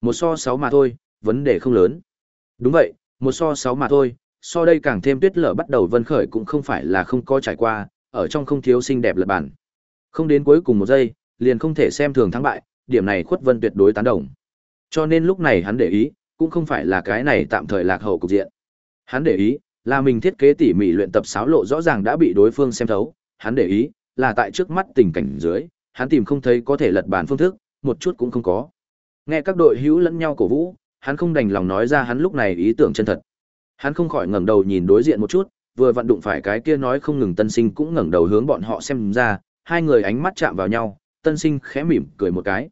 Một so sáu mà thôi, vấn đề không lớn. Đúng vậy, một so sáu mà thôi, so đây càng thêm tuyết lở bắt đầu vân khởi cũng không phải là không có trải qua, ở trong không thiếu xinh đẹp lật bản. Không đến cuối cùng một giây, liền không thể xem thường thắng bại, điểm này khuất vân tuyệt đối tán đồng. Cho nên lúc này hắn để ý, cũng không phải là cái này tạm thời lạc hậu cục diện. Hắn để ý, là mình thiết kế tỉ mỉ luyện tập sáo lộ rõ ràng đã bị đối phương xem thấu, hắn để ý, là tại trước mắt tình cảnh dưới, hắn tìm không thấy có thể lật bàn phương thức, một chút cũng không có. Nghe các đội hữu lẫn nhau cổ vũ, hắn không đành lòng nói ra hắn lúc này ý tưởng chân thật. Hắn không khỏi ngẩng đầu nhìn đối diện một chút, vừa vận đụng phải cái kia nói không ngừng tân sinh cũng ngẩng đầu hướng bọn họ xem ra, hai người ánh mắt chạm vào nhau, tân sinh khẽ mỉm cười một cái.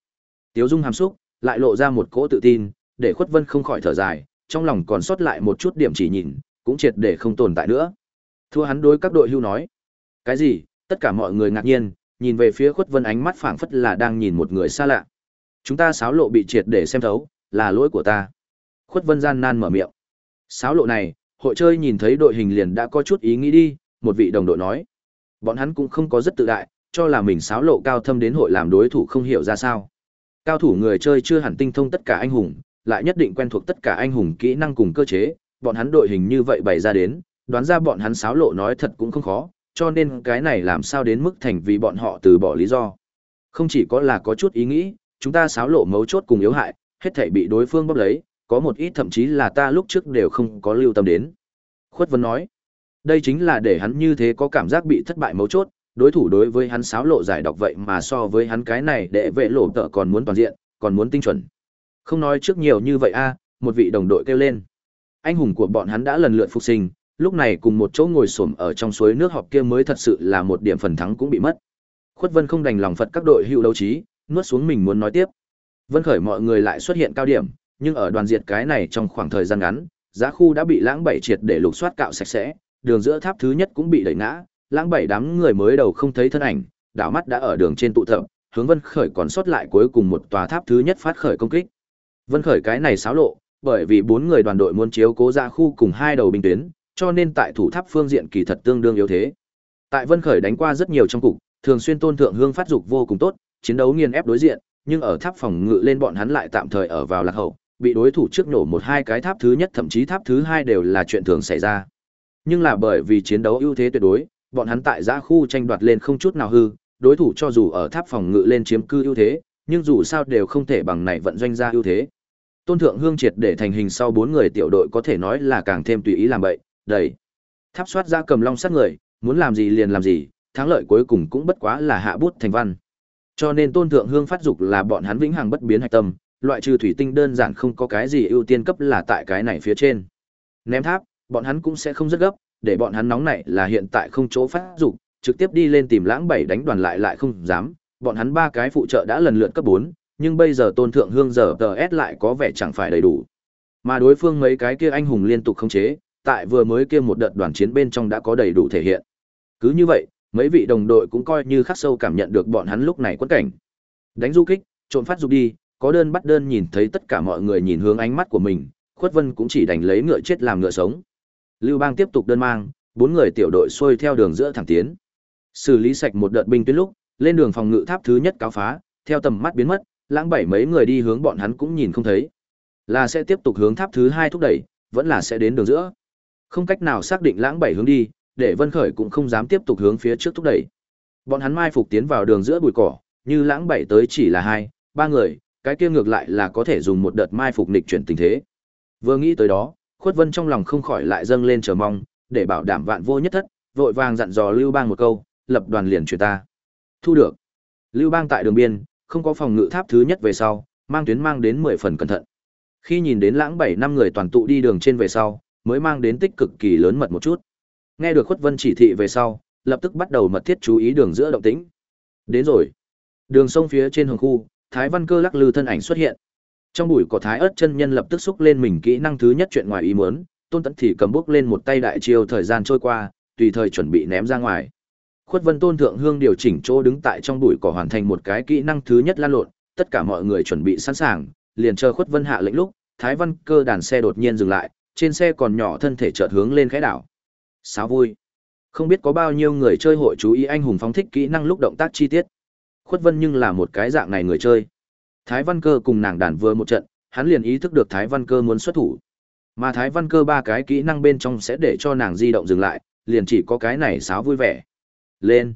Tiếu Dung hàm xúc, lại lộ ra một cỗ tự tin, để Khuất Vân không khỏi thở dài, trong lòng còn sót lại một chút điểm chỉ nhìn, cũng triệt để không tồn tại nữa. Thua hắn đối các đội hưu nói. Cái gì? Tất cả mọi người ngạc nhiên, nhìn về phía Khuất Vân ánh mắt phảng phất là đang nhìn một người xa lạ. Chúng ta sáo lộ bị triệt để xem thấu, là lỗi của ta. Khuất Vân gian nan mở miệng. Sáo lộ này, hội chơi nhìn thấy đội hình liền đã có chút ý nghĩ đi, một vị đồng đội nói. Bọn hắn cũng không có rất tự đại, cho là mình sáo lộ cao thâm đến hội làm đối thủ không hiểu ra sao. Cao thủ người chơi chưa hẳn tinh thông tất cả anh hùng, lại nhất định quen thuộc tất cả anh hùng kỹ năng cùng cơ chế, bọn hắn đội hình như vậy bày ra đến, đoán ra bọn hắn sáo lộ nói thật cũng không khó, cho nên cái này làm sao đến mức thành vì bọn họ từ bỏ lý do. Không chỉ có là có chút ý nghĩ, chúng ta sáo lộ mấu chốt cùng yếu hại, hết thảy bị đối phương bóp lấy, có một ít thậm chí là ta lúc trước đều không có lưu tâm đến. Khuất Vân nói, đây chính là để hắn như thế có cảm giác bị thất bại mấu chốt, đối thủ đối với hắn sáo lộ giải đọc vậy mà so với hắn cái này để vệ lộ tợ còn muốn toàn diện, còn muốn tinh chuẩn. Không nói trước nhiều như vậy a, một vị đồng đội kêu lên. Anh hùng của bọn hắn đã lần lượt phục sinh, lúc này cùng một chỗ ngồi xổm ở trong suối nước họp kia mới thật sự là một điểm phần thắng cũng bị mất. Khuất Vân không đành lòng phật các đội hữu đấu trí, nuốt xuống mình muốn nói tiếp. Vân khởi mọi người lại xuất hiện cao điểm, nhưng ở đoàn diệt cái này trong khoảng thời gian ngắn, giá khu đã bị lãng bảy triệt để lục soát cạo sạch sẽ, đường giữa tháp thứ nhất cũng bị đẩy ngã, lãng bảy đám người mới đầu không thấy thân ảnh, đảo mắt đã ở đường trên tụ tập, hướng Vân Khởi còn sót lại cuối cùng một tòa tháp thứ nhất phát khởi công kích. Vân Khởi cái này xáo lộ, bởi vì bốn người đoàn đội muốn chiếu cố ra khu cùng hai đầu binh tuyến, cho nên tại thủ tháp phương diện kỳ thật tương đương yếu thế. Tại Vân Khởi đánh qua rất nhiều trong cục, thường xuyên tôn thượng hương phát dục vô cùng tốt, chiến đấu nghiền ép đối diện, nhưng ở tháp phòng ngự lên bọn hắn lại tạm thời ở vào lạc hậu, bị đối thủ trước nổ một hai cái tháp thứ nhất thậm chí tháp thứ hai đều là chuyện thường xảy ra. Nhưng là bởi vì chiến đấu ưu thế tuyệt đối, bọn hắn tại giã khu tranh đoạt lên không chút nào hư, đối thủ cho dù ở tháp phòng ngự lên chiếm cư ưu thế, nhưng dù sao đều không thể bằng này vận doanh ra ưu thế. Tôn Thượng Hương triệt để thành hình sau bốn người tiểu đội có thể nói là càng thêm tùy ý làm bậy, đầy. Tháp soát ra cầm long sát người, muốn làm gì liền làm gì, thắng lợi cuối cùng cũng bất quá là hạ bút thành văn. Cho nên Tôn Thượng Hương phát dục là bọn hắn vĩnh hằng bất biến hạch tâm, loại trừ thủy tinh đơn giản không có cái gì ưu tiên cấp là tại cái này phía trên. Ném tháp, bọn hắn cũng sẽ không rất gấp, để bọn hắn nóng này là hiện tại không chỗ phát dục, trực tiếp đi lên tìm lãng bảy đánh đoàn lại lại không dám, bọn hắn ba cái phụ trợ đã lần lượt cấp 4, nhưng bây giờ tôn thượng hương giờ s lại có vẻ chẳng phải đầy đủ. Mà đối phương mấy cái kia anh hùng liên tục không chế, tại vừa mới kia một đợt đoàn chiến bên trong đã có đầy đủ thể hiện. Cứ như vậy, mấy vị đồng đội cũng coi như khắc sâu cảm nhận được bọn hắn lúc này quẫn cảnh. Đánh du kích, trộn phát dục đi, có đơn bắt đơn nhìn thấy tất cả mọi người nhìn hướng ánh mắt của mình, Khuất Vân cũng chỉ đành lấy ngựa chết làm ngựa sống. Lưu Bang tiếp tục đơn mang, bốn người tiểu đội xuôi theo đường giữa thẳng tiến. Xử lý sạch một đợt binh tuyến lúc, lên đường phòng ngự tháp thứ nhất cáo phá, theo tầm mắt biến mất, lãng bảy mấy người đi hướng bọn hắn cũng nhìn không thấy. Là sẽ tiếp tục hướng tháp thứ hai thúc đẩy, vẫn là sẽ đến đường giữa. Không cách nào xác định lãng bảy hướng đi, để Vân Khởi cũng không dám tiếp tục hướng phía trước thúc đẩy. Bọn hắn mai phục tiến vào đường giữa bụi cỏ, như lãng bảy tới chỉ là hai, ba người, cái kia ngược lại là có thể dùng một đợt mai phục nghịch chuyển tình thế. Vừa nghĩ tới đó, Khuất Vân trong lòng không khỏi lại dâng lên chờ mong, để bảo đảm vạn vô nhất thất, vội vàng dặn dò Lưu Bang một câu, lập đoàn liền chuyển ta. Thu được. Lưu Bang tại đường biên, không có phòng ngự tháp thứ nhất về sau, mang tuyến mang đến 10 phần cẩn thận. Khi nhìn đến lãng 7 năm người toàn tụ đi đường trên về sau, mới mang đến tích cực kỳ lớn mật một chút. Nghe được Khuất Vân chỉ thị về sau, lập tức bắt đầu mật thiết chú ý đường giữa động tĩnh. Đến rồi. Đường sông phía trên hồng khu, Thái Văn Cơ lắc lư thân ảnh xuất hiện. Trong bụi cỏ Thái ớt chân nhân lập tức xúc lên mình kỹ năng thứ nhất chuyện ngoài ý muốn, Tôn Tấn thì cầm bước lên một tay đại chiêu thời gian trôi qua, tùy thời chuẩn bị ném ra ngoài. Khuất Vân Tôn Thượng Hương điều chỉnh chỗ đứng tại trong bụi cỏ hoàn thành một cái kỹ năng thứ nhất lan lộn, tất cả mọi người chuẩn bị sẵn sàng, liền chờ Khuất Vân hạ lệnh lúc, Thái Văn Cơ đàn xe đột nhiên dừng lại, trên xe còn nhỏ thân thể chợt hướng lên khẽ đảo. Sáo vui. Không biết có bao nhiêu người chơi hội chú ý anh hùng phóng thích kỹ năng lúc động tác chi tiết. Khuất Vân nhưng là một cái dạng này người chơi. Thái Văn Cơ cùng nàng đàn vừa một trận, hắn liền ý thức được Thái Văn Cơ muốn xuất thủ. Mà Thái Văn Cơ ba cái kỹ năng bên trong sẽ để cho nàng di động dừng lại, liền chỉ có cái này sáo vui vẻ. Lên.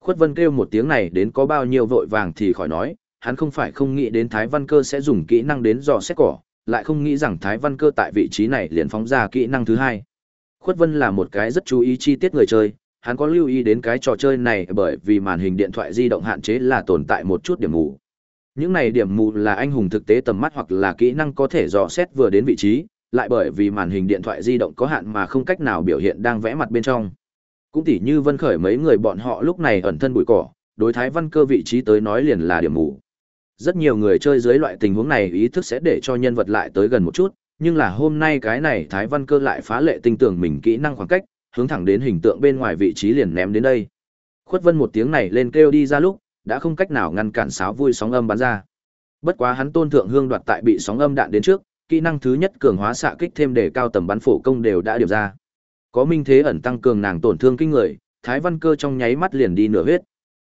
Khuất Vân kêu một tiếng này đến có bao nhiêu vội vàng thì khỏi nói, hắn không phải không nghĩ đến Thái Văn Cơ sẽ dùng kỹ năng đến dò xét cỏ, lại không nghĩ rằng Thái Văn Cơ tại vị trí này liền phóng ra kỹ năng thứ hai. Khuất Vân là một cái rất chú ý chi tiết người chơi, hắn có lưu ý đến cái trò chơi này bởi vì màn hình điện thoại di động hạn chế là tồn tại một chút điểm mù. Những này điểm mù là anh hùng thực tế tầm mắt hoặc là kỹ năng có thể dò xét vừa đến vị trí, lại bởi vì màn hình điện thoại di động có hạn mà không cách nào biểu hiện đang vẽ mặt bên trong. Cũng tỉ như Vân Khởi mấy người bọn họ lúc này ẩn thân bụi cỏ, đối thái văn cơ vị trí tới nói liền là điểm mù. Rất nhiều người chơi dưới loại tình huống này ý thức sẽ để cho nhân vật lại tới gần một chút, nhưng là hôm nay cái này thái văn cơ lại phá lệ tinh tưởng mình kỹ năng khoảng cách, hướng thẳng đến hình tượng bên ngoài vị trí liền ném đến đây. Khuất Vân một tiếng này lên kêu đi ra lúc, đã không cách nào ngăn cản sáo vui sóng âm bắn ra. Bất quá hắn tôn thượng hương đoạt tại bị sóng âm đạn đến trước, kỹ năng thứ nhất cường hóa xạ kích thêm để cao tầm bắn phổ công đều đã điểm ra. Có minh thế ẩn tăng cường nàng tổn thương kinh người, Thái Văn Cơ trong nháy mắt liền đi nửa huyết.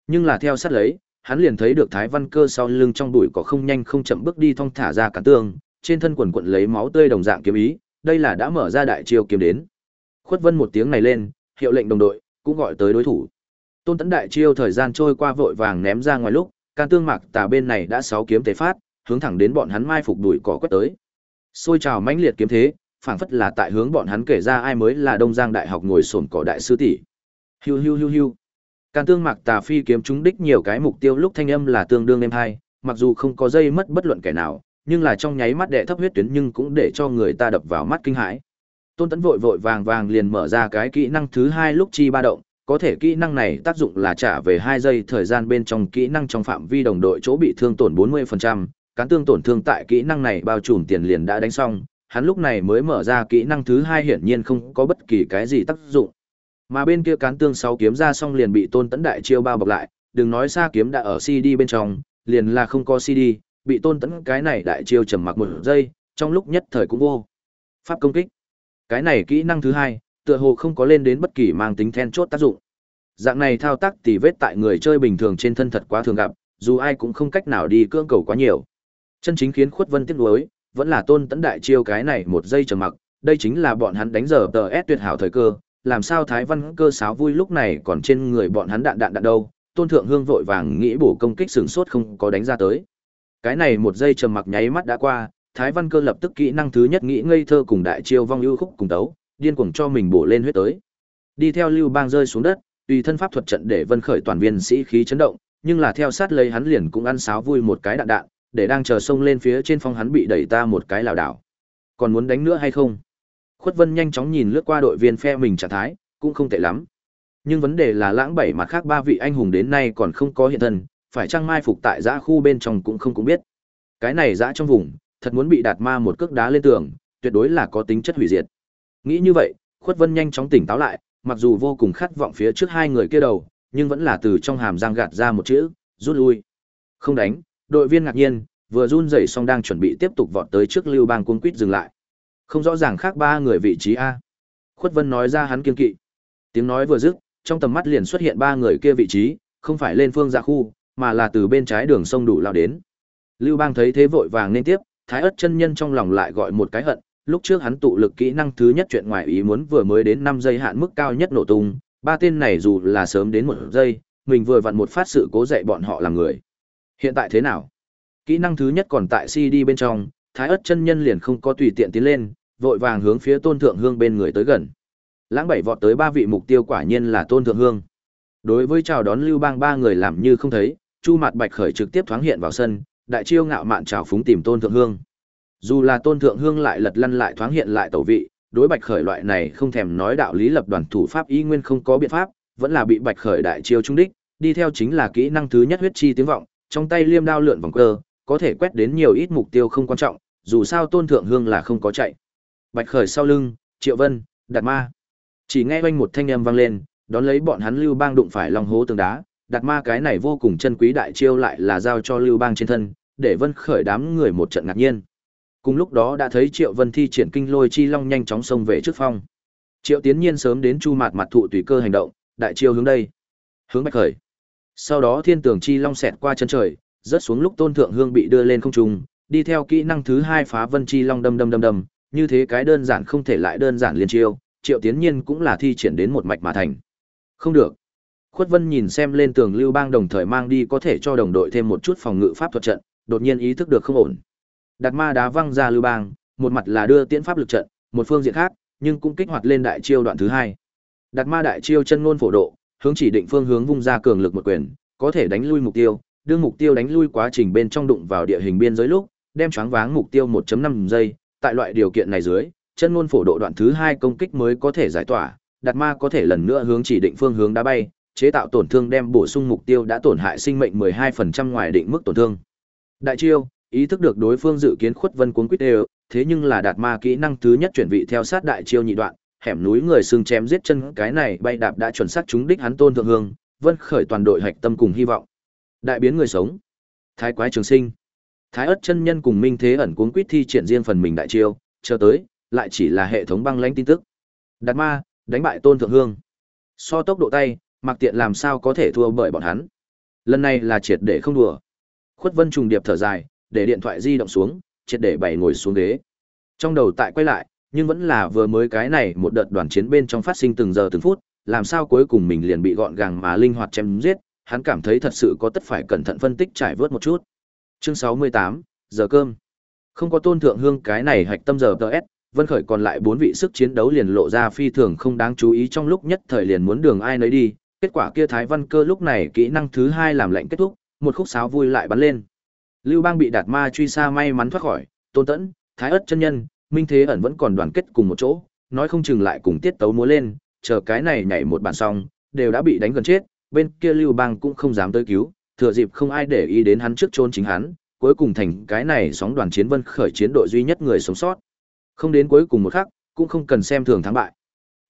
Nhưng là theo sát lấy, hắn liền thấy được Thái Văn Cơ sau lưng trong bụi có không nhanh không chậm bước đi thong thả ra cả tường trên thân quần quần lấy máu tươi đồng dạng kiếm ý, đây là đã mở ra đại chiêu kiếm đến. Khuất Vân một tiếng này lên, hiệu lệnh đồng đội, cũng gọi tới đối thủ. Tôn Tấn đại chiêu thời gian trôi qua vội vàng ném ra ngoài lúc, can tương mạc tà bên này đã sáu kiếm tế phát, hướng thẳng đến bọn hắn mai phục đuổi cỏ quét tới. Xôi trào mãnh liệt kiếm thế, phảng phất là tại hướng bọn hắn kể ra ai mới là Đông Giang đại học ngồi xổm cỏ đại sư tỷ. Hiu hiu hiu hiu. Can tương mạc tà phi kiếm trúng đích nhiều cái mục tiêu lúc thanh âm là tương đương êm hai, mặc dù không có dây mất bất luận kẻ nào, nhưng là trong nháy mắt đệ thấp huyết tuyến nhưng cũng để cho người ta đập vào mắt kinh hãi. Tôn Tấn vội vội vàng vàng liền mở ra cái kỹ năng thứ hai lúc chi ba động, có thể kỹ năng này tác dụng là trả về 2 giây thời gian bên trong kỹ năng trong phạm vi đồng đội chỗ bị thương tổn 40%, cán tương tổn thương tại kỹ năng này bao trùm tiền liền đã đánh xong, hắn lúc này mới mở ra kỹ năng thứ hai hiển nhiên không có bất kỳ cái gì tác dụng. Mà bên kia cán tương 6 kiếm ra xong liền bị Tôn Tấn đại chiêu bao bọc lại, đừng nói xa kiếm đã ở CD bên trong, liền là không có CD, bị Tôn Tấn cái này đại chiêu trầm mặc một giây, trong lúc nhất thời cũng vô. Pháp công kích. Cái này kỹ năng thứ hai, tựa hồ không có lên đến bất kỳ mang tính then chốt tác dụng. Dạng này thao tác tỉ vết tại người chơi bình thường trên thân thật quá thường gặp, dù ai cũng không cách nào đi cưỡng cầu quá nhiều. Chân chính khiến Khuất Vân tiếc nuối, vẫn là Tôn Tấn đại chiêu cái này một giây trầm mặc, đây chính là bọn hắn đánh giờ tờ S tuyệt hảo thời cơ, làm sao Thái Văn cơ sáo vui lúc này còn trên người bọn hắn đạn đạn đạn đâu, Tôn Thượng Hương vội vàng nghĩ bổ công kích sừng sốt không có đánh ra tới. Cái này một giây trầm mặc nháy mắt đã qua, Thái Văn cơ lập tức kỹ năng thứ nhất nghĩ ngây thơ cùng đại chiêu vong ưu khúc cùng tấu, điên cuồng cho mình bổ lên huyết tới. Đi theo Lưu Bang rơi xuống đất, tùy thân pháp thuật trận để Vân Khởi toàn viên sĩ khí chấn động, nhưng là theo sát lấy hắn liền cũng ăn sáo vui một cái đạn đạn, để đang chờ sông lên phía trên phong hắn bị đẩy ta một cái lảo đảo. Còn muốn đánh nữa hay không? Khuất Vân nhanh chóng nhìn lướt qua đội viên phe mình trạng thái, cũng không tệ lắm. Nhưng vấn đề là lãng bảy mặt khác ba vị anh hùng đến nay còn không có hiện thân, phải chăng mai phục tại giã khu bên trong cũng không cũng biết. Cái này giã trong vùng, thật muốn bị đạt ma một cước đá lên tường, tuyệt đối là có tính chất hủy diệt. Nghĩ như vậy, Khuất Vân nhanh chóng tỉnh táo lại, mặc dù vô cùng khát vọng phía trước hai người kia đầu, nhưng vẫn là từ trong hàm răng gạt ra một chữ, rút lui. Không đánh, đội viên ngạc nhiên, vừa run rẩy xong đang chuẩn bị tiếp tục vọt tới trước Lưu Bang cuống quýt dừng lại. Không rõ ràng khác ba người vị trí a. Khuất Vân nói ra hắn kiên kỵ. Tiếng nói vừa dứt, trong tầm mắt liền xuất hiện ba người kia vị trí, không phải lên phương dạ khu, mà là từ bên trái đường sông đủ lao đến. Lưu Bang thấy thế vội vàng nên tiếp, Thái ất chân nhân trong lòng lại gọi một cái hận, lúc trước hắn tụ lực kỹ năng thứ nhất chuyện ngoài ý muốn vừa mới đến 5 giây hạn mức cao nhất nổ tung, ba tên này dù là sớm đến một giây, mình vừa vặn một phát sự cố dạy bọn họ làm người. Hiện tại thế nào? Kỹ năng thứ nhất còn tại CD bên trong, Thái ất chân nhân liền không có tùy tiện tiến lên, vội vàng hướng phía Tôn Thượng Hương bên người tới gần. Lãng bảy vọt tới ba vị mục tiêu quả nhiên là Tôn Thượng Hương. Đối với chào đón Lưu Bang ba người làm như không thấy, Chu mặt Bạch khởi trực tiếp thoáng hiện vào sân, đại chiêu ngạo mạn chào phúng tìm Tôn Thượng Hương. Dù là tôn thượng hương lại lật lăn lại thoáng hiện lại tẩu vị, đối bạch khởi loại này không thèm nói đạo lý lập đoàn thủ pháp y nguyên không có biện pháp, vẫn là bị bạch khởi đại chiêu trung đích, đi theo chính là kỹ năng thứ nhất huyết chi tiếng vọng, trong tay liêm đao lượn vòng cơ, có thể quét đến nhiều ít mục tiêu không quan trọng, dù sao tôn thượng hương là không có chạy. Bạch khởi sau lưng, triệu vân, đạt ma. Chỉ nghe oanh một thanh âm vang lên, đón lấy bọn hắn lưu bang đụng phải lòng hố tường đá, đạt ma cái này vô cùng chân quý đại chiêu lại là giao cho lưu bang trên thân, để vân khởi đám người một trận ngạc nhiên. Cùng lúc đó đã thấy Triệu Vân thi triển kinh lôi chi long nhanh chóng xông về trước phong. Triệu Tiến Nhiên sớm đến chu mạt mặt thụ tùy cơ hành động, đại chiêu hướng đây, hướng bạch khởi. Sau đó thiên tường chi long xẹt qua chân trời, rớt xuống lúc tôn thượng hương bị đưa lên không trung, đi theo kỹ năng thứ hai phá vân chi long đâm đâm đâm đâm, như thế cái đơn giản không thể lại đơn giản liên chiêu, Triệu Tiến Nhiên cũng là thi triển đến một mạch mà thành. Không được. Khuất Vân nhìn xem lên tường Lưu Bang đồng thời mang đi có thể cho đồng đội thêm một chút phòng ngự pháp thuật trận, đột nhiên ý thức được không ổn. Đặt ma đá văng ra Lưu Bang, một mặt là đưa tiễn pháp lực trận, một phương diện khác, nhưng cũng kích hoạt lên đại chiêu đoạn thứ hai. Đặt ma đại chiêu chân ngôn phổ độ, hướng chỉ định phương hướng vung ra cường lực một quyền, có thể đánh lui mục tiêu, đưa mục tiêu đánh lui quá trình bên trong đụng vào địa hình biên giới lúc, đem choáng váng mục tiêu 1.5 giây, tại loại điều kiện này dưới, chân ngôn phổ độ đoạn thứ hai công kích mới có thể giải tỏa, đặt ma có thể lần nữa hướng chỉ định phương hướng đá bay, chế tạo tổn thương đem bổ sung mục tiêu đã tổn hại sinh mệnh 12% ngoài định mức tổn thương. Đại chiêu, ý thức được đối phương dự kiến khuất vân cuốn quýt đều, thế nhưng là đạt ma kỹ năng thứ nhất chuyển vị theo sát đại chiêu nhị đoạn, hẻm núi người xương chém giết chân cái này bay đạp đã chuẩn xác trúng đích hắn tôn thượng hương, vân khởi toàn đội hạch tâm cùng hy vọng. Đại biến người sống. Thái quái trường sinh. Thái ất chân nhân cùng Minh Thế ẩn cuốn quýt thi triển riêng phần mình đại chiêu, chờ tới, lại chỉ là hệ thống băng lãnh tin tức. Đạt ma, đánh bại tôn thượng hương. So tốc độ tay, mặc tiện làm sao có thể thua bởi bọn hắn. Lần này là triệt để không đùa. Khuất Vân trùng điệp thở dài, để điện thoại di động xuống, triệt để bảy ngồi xuống ghế. Trong đầu tại quay lại, nhưng vẫn là vừa mới cái này một đợt đoàn chiến bên trong phát sinh từng giờ từng phút, làm sao cuối cùng mình liền bị gọn gàng mà linh hoạt chém giết, hắn cảm thấy thật sự có tất phải cẩn thận phân tích trải vớt một chút. Chương 68, giờ cơm. Không có tôn thượng hương cái này hạch tâm giờ TS, Vân Khởi còn lại bốn vị sức chiến đấu liền lộ ra phi thường không đáng chú ý trong lúc nhất thời liền muốn đường ai nấy đi, kết quả kia Thái Văn Cơ lúc này kỹ năng thứ hai làm lệnh kết thúc, một khúc sáo vui lại bắn lên. Lưu Bang bị đạt ma truy xa may mắn thoát khỏi, Tôn Tẫn, Thái Ất chân nhân, Minh Thế ẩn vẫn còn đoàn kết cùng một chỗ, nói không chừng lại cùng tiết tấu múa lên, chờ cái này nhảy một bàn xong, đều đã bị đánh gần chết, bên kia Lưu Bang cũng không dám tới cứu, thừa dịp không ai để ý đến hắn trước chôn chính hắn, cuối cùng thành cái này sóng đoàn chiến vân khởi chiến đội duy nhất người sống sót. Không đến cuối cùng một khắc, cũng không cần xem thường thắng bại.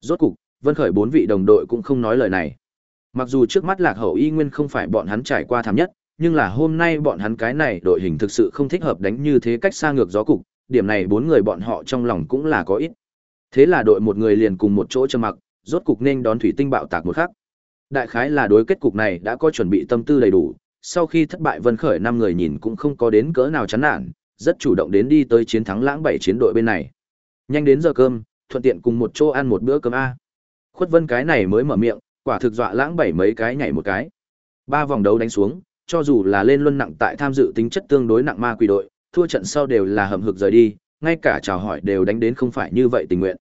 Rốt cục, vân khởi bốn vị đồng đội cũng không nói lời này. Mặc dù trước mắt lạc hậu y nguyên không phải bọn hắn trải qua thảm nhất, nhưng là hôm nay bọn hắn cái này đội hình thực sự không thích hợp đánh như thế cách xa ngược gió cục, điểm này bốn người bọn họ trong lòng cũng là có ít. Thế là đội một người liền cùng một chỗ châm mặc, rốt cục nên đón thủy tinh bạo tạc một khắc. Đại khái là đối kết cục này đã có chuẩn bị tâm tư đầy đủ, sau khi thất bại Vân Khởi năm người nhìn cũng không có đến cỡ nào chán nản, rất chủ động đến đi tới chiến thắng lãng bảy chiến đội bên này. Nhanh đến giờ cơm, thuận tiện cùng một chỗ ăn một bữa cơm a. Khuất Vân cái này mới mở miệng, quả thực dọa lãng bảy mấy cái nhảy một cái. Ba vòng đấu đánh xuống, cho dù là lên luân nặng tại tham dự tính chất tương đối nặng ma quỷ đội, thua trận sau đều là hầm hực rời đi, ngay cả chào hỏi đều đánh đến không phải như vậy tình nguyện.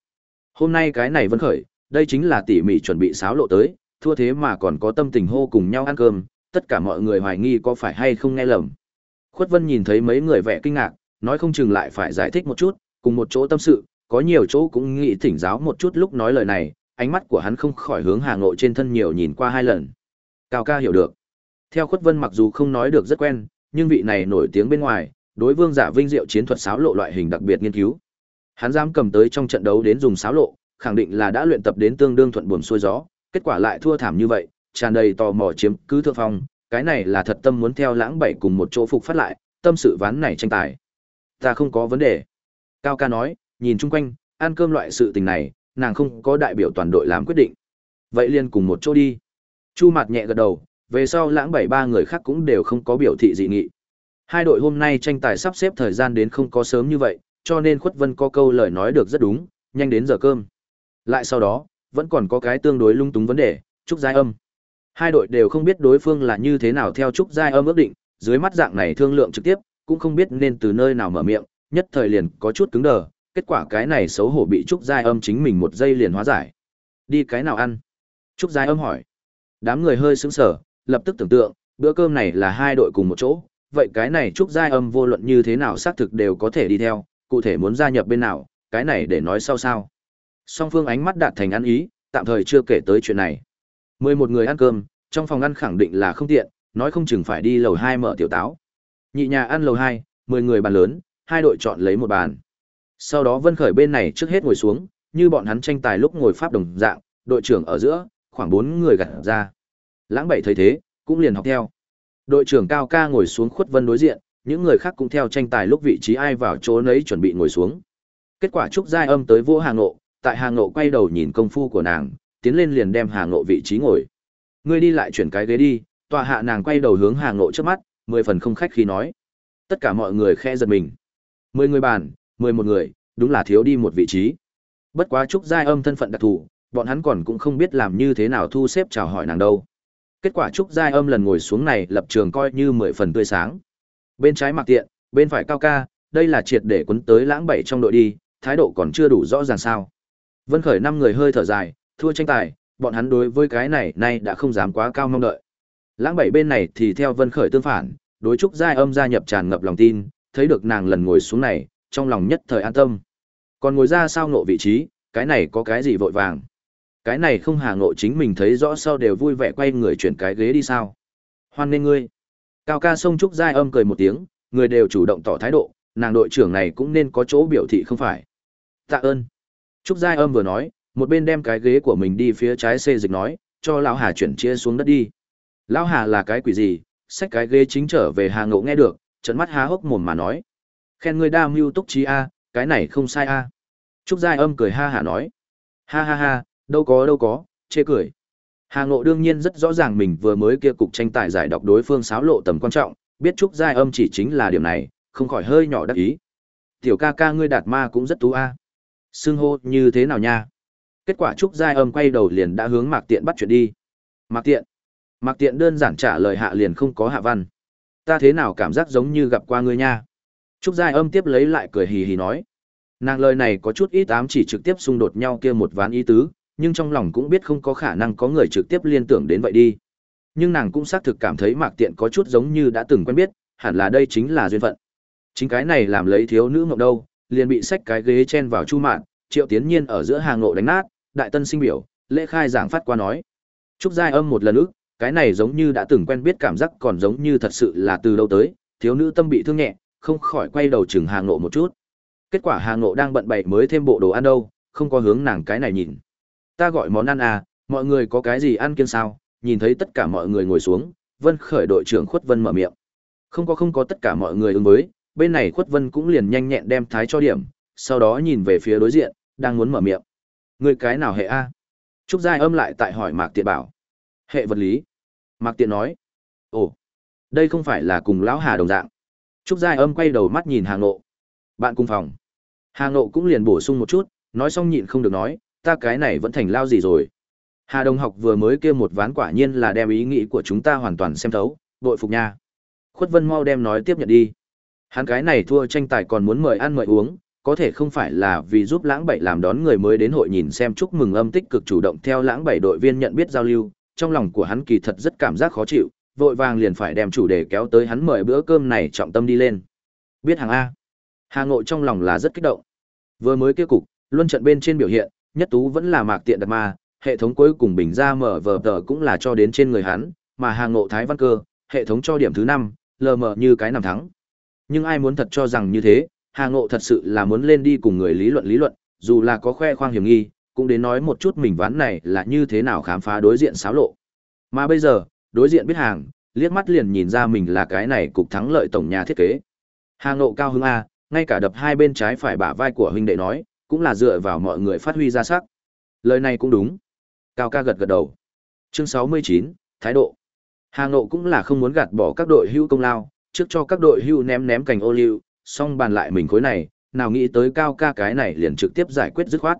Hôm nay cái này vẫn khởi, đây chính là tỉ mỉ chuẩn bị sáo lộ tới, thua thế mà còn có tâm tình hô cùng nhau ăn cơm, tất cả mọi người hoài nghi có phải hay không nghe lầm. Khuất Vân nhìn thấy mấy người vẻ kinh ngạc, nói không chừng lại phải giải thích một chút, cùng một chỗ tâm sự, có nhiều chỗ cũng nghĩ thỉnh giáo một chút lúc nói lời này, ánh mắt của hắn không khỏi hướng Hà Ngộ trên thân nhiều nhìn qua hai lần. Cao ca hiểu được. Theo Khuất Vân mặc dù không nói được rất quen, nhưng vị này nổi tiếng bên ngoài, đối vương giả vinh diệu chiến thuật sáo lộ loại hình đặc biệt nghiên cứu. Hắn dám cầm tới trong trận đấu đến dùng sáo lộ, khẳng định là đã luyện tập đến tương đương thuận buồm xuôi gió, kết quả lại thua thảm như vậy, tràn đầy tò mò chiếm cứ thượng phong, cái này là thật tâm muốn theo lãng bảy cùng một chỗ phục phát lại, tâm sự ván này tranh tài. Ta không có vấn đề. Cao ca nói, nhìn chung quanh, ăn cơm loại sự tình này, nàng không có đại biểu toàn đội làm quyết định. Vậy liền cùng một chỗ đi. Chu mặt nhẹ gật đầu, về sau lãng bảy ba người khác cũng đều không có biểu thị dị nghị. Hai đội hôm nay tranh tài sắp xếp thời gian đến không có sớm như vậy, cho nên Khuất Vân có câu lời nói được rất đúng, nhanh đến giờ cơm. Lại sau đó, vẫn còn có cái tương đối lung túng vấn đề, Trúc Giai Âm. Hai đội đều không biết đối phương là như thế nào theo Trúc Giai Âm ước định, dưới mắt dạng này thương lượng trực tiếp, cũng không biết nên từ nơi nào mở miệng, nhất thời liền có chút cứng đờ, kết quả cái này xấu hổ bị Trúc Giai Âm chính mình một giây liền hóa giải. Đi cái nào ăn? Trúc Giai Âm hỏi. Đám người hơi sững sờ, lập tức tưởng tượng, bữa cơm này là hai đội cùng một chỗ, vậy cái này Trúc Giai Âm vô luận như thế nào xác thực đều có thể đi theo, cụ thể muốn gia nhập bên nào, cái này để nói sau sao. Song phương ánh mắt đạt thành ăn ý, tạm thời chưa kể tới chuyện này. mười một người ăn cơm, trong phòng ăn khẳng định là không tiện, nói không chừng phải đi lầu hai mở tiểu táo. Nhị nhà ăn lầu hai, mười người bàn lớn, hai đội chọn lấy một bàn. Sau đó Vân Khởi bên này trước hết ngồi xuống, như bọn hắn tranh tài lúc ngồi pháp đồng dạng, đội trưởng ở giữa, khoảng bốn người gặt ra. Lãng Bảy thấy thế, cũng liền học theo. Đội trưởng Cao Ca ngồi xuống khuất vân đối diện, những người khác cũng theo tranh tài lúc vị trí ai vào chỗ nấy chuẩn bị ngồi xuống. Kết quả Trúc Giai Âm tới vô Hà Ngộ, tại Hà Ngộ quay đầu nhìn công phu của nàng, tiến lên liền đem Hà Ngộ vị trí ngồi. Ngươi đi lại chuyển cái ghế đi, tòa hạ nàng quay đầu hướng Hà Ngộ trước mắt, mười phần không khách khí nói. Tất cả mọi người khe giật mình. Mười người bàn, mười một người, đúng là thiếu đi một vị trí. Bất quá Trúc Giai Âm thân phận đặc thù, bọn hắn còn cũng không biết làm như thế nào thu xếp chào hỏi nàng đâu. Kết quả Trúc Giai Âm lần ngồi xuống này lập trường coi như mười phần tươi sáng. Bên trái mặc tiện, bên phải cao ca, đây là triệt để quấn tới lãng bảy trong đội đi, thái độ còn chưa đủ rõ ràng sao. Vân Khởi năm người hơi thở dài, thua tranh tài, bọn hắn đối với cái này nay đã không dám quá cao mong đợi. Lãng bảy bên này thì theo Vân Khởi tương phản, đối trúc giai âm gia nhập tràn ngập lòng tin, thấy được nàng lần ngồi xuống này, trong lòng nhất thời an tâm. Còn ngồi ra sao ngộ vị trí, cái này có cái gì vội vàng. Cái này không hà ngộ chính mình thấy rõ sau đều vui vẻ quay người chuyển cái ghế đi sao. Hoan nên ngươi. Cao ca sông trúc giai âm cười một tiếng, người đều chủ động tỏ thái độ, nàng đội trưởng này cũng nên có chỗ biểu thị không phải. Tạ ơn. Trúc giai âm vừa nói, một bên đem cái ghế của mình đi phía trái xê dịch nói, cho lão Hà chuyển chia xuống đất đi. Lão Hà là cái quỷ gì, xách cái ghế chính trở về Hà Ngộ nghe được, trận mắt há hốc mồm mà nói. Khen ngươi đa mưu túc trí a, cái này không sai a. Trúc Giai Âm cười ha hả nói. Ha ha ha, đâu có đâu có, chê cười. Hà Ngộ đương nhiên rất rõ ràng mình vừa mới kia cục tranh tài giải đọc đối phương xáo lộ tầm quan trọng, biết Trúc Giai Âm chỉ chính là điểm này, không khỏi hơi nhỏ đắc ý. Tiểu ca ca ngươi đạt ma cũng rất tú a. Xưng hô như thế nào nha? Kết quả Trúc Giai Âm quay đầu liền đã hướng Mạc Tiện bắt chuyện đi. Mạc Tiện. Mạc Tiện đơn giản trả lời hạ liền không có hạ văn. Ta thế nào cảm giác giống như gặp qua ngươi nha. Trúc Giai Âm tiếp lấy lại cười hì hì nói. Nàng lời này có chút ít ám chỉ trực tiếp xung đột nhau kia một ván ý tứ, nhưng trong lòng cũng biết không có khả năng có người trực tiếp liên tưởng đến vậy đi. Nhưng nàng cũng xác thực cảm thấy Mạc Tiện có chút giống như đã từng quen biết, hẳn là đây chính là duyên phận. Chính cái này làm lấy thiếu nữ mộng đâu, liền bị xách cái ghế chen vào chu mạn, Triệu Tiến Nhiên ở giữa hàng ngộ đánh nát, đại tân sinh biểu, lễ khai giảng phát qua nói. Trúc Giai Âm một lần ức, cái này giống như đã từng quen biết cảm giác còn giống như thật sự là từ đâu tới, thiếu nữ tâm bị thương nhẹ, không khỏi quay đầu chừng hàng ngộ một chút. Kết quả hàng ngộ đang bận bày mới thêm bộ đồ ăn đâu, không có hướng nàng cái này nhìn. Ta gọi món ăn à, mọi người có cái gì ăn kiêng sao? Nhìn thấy tất cả mọi người ngồi xuống, Vân khởi đội trưởng Khuất Vân mở miệng. Không có không có tất cả mọi người ứng với, bên này Khuất Vân cũng liền nhanh nhẹn đem thái cho điểm, sau đó nhìn về phía đối diện, đang muốn mở miệng. Người cái nào hệ A? Trúc Giai âm lại tại hỏi Mạc Tiện bảo. Hệ vật lý. Mạc Tiện nói. Ồ, đây không phải là cùng lão Hà đồng dạng. Trúc Giai âm quay đầu mắt nhìn Hà Ngộ. Bạn cùng phòng. Hà Ngộ cũng liền bổ sung một chút, nói xong nhịn không được nói, ta cái này vẫn thành lao gì rồi. Hà Đồng học vừa mới kêu một ván quả nhiên là đem ý nghĩ của chúng ta hoàn toàn xem thấu, đội phục nha. Khuất Vân mau đem nói tiếp nhận đi. Hắn cái này thua tranh tài còn muốn mời ăn mời uống, có thể không phải là vì giúp lãng bảy làm đón người mới đến hội nhìn xem chúc mừng âm tích cực chủ động theo lãng bảy đội viên nhận biết giao lưu, trong lòng của hắn kỳ thật rất cảm giác khó chịu, vội vàng liền phải đem chủ đề kéo tới hắn mời bữa cơm này trọng tâm đi lên. Biết hàng A. Hà Ngộ trong lòng là rất kích động. Vừa mới kia cục, luân trận bên trên biểu hiện, nhất tú vẫn là mạc tiện đặt ma, hệ thống cuối cùng bình ra mở vờ tờ cũng là cho đến trên người hắn, mà Hà Ngộ Thái Văn Cơ, hệ thống cho điểm thứ năm lờ mờ như cái nằm thắng. Nhưng ai muốn thật cho rằng như thế, Hà Ngộ thật sự là muốn lên đi cùng người lý luận lý luận, dù là có khoe khoang hiểm nghi, cũng đến nói một chút mình ván này là như thế nào khám phá đối diện xáo lộ. Mà bây giờ, đối diện biết hàng, liếc mắt liền nhìn ra mình là cái này cục thắng lợi tổng nhà thiết kế. Hà Ngộ cao hứng A, ngay cả đập hai bên trái phải bả vai của huynh đệ nói, cũng là dựa vào mọi người phát huy ra sắc. Lời này cũng đúng. Cao ca gật gật đầu. Chương 69, thái độ. Hà Ngộ cũng là không muốn gạt bỏ các đội hưu công lao, trước cho các đội hưu ném ném cành ô liu, xong bàn lại mình khối này, nào nghĩ tới cao ca cái này liền trực tiếp giải quyết dứt khoát.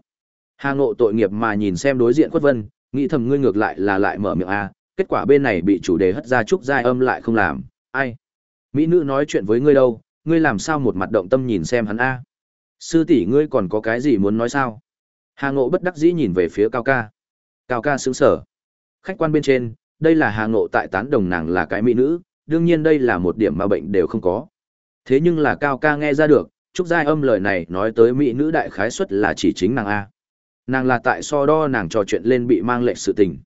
Hà Ngộ tội nghiệp mà nhìn xem đối diện Quất Vân, nghĩ thầm ngươi ngược lại là lại mở miệng a, kết quả bên này bị chủ đề hất ra trúc giai âm lại không làm, ai? Mỹ nữ nói chuyện với ngươi đâu, ngươi làm sao một mặt động tâm nhìn xem hắn a? Sư tỷ ngươi còn có cái gì muốn nói sao? Hà Ngộ bất đắc dĩ nhìn về phía Cao ca. Cao ca xứng sở Khách quan bên trên, đây là Hà Ngộ tại tán đồng nàng là cái mỹ nữ, đương nhiên đây là một điểm mà bệnh đều không có. Thế nhưng là Cao ca nghe ra được, Trúc Giai âm lời này nói tới mỹ nữ đại khái suất là chỉ chính nàng A. Nàng là tại so đo nàng trò chuyện lên bị mang lệ sự tình.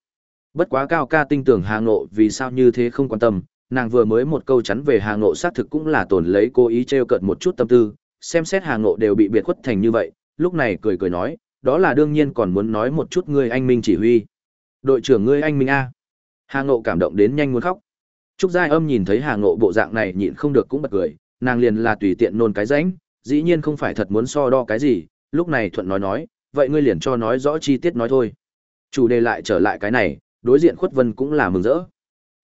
Bất quá Cao ca tin tưởng Hà Ngộ vì sao như thế không quan tâm, nàng vừa mới một câu chắn về Hà Ngộ xác thực cũng là tổn lấy cố ý trêu cợt một chút tâm tư, xem xét Hà Ngộ đều bị biệt khuất thành như vậy, lúc này cười cười nói, đó là đương nhiên còn muốn nói một chút ngươi anh Minh chỉ huy. Đội trưởng ngươi anh Minh A. Hà Ngộ cảm động đến nhanh muốn khóc. Trúc Giai Âm nhìn thấy Hà Ngộ bộ dạng này nhịn không được cũng bật cười, nàng liền là tùy tiện nôn cái rãnh, dĩ nhiên không phải thật muốn so đo cái gì, lúc này thuận nói nói, vậy ngươi liền cho nói rõ chi tiết nói thôi. Chủ đề lại trở lại cái này, đối diện Khuất Vân cũng là mừng rỡ.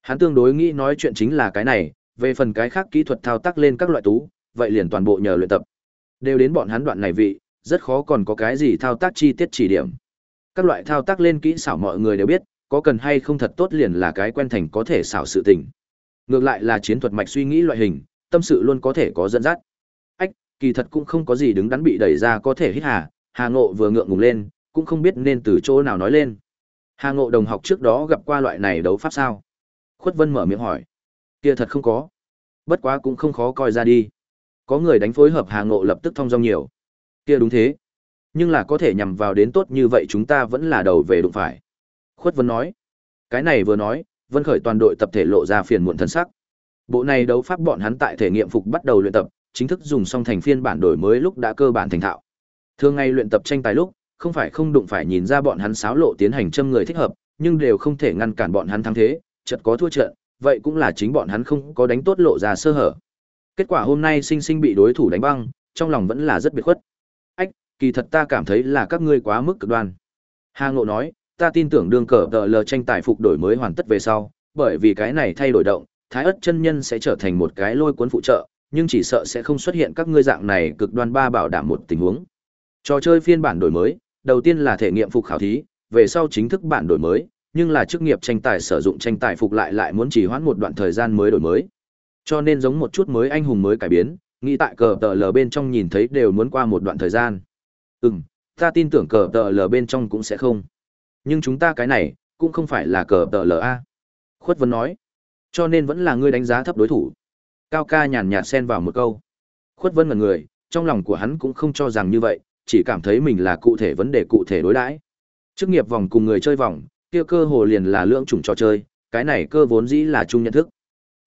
Hắn tương đối nghĩ nói chuyện chính là cái này, Về phần cái khác kỹ thuật thao tác lên các loại tú, vậy liền toàn bộ nhờ luyện tập. Đều đến bọn hắn đoạn này vị, rất khó còn có cái gì thao tác chi tiết chỉ điểm. Các loại thao tác lên kỹ xảo mọi người đều biết, có cần hay không thật tốt liền là cái quen thành có thể xảo sự tình. Ngược lại là chiến thuật mạch suy nghĩ loại hình, tâm sự luôn có thể có dẫn dắt. Ách, kỳ thật cũng không có gì đứng đắn bị đẩy ra có thể hít hà, Hà Ngộ vừa ngượng ngùng lên, cũng không biết nên từ chỗ nào nói lên. Hà Ngộ đồng học trước đó gặp qua loại này đấu pháp sao? Khuất Vân mở miệng hỏi. Kia thật không có. Bất quá cũng không khó coi ra đi. Có người đánh phối hợp Hà Ngộ lập tức thông dong nhiều. Kia đúng thế. Nhưng là có thể nhằm vào đến tốt như vậy chúng ta vẫn là đầu về đụng phải. Khuất Vân nói. Cái này vừa nói, Vân Khởi toàn đội tập thể lộ ra phiền muộn thân sắc. Bộ này đấu pháp bọn hắn tại thể nghiệm phục bắt đầu luyện tập, chính thức dùng xong thành phiên bản đổi mới lúc đã cơ bản thành thạo. Thường ngày luyện tập tranh tài lúc, không phải không đụng phải nhìn ra bọn hắn xáo lộ tiến hành châm người thích hợp, nhưng đều không thể ngăn cản bọn hắn thắng thế, chợt có thua trận, vậy cũng là chính bọn hắn không có đánh tốt lộ ra sơ hở. Kết quả hôm nay sinh sinh bị đối thủ đánh băng, trong lòng vẫn là rất biệt khuất. Ách, kỳ thật ta cảm thấy là các ngươi quá mức cực đoan. Hà Ngộ nói, ta tin tưởng đương cờ tờ lờ tranh tài phục đổi mới hoàn tất về sau, bởi vì cái này thay đổi động, Thái ất chân nhân sẽ trở thành một cái lôi cuốn phụ trợ, nhưng chỉ sợ sẽ không xuất hiện các ngươi dạng này cực đoan ba bảo đảm một tình huống. Trò chơi phiên bản đổi mới, đầu tiên là thể nghiệm phục khảo thí, về sau chính thức bản đổi mới, nhưng là chức nghiệp tranh tài sử dụng tranh tài phục lại lại muốn chỉ hoãn một đoạn thời gian mới đổi mới. Cho nên giống một chút mới anh hùng mới cải biến, nghĩ tại cờ tờ lờ bên trong nhìn thấy đều muốn qua một đoạn thời gian. Ừm, ta tin tưởng cờ tờ lờ bên trong cũng sẽ không. Nhưng chúng ta cái này, cũng không phải là cờ tờ lờ A. Khuất Vân nói. Cho nên vẫn là ngươi đánh giá thấp đối thủ. Cao ca nhàn nhạt xen vào một câu. Khuất Vân ngần người, trong lòng của hắn cũng không cho rằng như vậy, chỉ cảm thấy mình là cụ thể vấn đề cụ thể đối đãi. Chức nghiệp vòng cùng người chơi vòng, kia cơ hồ liền là lượng chủng trò chơi, cái này cơ vốn dĩ là chung nhận thức.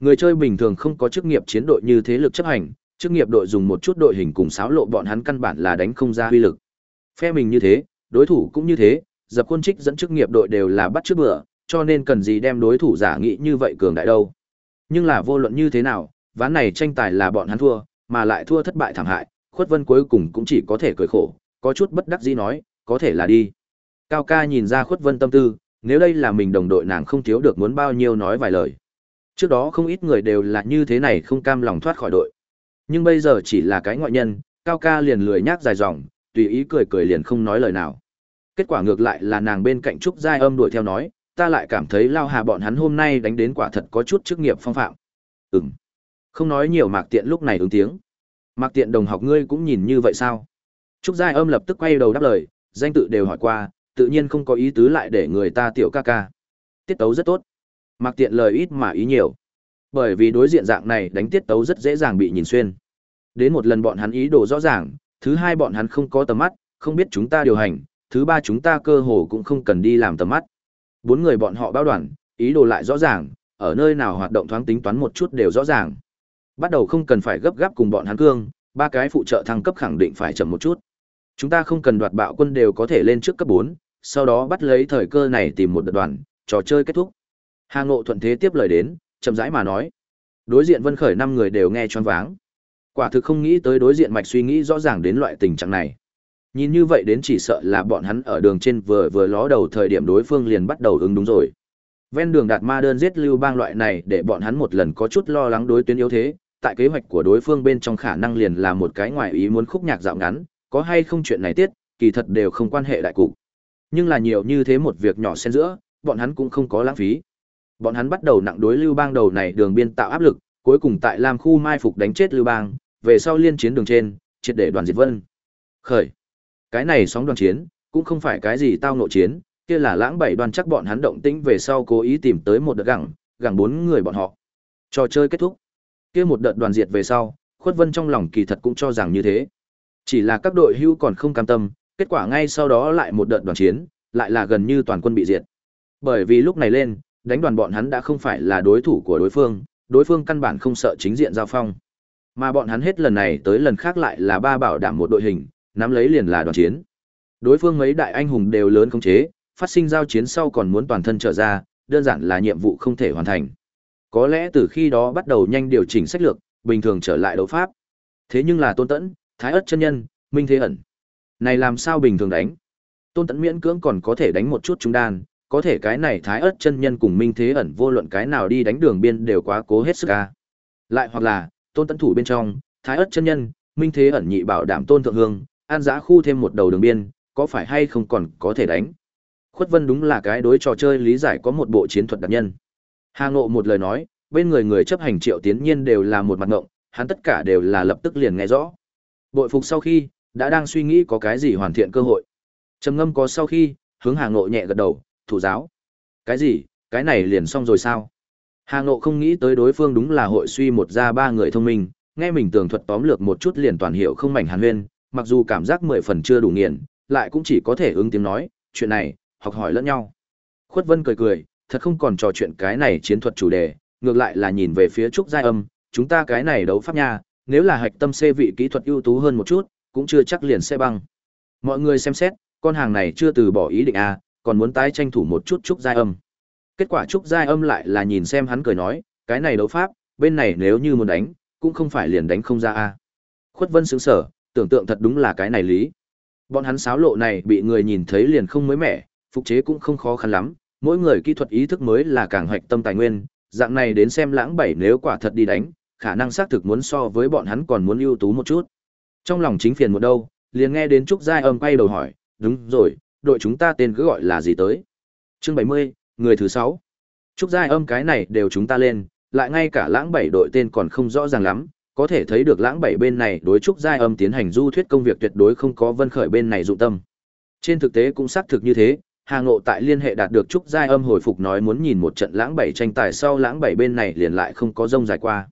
Người chơi bình thường không có chức nghiệp chiến đội như thế lực chấp hành, chức nghiệp đội dùng một chút đội hình cùng xáo lộ bọn hắn căn bản là đánh không ra uy lực. Phe mình như thế, đối thủ cũng như thế, dập khuôn trích dẫn chức nghiệp đội đều là bắt trước bữa, cho nên cần gì đem đối thủ giả nghĩ như vậy cường đại đâu. Nhưng là vô luận như thế nào, ván này tranh tài là bọn hắn thua, mà lại thua thất bại thảm hại, khuất vân cuối cùng cũng chỉ có thể cười khổ, có chút bất đắc dĩ nói, có thể là đi. Cao ca nhìn ra khuất vân tâm tư, nếu đây là mình đồng đội nàng không thiếu được muốn bao nhiêu nói vài lời. Trước đó không ít người đều là như thế này không cam lòng thoát khỏi đội. Nhưng bây giờ chỉ là cái ngoại nhân, Cao ca liền lười nhác dài dòng, tùy ý cười cười liền không nói lời nào. Kết quả ngược lại là nàng bên cạnh Trúc Giai âm đuổi theo nói, ta lại cảm thấy lao hà bọn hắn hôm nay đánh đến quả thật có chút chức nghiệp phong phạm. Ừm. Không nói nhiều mạc tiện lúc này ứng tiếng. Mặc tiện đồng học ngươi cũng nhìn như vậy sao? Trúc Giai âm lập tức quay đầu đáp lời, danh tự đều hỏi qua, tự nhiên không có ý tứ lại để người ta tiểu ca ca. Tiết tấu rất tốt. Mặc tiện lời ít mà ý nhiều. Bởi vì đối diện dạng này đánh tiết tấu rất dễ dàng bị nhìn xuyên. Đến một lần bọn hắn ý đồ rõ ràng, thứ hai bọn hắn không có tầm mắt, không biết chúng ta điều hành, thứ ba chúng ta cơ hồ cũng không cần đi làm tầm mắt. Bốn người bọn họ bao đoàn, ý đồ lại rõ ràng, ở nơi nào hoạt động thoáng tính toán một chút đều rõ ràng. Bắt đầu không cần phải gấp gáp cùng bọn hắn cương, ba cái phụ trợ thăng cấp khẳng định phải chậm một chút. Chúng ta không cần đoạt bạo quân đều có thể lên trước cấp 4, sau đó bắt lấy thời cơ này tìm một đợt đoàn, trò chơi kết thúc. Hà Ngộ thuận thế tiếp lời đến, chậm rãi mà nói. Đối diện Vân Khởi năm người đều nghe choáng váng. Quả thực không nghĩ tới đối diện mạch suy nghĩ rõ ràng đến loại tình trạng này. Nhìn như vậy đến chỉ sợ là bọn hắn ở đường trên vừa vừa ló đầu thời điểm đối phương liền bắt đầu ứng đúng rồi. Ven đường đạt ma đơn giết lưu bang loại này để bọn hắn một lần có chút lo lắng đối tuyến yếu thế, tại kế hoạch của đối phương bên trong khả năng liền là một cái ngoài ý muốn khúc nhạc dạo ngắn, có hay không chuyện này tiết, kỳ thật đều không quan hệ đại cục. Nhưng là nhiều như thế một việc nhỏ xen giữa, bọn hắn cũng không có lãng phí. Bọn hắn bắt đầu nặng đối lưu bang đầu này đường biên tạo áp lực, cuối cùng tại Lam khu mai phục đánh chết lưu bang, về sau liên chiến đường trên, triệt để đoàn diệt vân. Khởi. Cái này sóng đoàn chiến, cũng không phải cái gì tao nội chiến, kia là lãng bảy đoàn chắc bọn hắn động tĩnh về sau cố ý tìm tới một đợt gẳng, gẳng bốn người bọn họ. Trò chơi kết thúc. Kia một đợt đoàn diệt về sau, Khuất Vân trong lòng kỳ thật cũng cho rằng như thế. Chỉ là các đội hưu còn không cam tâm, kết quả ngay sau đó lại một đợt đoàn chiến, lại là gần như toàn quân bị diệt. Bởi vì lúc này lên, đánh đoàn bọn hắn đã không phải là đối thủ của đối phương, đối phương căn bản không sợ chính diện giao phong. Mà bọn hắn hết lần này tới lần khác lại là ba bảo đảm một đội hình, nắm lấy liền là đoàn chiến. Đối phương mấy đại anh hùng đều lớn khống chế, phát sinh giao chiến sau còn muốn toàn thân trở ra, đơn giản là nhiệm vụ không thể hoàn thành. Có lẽ từ khi đó bắt đầu nhanh điều chỉnh sách lược, bình thường trở lại đấu pháp. Thế nhưng là Tôn Tẫn, Thái Ức chân nhân, Minh Thế ẩn. Này làm sao bình thường đánh? Tôn Tẫn miễn cưỡng còn có thể đánh một chút trung đan, có thể cái này Thái Ức chân nhân cùng Minh Thế ẩn vô luận cái nào đi đánh đường biên đều quá cố hết sức a. Lại hoặc là, tôn tấn thủ bên trong, thái ất chân nhân, minh thế ẩn nhị bảo đảm tôn thượng hương, an giã khu thêm một đầu đường biên, có phải hay không còn có thể đánh. Khuất Vân đúng là cái đối trò chơi lý giải có một bộ chiến thuật đặc nhân. Hà Ngộ một lời nói, bên người người chấp hành Triệu Tiến Nhiên đều là một mặt ngộng, hắn tất cả đều là lập tức liền nghe rõ. Bội phục sau khi, đã đang suy nghĩ có cái gì hoàn thiện cơ hội. Trầm ngâm có sau khi, hướng Hà Ngộ nhẹ gật đầu, thủ giáo. Cái gì, cái này liền xong rồi sao? Hà Ngộ không nghĩ tới đối phương đúng là hội suy một ra ba người thông minh, nghe mình tường thuật tóm lược một chút liền toàn hiệu không mảnh hàn huyên, mặc dù cảm giác mười phần chưa đủ nghiền, lại cũng chỉ có thể ứng tiếng nói, chuyện này, học hỏi lẫn nhau. Khuất Vân cười cười, thật không còn trò chuyện cái này chiến thuật chủ đề, ngược lại là nhìn về phía Trúc Giai Âm, chúng ta cái này đấu pháp nha, nếu là hạch tâm xê vị kỹ thuật ưu tú hơn một chút, cũng chưa chắc liền sẽ băng. Mọi người xem xét, con hàng này chưa từ bỏ ý định a, à, còn muốn tái tranh thủ một chút Trúc Giai Âm. Kết quả Trúc Giai Âm lại là nhìn xem hắn cười nói, cái này đấu pháp, bên này nếu như muốn đánh, cũng không phải liền đánh không ra a. À. Khuất Vân sững sở, tưởng tượng thật đúng là cái này lý. Bọn hắn sáo lộ này bị người nhìn thấy liền không mới mẻ, phục chế cũng không khó khăn lắm, mỗi người kỹ thuật ý thức mới là càng hoạch tâm tài nguyên, dạng này đến xem lãng bảy nếu quả thật đi đánh, khả năng xác thực muốn so với bọn hắn còn muốn ưu tú một chút. Trong lòng chính phiền một đâu, liền nghe đến Trúc Giai âm quay đầu hỏi, đúng rồi, đội chúng ta tên cứ gọi là gì tới? Chương 70, người thứ 6. Trúc Giai âm cái này đều chúng ta lên, lại ngay cả lãng bảy đội tên còn không rõ ràng lắm, có thể thấy được lãng bảy bên này đối Trúc Giai âm tiến hành du thuyết công việc tuyệt đối không có vân khởi bên này dụng tâm. Trên thực tế cũng xác thực như thế, Hà Ngộ tại liên hệ đạt được Trúc Giai âm hồi phục nói muốn nhìn một trận lãng bảy tranh tài sau lãng bảy bên này liền lại không có rông dài qua.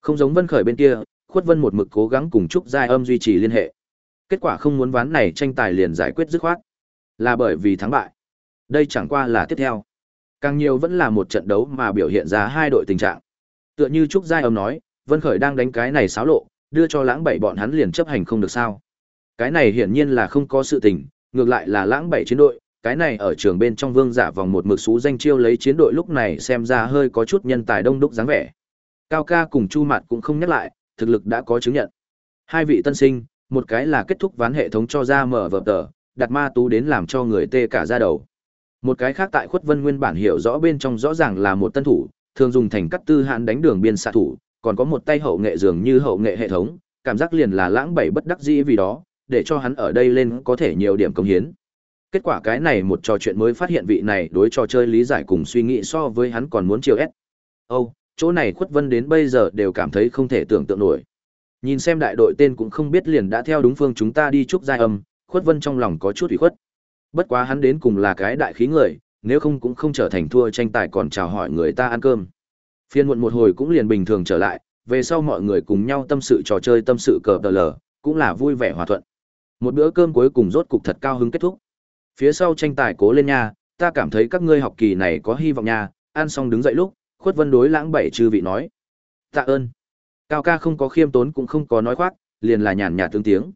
Không giống Vân Khởi bên kia, Khuất Vân một mực cố gắng cùng Trúc Giai âm duy trì liên hệ. Kết quả không muốn ván này tranh tài liền giải quyết dứt khoát. Là bởi vì thắng bại. Đây chẳng qua là tiếp theo. Càng nhiều vẫn là một trận đấu mà biểu hiện ra hai đội tình trạng. Tựa như Trúc Giai âm nói, Vân Khởi đang đánh cái này xáo lộ, đưa cho lãng bảy bọn hắn liền chấp hành không được sao. Cái này hiển nhiên là không có sự tình, ngược lại là lãng bảy chiến đội, cái này ở trường bên trong vương giả vòng một mực xú danh chiêu lấy chiến đội lúc này xem ra hơi có chút nhân tài đông đúc dáng vẻ. Cao ca cùng Chu Mạt cũng không nhắc lại, thực lực đã có chứng nhận. Hai vị tân sinh, một cái là kết thúc ván hệ thống cho ra mở vở tờ, đặt ma tú đến làm cho người tê cả da đầu. Một cái khác tại khuất vân nguyên bản hiểu rõ bên trong rõ ràng là một tân thủ, thường dùng thành cắt tư hạn đánh đường biên xạ thủ, còn có một tay hậu nghệ dường như hậu nghệ hệ thống, cảm giác liền là lãng bảy bất đắc dĩ vì đó, để cho hắn ở đây lên có thể nhiều điểm công hiến. Kết quả cái này một trò chuyện mới phát hiện vị này đối trò chơi lý giải cùng suy nghĩ so với hắn còn muốn chiều ép. Âu, chỗ này khuất vân đến bây giờ đều cảm thấy không thể tưởng tượng nổi. Nhìn xem đại đội tên cũng không biết liền đã theo đúng phương chúng ta đi chúc giai âm, khuất vân trong lòng có chút ủy khuất. Bất quá hắn đến cùng là cái đại khí người, nếu không cũng không trở thành thua tranh tài còn chào hỏi người ta ăn cơm. Phiên muộn một hồi cũng liền bình thường trở lại, về sau mọi người cùng nhau tâm sự trò chơi tâm sự cờ tờ lờ, cũng là vui vẻ hòa thuận. Một bữa cơm cuối cùng rốt cục thật cao hứng kết thúc. Phía sau tranh tài cố lên nha, ta cảm thấy các ngươi học kỳ này có hy vọng nha, ăn xong đứng dậy lúc, khuất vân đối lãng bảy chư vị nói. Tạ ơn. Cao ca không có khiêm tốn cũng không có nói khoác, liền là nhàn nhạt tương tiếng.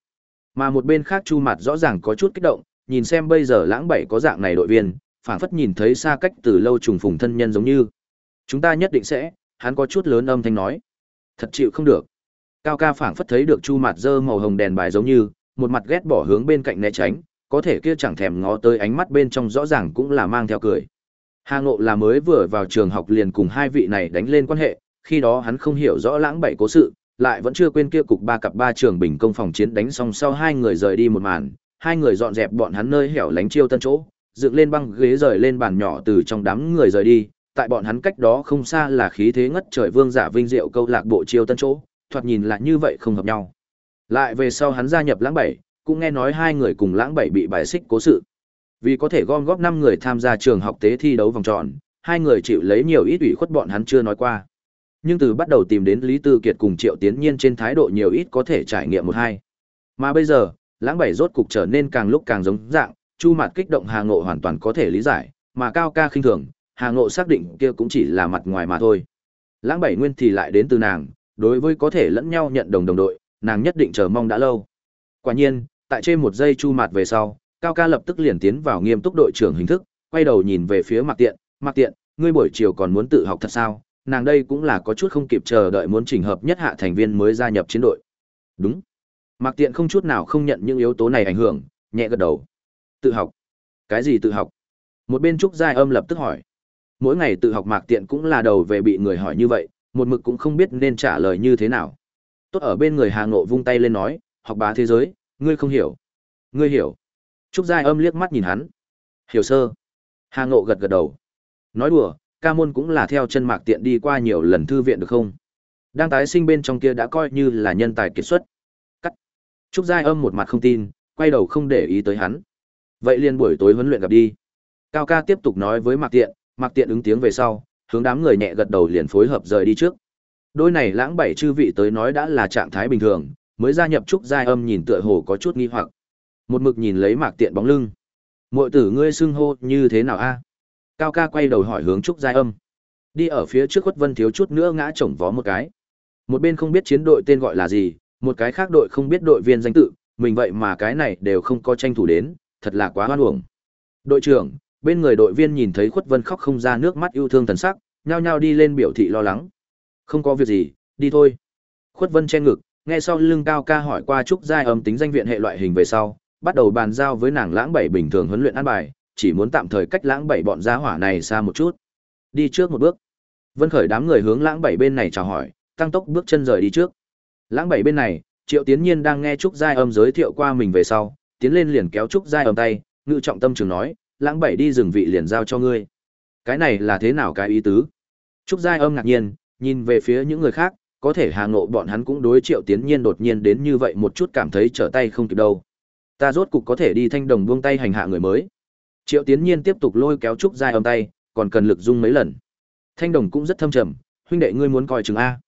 Mà một bên khác chu mặt rõ ràng có chút kích động, nhìn xem bây giờ lãng bảy có dạng này đội viên, phảng phất nhìn thấy xa cách từ lâu trùng phùng thân nhân giống như. Chúng ta nhất định sẽ, hắn có chút lớn âm thanh nói. Thật chịu không được. Cao ca phảng phất thấy được chu mặt dơ màu hồng đèn bài giống như, một mặt ghét bỏ hướng bên cạnh né tránh, có thể kia chẳng thèm ngó tới ánh mắt bên trong rõ ràng cũng là mang theo cười. Hà Ngộ là mới vừa vào trường học liền cùng hai vị này đánh lên quan hệ, khi đó hắn không hiểu rõ lãng bảy cố sự, lại vẫn chưa quên kia cục ba cặp ba trường bình công phòng chiến đánh xong sau hai người rời đi một màn, hai người dọn dẹp bọn hắn nơi hẻo lánh chiêu tân chỗ, dựng lên băng ghế rời lên bàn nhỏ từ trong đám người rời đi, tại bọn hắn cách đó không xa là khí thế ngất trời vương giả vinh diệu câu lạc bộ chiêu tân chỗ, thoạt nhìn là như vậy không hợp nhau. Lại về sau hắn gia nhập lãng bảy, cũng nghe nói hai người cùng lãng bảy bị bài xích cố sự. Vì có thể gom góp năm người tham gia trường học tế thi đấu vòng tròn, hai người chịu lấy nhiều ít ủy khuất bọn hắn chưa nói qua. Nhưng từ bắt đầu tìm đến Lý Tư Kiệt cùng Triệu Tiến Nhiên trên thái độ nhiều ít có thể trải nghiệm một hai. Mà bây giờ, lãng bảy rốt cục trở nên càng lúc càng giống dạng, Chu Mạt kích động Hà Ngộ hoàn toàn có thể lý giải, mà Cao Ca khinh thường, Hà Ngộ xác định kia cũng chỉ là mặt ngoài mà thôi. Lãng bảy nguyên thì lại đến từ nàng, đối với có thể lẫn nhau nhận đồng đồng đội, nàng nhất định chờ mong đã lâu. Quả nhiên, tại trên một giây Chu Mạt về sau, Cao ca lập tức liền tiến vào nghiêm túc đội trưởng hình thức, quay đầu nhìn về phía Mạc Tiện, "Mạc Tiện, ngươi buổi chiều còn muốn tự học thật sao?" Nàng đây cũng là có chút không kịp chờ đợi muốn chỉnh hợp nhất hạ thành viên mới gia nhập chiến đội. "Đúng." Mạc Tiện không chút nào không nhận những yếu tố này ảnh hưởng, nhẹ gật đầu. "Tự học? Cái gì tự học?" Một bên trúc giai âm lập tức hỏi. Mỗi ngày tự học Mạc Tiện cũng là đầu về bị người hỏi như vậy, một mực cũng không biết nên trả lời như thế nào. Tốt ở bên người Hà Ngộ vung tay lên nói, học bá thế giới, ngươi không hiểu. Ngươi hiểu. Trúc Giai âm liếc mắt nhìn hắn. Hiểu sơ. Hà Ngộ gật gật đầu. Nói đùa, ca môn cũng là theo chân mạc tiện đi qua nhiều lần thư viện được không? Đang tái sinh bên trong kia đã coi như là nhân tài kiệt xuất. Cắt. Trúc Giai âm một mặt không tin, quay đầu không để ý tới hắn. Vậy liền buổi tối huấn luyện gặp đi. Cao ca tiếp tục nói với mạc tiện, mạc tiện ứng tiếng về sau, hướng đám người nhẹ gật đầu liền phối hợp rời đi trước. Đôi này lãng bảy chư vị tới nói đã là trạng thái bình thường, mới gia nhập Trúc Giai âm nhìn tựa hồ có chút nghi hoặc. Một mực nhìn lấy mạc tiện bóng lưng. mọi tử ngươi xưng hô như thế nào a? Cao ca quay đầu hỏi hướng Trúc Giai âm. Đi ở phía trước khuất vân thiếu chút nữa ngã chổng vó một cái. Một bên không biết chiến đội tên gọi là gì, một cái khác đội không biết đội viên danh tự, mình vậy mà cái này đều không có tranh thủ đến, thật là quá hoan uổng. Đội trưởng, bên người đội viên nhìn thấy khuất vân khóc không ra nước mắt yêu thương thần sắc, nhao nhao đi lên biểu thị lo lắng. Không có việc gì, đi thôi. Khuất vân che ngực, nghe sau lưng cao ca hỏi qua trúc giai âm tính danh viện hệ loại hình về sau, bắt đầu bàn giao với nàng lãng bảy bình thường huấn luyện an bài, chỉ muốn tạm thời cách lãng bảy bọn gia hỏa này xa một chút. Đi trước một bước. Vân khởi đám người hướng lãng bảy bên này chào hỏi, tăng tốc bước chân rời đi trước. Lãng bảy bên này, Triệu Tiến Nhiên đang nghe Trúc Giai Âm giới thiệu qua mình về sau, tiến lên liền kéo Trúc Giai Âm tay, ngự trọng tâm trường nói, lãng bảy đi rừng vị liền giao cho ngươi. Cái này là thế nào cái ý tứ? Trúc Giai Âm ngạc nhiên, nhìn về phía những người khác, có thể hà ngộ bọn hắn cũng đối Triệu Tiến Nhiên đột nhiên đến như vậy một chút cảm thấy trở tay không kịp đâu. Ta rốt cục có thể đi thanh đồng buông tay hành hạ người mới. Triệu Tiến Nhiên tiếp tục lôi kéo Trúc Giai Âm tay, còn cần lực dung mấy lần. Thanh đồng cũng rất thâm trầm, huynh đệ ngươi muốn coi chừng a.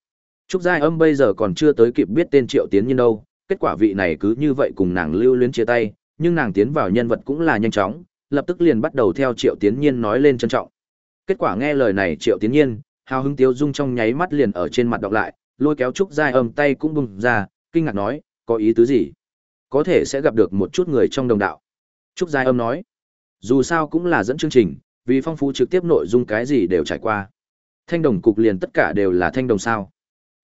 Trúc Giai Âm bây giờ còn chưa tới kịp biết tên Triệu Tiến Nhiên đâu, kết quả vị này cứ như vậy cùng nàng lưu luyến chia tay, nhưng nàng tiến vào nhân vật cũng là nhanh chóng, lập tức liền bắt đầu theo Triệu Tiến Nhiên nói lên trân trọng. Kết quả nghe lời này Triệu Tiến Nhiên, hào hứng tiêu dung trong nháy mắt liền ở trên mặt đọc lại, lôi kéo Trúc Giai Âm tay cũng bung ra, kinh ngạc nói, có ý tứ gì? Có thể sẽ gặp được một chút người trong đồng đạo. Trúc Giai Âm nói, dù sao cũng là dẫn chương trình, vì phong phú trực tiếp nội dung cái gì đều trải qua. Thanh đồng cục liền tất cả đều là thanh đồng sao.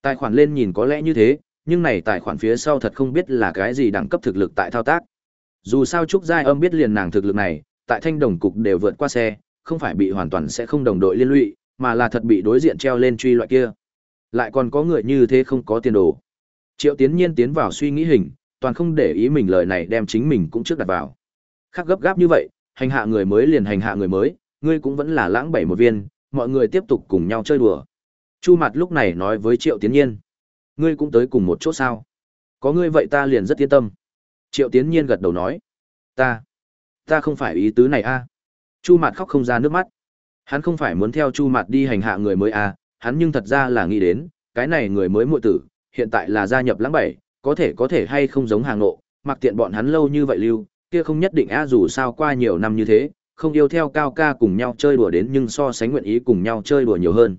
Tài khoản lên nhìn có lẽ như thế, nhưng này tài khoản phía sau thật không biết là cái gì đẳng cấp thực lực tại thao tác. Dù sao Trúc Giai Âm biết liền nàng thực lực này, tại thanh đồng cục đều vượt qua xe, không phải bị hoàn toàn sẽ không đồng đội liên lụy, mà là thật bị đối diện treo lên truy loại kia. Lại còn có người như thế không có tiền đồ. Triệu Tiến Nhiên tiến vào suy nghĩ hình, toàn không để ý mình lời này đem chính mình cũng trước đặt vào. Khác gấp gáp như vậy, hành hạ người mới liền hành hạ người mới, ngươi cũng vẫn là lãng bảy một viên, mọi người tiếp tục cùng nhau chơi đùa. Chu Mạt lúc này nói với Triệu Tiến Nhiên, ngươi cũng tới cùng một chỗ sao? Có ngươi vậy ta liền rất yên tâm. Triệu Tiến Nhiên gật đầu nói, ta, ta không phải ý tứ này a. Chu Mạt khóc không ra nước mắt. Hắn không phải muốn theo Chu Mạt đi hành hạ người mới a, hắn nhưng thật ra là nghĩ đến, cái này người mới muội tử, hiện tại là gia nhập lãng bảy, có thể có thể hay không giống hàng nộ, mặc tiện bọn hắn lâu như vậy lưu, kia không nhất định a dù sao qua nhiều năm như thế, không yêu theo cao ca cùng nhau chơi đùa đến nhưng so sánh nguyện ý cùng nhau chơi đùa nhiều hơn.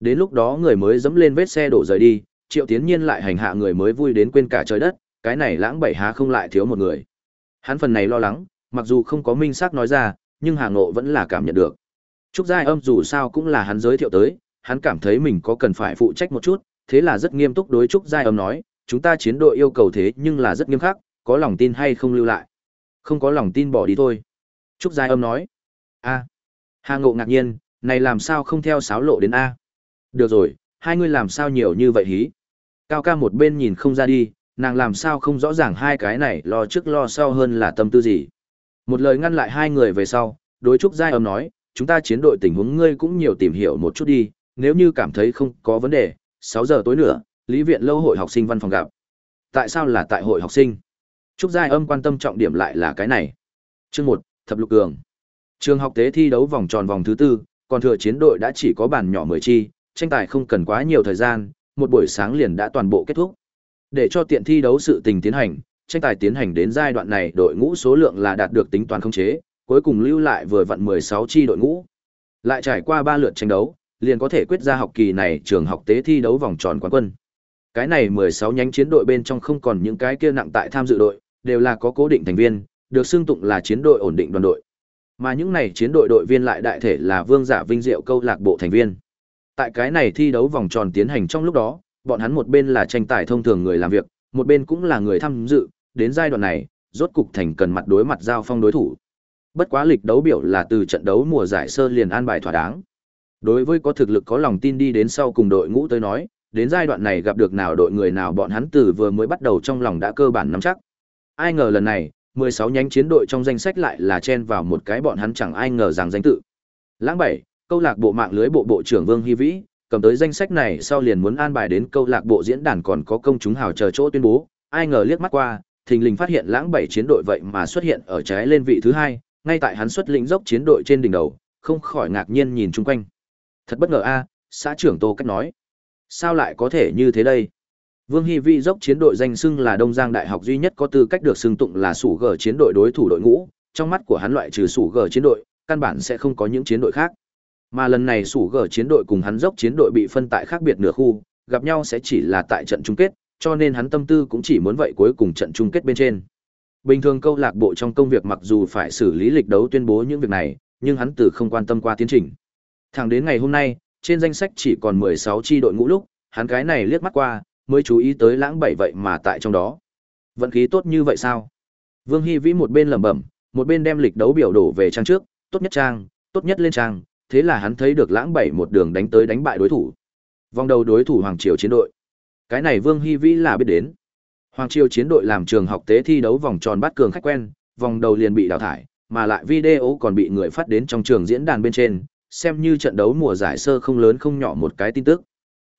Đến lúc đó người mới dẫm lên vết xe đổ rời đi, Triệu Tiến Nhiên lại hành hạ người mới vui đến quên cả trời đất, cái này lãng bảy há không lại thiếu một người. Hắn phần này lo lắng, mặc dù không có minh xác nói ra, nhưng Hà Ngộ vẫn là cảm nhận được. Trúc Giai Âm dù sao cũng là hắn giới thiệu tới, hắn cảm thấy mình có cần phải phụ trách một chút, thế là rất nghiêm túc đối Trúc Giai Âm nói, chúng ta chiến đội yêu cầu thế nhưng là rất nghiêm khắc, có lòng tin hay không lưu lại. Không có lòng tin bỏ đi thôi. Trúc Giai Âm nói, a Hà Ngộ ngạc nhiên, này làm sao không theo sáo lộ đến A. Được rồi, hai người làm sao nhiều như vậy hí. Cao ca một bên nhìn không ra đi, nàng làm sao không rõ ràng hai cái này lo trước lo sau hơn là tâm tư gì. Một lời ngăn lại hai người về sau, đối Trúc Giai Âm nói, chúng ta chiến đội tình huống ngươi cũng nhiều tìm hiểu một chút đi, nếu như cảm thấy không có vấn đề, 6 giờ tối nữa, Lý viện lâu hội học sinh văn phòng gặp. Tại sao là tại hội học sinh? Trúc Giai Âm quan tâm trọng điểm lại là cái này. Chương 1, Thập Lục Cường. Trường học tế thi đấu vòng tròn vòng thứ tư, còn thừa chiến đội đã chỉ có bàn nhỏ 10 chi, tranh tài không cần quá nhiều thời gian, một buổi sáng liền đã toàn bộ kết thúc. Để cho tiện thi đấu sự tình tiến hành, tranh tài tiến hành đến giai đoạn này đội ngũ số lượng là đạt được tính toán khống chế, cuối cùng lưu lại vừa vặn 16 chi đội ngũ. Lại trải qua 3 lượt tranh đấu, liền có thể quyết ra học kỳ này trường học tế thi đấu vòng tròn quán quân. Cái này 16 nhánh chiến đội bên trong không còn những cái kia nặng tại tham dự đội, đều là có cố định thành viên, được xưng tụng là chiến đội ổn định đoàn đội. Mà những này chiến đội đội viên lại đại thể là vương giả vinh diệu câu lạc bộ thành viên. Tại cái này thi đấu vòng tròn tiến hành trong lúc đó, bọn hắn một bên là tranh tài thông thường người làm việc, một bên cũng là người tham dự, đến giai đoạn này, rốt cục thành cần mặt đối mặt giao phong đối thủ. Bất quá lịch đấu biểu là từ trận đấu mùa giải sơ liền an bài thỏa đáng. Đối với có thực lực có lòng tin đi đến sau cùng đội ngũ tới nói, đến giai đoạn này gặp được nào đội người nào bọn hắn từ vừa mới bắt đầu trong lòng đã cơ bản nắm chắc. Ai ngờ lần này, 16 nhánh chiến đội trong danh sách lại là chen vào một cái bọn hắn chẳng ai ngờ rằng danh tự. Lãng bảy câu lạc bộ mạng lưới bộ bộ trưởng Vương Hy Vĩ, cầm tới danh sách này sau liền muốn an bài đến câu lạc bộ diễn đàn còn có công chúng hào chờ chỗ tuyên bố, ai ngờ liếc mắt qua, thình lình phát hiện lãng bảy chiến đội vậy mà xuất hiện ở trái lên vị thứ hai, ngay tại hắn xuất lĩnh dốc chiến đội trên đỉnh đầu, không khỏi ngạc nhiên nhìn chung quanh. Thật bất ngờ a, xã trưởng Tô cách nói. Sao lại có thể như thế đây? Vương Hy Vi dốc chiến đội danh xưng là Đông Giang Đại học duy nhất có tư cách được xưng tụng là sủ gờ chiến đội đối thủ đội ngũ, trong mắt của hắn loại trừ sủ gờ chiến đội, căn bản sẽ không có những chiến đội khác. Mà lần này sủ gờ chiến đội cùng hắn dốc chiến đội bị phân tại khác biệt nửa khu, gặp nhau sẽ chỉ là tại trận chung kết, cho nên hắn tâm tư cũng chỉ muốn vậy cuối cùng trận chung kết bên trên. Bình thường câu lạc bộ trong công việc mặc dù phải xử lý lịch đấu tuyên bố những việc này, nhưng hắn từ không quan tâm qua tiến trình. Thẳng đến ngày hôm nay, trên danh sách chỉ còn 16 chi đội ngũ lúc, hắn cái này liếc mắt qua, mới chú ý tới lãng bảy vậy mà tại trong đó. Vận khí tốt như vậy sao? Vương Hy Vĩ một bên lẩm bẩm, một bên đem lịch đấu biểu đổ về trang trước, tốt nhất trang, tốt nhất lên trang, thế là hắn thấy được lãng bảy một đường đánh tới đánh bại đối thủ. Vòng đầu đối thủ Hoàng Triều chiến đội. Cái này Vương Hy Vĩ là biết đến. Hoàng Triều chiến đội làm trường học tế thi đấu vòng tròn bắt cường khách quen, vòng đầu liền bị đào thải, mà lại video còn bị người phát đến trong trường diễn đàn bên trên, xem như trận đấu mùa giải sơ không lớn không nhỏ một cái tin tức.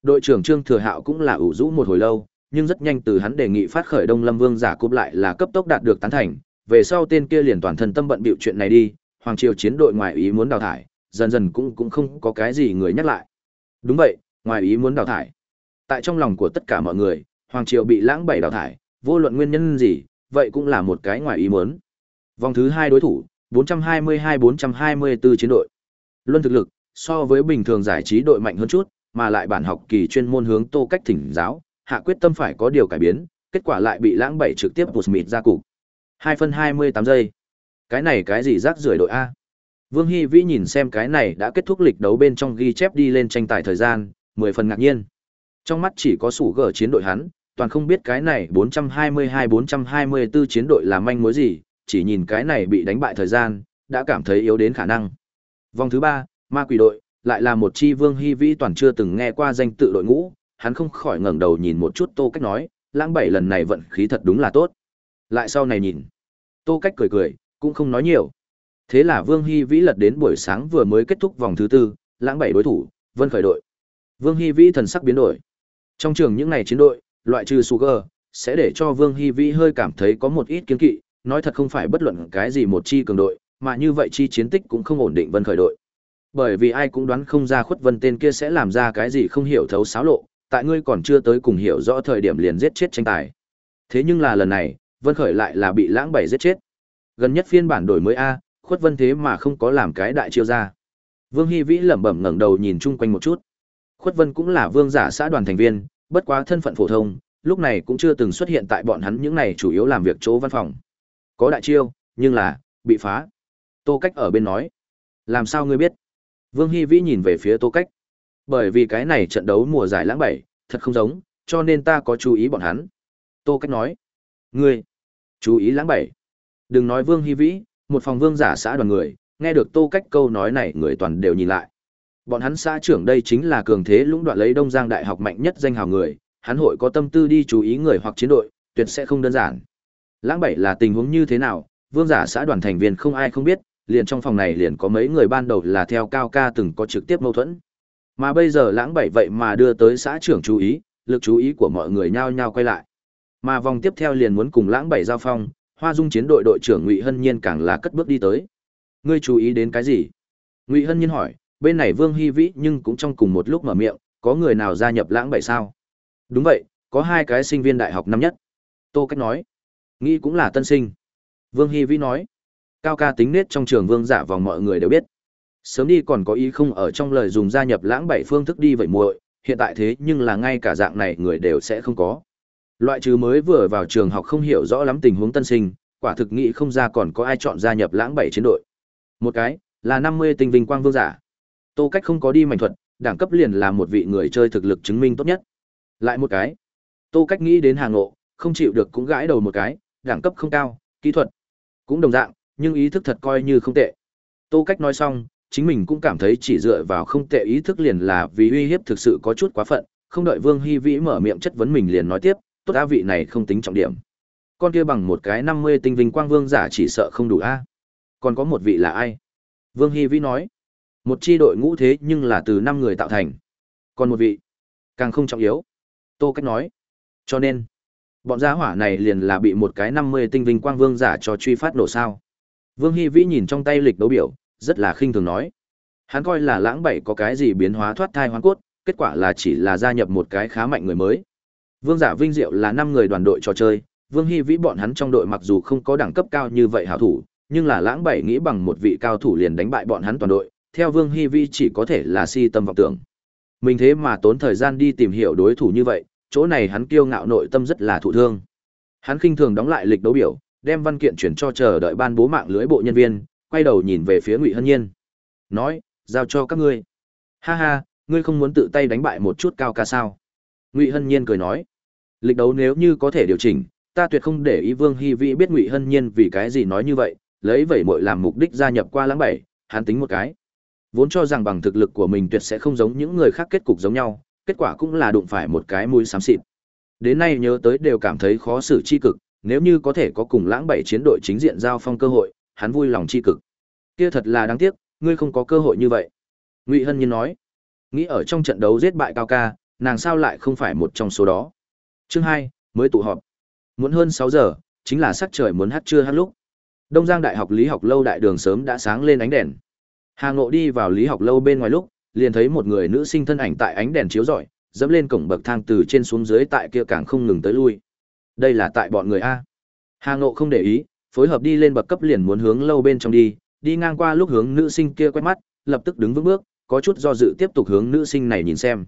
Đội trưởng Trương Thừa Hạo cũng là ủ rũ một hồi lâu, nhưng rất nhanh từ hắn đề nghị phát khởi Đông Lâm Vương giả cúp lại là cấp tốc đạt được tán thành, về sau tên kia liền toàn thân tâm bận bịu chuyện này đi, Hoàng Triều chiến đội ngoài ý muốn đào thải, dần dần cũng cũng không có cái gì người nhắc lại. Đúng vậy, ngoài ý muốn đào thải. Tại trong lòng của tất cả mọi người, Hoàng Triều bị lãng bảy đào thải, vô luận nguyên nhân gì, vậy cũng là một cái ngoài ý muốn. Vòng thứ hai đối thủ, 422-424 chiến đội. Luân thực lực, so với bình thường giải trí đội mạnh hơn chút, mà lại bản học kỳ chuyên môn hướng tô cách thỉnh giáo, hạ quyết tâm phải có điều cải biến, kết quả lại bị lãng bảy trực tiếp bụt mịt ra cục. 2 phân 28 giây. Cái này cái gì rác rưởi đội A? Vương Hy Vĩ nhìn xem cái này đã kết thúc lịch đấu bên trong ghi chép đi lên tranh tài thời gian, 10 phần ngạc nhiên. Trong mắt chỉ có sủ gở chiến đội hắn, toàn không biết cái này 422-424 chiến đội là manh mối gì, chỉ nhìn cái này bị đánh bại thời gian, đã cảm thấy yếu đến khả năng. Vòng thứ 3, ma quỷ đội, lại là một chi vương hy vĩ toàn chưa từng nghe qua danh tự đội ngũ, hắn không khỏi ngẩng đầu nhìn một chút tô cách nói, lãng bảy lần này vận khí thật đúng là tốt. Lại sau này nhìn, tô cách cười cười, cũng không nói nhiều. Thế là vương hy vĩ lật đến buổi sáng vừa mới kết thúc vòng thứ tư, lãng bảy đối thủ, vân khởi đội. Vương hy vĩ thần sắc biến đổi. Trong trường những ngày chiến đội, loại trừ Sugar, sẽ để cho Vương Hy Vĩ hơi cảm thấy có một ít kiến kỵ, nói thật không phải bất luận cái gì một chi cường đội, mà như vậy chi chiến tích cũng không ổn định vân khởi đội. Bởi vì ai cũng đoán không ra khuất vân tên kia sẽ làm ra cái gì không hiểu thấu xáo lộ, tại ngươi còn chưa tới cùng hiểu rõ thời điểm liền giết chết tranh tài. Thế nhưng là lần này, vân khởi lại là bị lãng bảy giết chết. Gần nhất phiên bản đổi mới A, khuất vân thế mà không có làm cái đại chiêu ra. Vương Hy Vĩ lẩm bẩm ngẩng đầu nhìn chung quanh một chút. Khuất Vân cũng là vương giả xã đoàn thành viên, bất quá thân phận phổ thông, lúc này cũng chưa từng xuất hiện tại bọn hắn những này chủ yếu làm việc chỗ văn phòng. Có đại chiêu, nhưng là, bị phá. Tô Cách ở bên nói. Làm sao ngươi biết? Vương Hy Vĩ nhìn về phía Tô Cách. Bởi vì cái này trận đấu mùa giải lãng bảy, thật không giống, cho nên ta có chú ý bọn hắn. Tô Cách nói. Ngươi, chú ý lãng bảy. Đừng nói Vương Hy Vĩ, một phòng vương giả xã đoàn người, nghe được Tô Cách câu nói này người toàn đều nhìn lại. Bọn hắn xã trưởng đây chính là cường thế lũng đoạn lấy Đông Giang Đại học mạnh nhất danh hào người, hắn hội có tâm tư đi chú ý người hoặc chiến đội, tuyệt sẽ không đơn giản. Lãng bảy là tình huống như thế nào, vương giả xã đoàn thành viên không ai không biết, liền trong phòng này liền có mấy người ban đầu là theo cao ca từng có trực tiếp mâu thuẫn. Mà bây giờ lãng bảy vậy mà đưa tới xã trưởng chú ý, lực chú ý của mọi người nhao nhao quay lại. Mà vòng tiếp theo liền muốn cùng lãng bảy giao phong, hoa dung chiến đội đội trưởng Ngụy Hân Nhiên càng là cất bước đi tới. Ngươi chú ý đến cái gì? Ngụy Hân Nhiên hỏi, bên này Vương Hy Vĩ nhưng cũng trong cùng một lúc mở miệng, có người nào gia nhập lãng bảy sao? Đúng vậy, có hai cái sinh viên đại học năm nhất. Tô Cách nói, nghĩ cũng là tân sinh. Vương Hy Vĩ nói, cao ca tính nết trong trường vương giả vòng mọi người đều biết. Sớm đi còn có ý không ở trong lời dùng gia nhập lãng bảy phương thức đi vậy muội, hiện tại thế nhưng là ngay cả dạng này người đều sẽ không có. Loại trừ mới vừa vào trường học không hiểu rõ lắm tình huống tân sinh, quả thực nghĩ không ra còn có ai chọn gia nhập lãng bảy chiến đội. Một cái, là năm mươi tinh vinh quang vương giả. Tô Cách không có đi mảnh thuật, đẳng cấp liền là một vị người chơi thực lực chứng minh tốt nhất. Lại một cái. Tô Cách nghĩ đến hàng ngộ, không chịu được cũng gãi đầu một cái, đẳng cấp không cao, kỹ thuật cũng đồng dạng, nhưng ý thức thật coi như không tệ. Tô Cách nói xong, chính mình cũng cảm thấy chỉ dựa vào không tệ ý thức liền là vì uy hiếp thực sự có chút quá phận, không đợi Vương Hy Vĩ mở miệng chất vấn mình liền nói tiếp, tốt á vị này không tính trọng điểm. Con kia bằng một cái 50 tinh vinh quang vương giả chỉ sợ không đủ a. Còn có một vị là ai? Vương Hy Vĩ nói, một chi đội ngũ thế nhưng là từ 5 người tạo thành. Còn một vị, càng không trọng yếu. Tô Cách nói, cho nên, bọn gia hỏa này liền là bị một cái 50 tinh vinh quang vương giả cho truy phát nổ sao. Vương Hy Vĩ nhìn trong tay lịch đấu biểu, rất là khinh thường nói. Hắn coi là lãng bảy có cái gì biến hóa thoát thai hoán cốt, kết quả là chỉ là gia nhập một cái khá mạnh người mới. Vương Giả Vinh Diệu là 5 người đoàn đội trò chơi, Vương Hy Vĩ bọn hắn trong đội mặc dù không có đẳng cấp cao như vậy hảo thủ, nhưng là lãng bảy nghĩ bằng một vị cao thủ liền đánh bại bọn hắn toàn đội, theo Vương Hy Vĩ chỉ có thể là si tâm vọng tưởng. Mình thế mà tốn thời gian đi tìm hiểu đối thủ như vậy, chỗ này hắn kiêu ngạo nội tâm rất là thụ thương. Hắn khinh thường đóng lại lịch đấu biểu, đem văn kiện chuyển cho chờ đợi ban bố mạng lưới bộ nhân viên, quay đầu nhìn về phía Ngụy Hân Nhiên. Nói, giao cho các ngươi. Ha ha, ngươi không muốn tự tay đánh bại một chút cao ca sao? Ngụy Hân Nhiên cười nói, lịch đấu nếu như có thể điều chỉnh, ta tuyệt không để ý Vương Hy Vĩ biết Ngụy Hân Nhiên vì cái gì nói như vậy, lấy vẩy muội làm mục đích gia nhập qua lãng bảy, hắn tính một cái. Vốn cho rằng bằng thực lực của mình tuyệt sẽ không giống những người khác kết cục giống nhau, kết quả cũng là đụng phải một cái mũi xám xịt. Đến nay nhớ tới đều cảm thấy khó xử chi cực, nếu như có thể có cùng lãng bảy chiến đội chính diện giao phong cơ hội, hắn vui lòng chi cực. Kia thật là đáng tiếc, ngươi không có cơ hội như vậy. Ngụy Hân Nhiên nói, nghĩ ở trong trận đấu giết bại Cao Ca, nàng sao lại không phải một trong số đó. Chương hai mới tụ họp. Muốn hơn sáu giờ, chính là sắc trời muốn hát trưa hát lúc. Đông Giang Đại học Lý học lâu đại đường sớm đã sáng lên ánh đèn. Hà Ngộ đi vào Lý học lâu bên ngoài lúc, liền thấy một người nữ sinh thân ảnh tại ánh đèn chiếu rọi, dẫm lên cổng bậc thang từ trên xuống dưới tại kia càng không ngừng tới lui. Đây là tại bọn người a. Hà Ngộ không để ý, phối hợp đi lên bậc cấp liền muốn hướng lâu bên trong đi, đi ngang qua lúc hướng nữ sinh kia quét mắt, lập tức đứng vững bước, có chút do dự tiếp tục hướng nữ sinh này nhìn xem.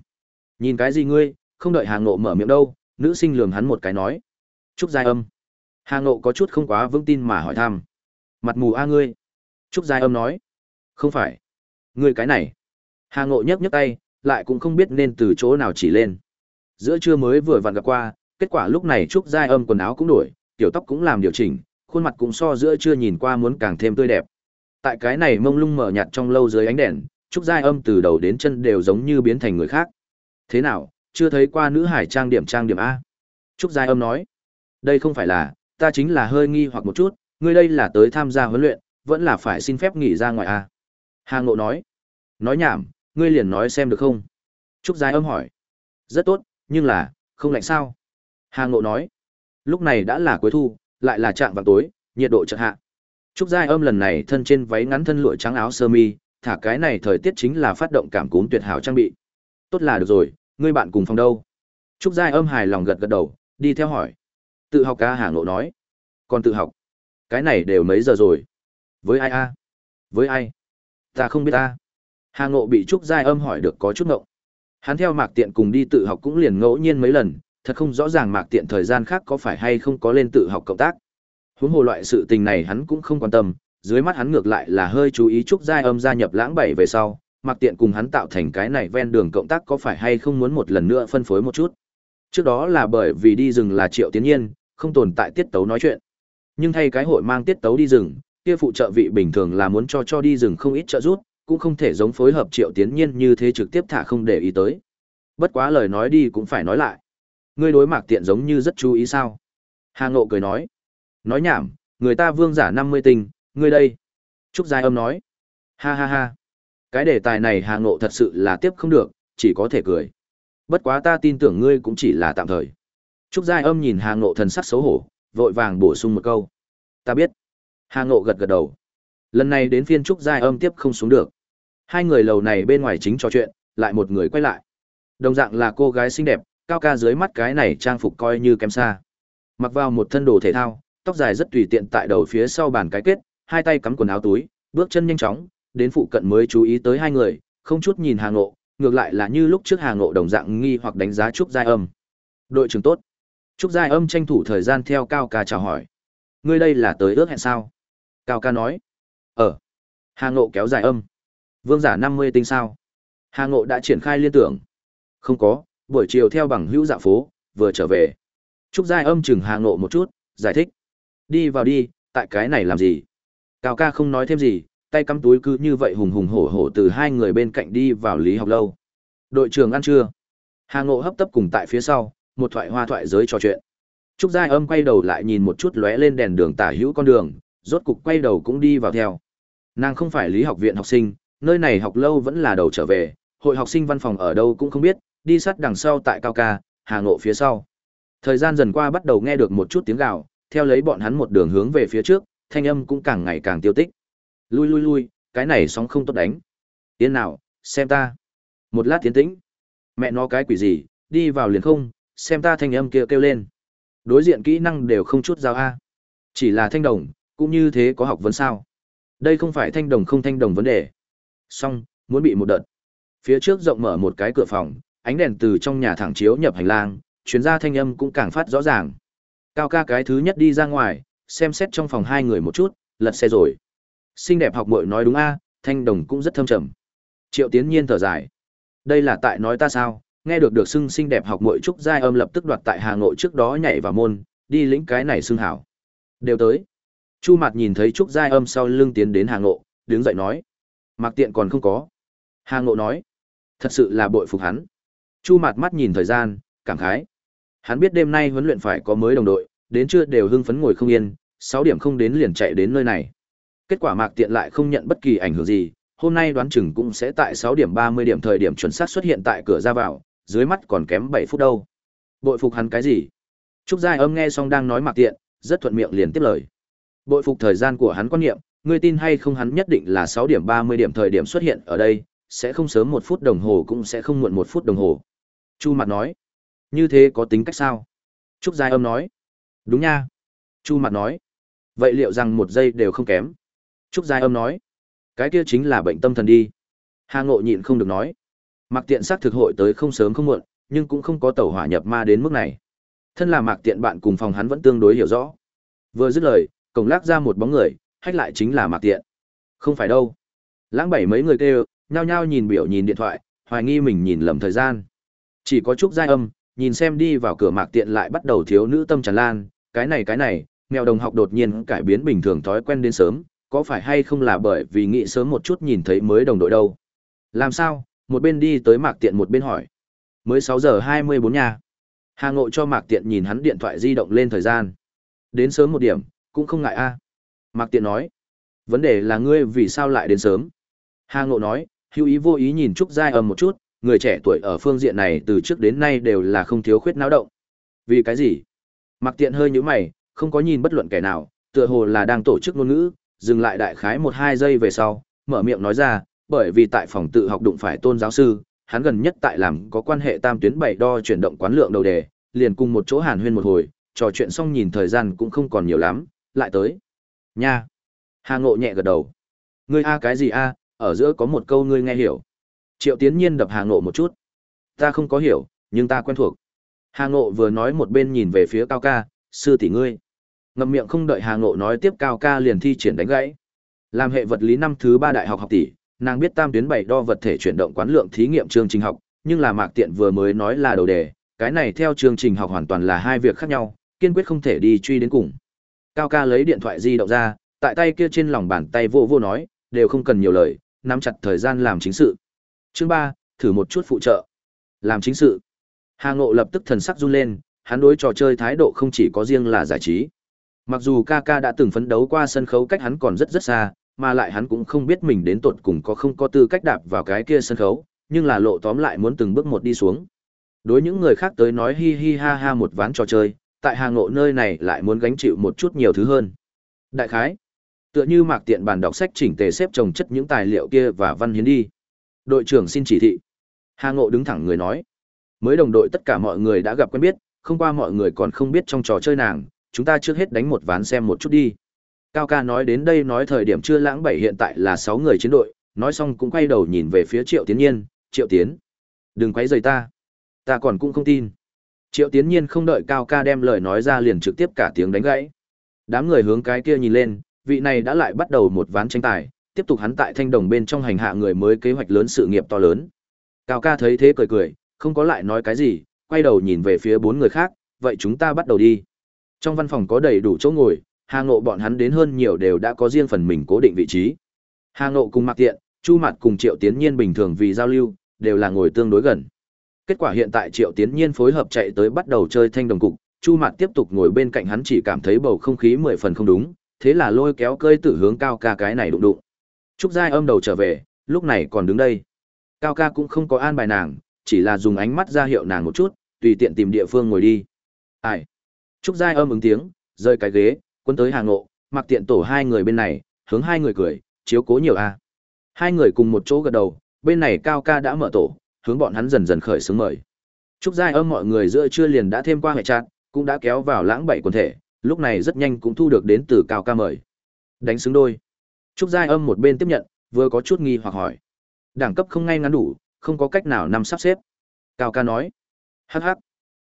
Nhìn cái gì ngươi, không đợi Hà Ngộ mở miệng đâu, nữ sinh lườm hắn một cái nói. Trúc Giai Âm. Hà Ngộ có chút không quá vững tin mà hỏi thăm. Mặt mù a ngươi. Trúc Giai Âm nói. Không phải. Ngươi cái này. Hà Ngộ nhấc nhấc tay, lại cũng không biết nên từ chỗ nào chỉ lên. Giữa trưa mới vừa vặn gặp qua, kết quả lúc này Trúc Giai Âm quần áo cũng đổi, tiểu tóc cũng làm điều chỉnh, khuôn mặt cũng so giữa chưa nhìn qua muốn càng thêm tươi đẹp. Tại cái này mông lung mở nhạt trong lâu dưới ánh đèn, Trúc Giai Âm từ đầu đến chân đều giống như biến thành người khác. Thế nào, chưa thấy qua nữ hải trang điểm trang điểm A? Trúc Giai Âm nói, đây không phải là, ta chính là hơi nghi hoặc một chút, ngươi đây là tới tham gia huấn luyện, vẫn là phải xin phép nghỉ ra ngoài A. Hà Ngộ nói, nói nhảm, ngươi liền nói xem được không? Trúc Giai Âm hỏi, rất tốt, nhưng là, không lạnh sao? Hà Ngộ nói, lúc này đã là cuối thu, lại là trạng vào tối, nhiệt độ chợt hạ. Trúc Giai Âm lần này thân trên váy ngắn thân lụa trắng áo sơ mi, thả cái này thời tiết chính là phát động cảm cúm tuyệt hảo trang bị. Tốt là được rồi, ngươi bạn cùng phòng đâu? Trúc Giai Âm hài lòng gật gật đầu, đi theo hỏi. Tự học ca Hà Ngộ nói. Còn tự học? Cái này đều mấy giờ rồi? Với ai a? Với ai? Ta không biết ta. Hà Ngộ bị Trúc Giai Âm hỏi được có chút ngộng. Hắn theo Mạc Tiện cùng đi tự học cũng liền ngẫu nhiên mấy lần, thật không rõ ràng Mạc Tiện thời gian khác có phải hay không có lên tự học cộng tác. Huống hồ loại sự tình này hắn cũng không quan tâm, dưới mắt hắn ngược lại là hơi chú ý Trúc Giai Âm gia nhập lãng bảy về sau, Mạc Tiện cùng hắn tạo thành cái này ven đường cộng tác có phải hay không muốn một lần nữa phân phối một chút. Trước đó là bởi vì đi rừng là Triệu Tiến Nhiên, không tồn tại tiết tấu nói chuyện. Nhưng thay cái hội mang tiết tấu đi rừng, kia phụ trợ vị bình thường là muốn cho cho đi rừng không ít trợ giúp, cũng không thể giống phối hợp Triệu Tiến Nhiên như thế trực tiếp thả không để ý tới. Bất quá lời nói đi cũng phải nói lại. Ngươi đối Mạc Tiện giống như rất chú ý sao? Hà Ngộ cười nói. Nói nhảm, người ta vương giả năm mươi tinh, ngươi đây. Trúc Giai Âm nói. Ha ha ha. Cái đề tài này Hà Ngộ thật sự là tiếp không được, chỉ có thể cười. Bất quá ta tin tưởng ngươi cũng chỉ là tạm thời. Trúc Giai Âm nhìn Hà Ngộ thần sắc xấu hổ, vội vàng bổ sung một câu. Ta biết. Hà Ngộ gật gật đầu. Lần này đến phiên Trúc Giai Âm tiếp không xuống được. Hai người lầu này bên ngoài chính trò chuyện, lại một người quay lại. Đồng dạng là cô gái xinh đẹp, cao ca dưới mắt cái này trang phục coi như kém xa. Mặc vào một thân đồ thể thao, tóc dài rất tùy tiện tại đầu phía sau bàn cái kết, hai tay cắm quần áo túi, bước chân nhanh chóng, đến phụ cận mới chú ý tới hai người, không chút nhìn Hà Ngộ, ngược lại là như lúc trước Hà Ngộ đồng dạng nghi hoặc đánh giá Trúc Giai Âm. Đội trưởng tốt. Trúc Giai Âm tranh thủ thời gian theo Cao ca chào hỏi. Ngươi đây là tới ước hẹn sao? Cao ca nói. Ờ. Hà Ngộ kéo dài âm. Vương giả năm mươi tinh sao? Hà Ngộ đã triển khai liên tưởng. Không có, buổi chiều theo bằng hữu dạ phố, vừa trở về. Trúc Giai âm chừng Hà Ngộ một chút, giải thích. Đi vào đi, tại cái này làm gì? Cao ca không nói thêm gì, tay cắm túi cứ như vậy hùng hùng hổ hổ từ hai người bên cạnh đi vào lý học lâu. Đội trưởng ăn trưa. Hà Ngộ hấp tấp cùng tại phía sau, một thoại hoa thoại giới trò chuyện. Trúc Giai Âm quay đầu lại nhìn một chút lóe lên đèn đường tả hữu con đường, rốt cục quay đầu cũng đi vào theo. Nàng không phải lý học viện học sinh, nơi này học lâu vẫn là đầu trở về, hội học sinh văn phòng ở đâu cũng không biết, đi sát đằng sau tại cao ca, Hà Ngộ phía sau. Thời gian dần qua bắt đầu nghe được một chút tiếng gào, theo lấy bọn hắn một đường hướng về phía trước, thanh âm cũng càng ngày càng tiêu tích. Lui lui lui, cái này sóng không tốt đánh. Tiến nào, xem ta. Một lát tiến tĩnh. Mẹ nó cái quỷ gì, đi vào liền không, xem ta thanh âm kia kêu, kêu lên. Đối diện kỹ năng đều không chút giao a. Chỉ là thanh đồng, cũng như thế có học vấn sao. Đây không phải thanh đồng không thanh đồng vấn đề. song muốn bị một đợt. Phía trước rộng mở một cái cửa phòng, ánh đèn từ trong nhà thẳng chiếu nhập hành lang, chuyến ra thanh âm cũng càng phát rõ ràng. Cao ca cái thứ nhất đi ra ngoài, xem xét trong phòng hai người một chút, lật xe rồi. Xinh đẹp học muội nói đúng a, thanh đồng cũng rất thâm trầm. Triệu Tiến Nhiên thở dài. Đây là tại nói ta sao? Nghe được được xưng xinh đẹp học muội trúc giai âm lập tức đoạt tại Hà nội trước đó nhảy vào môn, đi lĩnh cái này xưng hảo. Đều tới. Chu Mạt nhìn thấy trúc giai âm sau lưng tiến đến Hà nội, đứng dậy nói: "Mạc Tiện còn không có." Hà Ngộ nói: "Thật sự là bội phục hắn." Chu Mạt mắt nhìn thời gian, cảm khái. Hắn biết đêm nay huấn luyện phải có mới đồng đội, đến trưa đều hưng phấn ngồi không yên, Sáu điểm không đến liền chạy đến nơi này. Kết quả Mạc Tiện lại không nhận bất kỳ ảnh hưởng gì, hôm nay đoán chừng cũng sẽ tại sáu điểm 30 điểm thời điểm chuẩn xác xuất hiện tại cửa ra vào, dưới mắt còn kém bảy phút đâu. Bội phục hắn cái gì? Trúc Giai Âm nghe xong đang nói Mạc Tiện, rất thuận miệng liền tiếp lời. Bội phục thời gian của hắn quan niệm, ngươi tin hay không hắn nhất định là sáu điểm 30 điểm thời điểm xuất hiện ở đây, sẽ không sớm một phút đồng hồ cũng sẽ không muộn một phút đồng hồ. Chu Mạt nói, như thế có tính cách sao? Trúc Giai Âm nói, đúng nha. Chu Mạt nói, vậy liệu rằng một giây đều không kém? Trúc Giai Âm nói, cái kia chính là bệnh tâm thần đi. Hà Ngộ nhịn không được nói, Mặc Tiện xác thực hội tới không sớm không muộn, nhưng cũng không có tẩu hỏa nhập ma đến mức này. Thân là Mạc Tiện bạn cùng phòng hắn vẫn tương đối hiểu rõ. Vừa dứt lời, cổng lác ra một bóng người, hách lại chính là Mạc Tiện. Không phải đâu. Lãng bảy mấy người kêu, nhao nhao nhìn biểu nhìn điện thoại, hoài nghi mình nhìn lầm thời gian. Chỉ có Trúc Giai Âm, nhìn xem đi vào cửa Mạc Tiện lại bắt đầu thiếu nữ tâm tràn lan, cái này cái này, mèo đồng học đột nhiên cải biến bình thường thói quen đến sớm, có phải hay không là bởi vì nghĩ sớm một chút nhìn thấy mới đồng đội đâu. Làm sao, một bên đi tới Mạc Tiện một bên hỏi. Mới sáu giờ 24 nha. Hà Ngộ cho Mạc Tiện nhìn hắn điện thoại di động lên thời gian. Đến sớm một điểm, cũng không ngại a. Mạc Tiện nói. Vấn đề là ngươi vì sao lại đến sớm? Hà Ngộ nói, hữu ý vô ý nhìn Trúc Giai âm một chút, người trẻ tuổi ở phương diện này từ trước đến nay đều là không thiếu khuyết náo động. Vì cái gì? Mạc Tiện hơi nhíu mày, không có nhìn bất luận kẻ nào, tựa hồ là đang tổ chức ngôn ngữ, dừng lại đại khái một hai giây về sau, mở miệng nói ra, bởi vì tại phòng tự học đụng phải tôn giáo sư, hắn gần nhất tại làm có quan hệ tam tuyến bảy đo chuyển động quán lượng đầu đề, liền cùng một chỗ hàn huyên một hồi, trò chuyện xong nhìn thời gian cũng không còn nhiều lắm, lại tới. Nha. Hà Ngộ nhẹ gật đầu. Ngươi a cái gì a, ở giữa có một câu ngươi nghe hiểu. Triệu Tiến Nhiên đập Hà Ngộ một chút. Ta không có hiểu, nhưng ta quen thuộc. Hà Ngộ vừa nói một bên nhìn về phía Cao Ca, sư tỷ ngươi. Ngậm miệng không đợi Hà Ngộ nói tiếp Cao Ca liền thi triển đánh gãy. Làm hệ vật lý năm thứ ba đại học học tỷ, nàng biết tam tuyến bảy đo vật thể chuyển động quán lượng thí nghiệm chương trình học, nhưng là Mạc Tiện vừa mới nói là đầu đề, cái này theo chương trình học hoàn toàn là hai việc khác nhau, kiên quyết không thể đi truy đến cùng. Cao ca lấy điện thoại di động ra, tại tay kia trên lòng bàn tay vô vô nói, đều không cần nhiều lời, nắm chặt thời gian làm chính sự. Chương ba, thử một chút phụ trợ. Làm chính sự. Hà Ngộ lập tức thần sắc run lên, hắn đối trò chơi thái độ không chỉ có riêng là giải trí. Mặc dù ca ca đã từng phấn đấu qua sân khấu cách hắn còn rất rất xa, mà lại hắn cũng không biết mình đến tột cùng có không có tư cách đạp vào cái kia sân khấu, nhưng là lộ tóm lại muốn từng bước một đi xuống. Đối những người khác tới nói hi hi ha ha một ván trò chơi, tại Hà Ngộ nơi này lại muốn gánh chịu một chút nhiều thứ hơn. Đại khái, tựa như mạc tiện bàn đọc sách chỉnh tề xếp trồng chất những tài liệu kia và văn hiến đi. Đội trưởng xin chỉ thị. Hà Ngộ đứng thẳng người nói. Mới đồng đội tất cả mọi người đã gặp quen biết, không qua mọi người còn không biết trong trò chơi nàng, chúng ta trước hết đánh một ván xem một chút đi. Cao ca nói đến đây nói thời điểm chưa lãng bảy hiện tại là sáu người chiến đội, nói xong cũng quay đầu nhìn về phía Triệu Tiến Nhiên, Triệu Tiến. Đừng quấy rầy ta. Ta còn cũng không tin. Triệu Tiến Nhiên không đợi Cao ca đem lời nói ra liền trực tiếp cả tiếng đánh gãy. Đám người hướng cái kia nhìn lên, vị này đã lại bắt đầu một ván tranh tài, tiếp tục hắn tại thanh đồng bên trong hành hạ người mới kế hoạch lớn sự nghiệp to lớn. Cao ca thấy thế cười cười, không có lại nói cái gì, quay đầu nhìn về phía bốn người khác, vậy chúng ta bắt đầu đi. Trong văn phòng có đầy đủ chỗ ngồi, Hà Ngộ bọn hắn đến hơn nhiều đều đã có riêng phần mình cố định vị trí. Hà Ngộ cùng Mạc Tiện, Chu Mạt cùng Triệu Tiến Nhiên bình thường vì giao lưu, đều là ngồi tương đối gần. Kết quả hiện tại Triệu Tiến Nhiên phối hợp chạy tới bắt đầu chơi thanh đồng cục, Chu Mạt tiếp tục ngồi bên cạnh hắn chỉ cảm thấy bầu không khí mười phần không đúng, thế là lôi kéo cơi tử hướng cao ca cái này đụng đụng. Trúc Giai âm đầu trở về, lúc này còn đứng đây. Cao ca cũng không có an bài nàng, chỉ là dùng ánh mắt ra hiệu nàng một chút, tùy tiện tìm địa phương ngồi đi. Ai? Trúc Giai âm ứng tiếng, rơi cái ghế, quân tới hàng ngộ, mặc tiện tổ hai người bên này, hướng hai người cười, chiếu cố nhiều a. Hai người cùng một chỗ gật đầu, bên này Cao ca đã mở tổ, hướng bọn hắn dần dần khởi sướng mời. Trúc Giai âm mọi người giữa trưa liền đã thêm qua hệ trạng, cũng đã kéo vào lãng bảy quần thể, lúc này rất nhanh cũng thu được đến từ Cao ca mời. Đánh xứng đôi. Trúc Giai âm một bên tiếp nhận, vừa có chút nghi hoặc hỏi. Đẳng cấp không ngay ngắn đủ, không có cách nào nằm sắp xếp. Cao ca nói. Hắc hắc.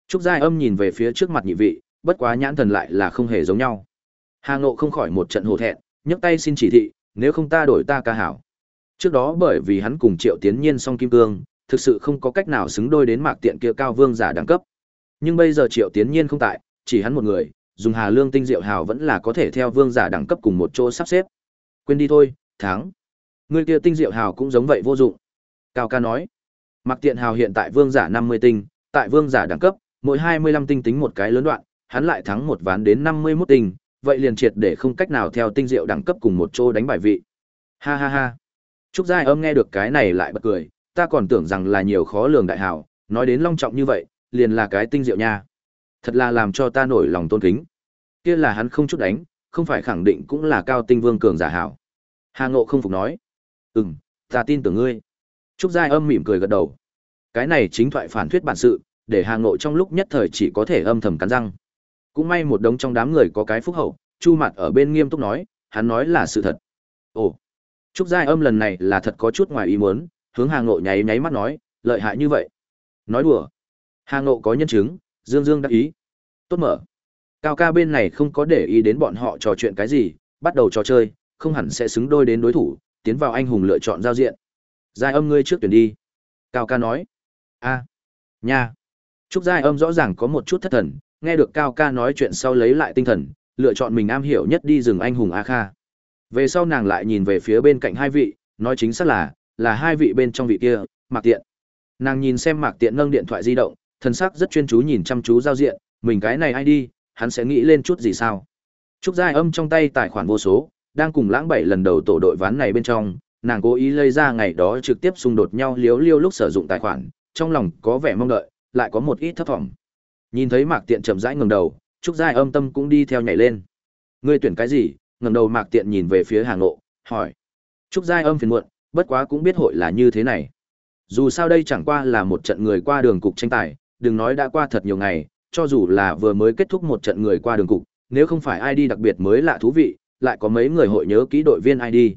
Trúc Giai âm nhìn về phía trước mặt nhị vị, bất quá nhãn thần lại là không hề giống nhau. Hà Ngộ không khỏi một trận hổ thẹn, nhấc tay xin chỉ thị, nếu không ta đổi ta ca hảo. Trước đó bởi vì hắn cùng Triệu Tiến Nhiên song kim cương, thực sự không có cách nào xứng đôi đến mạc tiện kia cao vương giả đẳng cấp. Nhưng bây giờ Triệu Tiến Nhiên không tại, chỉ hắn một người, dùng Hà Lương tinh diệu hào vẫn là có thể theo vương giả đẳng cấp cùng một chỗ sắp xếp. Quên đi thôi, thắng. Người kia tinh diệu hào cũng giống vậy vô dụng. Cao ca nói. Mặc tiện hào hiện tại vương giả 50 tinh, tại vương giả đẳng cấp, mỗi 25 tinh tính một cái lớn đoạn, hắn lại thắng một ván đến 51 tinh, vậy liền triệt để không cách nào theo tinh diệu đẳng cấp cùng một chỗ đánh bại vị. Ha ha ha. Trúc Giai âm nghe được cái này lại bật cười, ta còn tưởng rằng là nhiều khó lường đại hảo, nói đến long trọng như vậy, liền là cái tinh diệu nha. Thật là làm cho ta nổi lòng tôn kính. Kia là hắn không chút đánh, không phải khẳng định cũng là cao tinh vương cường giả hảo. Hà Ngộ không phục nói. Ừm, ta tin tưởng ngươi. Trúc Giai âm mỉm cười gật đầu. Cái này chính thoại phản thuyết bản sự, để Hà Ngộ trong lúc nhất thời chỉ có thể âm thầm cắn răng. Cũng may một đống trong đám người có cái phúc hậu, Chu Mặt ở bên nghiêm túc nói, hắn nói là sự thật. Ồ, Trúc Giai âm lần này là thật có chút ngoài ý muốn, hướng Hà Ngộ nháy nháy mắt nói, lợi hại như vậy. Nói đùa. Hà Ngộ có nhân chứng, Dương Dương đắc ý. Tốt mở. Cao ca bên này không có để ý đến bọn họ trò chuyện cái gì, bắt đầu trò chơi, không hẳn sẽ xứng đôi đến đối thủ, tiến vào anh hùng lựa chọn giao diện. Giai âm ngươi trước tuyển đi. Cao ca nói. a nha. Trúc Giai âm rõ ràng có một chút thất thần, nghe được Cao ca nói chuyện sau lấy lại tinh thần, lựa chọn mình am hiểu nhất đi rừng anh hùng A Kha. Về sau nàng lại nhìn về phía bên cạnh hai vị, nói chính xác là, là hai vị bên trong vị kia, Mạc Tiện. Nàng nhìn xem Mạc Tiện nâng điện thoại di động, thần sắc rất chuyên chú nhìn chăm chú giao diện, mình cái này ai đi, hắn sẽ nghĩ lên chút gì sao? Trúc Giai Âm trong tay tài khoản vô số, đang cùng lãng bảy lần đầu tổ đội ván này bên trong, nàng cố ý lây ra ngày đó trực tiếp xung đột nhau liếu liêu lúc sử dụng tài khoản, trong lòng có vẻ mong đợi, lại có một ít thất vọng. Nhìn thấy Mạc Tiện chậm rãi ngẩng đầu, Trúc Giai Âm tâm cũng đi theo nhảy lên. Ngươi tuyển cái gì? ngẩng đầu Mạc Tiện nhìn về phía hàng lộ hỏi. Trúc Giai Âm phiền muộn, bất quá cũng biết hội là như thế này. Dù sao đây chẳng qua là một trận người qua đường cục tranh tài, đừng nói đã qua thật nhiều ngày, cho dù là vừa mới kết thúc một trận người qua đường cục, nếu không phải ID đặc biệt mới lạ thú vị, lại có mấy người hội nhớ kỹ đội viên ID.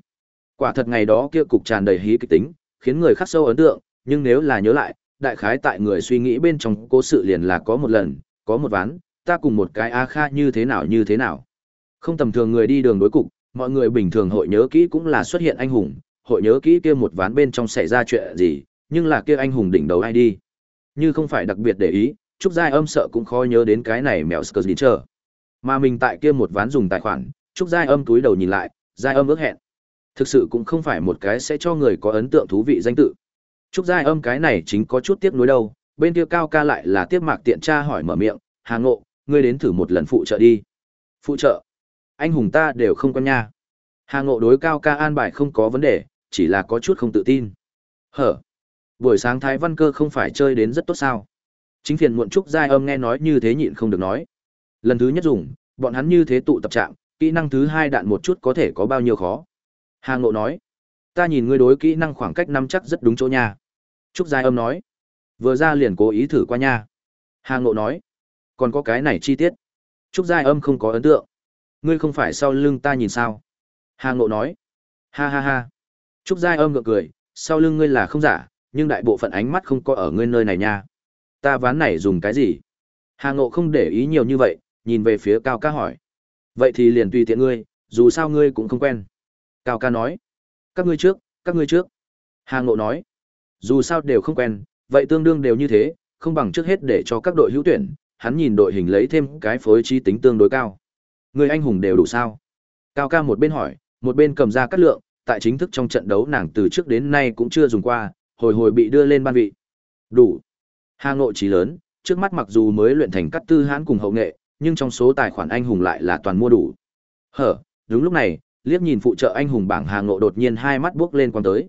Quả thật ngày đó kia cục tràn đầy hí kịch tính, khiến người khắc sâu ấn tượng, nhưng nếu là nhớ lại, đại khái tại người suy nghĩ bên trong cố sự liền là có một lần, có một ván, ta cùng một cái A Kha như thế nào như thế nào. Không tầm thường người đi đường đối cục, mọi người bình thường hội nhớ kỹ cũng là xuất hiện anh hùng, hội nhớ kỹ kia một ván bên trong xảy ra chuyện gì, nhưng là kia anh hùng đỉnh đầu ai đi. Như không phải đặc biệt để ý, Trúc Giai âm sợ cũng khó nhớ đến cái này mèo Skr chờ. Mà mình tại kia một ván dùng tài khoản, Trúc Giai âm túi đầu nhìn lại, Giai âm ước hẹn. Thực sự cũng không phải một cái sẽ cho người có ấn tượng thú vị danh tự. Trúc Giai âm cái này chính có chút tiếc nuối đâu, bên kia cao ca lại là tiếp mạc tiện tra hỏi mở miệng, Hà Ngộ, ngươi đến thử một lần phụ trợ đi. Phụ trợ? Anh hùng ta đều không có nha. Hà Ngộ đối cao ca an bài không có vấn đề, chỉ là có chút không tự tin. Hở? Buổi sáng Thái Văn Cơ không phải chơi đến rất tốt sao? Chính phiền muộn Trúc Giai âm nghe nói như thế nhịn không được nói. Lần thứ nhất dùng, bọn hắn như thế tụ tập trạng, kỹ năng thứ hai đạn một chút có thể có bao nhiêu khó. Hà Ngộ nói. Ta nhìn ngươi đối kỹ năng khoảng cách năm chắc rất đúng chỗ nha. Trúc Giai âm nói. Vừa ra liền cố ý thử qua nha. Hà Ngộ nói. Còn có cái này chi tiết. Trúc Giai âm không có ấn tượng. Ngươi không phải sau lưng ta nhìn sao. Hà Ngộ nói. Ha ha ha. Trúc Giai âm ngượng cười, sau lưng ngươi là không giả, nhưng đại bộ phận ánh mắt không có ở ngươi nơi này nha. Ta ván này dùng cái gì? Hà Ngộ không để ý nhiều như vậy, nhìn về phía Cao ca hỏi. Vậy thì liền tùy tiện ngươi, dù sao ngươi cũng không quen. Cao ca nói. Các ngươi trước, các ngươi trước. Hà Ngộ nói. Dù sao đều không quen, vậy tương đương đều như thế, không bằng trước hết để cho các đội hữu tuyển, hắn nhìn đội hình lấy thêm cái phối trí tính tương đối cao. Người anh hùng đều đủ sao? Cao ca một bên hỏi, một bên cầm ra cắt lượng, tại chính thức trong trận đấu nàng từ trước đến nay cũng chưa dùng qua, hồi hồi bị đưa lên ban vị. Đủ. Hà Ngộ trí lớn, trước mắt mặc dù mới luyện thành cắt tư hãn cùng hậu nghệ, nhưng trong số tài khoản anh hùng lại là toàn mua đủ. Hở, đúng lúc này, liếc nhìn phụ trợ anh hùng bảng Hà Ngộ đột nhiên hai mắt bước lên quan tới.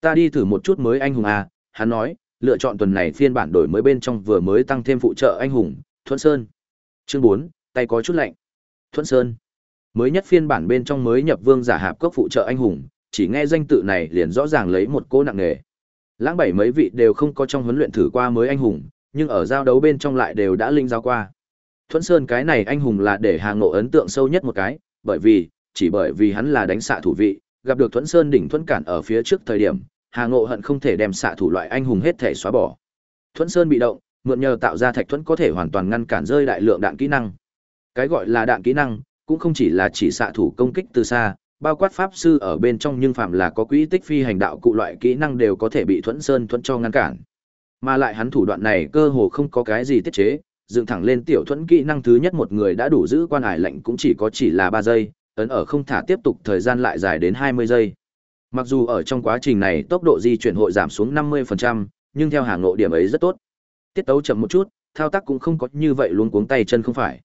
Ta đi thử một chút mới anh hùng à, hắn nói, lựa chọn tuần này phiên bản đổi mới bên trong vừa mới tăng thêm phụ trợ anh hùng, Thuận Sơn. Chương 4, tay có chút lạnh. Thuận Sơn. Mới nhất phiên bản bên trong mới nhập vương giả hạp cốc phụ trợ anh hùng, chỉ nghe danh tự này liền rõ ràng lấy một cô nặng nghề. Lãng bảy mấy vị đều không có trong huấn luyện thử qua mới anh hùng, nhưng ở giao đấu bên trong lại đều đã linh giao qua. Thuận Sơn cái này anh hùng là để Hà Ngộ ấn tượng sâu nhất một cái, bởi vì, chỉ bởi vì hắn là đánh xạ thủ vị, gặp được Thuận Sơn đỉnh Thuận cản ở phía trước thời điểm, Hà Ngộ hận không thể đem xạ thủ loại anh hùng hết thể xóa bỏ. Thuận Sơn bị động, mượn nhờ tạo ra thạch thuẫn có thể hoàn toàn ngăn cản rơi đại lượng đạn kỹ năng. Cái gọi là đạn kỹ năng, cũng không chỉ là chỉ xạ thủ công kích từ xa, bao quát pháp sư ở bên trong nhưng phạm là có quỹ tích phi hành đạo cụ loại kỹ năng đều có thể bị Thuẫn Sơn thuẫn cho ngăn cản. Mà lại hắn thủ đoạn này cơ hồ không có cái gì tiết chế, dựng thẳng lên tiểu thuẫn kỹ năng thứ nhất một người đã đủ giữ quan hải lệnh cũng chỉ có chỉ là ba giây, ấn ở không thả tiếp tục thời gian lại dài đến 20 giây. Mặc dù ở trong quá trình này tốc độ di chuyển hội giảm xuống 50%, nhưng theo hàng ngộ điểm ấy rất tốt. Tiết tấu chậm một chút, thao tác cũng không có như vậy luôn cuống tay chân không phải.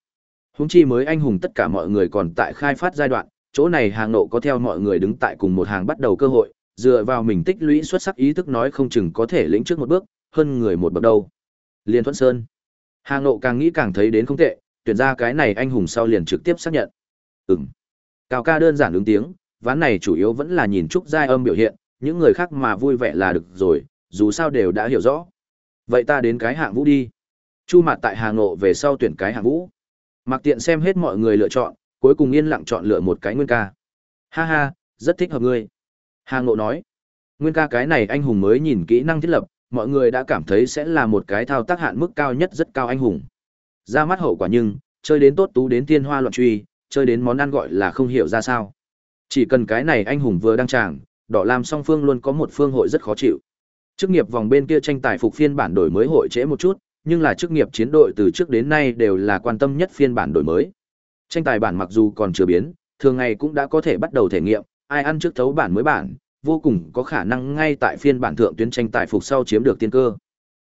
Huống chi mới anh hùng tất cả mọi người còn tại khai phát giai đoạn, chỗ này hàng nộ có theo mọi người đứng tại cùng một hàng bắt đầu cơ hội, dựa vào mình tích lũy xuất sắc ý thức nói không chừng có thể lĩnh trước một bước, hơn người một bậc đâu. Liên Thuận Sơn. Hàng nộ càng nghĩ càng thấy đến không tệ, tuyển ra cái này anh hùng sau liền trực tiếp xác nhận. Ừm. Cao ca đơn giản ứng tiếng, ván này chủ yếu vẫn là nhìn Trúc Giai âm biểu hiện, những người khác mà vui vẻ là được rồi, dù sao đều đã hiểu rõ. Vậy ta đến cái hạng vũ đi. Chu mặt tại Hà nộ về sau tuyển cái hạng vũ. Mặc tiện xem hết mọi người lựa chọn, cuối cùng yên lặng chọn lựa một cái nguyên ca. Ha ha, rất thích hợp ngươi. Hà Ngộ nói, nguyên ca cái này anh hùng mới nhìn kỹ năng thiết lập, mọi người đã cảm thấy sẽ là một cái thao tác hạn mức cao nhất rất cao anh hùng. Ra mắt hậu quả nhưng, chơi đến tốt tú đến tiên hoa loạn truy, chơi đến món ăn gọi là không hiểu ra sao. Chỉ cần cái này anh hùng vừa đăng tràng, đỏ làm song phương luôn có một phương hội rất khó chịu. Chức nghiệp vòng bên kia tranh tài phục phiên bản đổi mới hội trễ một chút, nhưng là chức nghiệp chiến đội từ trước đến nay đều là quan tâm nhất phiên bản đổi mới. Tranh tài bản mặc dù còn chưa biến, thường ngày cũng đã có thể bắt đầu thể nghiệm, ai ăn trước thấu bản mới bản, vô cùng có khả năng ngay tại phiên bản thượng tuyến tranh tài phục sau chiếm được tiên cơ.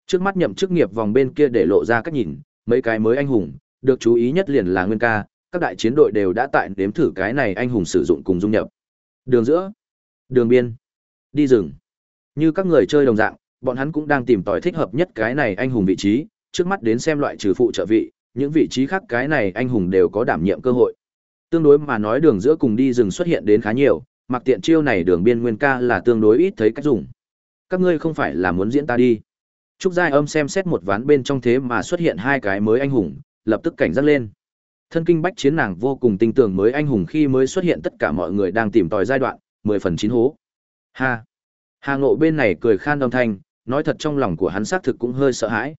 Trước mắt nhậm chức nghiệp vòng bên kia để lộ ra cách nhìn, mấy cái mới anh hùng, được chú ý nhất liền là Nguyên ca, các đại chiến đội đều đã tại đếm thử cái này anh hùng sử dụng cùng dung nhập. Đường giữa, đường biên, đi rừng. Như các người chơi đồng dạng, bọn hắn cũng đang tìm tòi thích hợp nhất cái này anh hùng vị trí, trước mắt đến xem loại trừ phụ trợ vị, những vị trí khác cái này anh hùng đều có đảm nhiệm cơ hội. Tương đối mà nói đường giữa cùng đi rừng xuất hiện đến khá nhiều, mặc tiện chiêu này đường biên nguyên ca là tương đối ít thấy cách dùng. Các ngươi không phải là muốn diễn ta đi. Trúc Giai Âm xem xét một ván bên trong thế mà xuất hiện hai cái mới anh hùng, lập tức cảnh giác lên. Thân kinh bách chiến nàng vô cùng tin tưởng mới anh hùng khi mới xuất hiện tất cả mọi người đang tìm tòi giai đoạn, 10 phần chín hố. Ha. Hà Ngộ bên này cười khan đồng thanh, nói thật trong lòng của hắn xác thực cũng hơi sợ hãi.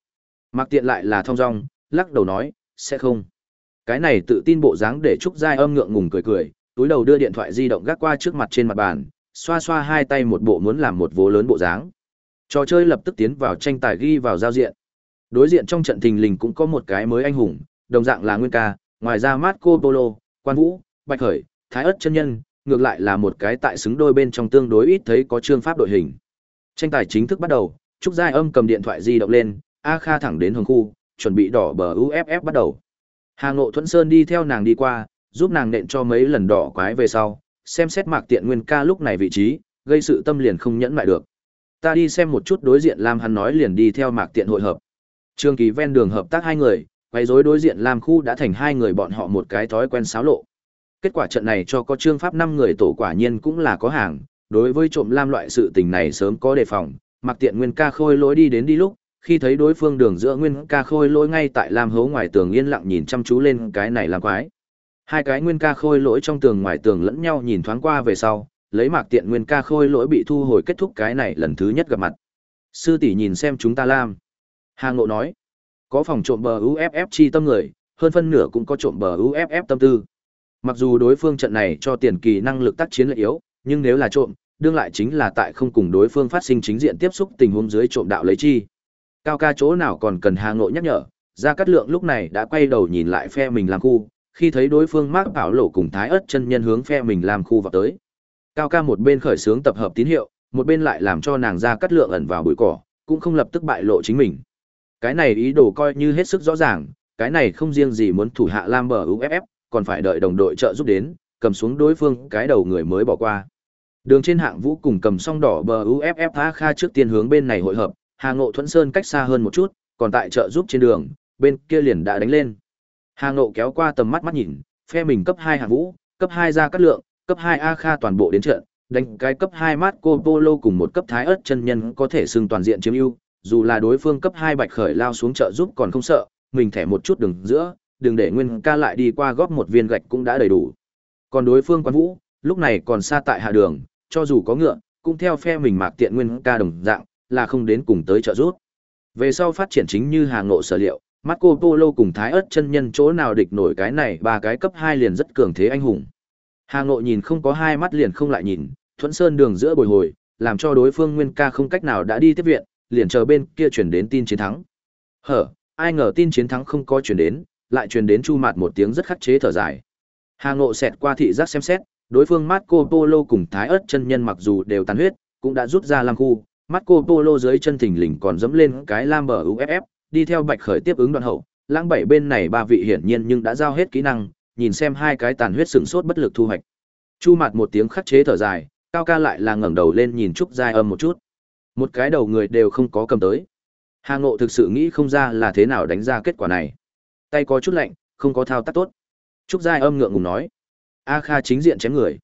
Mặc tiện lại là thong dong, lắc đầu nói, sẽ không. Cái này tự tin bộ dáng để Trúc Giai âm ngượng ngùng cười cười, túi đầu đưa điện thoại di động gác qua trước mặt trên mặt bàn, xoa xoa hai tay một bộ muốn làm một vố lớn bộ dáng. Trò chơi lập tức tiến vào tranh tài ghi vào giao diện. Đối diện trong trận thình lình cũng có một cái mới anh hùng, đồng dạng là Nguyên ca, ngoài ra Marco Polo, Quan Vũ, Bạch Khởi, Thái ất chân nhân, ngược lại là một cái tại xứng đôi bên trong tương đối ít thấy có trương pháp đội hình. Tranh tài chính thức bắt đầu, Trúc Giai Âm cầm điện thoại di động lên, A Kha thẳng đến hồng khu, chuẩn bị đỏ bờ UFF bắt đầu. Hà Ngộ Thuận Sơn đi theo nàng đi qua, giúp nàng nện cho mấy lần đỏ quái về sau, xem xét Mạc Tiện Nguyên ca lúc này vị trí, gây sự tâm liền không nhẫn lại được. Ta đi xem một chút đối diện Lam hắn nói liền đi theo Mạc Tiện hội hợp. Trương Kỳ ven đường hợp tác hai người, quay rối đối diện Lam khu đã thành hai người bọn họ một cái thói quen xáo lộ. Kết quả trận này cho có trương pháp năm người tổ quả nhiên cũng là có hàng, đối với trộm Lam loại sự tình này sớm có đề phòng, Mạc Tiện Nguyên ca khôi lối đi đến đi lúc, khi thấy đối phương đường giữa nguyên ca khôi lỗi ngay tại lam hấu ngoài tường yên lặng nhìn chăm chú lên cái này làm quái. Hai cái nguyên ca khôi lỗi trong tường ngoài tường lẫn nhau nhìn thoáng qua về sau, lấy mạc tiện nguyên ca khôi lỗi bị thu hồi kết thúc cái này lần thứ nhất gặp mặt. Sư tỷ nhìn xem chúng ta lam. Hà ngộ nói, có phòng trộm bờ uff chi tâm người, hơn phân nửa cũng có trộm bờ uff tâm tư. Mặc dù đối phương trận này cho tiền kỳ năng lực tác chiến lợi yếu, nhưng nếu là trộm, đương lại chính là tại không cùng đối phương phát sinh chính diện tiếp xúc tình huống dưới trộm đạo lấy chi. Cao ca chỗ nào còn cần Hà Ngộ nhắc nhở, Gia Cát Lượng lúc này đã quay đầu nhìn lại phe mình làm khu, khi thấy đối phương mác bảo lộ cùng thái ớt chân nhân hướng phe mình làm khu vào tới. Cao ca một bên khởi xướng tập hợp tín hiệu, một bên lại làm cho nàng gia cát lượng ẩn vào bụi cỏ, cũng không lập tức bại lộ chính mình. Cái này ý đồ coi như hết sức rõ ràng, cái này không riêng gì muốn thủ hạ Lam bờ UFF, còn phải đợi đồng đội trợ giúp đến, cầm xuống đối phương cái đầu người mới bỏ qua. Đường trên hạng vũ cùng cầm song đỏ bờ UFF Tha Kha trước tiên hướng bên này hội hợp, Hà Ngộ Thuẫn Sơn cách xa hơn một chút, còn tại chợ giúp trên đường, bên kia liền đã đánh lên. Hà Ngộ kéo qua tầm mắt mắt nhìn, phe mình cấp 2 hạng vũ, cấp 2 ra cắt lượng, cấp 2 A Kha toàn bộ đến trận, đánh cái cấp 2 Marco Polo cùng một cấp thái ớt chân nhân có thể xưng toàn diện chiếm ưu, dù là đối phương cấp 2 bạch khởi lao xuống chợ giúp còn không sợ, mình thẻ một chút đường giữa, đừng để Nguyên ca lại đi qua góp một viên gạch cũng đã đầy đủ. Còn đối phương quan vũ, lúc này còn xa tại hạ đường, cho dù có ngựa, cũng theo phe mình mạc tiện Nguyên ca đồng dạng, là không đến cùng tới trợ giúp. Về sau phát triển chính như hàng ngộ sở liệu, Marco Polo cùng Thái ớt chân nhân chỗ nào địch nổi cái này ba cái cấp 2 liền rất cường thế anh hùng. Hà Ngộ nhìn không có hai mắt liền không lại nhìn, Thuẫn Sơn đường giữa bồi hồi, làm cho đối phương Nguyên ca không cách nào đã đi tiếp viện, liền chờ bên kia chuyển đến tin chiến thắng. Hở, ai ngờ tin chiến thắng không có chuyển đến, lại truyền đến chu mạt một tiếng rất khắc chế thở dài. Hà Ngộ xẹt qua thị giác xem xét, đối phương Marco Polo cùng Thái ớt chân nhân mặc dù đều tàn huyết, cũng đã rút ra lam khu, Marco Polo dưới chân thình lình còn dẫm lên cái lam bờ UFF, đi theo Bạch Khởi tiếp ứng đoạn hậu, lãng bảy bên này ba vị hiển nhiên nhưng đã giao hết kỹ năng, nhìn xem hai cái tàn huyết sừng sốt bất lực thu hoạch. Chu mặt một tiếng khắc chế thở dài, Cao Ca lại là ngẩng đầu lên nhìn Trúc Giai Âm một chút. Một cái đầu người đều không có cầm tới. Hà Ngộ thực sự nghĩ không ra là thế nào đánh ra kết quả này. Tay có chút lạnh, không có thao tác tốt. Trúc Giai Âm ngượng ngùng nói. A Kha chính diện chém người.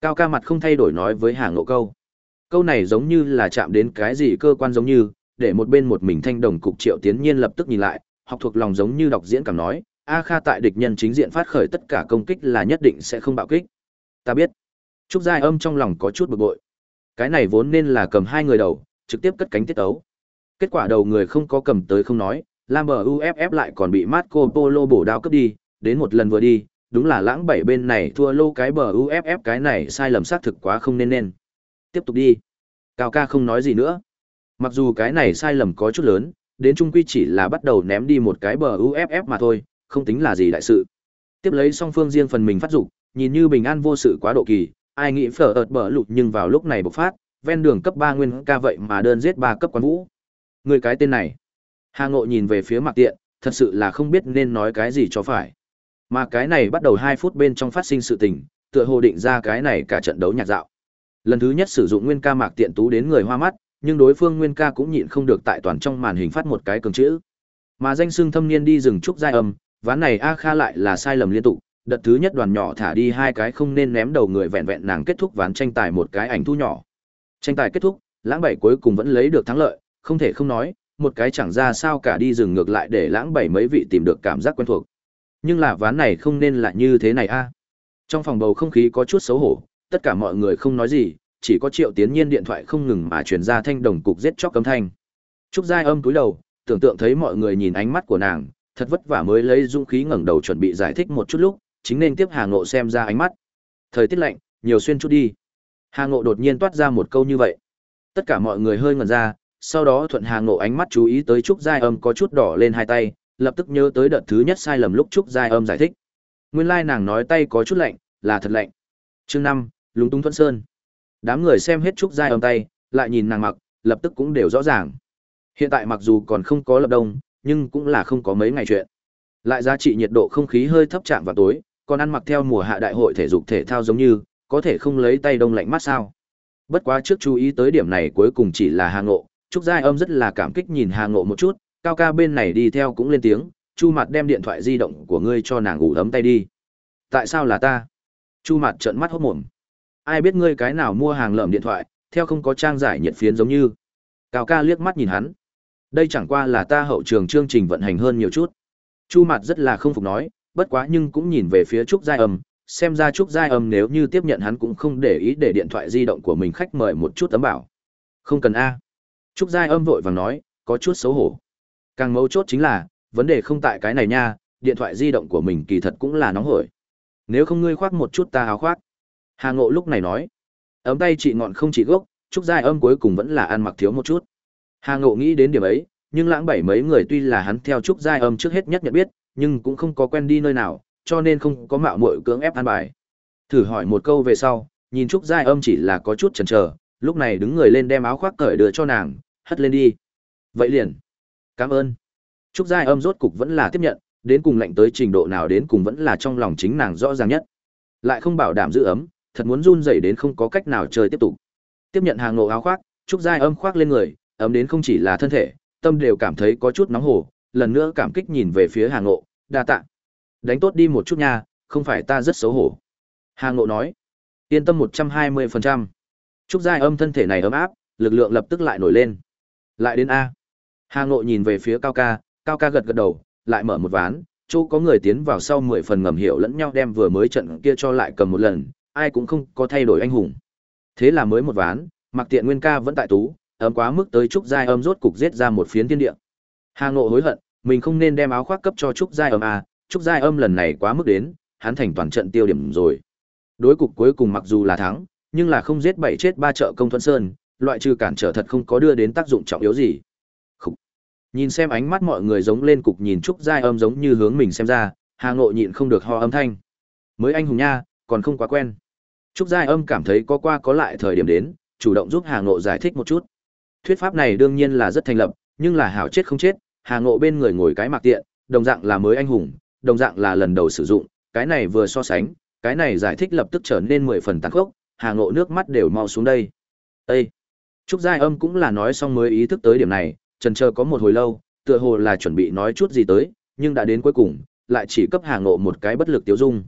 Cao Ca mặt không thay đổi nói với Hà Ngộ câu. Câu này giống như là chạm đến cái gì cơ quan giống như, để một bên một mình thanh đồng cục triệu tiến nhiên lập tức nhìn lại, học thuộc lòng giống như đọc diễn cảm nói, A Kha tại địch nhân chính diện phát khởi tất cả công kích là nhất định sẽ không bạo kích. Ta biết. Trúc Giai Âm trong lòng có chút bực bội. Cái này vốn nên là cầm hai người đầu, trực tiếp cất cánh tiết ấu. Kết quả đầu người không có cầm tới không nói, Lam bờ UFF lại còn bị Marco Polo bổ đao cướp đi, đến một lần vừa đi, đúng là lãng bảy bên này thua lô cái bờ UFF cái này sai lầm xác thực quá không nên nên. Tiếp tục đi. Cao ca không nói gì nữa. Mặc dù cái này sai lầm có chút lớn, đến trung quy chỉ là bắt đầu ném đi một cái bờ UFF mà thôi, không tính là gì đại sự. Tiếp lấy song phương riêng phần mình phát dục, nhìn như bình an vô sự quá độ kỳ, ai nghĩ phở ợt bờ lụt nhưng vào lúc này bộc phát, ven đường cấp 3 nguyên ca vậy mà đơn giết 3 cấp quán vũ. Người cái tên này. Hà Ngộ nhìn về phía mặt Tiện, thật sự là không biết nên nói cái gì cho phải. Mà cái này bắt đầu 2 phút bên trong phát sinh sự tình, tựa hồ định ra cái này cả trận đấu nhạt dạo. Lần thứ nhất sử dụng nguyên ca Mạc Tiện tú đến người hoa mắt, nhưng đối phương nguyên ca cũng nhịn không được tại toàn trong màn hình phát một cái cường chữ. Mà danh xưng thâm niên đi rừng trúc giai âm, ván này A Kha lại là sai lầm liên tục, đợt thứ nhất đoàn nhỏ thả đi hai cái không nên ném đầu người vẹn vẹn nàng kết thúc ván tranh tài một cái ảnh thu nhỏ. Tranh tài kết thúc, lãng bảy cuối cùng vẫn lấy được thắng lợi, không thể không nói, một cái chẳng ra sao cả đi rừng ngược lại để lãng bảy mấy vị tìm được cảm giác quen thuộc. Nhưng là ván này không nên là như thế này a. Trong phòng bầu không khí có chút xấu hổ, tất cả mọi người không nói gì, chỉ có Triệu Tiến Nhiên điện thoại không ngừng mà truyền ra thanh đồng cục giết chóc cấm thanh. Trúc Giai âm túi đầu, tưởng tượng thấy mọi người nhìn ánh mắt của nàng, thật vất vả mới lấy dũng khí ngẩng đầu chuẩn bị giải thích một chút lúc, chính nên tiếp Hà Ngộ xem ra ánh mắt. Thời tiết lạnh, nhiều xuyên chút đi. Hà Ngộ đột nhiên toát ra một câu như vậy. Tất cả mọi người hơi ngẩn ra, sau đó thuận Hà Ngộ ánh mắt chú ý tới Trúc Giai Âm có chút đỏ lên hai tay, lập tức nhớ tới đợt thứ nhất sai lầm lúc Trúc Giai Âm giải thích. Nguyên lai nàng nói tay có chút lạnh, là thật lạnh. Chương năm, lúng túng thuận sơn. Đám người xem hết Trúc Giai Âm tay, lại nhìn nàng mặc, lập tức cũng đều rõ ràng. Hiện tại mặc dù còn không có lập đông, nhưng cũng là không có mấy ngày chuyện. Lại giá trị nhiệt độ không khí hơi thấp chạm vào tối, còn ăn mặc theo mùa hạ đại hội thể dục thể thao giống như, có thể không lấy tay đông lạnh mắt sao. Bất quá trước chú ý tới điểm này cuối cùng chỉ là Hà Ngộ, Trúc Giai Âm rất là cảm kích nhìn Hà Ngộ một chút, Cao ca bên này đi theo cũng lên tiếng, Chu mặt đem điện thoại di động của ngươi cho nàng ngủ ấm tay đi. Tại sao là ta? Chu mặt trợn mắt hốt mồm. Ai biết ngươi cái nào mua hàng lợm điện thoại, theo không có trang giải nhiệt phiến giống như. Cao ca liếc mắt nhìn hắn. Đây chẳng qua là ta hậu trường chương trình vận hành hơn nhiều chút. Chu mặt rất là không phục nói, bất quá nhưng cũng nhìn về phía Trúc Giai Âm, xem ra Trúc Giai Âm nếu như tiếp nhận hắn cũng không để ý để điện thoại di động của mình khách mời một chút tấm bảo. Không cần A. Trúc Giai Âm vội vàng nói, có chút xấu hổ. Càng mấu chốt chính là, vấn đề không tại cái này nha, điện thoại di động của mình kỳ thật cũng là nóng hổi. Nếu không ngươi khoác một chút ta áo khoác. Hà Ngộ lúc này nói, ấm tay chị ngọn không chỉ gốc, Trúc Giai Âm cuối cùng vẫn là ăn mặc thiếu một chút. Hà Ngộ nghĩ đến điểm ấy, nhưng lãng bảy mấy người tuy là hắn theo Trúc Giai Âm trước hết nhất nhận biết, nhưng cũng không có quen đi nơi nào, cho nên không có mạo muội cưỡng ép ăn bài. Thử hỏi một câu về sau, nhìn Trúc Giai Âm chỉ là có chút chần chờ, lúc này đứng người lên đem áo khoác cởi đưa cho nàng, hất lên đi. Vậy liền. Cảm ơn. Trúc Giai Âm rốt cục vẫn là tiếp nhận, đến cùng lạnh tới trình độ nào đến cùng vẫn là trong lòng chính nàng rõ ràng nhất. Lại không bảo đảm giữ ấm, thật muốn run rẩy đến không có cách nào chơi tiếp tục. Tiếp nhận hàng nộ áo khoác, Trúc Giai Âm khoác lên người, ấm đến không chỉ là thân thể, tâm đều cảm thấy có chút nóng hổ, lần nữa cảm kích nhìn về phía hàng nộ, đa tạ. Đánh tốt đi một chút nha, không phải ta rất xấu hổ. Hàng nộ nói, yên tâm một trăm hai 120%. Trúc Giai Âm thân thể này ấm áp, lực lượng lập tức lại nổi lên. Lại đến A. Hàng nộ nhìn về phía Cao Ca, Cao Ca gật gật đầu, lại mở một ván, chỗ có người tiến vào sau 10 phần ngầm hiểu lẫn nhau đem vừa mới trận kia cho lại cầm một lần, ai cũng không có thay đổi anh hùng. Thế là mới một ván, Mặc Tiện Nguyên ca vẫn tại tú, ấm quá mức tới trúc giai âm rốt cục giết ra một phiến thiên địa. Hà Ngộ hối hận, mình không nên đem áo khoác cấp cho trúc giai âm à, trúc giai âm lần này quá mức đến, hắn thành toàn trận tiêu điểm rồi. Đối cục cuối cùng mặc dù là thắng, nhưng là không giết bảy chết ba trợ công thuận sơn, loại trừ cản trở thật không có đưa đến tác dụng trọng yếu gì. Khủ. Nhìn xem ánh mắt mọi người giống lên cục nhìn trúc giai âm giống như hướng mình xem ra, Hà Ngộ nhịn không được ho âm thanh. Mới anh hùng nha, còn không quá quen. Trúc Giai Âm cảm thấy có qua có lại thời điểm đến, chủ động giúp Hà Ngộ giải thích một chút. Thuyết pháp này đương nhiên là rất thành lập, nhưng là hảo chết không chết, Hà Ngộ bên người ngồi cái mặc tiện, đồng dạng là mới anh hùng, đồng dạng là lần đầu sử dụng, cái này vừa so sánh, cái này giải thích lập tức trở nên mười phần tăng khốc, Hà Ngộ nước mắt đều mau xuống đây. Ê! Trúc Giai Âm cũng là nói xong mới ý thức tới điểm này, trần chờ có một hồi lâu, tựa hồ là chuẩn bị nói chút gì tới, nhưng đã đến cuối cùng, lại chỉ cấp Hà Ngộ một cái bất lực tiêu dung.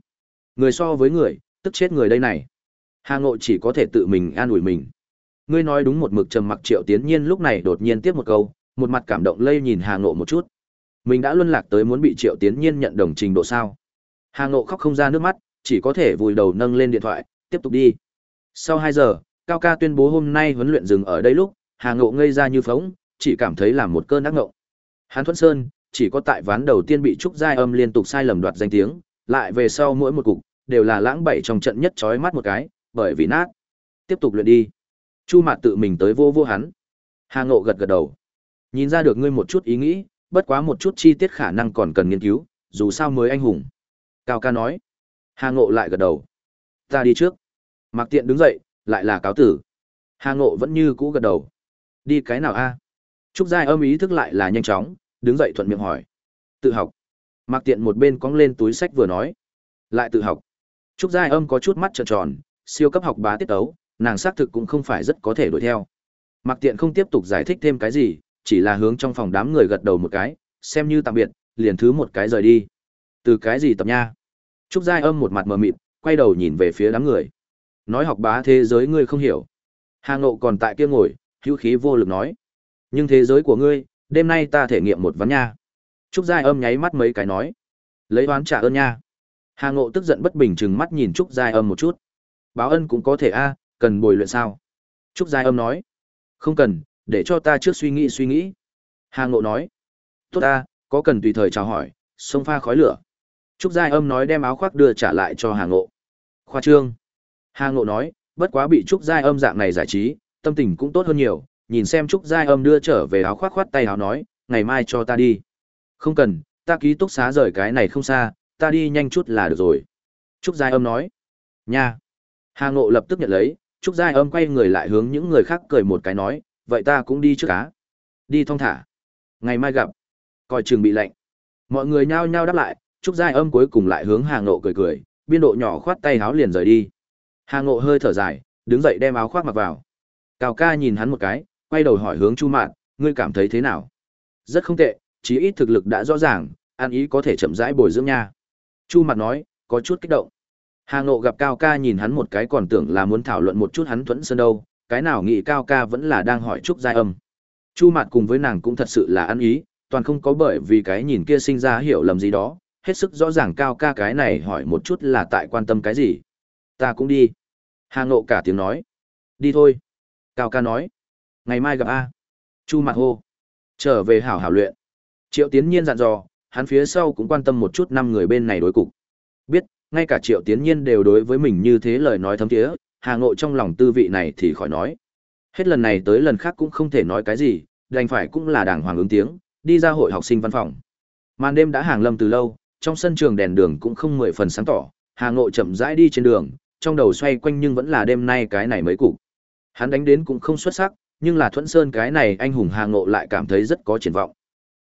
Người so với người, tức chết người đây này. Hà Ngộ chỉ có thể tự mình an ủi mình. Ngươi nói đúng một mực trầm mặc Triệu Tiến Nhiên lúc này đột nhiên tiếp một câu, một mặt cảm động lây nhìn Hà Ngộ một chút. Mình đã luân lạc tới muốn bị Triệu Tiến Nhiên nhận đồng trình độ sao? Hà Ngộ khóc không ra nước mắt, chỉ có thể vùi đầu nâng lên điện thoại, tiếp tục đi. Sau hai giờ, Cao ca tuyên bố hôm nay huấn luyện dừng ở đây lúc, Hà Ngộ ngây ra như phóng, chỉ cảm thấy là một cơn ác ngộng. Hán Thuận Sơn, chỉ có tại ván đầu tiên bị trúc giai âm liên tục sai lầm đoạt danh tiếng, lại về sau mỗi một cục đều là lãng bảy trong trận nhất chói mắt một cái, bởi vì nát. Tiếp tục luyện đi. Chu Mạt tự mình tới vô vô hắn. Hà Ngộ gật gật đầu. Nhìn ra được ngươi một chút ý nghĩ, bất quá một chút chi tiết khả năng còn cần nghiên cứu, dù sao mới anh hùng. Cao ca nói. Hà Ngộ lại gật đầu. Ta đi trước. Mạc Tiện đứng dậy, lại là cáo tử. Hà Ngộ vẫn như cũ gật đầu. Đi cái nào a? Trúc Giai âm ý thức lại là nhanh chóng, đứng dậy thuận miệng hỏi. Tự học. Mạc Tiện một bên cong lên túi sách vừa nói. Lại tự học. Trúc Giai âm có chút mắt trợn tròn, siêu cấp học bá tiết tấu, nàng xác thực cũng không phải rất có thể đuổi theo. Mặc Tiện không tiếp tục giải thích thêm cái gì, chỉ là hướng trong phòng đám người gật đầu một cái, xem như tạm biệt, liền thứ một cái rời đi. Từ cái gì tập nha? Trúc Giai âm một mặt mờ mịt, quay đầu nhìn về phía đám người. Nói học bá thế giới ngươi không hiểu. Hà Ngộ còn tại kia ngồi, hữu khí vô lực nói. Nhưng thế giới của ngươi, đêm nay ta thể nghiệm một ván nha. Trúc Giai âm nháy mắt mấy cái nói. Lấy oán trả ơn nha. Hà Ngộ tức giận bất bình chừng mắt nhìn Trúc Giai âm một chút. Báo ân cũng có thể a, cần bồi luyện sao? Trúc Giai âm nói. Không cần, để cho ta trước suy nghĩ suy nghĩ. Hà Ngộ nói. Tốt ta, có cần tùy thời chào hỏi, sông pha khói lửa. Trúc Giai âm nói đem áo khoác đưa trả lại cho Hà Ngộ. Khoa trương. Hà Ngộ nói, bất quá bị Trúc Giai âm dạng này giải trí, tâm tình cũng tốt hơn nhiều, nhìn xem Trúc Giai âm đưa trở về áo khoác khoát tay áo nói, ngày mai cho ta đi. Không cần, ta ký túc xá rời cái này không xa, ta đi nhanh chút là được rồi. Trúc Giai âm nói, nha. Hà Ngộ lập tức nhận lấy, Trúc Giai âm quay người lại hướng những người khác cười một cái nói, vậy ta cũng đi trước cá. Đi thong thả. Ngày mai gặp. Coi chừng bị lạnh. Mọi người nhao nhao đáp lại, Trúc Giai âm cuối cùng lại hướng Hà Ngộ cười cười, biên độ nhỏ khoát tay áo liền rời đi. Hà Ngộ hơi thở dài, đứng dậy đem áo khoác mặc vào. Cao ca nhìn hắn một cái, quay đầu hỏi hướng Chu Mạn, ngươi cảm thấy thế nào? Rất không tệ, chí ít thực lực đã rõ ràng, an ý có thể chậm rãi bồi dưỡng nha. Chu mặt nói, có chút kích động. Hà Ngộ gặp Cao ca nhìn hắn một cái còn tưởng là muốn thảo luận một chút hắn thuẫn sơn đâu, cái nào nghĩ Cao ca vẫn là đang hỏi Trúc Giai âm. Chu mặt cùng với nàng cũng thật sự là ăn ý, toàn không có bởi vì cái nhìn kia sinh ra hiểu lầm gì đó, hết sức rõ ràng Cao ca cái này hỏi một chút là tại quan tâm cái gì. Ta cũng đi. Hà Ngộ cả tiếng nói. Đi thôi. Cao ca nói. Ngày mai gặp A. Chu mặt hô. Trở về hảo hảo luyện. Triệu Tiến Nhiên dặn dò, hắn phía sau cũng quan tâm một chút năm người bên này đối cục. Biết, ngay cả triệu tiến nhiên đều đối với mình như thế lời nói thấm thiế hà ngộ trong lòng tư vị này thì khỏi nói hết lần này tới lần khác cũng không thể nói cái gì đành phải cũng là đàng hoàng ứng tiếng đi ra hội học sinh văn phòng màn đêm đã hàng lâm từ lâu trong sân trường đèn đường cũng không mười phần sáng tỏ hà ngộ chậm rãi đi trên đường trong đầu xoay quanh nhưng vẫn là đêm nay cái này mấy cục. Hắn đánh đến cũng không xuất sắc, nhưng là Thuẫn Sơn cái này anh hùng Hà Ngộ lại cảm thấy rất có triển vọng.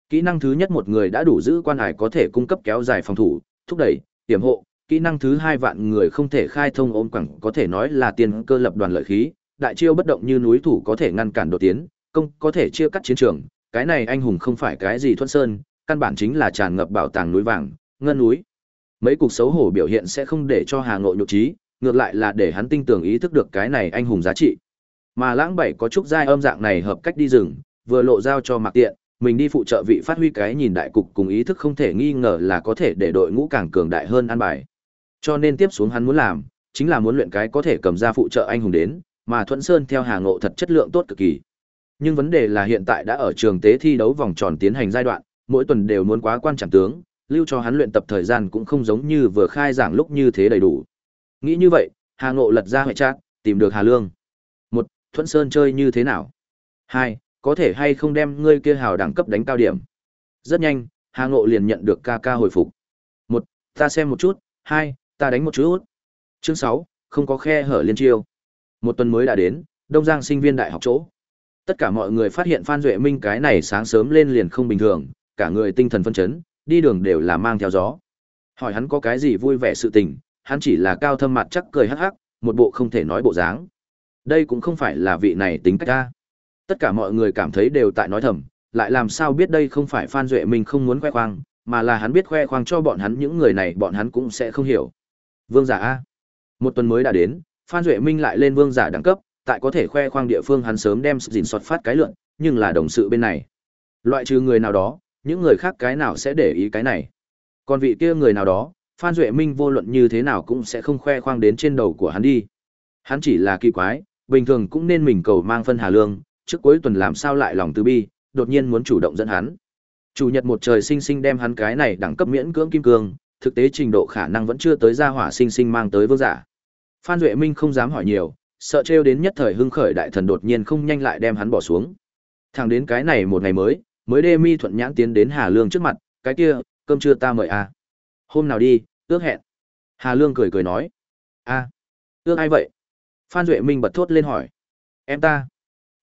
Kỹ năng thứ nhất một người đã đủ giữ quan hải có thể cung cấp kéo dài phòng thủ, thúc đẩy, tiềm hộ, kỹ năng thứ hai vạn người không thể khai thông ôm quẳng có thể nói là tiền cơ lập đoàn lợi khí, đại chiêu bất động như núi thủ có thể ngăn cản đột tiến, công có thể chia cắt chiến trường, cái này anh hùng không phải cái gì thuận Sơn, căn bản chính là tràn ngập bảo tàng núi vàng, ngân núi. Mấy cuộc xấu hổ biểu hiện sẽ không để cho Hà Ngộ nhộn trí, ngược lại là để hắn tinh tường ý thức được cái này anh hùng giá trị. Mà lãng bảy có chút giai âm dạng này hợp cách đi rừng, vừa lộ giao cho Mạc Tiện, mình đi phụ trợ vị phát huy cái nhìn đại cục cùng ý thức không thể nghi ngờ là có thể để đội ngũ càng cường đại hơn an bài. Cho nên tiếp xuống hắn muốn làm, chính là muốn luyện cái có thể cầm ra phụ trợ anh hùng đến, mà Thuận Sơn theo Hà Ngộ thật chất lượng tốt cực kỳ. Nhưng vấn đề là hiện tại đã ở trường tế thi đấu vòng tròn tiến hành giai đoạn, mỗi tuần đều muốn quá quan trọng tướng, lưu cho hắn luyện tập thời gian cũng không giống như vừa khai giảng lúc như thế đầy đủ. Nghĩ như vậy, Hà Ngộ lật ra hệ trạng, tìm được Hà Lương. Một, Thuận Sơn chơi như thế nào? Hai, có thể hay không đem ngươi kia hào đẳng cấp đánh cao điểm? Rất nhanh, Hà Ngộ liền nhận được ca ca hồi phục. Một, ta xem một chút, hai, ta đánh một chút. Chương sáu, không có khe hở liên chiêu. Một tuần mới đã đến, Đông Giang sinh viên đại học chỗ. Tất cả mọi người phát hiện Phan Duệ Minh cái này sáng sớm lên liền không bình thường, cả người tinh thần phân chấn, đi đường đều là mang theo gió. Hỏi hắn có cái gì vui vẻ sự tình, hắn chỉ là cao thâm mặt chắc cười hắc hắc, một bộ không thể nói bộ dáng. Đây cũng không phải là vị này tính cách ta. Tất cả mọi người cảm thấy đều tại nói thầm, lại làm sao biết đây không phải Phan Duệ Minh không muốn khoe khoang, mà là hắn biết khoe khoang cho bọn hắn những người này bọn hắn cũng sẽ không hiểu. Vương giả A. Một tuần mới đã đến, Phan Duệ Minh lại lên vương giả đẳng cấp, tại có thể khoe khoang địa phương hắn sớm đem dìn soạt phát cái lượn, nhưng là đồng sự bên này. Loại trừ người nào đó, những người khác cái nào sẽ để ý cái này. Còn vị kia người nào đó, Phan Duệ Minh vô luận như thế nào cũng sẽ không khoe khoang đến trên đầu của hắn đi. Hắn chỉ là kỳ quái, bình thường cũng nên mình cầu mang phân hà lương, trước cuối tuần làm sao lại lòng từ bi, đột nhiên muốn chủ động dẫn hắn. Chủ nhật một trời sinh sinh đem hắn cái này đẳng cấp miễn cưỡng kim cương, thực tế trình độ khả năng vẫn chưa tới ra hỏa sinh sinh mang tới vương giả. Phan Duệ Minh không dám hỏi nhiều, sợ trêu đến nhất thời hưng khởi đại thần đột nhiên không nhanh lại đem hắn bỏ xuống. Thẳng đến cái này một ngày mới, mới đê mi thuận nhãn tiến đến Hà Lương trước mặt, cái kia, cơm trưa ta mời à. Hôm nào đi, ước hẹn. Hà Lương cười cười nói. a à, ước ai vậy? Phan Duệ Minh bật thốt lên hỏi. Em ta.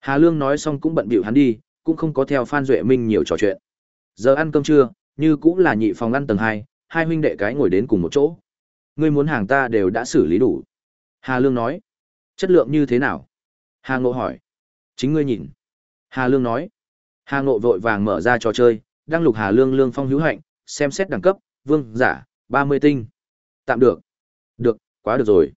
Hà Lương nói xong cũng bận bịu hắn đi, cũng không có theo Phan Duệ Minh nhiều trò chuyện. Giờ ăn cơm trưa, như cũng là nhị phòng ăn tầng hai, hai huynh đệ cái ngồi đến cùng một chỗ. Ngươi muốn hàng ta đều đã xử lý đủ. Hà Lương nói. Chất lượng như thế nào? Hà Ngộ hỏi. Chính ngươi nhìn. Hà Lương nói. Hà Ngộ vội vàng mở ra trò chơi, đăng lục Hà Lương lương phong hữu hạnh, xem xét đẳng cấp, vương, giả, 30 tinh. Tạm được. Được, quá được rồi.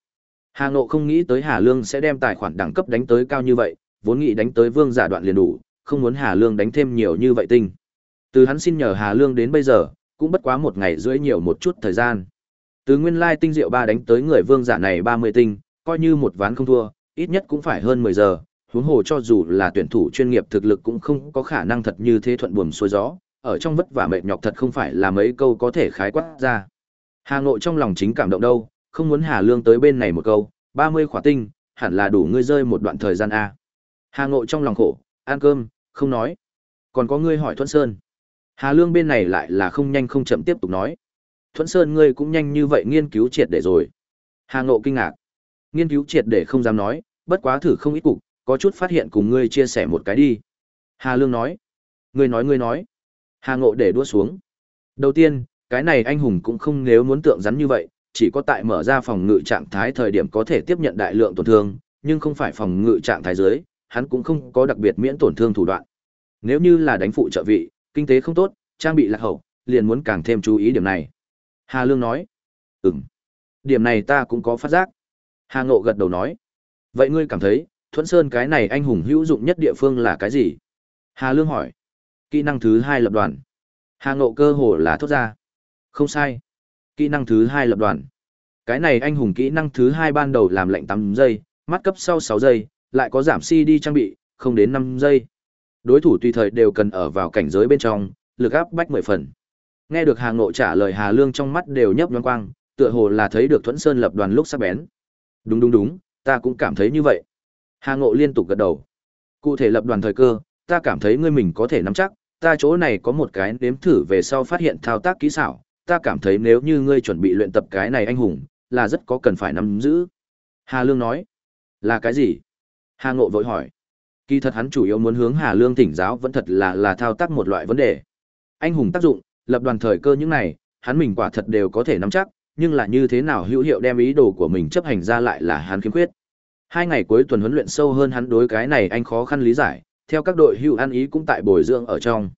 Hà Ngộ không nghĩ tới Hà Lương sẽ đem tài khoản đẳng cấp đánh tới cao như vậy, vốn nghĩ đánh tới vương giả đoạn liền đủ, không muốn Hà Lương đánh thêm nhiều như vậy tinh. Từ hắn xin nhờ Hà Lương đến bây giờ, cũng bất quá một ngày rưỡi nhiều một chút thời gian. Từ nguyên lai tinh diệu ba đánh tới người vương giả này 30 tinh, coi như một ván không thua, ít nhất cũng phải hơn 10 giờ, huống hồ cho dù là tuyển thủ chuyên nghiệp thực lực cũng không có khả năng thật như thế thuận buồm xuôi gió, ở trong vất vả mệt nhọc thật không phải là mấy câu có thể khái quát ra. Hà Nội trong lòng chính cảm động đâu, không muốn Hà Lương tới bên này một câu, 30 khỏa tinh, hẳn là đủ ngươi rơi một đoạn thời gian a. Hà Ngộ trong lòng khổ, ăn cơm, không nói. Còn có ngươi hỏi Thuận Sơn. Hà Lương bên này lại là không nhanh không chậm tiếp tục nói. Thuận Sơn ngươi cũng nhanh như vậy nghiên cứu triệt để rồi. Hà Ngộ kinh ngạc. Nghiên cứu triệt để không dám nói, bất quá thử không ít cục, có chút phát hiện cùng ngươi chia sẻ một cái đi. Hà Lương nói. Ngươi nói ngươi nói. Hà Ngộ để đua xuống. Đầu tiên, cái này anh hùng cũng không nếu muốn tượng rắn như vậy, chỉ có tại mở ra phòng ngự trạng thái thời điểm có thể tiếp nhận đại lượng tổn thương, nhưng không phải phòng ngự trạng thái dưới, hắn cũng không có đặc biệt miễn tổn thương thủ đoạn. Nếu như là đánh phụ trợ vị, kinh tế không tốt, trang bị lạc hậu, liền muốn càng thêm chú ý điểm này. Hà Lương nói, ừm, điểm này ta cũng có phát giác. Hà Ngộ gật đầu nói, vậy ngươi cảm thấy, Thuẫn Sơn cái này anh hùng hữu dụng nhất địa phương là cái gì? Hà Lương hỏi, kỹ năng thứ hai lập đoàn. Hà Ngộ cơ hồ là thốt ra. Không sai. Kỹ năng thứ hai lập đoàn. Cái này anh hùng kỹ năng thứ hai ban đầu làm lệnh 8 giây, mắt cấp sau 6 giây, lại có giảm CD trang bị, không đến 5 giây. Đối thủ tùy thời đều cần ở vào cảnh giới bên trong, lực áp bách 10 phần. Nghe được Hà Ngộ trả lời Hà Lương trong mắt đều nhấp nhoáng quang, tựa hồ là thấy được Thuẫn Sơn lập đoàn lúc sắc bén. Đúng đúng đúng, ta cũng cảm thấy như vậy. Hà Ngộ liên tục gật đầu. Cụ thể lập đoàn thời cơ, ta cảm thấy ngươi mình có thể nắm chắc, ta chỗ này có một cái nếm thử về sau phát hiện thao tác kỹ xảo, ta cảm thấy nếu như ngươi chuẩn bị luyện tập cái này anh hùng, là rất có cần phải nắm giữ. Hà Lương nói, là cái gì? Hà Ngộ vội hỏi. Kỳ thật hắn chủ yếu muốn hướng Hà Lương thỉnh giáo vẫn thật là là thao tác một loại vấn đề. Anh hùng tác dụng, lập đoàn thời cơ những này, hắn mình quả thật đều có thể nắm chắc, nhưng là như thế nào hữu hiệu đem ý đồ của mình chấp hành ra lại là hắn khiếm khuyết. Hai ngày cuối tuần huấn luyện sâu hơn hắn đối cái này anh khó khăn lý giải, theo các đội hữu ăn ý cũng tại bồi dưỡng ở trong.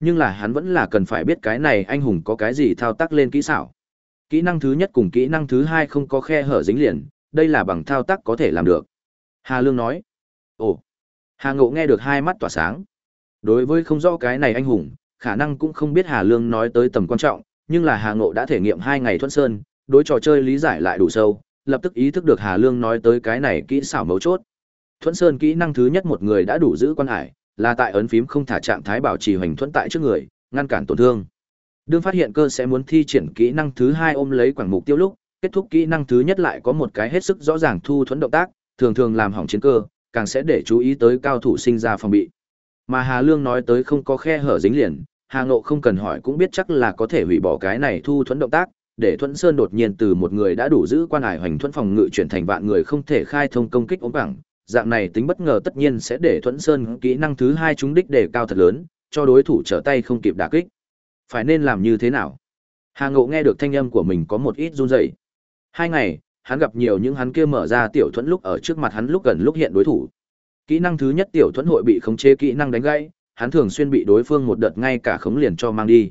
Nhưng là hắn vẫn là cần phải biết cái này anh hùng có cái gì thao tác lên kỹ xảo. Kỹ năng thứ nhất cùng kỹ năng thứ hai không có khe hở dính liền, đây là bằng thao tác có thể làm được. Hà Lương nói. Ồ. Hà Ngộ nghe được hai mắt tỏa sáng. Đối với không rõ cái này anh hùng, khả năng cũng không biết Hà Lương nói tới tầm quan trọng, nhưng là Hà Ngộ đã thể nghiệm hai ngày thuận sơn, đối trò chơi lý giải lại đủ sâu, lập tức ý thức được Hà Lương nói tới cái này kỹ xảo mấu chốt. Thuận sơn kỹ năng thứ nhất một người đã đủ giữ quan hải, là tại ấn phím không thả trạng thái bảo trì hoành thuận tại trước người, ngăn cản tổn thương. Đương phát hiện cơ sẽ muốn thi triển kỹ năng thứ hai ôm lấy quảng mục tiêu lúc, kết thúc kỹ năng thứ nhất lại có một cái hết sức rõ ràng thu thuẫn động tác, thường thường làm hỏng chiến cơ, càng sẽ để chú ý tới cao thủ sinh ra phòng bị. Mà Hà Lương nói tới không có khe hở dính liền, Hà Ngộ không cần hỏi cũng biết chắc là có thể hủy bỏ cái này thu thuẫn động tác, để Thuẫn Sơn đột nhiên từ một người đã đủ giữ quan hải hoành thuẫn phòng ngự chuyển thành vạn người không thể khai thông công kích ống bằng, dạng này tính bất ngờ tất nhiên sẽ để Thuẫn Sơn kỹ năng thứ hai trúng đích đề cao thật lớn, cho đối thủ trở tay không kịp đả kích. Phải nên làm như thế nào? Hà Ngộ nghe được thanh âm của mình có một ít run rẩy. Hai ngày, hắn gặp nhiều những hắn kia mở ra tiểu thuẫn lúc ở trước mặt hắn lúc gần lúc hiện đối thủ. Kỹ năng thứ nhất tiểu thuẫn hội bị khống chế kỹ năng đánh gãy, hắn thường xuyên bị đối phương một đợt ngay cả khống liền cho mang đi.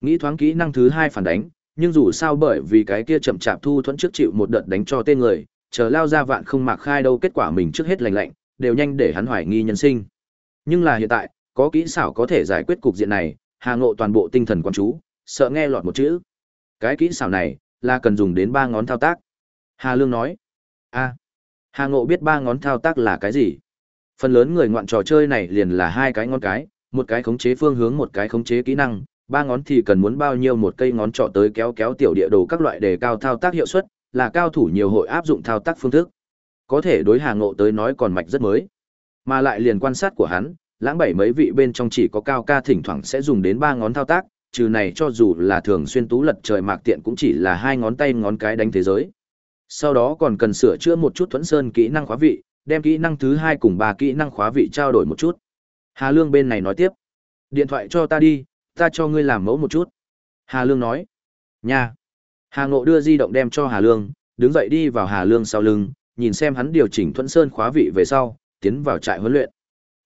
Nghĩ thoáng kỹ năng thứ hai phản đánh, nhưng dù sao bởi vì cái kia chậm chạp thu thuẫn trước chịu một đợt đánh cho tên người, chờ lao ra vạn không mạc khai đâu kết quả mình trước hết lành lạnh, đều nhanh để hắn hoài nghi nhân sinh. Nhưng là hiện tại, có kỹ xảo có thể giải quyết cục diện này, Hà Ngộ toàn bộ tinh thần quan chú, sợ nghe lọt một chữ. Cái kỹ xảo này là cần dùng đến ba ngón thao tác. Hà Lương nói. a Hà Ngộ biết ba ngón thao tác là cái gì. Phần lớn người ngoạn trò chơi này liền là hai cái ngón cái, một cái khống chế phương hướng một cái khống chế kỹ năng, ba ngón thì cần muốn bao nhiêu một cây ngón trỏ tới kéo kéo tiểu địa đồ các loại đề cao thao tác hiệu suất, là cao thủ nhiều hội áp dụng thao tác phương thức. Có thể đối Hà Ngộ tới nói còn mạch rất mới. Mà lại liền quan sát của hắn, lãng bảy mấy vị bên trong chỉ có cao ca thỉnh thoảng sẽ dùng đến ba ngón thao tác, trừ này cho dù là thường xuyên tú lật trời mạc tiện cũng chỉ là hai ngón tay ngón cái đánh thế giới. Sau đó còn cần sửa chữa một chút thuẫn sơn kỹ năng khóa vị, đem kỹ năng thứ hai cùng ba kỹ năng khóa vị trao đổi một chút. Hà Lương bên này nói tiếp. Điện thoại cho ta đi, ta cho ngươi làm mẫu một chút. Hà Lương nói. Nha. Hà Ngộ đưa di động đem cho Hà Lương, đứng dậy đi vào Hà Lương sau lưng, nhìn xem hắn điều chỉnh thuẫn sơn khóa vị về sau, tiến vào trại huấn luyện.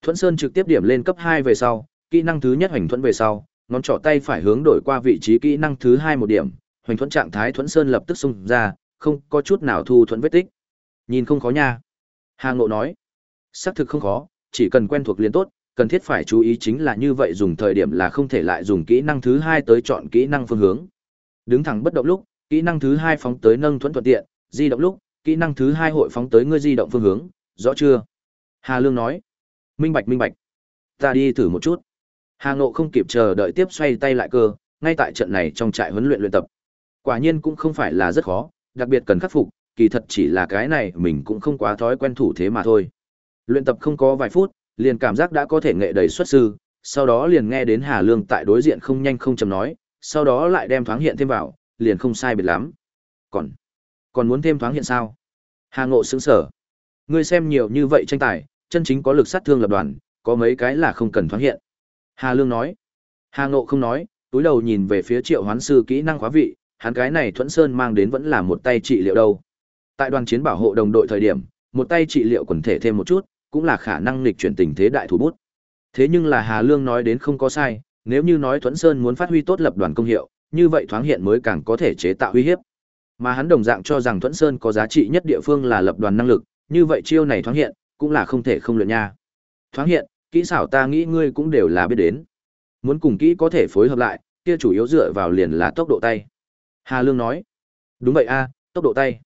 Thuẫn sơn trực tiếp điểm lên cấp hai về sau, kỹ năng thứ nhất hoành thuẫn về sau, ngón trỏ tay phải hướng đổi qua vị trí kỹ năng thứ hai một điểm, hoành thuẫn trạng thái thuẫn sơn lập tức xung ra, không có chút nào thu thuẫn vết tích. Nhìn không khó nha. Hà Ngộ nói, xác thực không khó, chỉ cần quen thuộc liền tốt, cần thiết phải chú ý chính là như vậy dùng thời điểm là không thể lại dùng kỹ năng thứ hai tới chọn kỹ năng phương hướng. Đứng thẳng bất động lúc, kỹ năng thứ hai phóng tới nâng thuẫn thuận tiện, di động lúc, kỹ năng thứ hai hội phóng tới ngươi di động phương hướng, rõ chưa? Hà Lương nói, minh bạch minh bạch, ta đi thử một chút. Hà Ngộ không kịp chờ đợi tiếp xoay tay lại cơ, ngay tại trận này trong trại huấn luyện luyện tập. Quả nhiên cũng không phải là rất khó, đặc biệt cần khắc phục, kỳ thật chỉ là cái này mình cũng không quá thói quen thủ thế mà thôi. Luyện tập không có vài phút, liền cảm giác đã có thể nghệ đầy xuất sư, sau đó liền nghe đến Hà Lương tại đối diện không nhanh không chậm nói, sau đó lại đem thoáng hiện thêm vào, liền không sai biệt lắm. Còn, còn muốn thêm thoáng hiện sao? Hà Ngộ sững sở. Ngươi xem nhiều như vậy tranh tài, chân chính có lực sát thương lập đoàn, có mấy cái là không cần thoáng hiện. Hà Lương nói. Hà Ngộ không nói, túi đầu nhìn về phía triệu hoán sư kỹ năng khóa vị, hắn cái này Thuẫn Sơn mang đến vẫn là một tay trị liệu đâu. Tại đoàn chiến bảo hộ đồng đội thời điểm, một tay trị liệu quần thể thêm một chút, cũng là khả năng nghịch chuyển tình thế đại thủ bút. Thế nhưng là Hà Lương nói đến không có sai, nếu như nói Thuẫn Sơn muốn phát huy tốt lập đoàn công hiệu, như vậy thoáng hiện mới càng có thể chế tạo uy hiếp. Mà hắn đồng dạng cho rằng Thuẫn Sơn có giá trị nhất địa phương là lập đoàn năng lực, như vậy chiêu này thoáng hiện, cũng là không thể không luyện nha. Thoáng hiện, kỹ xảo ta nghĩ ngươi cũng đều là biết đến. Muốn cùng kỹ có thể phối hợp lại, kia chủ yếu dựa vào liền là tốc độ tay. Hà Lương nói, đúng vậy a, tốc độ tay.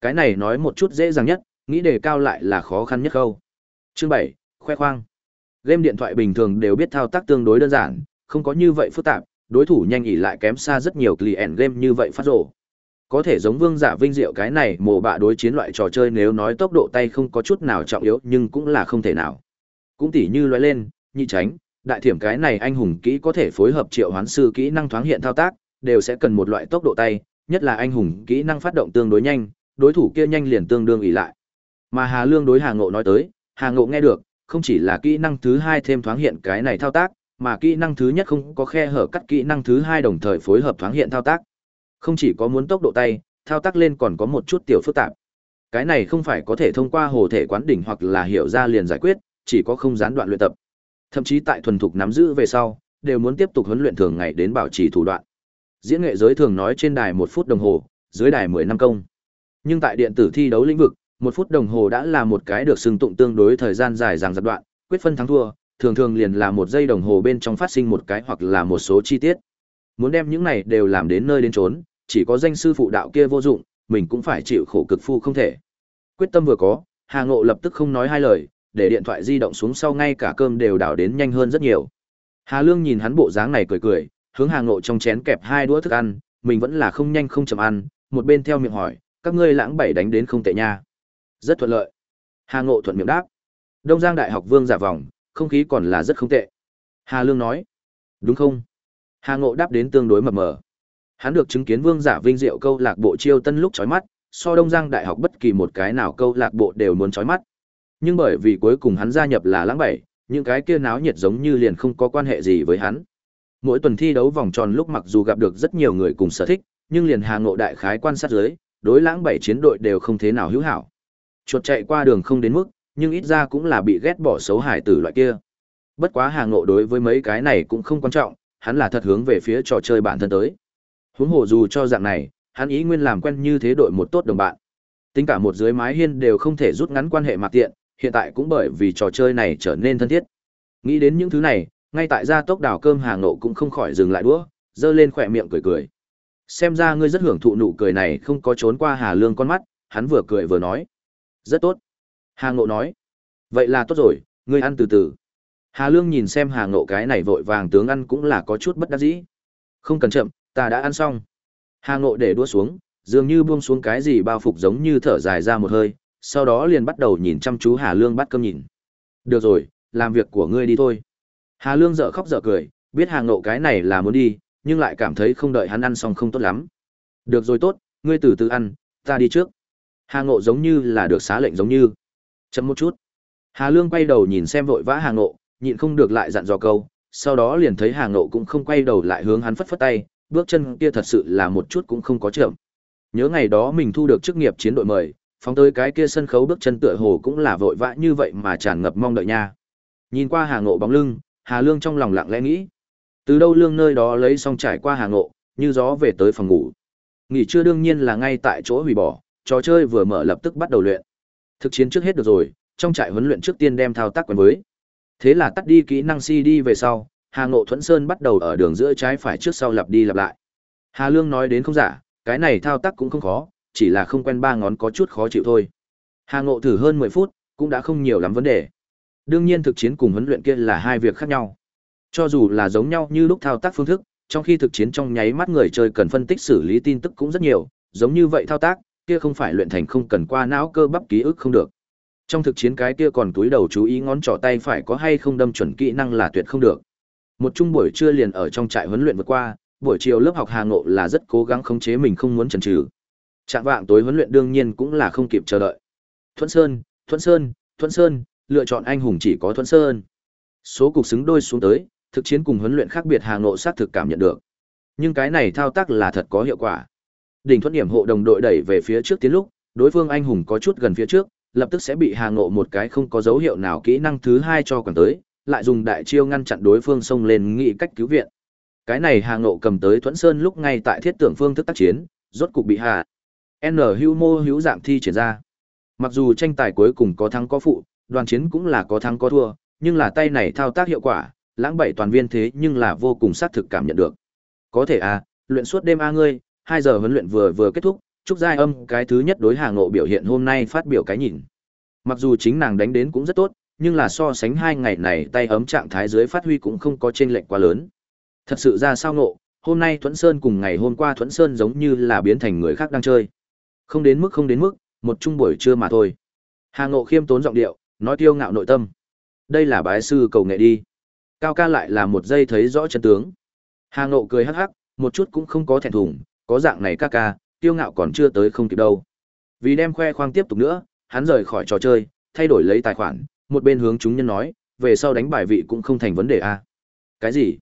Cái này nói một chút dễ dàng nhất, nghĩ đề cao lại là khó khăn nhất câu. Chương 7, khoe khoang. Game điện thoại bình thường đều biết thao tác tương đối đơn giản, không có như vậy phức tạp, đối thủ nhanh ỉ lại kém xa rất nhiều client game như vậy phát rổ. Có thể giống vương giả vinh diệu cái này mồ bạ đối chiến loại trò chơi nếu nói tốc độ tay không có chút nào trọng yếu nhưng cũng là không thể nào. Cũng tỉ như loại lên, nhị tránh, đại thiểm cái này anh hùng kỹ có thể phối hợp triệu hoán sư kỹ năng thoáng hiện thao tác, đều sẽ cần một loại tốc độ tay, nhất là anh hùng kỹ năng phát động tương đối nhanh, đối thủ kia nhanh liền tương đương ỉ lại. Mà Hà Lương đối Hà Ngộ nói tới, Hà Ngộ nghe được, không chỉ là kỹ năng thứ hai thêm thoáng hiện cái này thao tác, mà kỹ năng thứ nhất không có khe hở cắt kỹ năng thứ hai đồng thời phối hợp thoáng hiện thao tác. Không chỉ có muốn tốc độ tay, thao tác lên còn có một chút tiểu phức tạp. Cái này không phải có thể thông qua hồ thể quán đỉnh hoặc là hiểu ra liền giải quyết, chỉ có không gián đoạn luyện tập. Thậm chí tại thuần thục nắm giữ về sau, đều muốn tiếp tục huấn luyện thường ngày đến bảo trì thủ đoạn. Diễn nghệ giới thường nói trên đài một phút đồng hồ, dưới đài mười năm công. Nhưng tại điện tử thi đấu lĩnh vực, một phút đồng hồ đã là một cái được xưng tụng tương đối thời gian dài dàng giật đoạn, quyết phân thắng thua, thường thường liền là một giây đồng hồ bên trong phát sinh một cái hoặc là một số chi tiết. Muốn đem những này đều làm đến nơi đến trốn, chỉ có danh sư phụ đạo kia vô dụng, mình cũng phải chịu khổ cực phu không thể. Quyết tâm vừa có, Hà Ngộ lập tức không nói hai lời, để điện thoại di động xuống sau ngay cả cơm đều đảo đến nhanh hơn rất nhiều. Hà Lương nhìn hắn bộ dáng này cười cười, hướng Hà Ngộ trong chén kẹp hai đũa thức ăn, mình vẫn là không nhanh không chậm ăn, một bên theo miệng hỏi, các ngươi lãng bảy đánh đến không tệ nha. Rất thuận lợi. Hà Ngộ thuận miệng đáp. Đông Giang Đại học Vương giả vòng, không khí còn là rất không tệ. Hà Lương nói. Đúng không? Hà Ngộ đáp đến tương đối mập mờ. Hắn được chứng kiến Vương giả vinh diệu câu lạc bộ chiêu tân lúc chói mắt, so Đông Giang Đại học bất kỳ một cái nào câu lạc bộ đều muốn chói mắt. Nhưng bởi vì cuối cùng hắn gia nhập là lãng bảy, những cái kia náo nhiệt giống như liền không có quan hệ gì với hắn. Mỗi tuần thi đấu vòng tròn lúc mặc dù gặp được rất nhiều người cùng sở thích, nhưng liền Hà Ngộ đại khái quan sát dưới, đối lãng bảy chiến đội đều không thế nào hữu hảo. Chuột chạy qua đường không đến mức, nhưng ít ra cũng là bị ghét bỏ xấu hải tử loại kia. Bất quá Hà Ngộ đối với mấy cái này cũng không quan trọng, hắn là thật hướng về phía trò chơi bản thân tới. Huống hồ dù cho dạng này, hắn ý nguyên làm quen như thế đội một tốt đồng bạn. Tính cả một dưới mái hiên đều không thể rút ngắn quan hệ mạc tiện, hiện tại cũng bởi vì trò chơi này trở nên thân thiết. Nghĩ đến những thứ này, ngay tại gia tốc đào cơm Hà Ngộ cũng không khỏi dừng lại đũa, giơ lên khỏe miệng cười cười. Xem ra ngươi rất hưởng thụ nụ cười này không có trốn qua Hà Lương con mắt, hắn vừa cười vừa nói. Rất tốt. Hà Ngộ nói. Vậy là tốt rồi, ngươi ăn từ từ. Hà Lương nhìn xem Hà Ngộ cái này vội vàng tướng ăn cũng là có chút bất đắc dĩ. Không cần chậm, ta đã ăn xong. Hà Ngộ để đua xuống, dường như buông xuống cái gì bao phục giống như thở dài ra một hơi, sau đó liền bắt đầu nhìn chăm chú Hà Lương bắt cơm nhìn. Được rồi, làm việc của ngươi đi thôi. Hà Lương dở khóc dở cười, biết Hà Ngộ cái này là muốn đi, nhưng lại cảm thấy không đợi hắn ăn xong không tốt lắm. Được rồi tốt, ngươi từ từ ăn, ta đi trước. Hà Ngộ giống như là được xá lệnh giống như. Chậm một chút. Hà Lương quay đầu nhìn xem vội vã Hà Ngộ, nhịn không được lại dặn dò câu, sau đó liền thấy Hà Ngộ cũng không quay đầu lại hướng hắn phất phất tay, bước chân kia thật sự là một chút cũng không có chậm. Nhớ ngày đó mình thu được chức nghiệp chiến đội mời, phóng tới cái kia sân khấu bước chân tựa hồ cũng là vội vã như vậy mà tràn ngập mong đợi nha. Nhìn qua Hà Ngộ bóng lưng, Hà Lương trong lòng lặng lẽ nghĩ. Từ đâu lương nơi đó lấy xong trải qua Hà Ngộ, như gió về tới phòng ngủ. Nghỉ trưa đương nhiên là ngay tại chỗ hủy bỏ, trò chơi vừa mở lập tức bắt đầu luyện. Thực chiến trước hết được rồi, trong trại huấn luyện trước tiên đem thao tác quen với. Thế là tắt đi kỹ năng CD về sau, Hà Ngộ Thuẫn Sơn bắt đầu ở đường giữa trái phải trước sau lặp đi lặp lại. Hà Lương nói đến không giả, cái này thao tác cũng không khó, chỉ là không quen ba ngón có chút khó chịu thôi. Hà Ngộ thử hơn 10 phút, cũng đã không nhiều lắm vấn đề. Đương nhiên thực chiến cùng huấn luyện kia là hai việc khác nhau. Cho dù là giống nhau như lúc thao tác phương thức, trong khi thực chiến trong nháy mắt người chơi cần phân tích xử lý tin tức cũng rất nhiều, giống như vậy thao tác, kia không phải luyện thành không cần qua não cơ bắp ký ức không được. Trong thực chiến cái kia còn túi đầu chú ý ngón trỏ tay phải có hay không đâm chuẩn kỹ năng là tuyệt không được. Một chung buổi trưa liền ở trong trại huấn luyện vừa qua, buổi chiều lớp học Hà Ngộ là rất cố gắng khống chế mình không muốn chần chừ. Trạng vạng tối huấn luyện đương nhiên cũng là không kịp chờ đợi. Thuận Sơn, Thuận Sơn, Thuận Sơn, lựa chọn anh hùng chỉ có Thuận Sơn. Số cục xứng đôi xuống tới, thực chiến cùng huấn luyện khác biệt Hà Ngộ sát thực cảm nhận được. Nhưng cái này thao tác là thật có hiệu quả. Đỉnh thuận điểm hộ đồng đội đẩy về phía trước tiến lúc, đối phương anh hùng có chút gần phía trước, lập tức sẽ bị Hà Ngộ một cái không có dấu hiệu nào kỹ năng thứ hai cho quản tới, lại dùng đại chiêu ngăn chặn đối phương xông lên nghĩ cách cứu viện. Cái này Hà Ngộ cầm tới Thuẫn Sơn lúc ngay tại thiết tưởng phương thức tác chiến, rốt cục bị hạ. N hưu mô hữu dạng thi triển ra. Mặc dù tranh tài cuối cùng có thắng có phụ, đoàn chiến cũng là có thắng có thua, nhưng là tay này thao tác hiệu quả, lãng bảy toàn viên thế nhưng là vô cùng xác thực cảm nhận được. Có thể à, luyện suốt đêm a ngươi, 2 giờ huấn luyện vừa vừa kết thúc, Trúc Giai Âm cái thứ nhất đối Hà Ngộ biểu hiện hôm nay phát biểu cái nhìn. Mặc dù chính nàng đánh đến cũng rất tốt, nhưng là so sánh hai ngày này tay ấm trạng thái dưới phát huy cũng không có chênh lệch quá lớn. Thật sự ra sao ngộ, hôm nay Thuẫn Sơn cùng ngày hôm qua Thuẫn Sơn giống như là biến thành người khác đang chơi. Không đến mức không đến mức, một chung buổi trưa mà thôi. Hà Ngộ khiêm tốn giọng điệu, nói tiêu ngạo nội tâm. Đây là bái sư cầu nghệ đi. Cao ca lại là một giây thấy rõ chân tướng. Hà Ngộ cười hắc hắc, một chút cũng không có thẹn thùng, có dạng này ca ca, tiêu ngạo còn chưa tới không kịp đâu. Vì đem khoe khoang tiếp tục nữa, hắn rời khỏi trò chơi, thay đổi lấy tài khoản, một bên hướng chúng nhân nói, về sau đánh bài vị cũng không thành vấn đề a. À? Cái gì?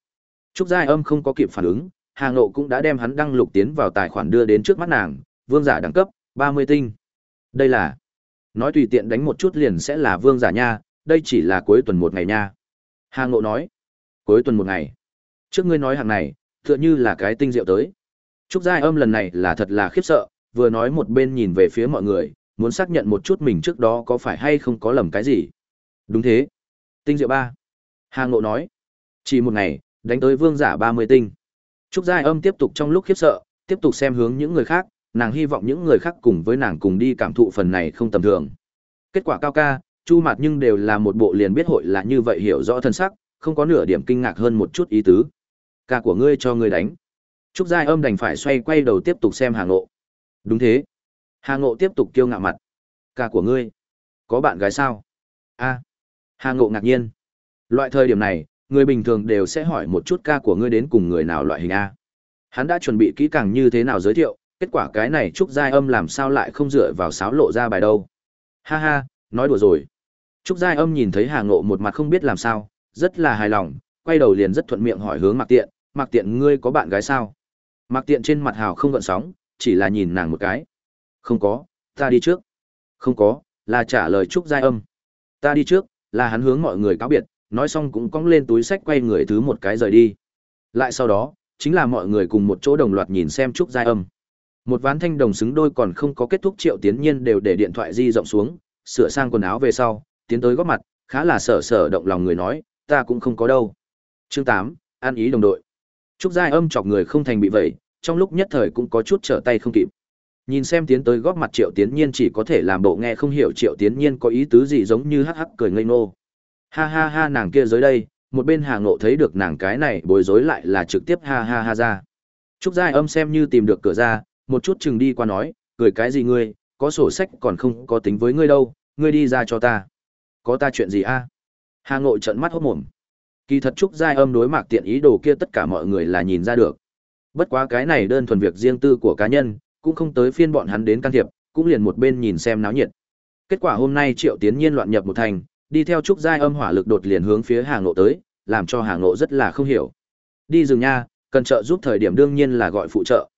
Trúc Giai Âm không có kịp phản ứng, Hà Ngộ cũng đã đem hắn đăng lục tiến vào tài khoản đưa đến trước mắt nàng, vương giả đẳng cấp, 30 tinh. Đây là Nói tùy tiện đánh một chút liền sẽ là vương giả nha, đây chỉ là cuối tuần một ngày nha. Hà Ngộ nói, cuối tuần một ngày. Trước ngươi nói hàng này, tựa như là cái tinh diệu tới. Trúc Giai Âm lần này là thật là khiếp sợ, vừa nói một bên nhìn về phía mọi người, muốn xác nhận một chút mình trước đó có phải hay không có lầm cái gì. Đúng thế. Tinh diệu ba. Hà Ngộ nói, chỉ một ngày, đánh tới vương giả 30 tinh. Trúc Giai Âm tiếp tục trong lúc khiếp sợ, tiếp tục xem hướng những người khác, nàng hy vọng những người khác cùng với nàng cùng đi cảm thụ phần này không tầm thường. Kết quả cao ca, chu mặt nhưng đều là một bộ liền biết hội là như vậy hiểu rõ thân sắc, không có nửa điểm kinh ngạc hơn một chút ý tứ. Ca của ngươi cho ngươi đánh. Trúc Giai Âm đành phải xoay quay đầu tiếp tục xem Hà Ngộ. Đúng thế. Hà Ngộ tiếp tục kiêu ngạo mặt. Ca của ngươi. Có bạn gái sao? a Hà Ngộ ngạc nhiên. Loại thời điểm này, người bình thường đều sẽ hỏi một chút ca của ngươi đến cùng người nào loại hình A. Hắn đã chuẩn bị kỹ càng như thế nào giới thiệu, kết quả cái này Trúc Giai Âm làm sao lại không dựa vào sáo lộ ra bài đâu. Ha ha, nói đùa rồi. Trúc Giai Âm nhìn thấy Hà Ngộ một mặt không biết làm sao, rất là hài lòng, quay đầu liền rất thuận miệng hỏi hướng Mạc Tiện, Mạc Tiện ngươi có bạn gái sao? Mạc Tiện trên mặt hào không gợn sóng, chỉ là nhìn nàng một cái. Không có, ta đi trước. Không có, là trả lời Trúc Giai Âm. Ta đi trước, là hắn hướng mọi người cáo biệt, nói xong cũng cong lên túi sách quay người thứ một cái rời đi. Lại sau đó, chính là mọi người cùng một chỗ đồng loạt nhìn xem Trúc Giai Âm. Một ván thanh đồng xứng đôi còn không có kết thúc Triệu Tiến Nhiên đều để điện thoại di rộng xuống, sửa sang quần áo về sau, tiến tới góp mặt, khá là sở sở động lòng người nói, ta cũng không có đâu. Chương tám an ý đồng đội. Trúc Giai Âm chọc người không thành bị vậy, trong lúc nhất thời cũng có chút trở tay không kịp. Nhìn xem tiến tới góp mặt Triệu Tiến Nhiên chỉ có thể làm bộ nghe không hiểu Triệu Tiến Nhiên có ý tứ gì giống như hắc hắc cười ngây ngô. Ha ha ha nàng kia dưới đây, một bên Hà Ngộ thấy được nàng cái này bối rối lại là trực tiếp ha ha ha ra. Trúc Giai Âm xem như tìm được cửa ra, một chút chừng đi qua nói, cười cái gì ngươi, có sổ sách còn không có tính với ngươi đâu, ngươi đi ra cho ta. Có ta chuyện gì a? Hà Ngộ trợn mắt hốt mồm. Kỳ thật Trúc Giai Âm đối mạc tiện ý đồ kia tất cả mọi người là nhìn ra được. Bất quá cái này đơn thuần việc riêng tư của cá nhân, cũng không tới phiên bọn hắn đến can thiệp, cũng liền một bên nhìn xem náo nhiệt. Kết quả hôm nay Triệu Tiến Nhiên loạn nhập một thành, đi theo Trúc Giai Âm hỏa lực đột liền hướng phía Hà Ngộ tới, làm cho Hà Ngộ rất là không hiểu. Đi rừng nha, cần trợ giúp thời điểm đương nhiên là gọi phụ trợ.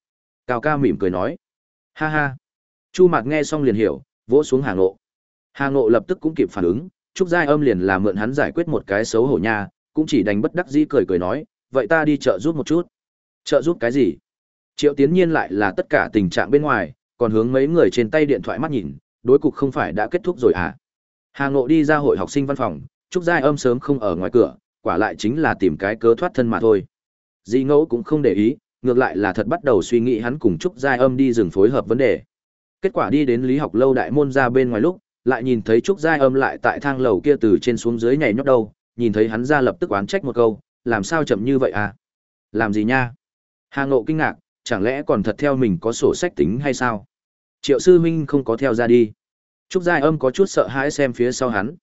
Cao ca mỉm cười nói. Ha ha. Chu Mạt nghe xong liền hiểu, vỗ xuống Hà Ngộ. Hà Ngộ lập tức cũng kịp phản ứng, Trúc Giai Âm liền là mượn hắn giải quyết một cái xấu hổ nha, cũng chỉ đành bất đắc dĩ cười cười nói, vậy ta đi chợ giúp một chút. Chợ giúp cái gì? Triệu Tiến Nhiên lại là tất cả tình trạng bên ngoài, còn hướng mấy người trên tay điện thoại mắt nhìn, đối cục không phải đã kết thúc rồi à? Hà Ngộ đi ra hội học sinh văn phòng, Trúc Giai Âm sớm không ở ngoài cửa, quả lại chính là tìm cái cớ thoát thân mà thôi. Di Ngẫu cũng không để ý, ngược lại là thật bắt đầu suy nghĩ hắn cùng Trúc Giai Âm đi rừng phối hợp vấn đề. Kết quả đi đến lý học lâu đại môn ra bên ngoài lúc, lại nhìn thấy Trúc Giai Âm lại tại thang lầu kia từ trên xuống dưới nhảy nhót đâu, nhìn thấy hắn ra lập tức oán trách một câu, làm sao chậm như vậy à? Làm gì nha? Hà Ngộ kinh ngạc, chẳng lẽ còn thật theo mình có sổ sách tính hay sao? Triệu Sư Minh không có theo ra đi. Trúc Giai Âm có chút sợ hãi xem phía sau hắn.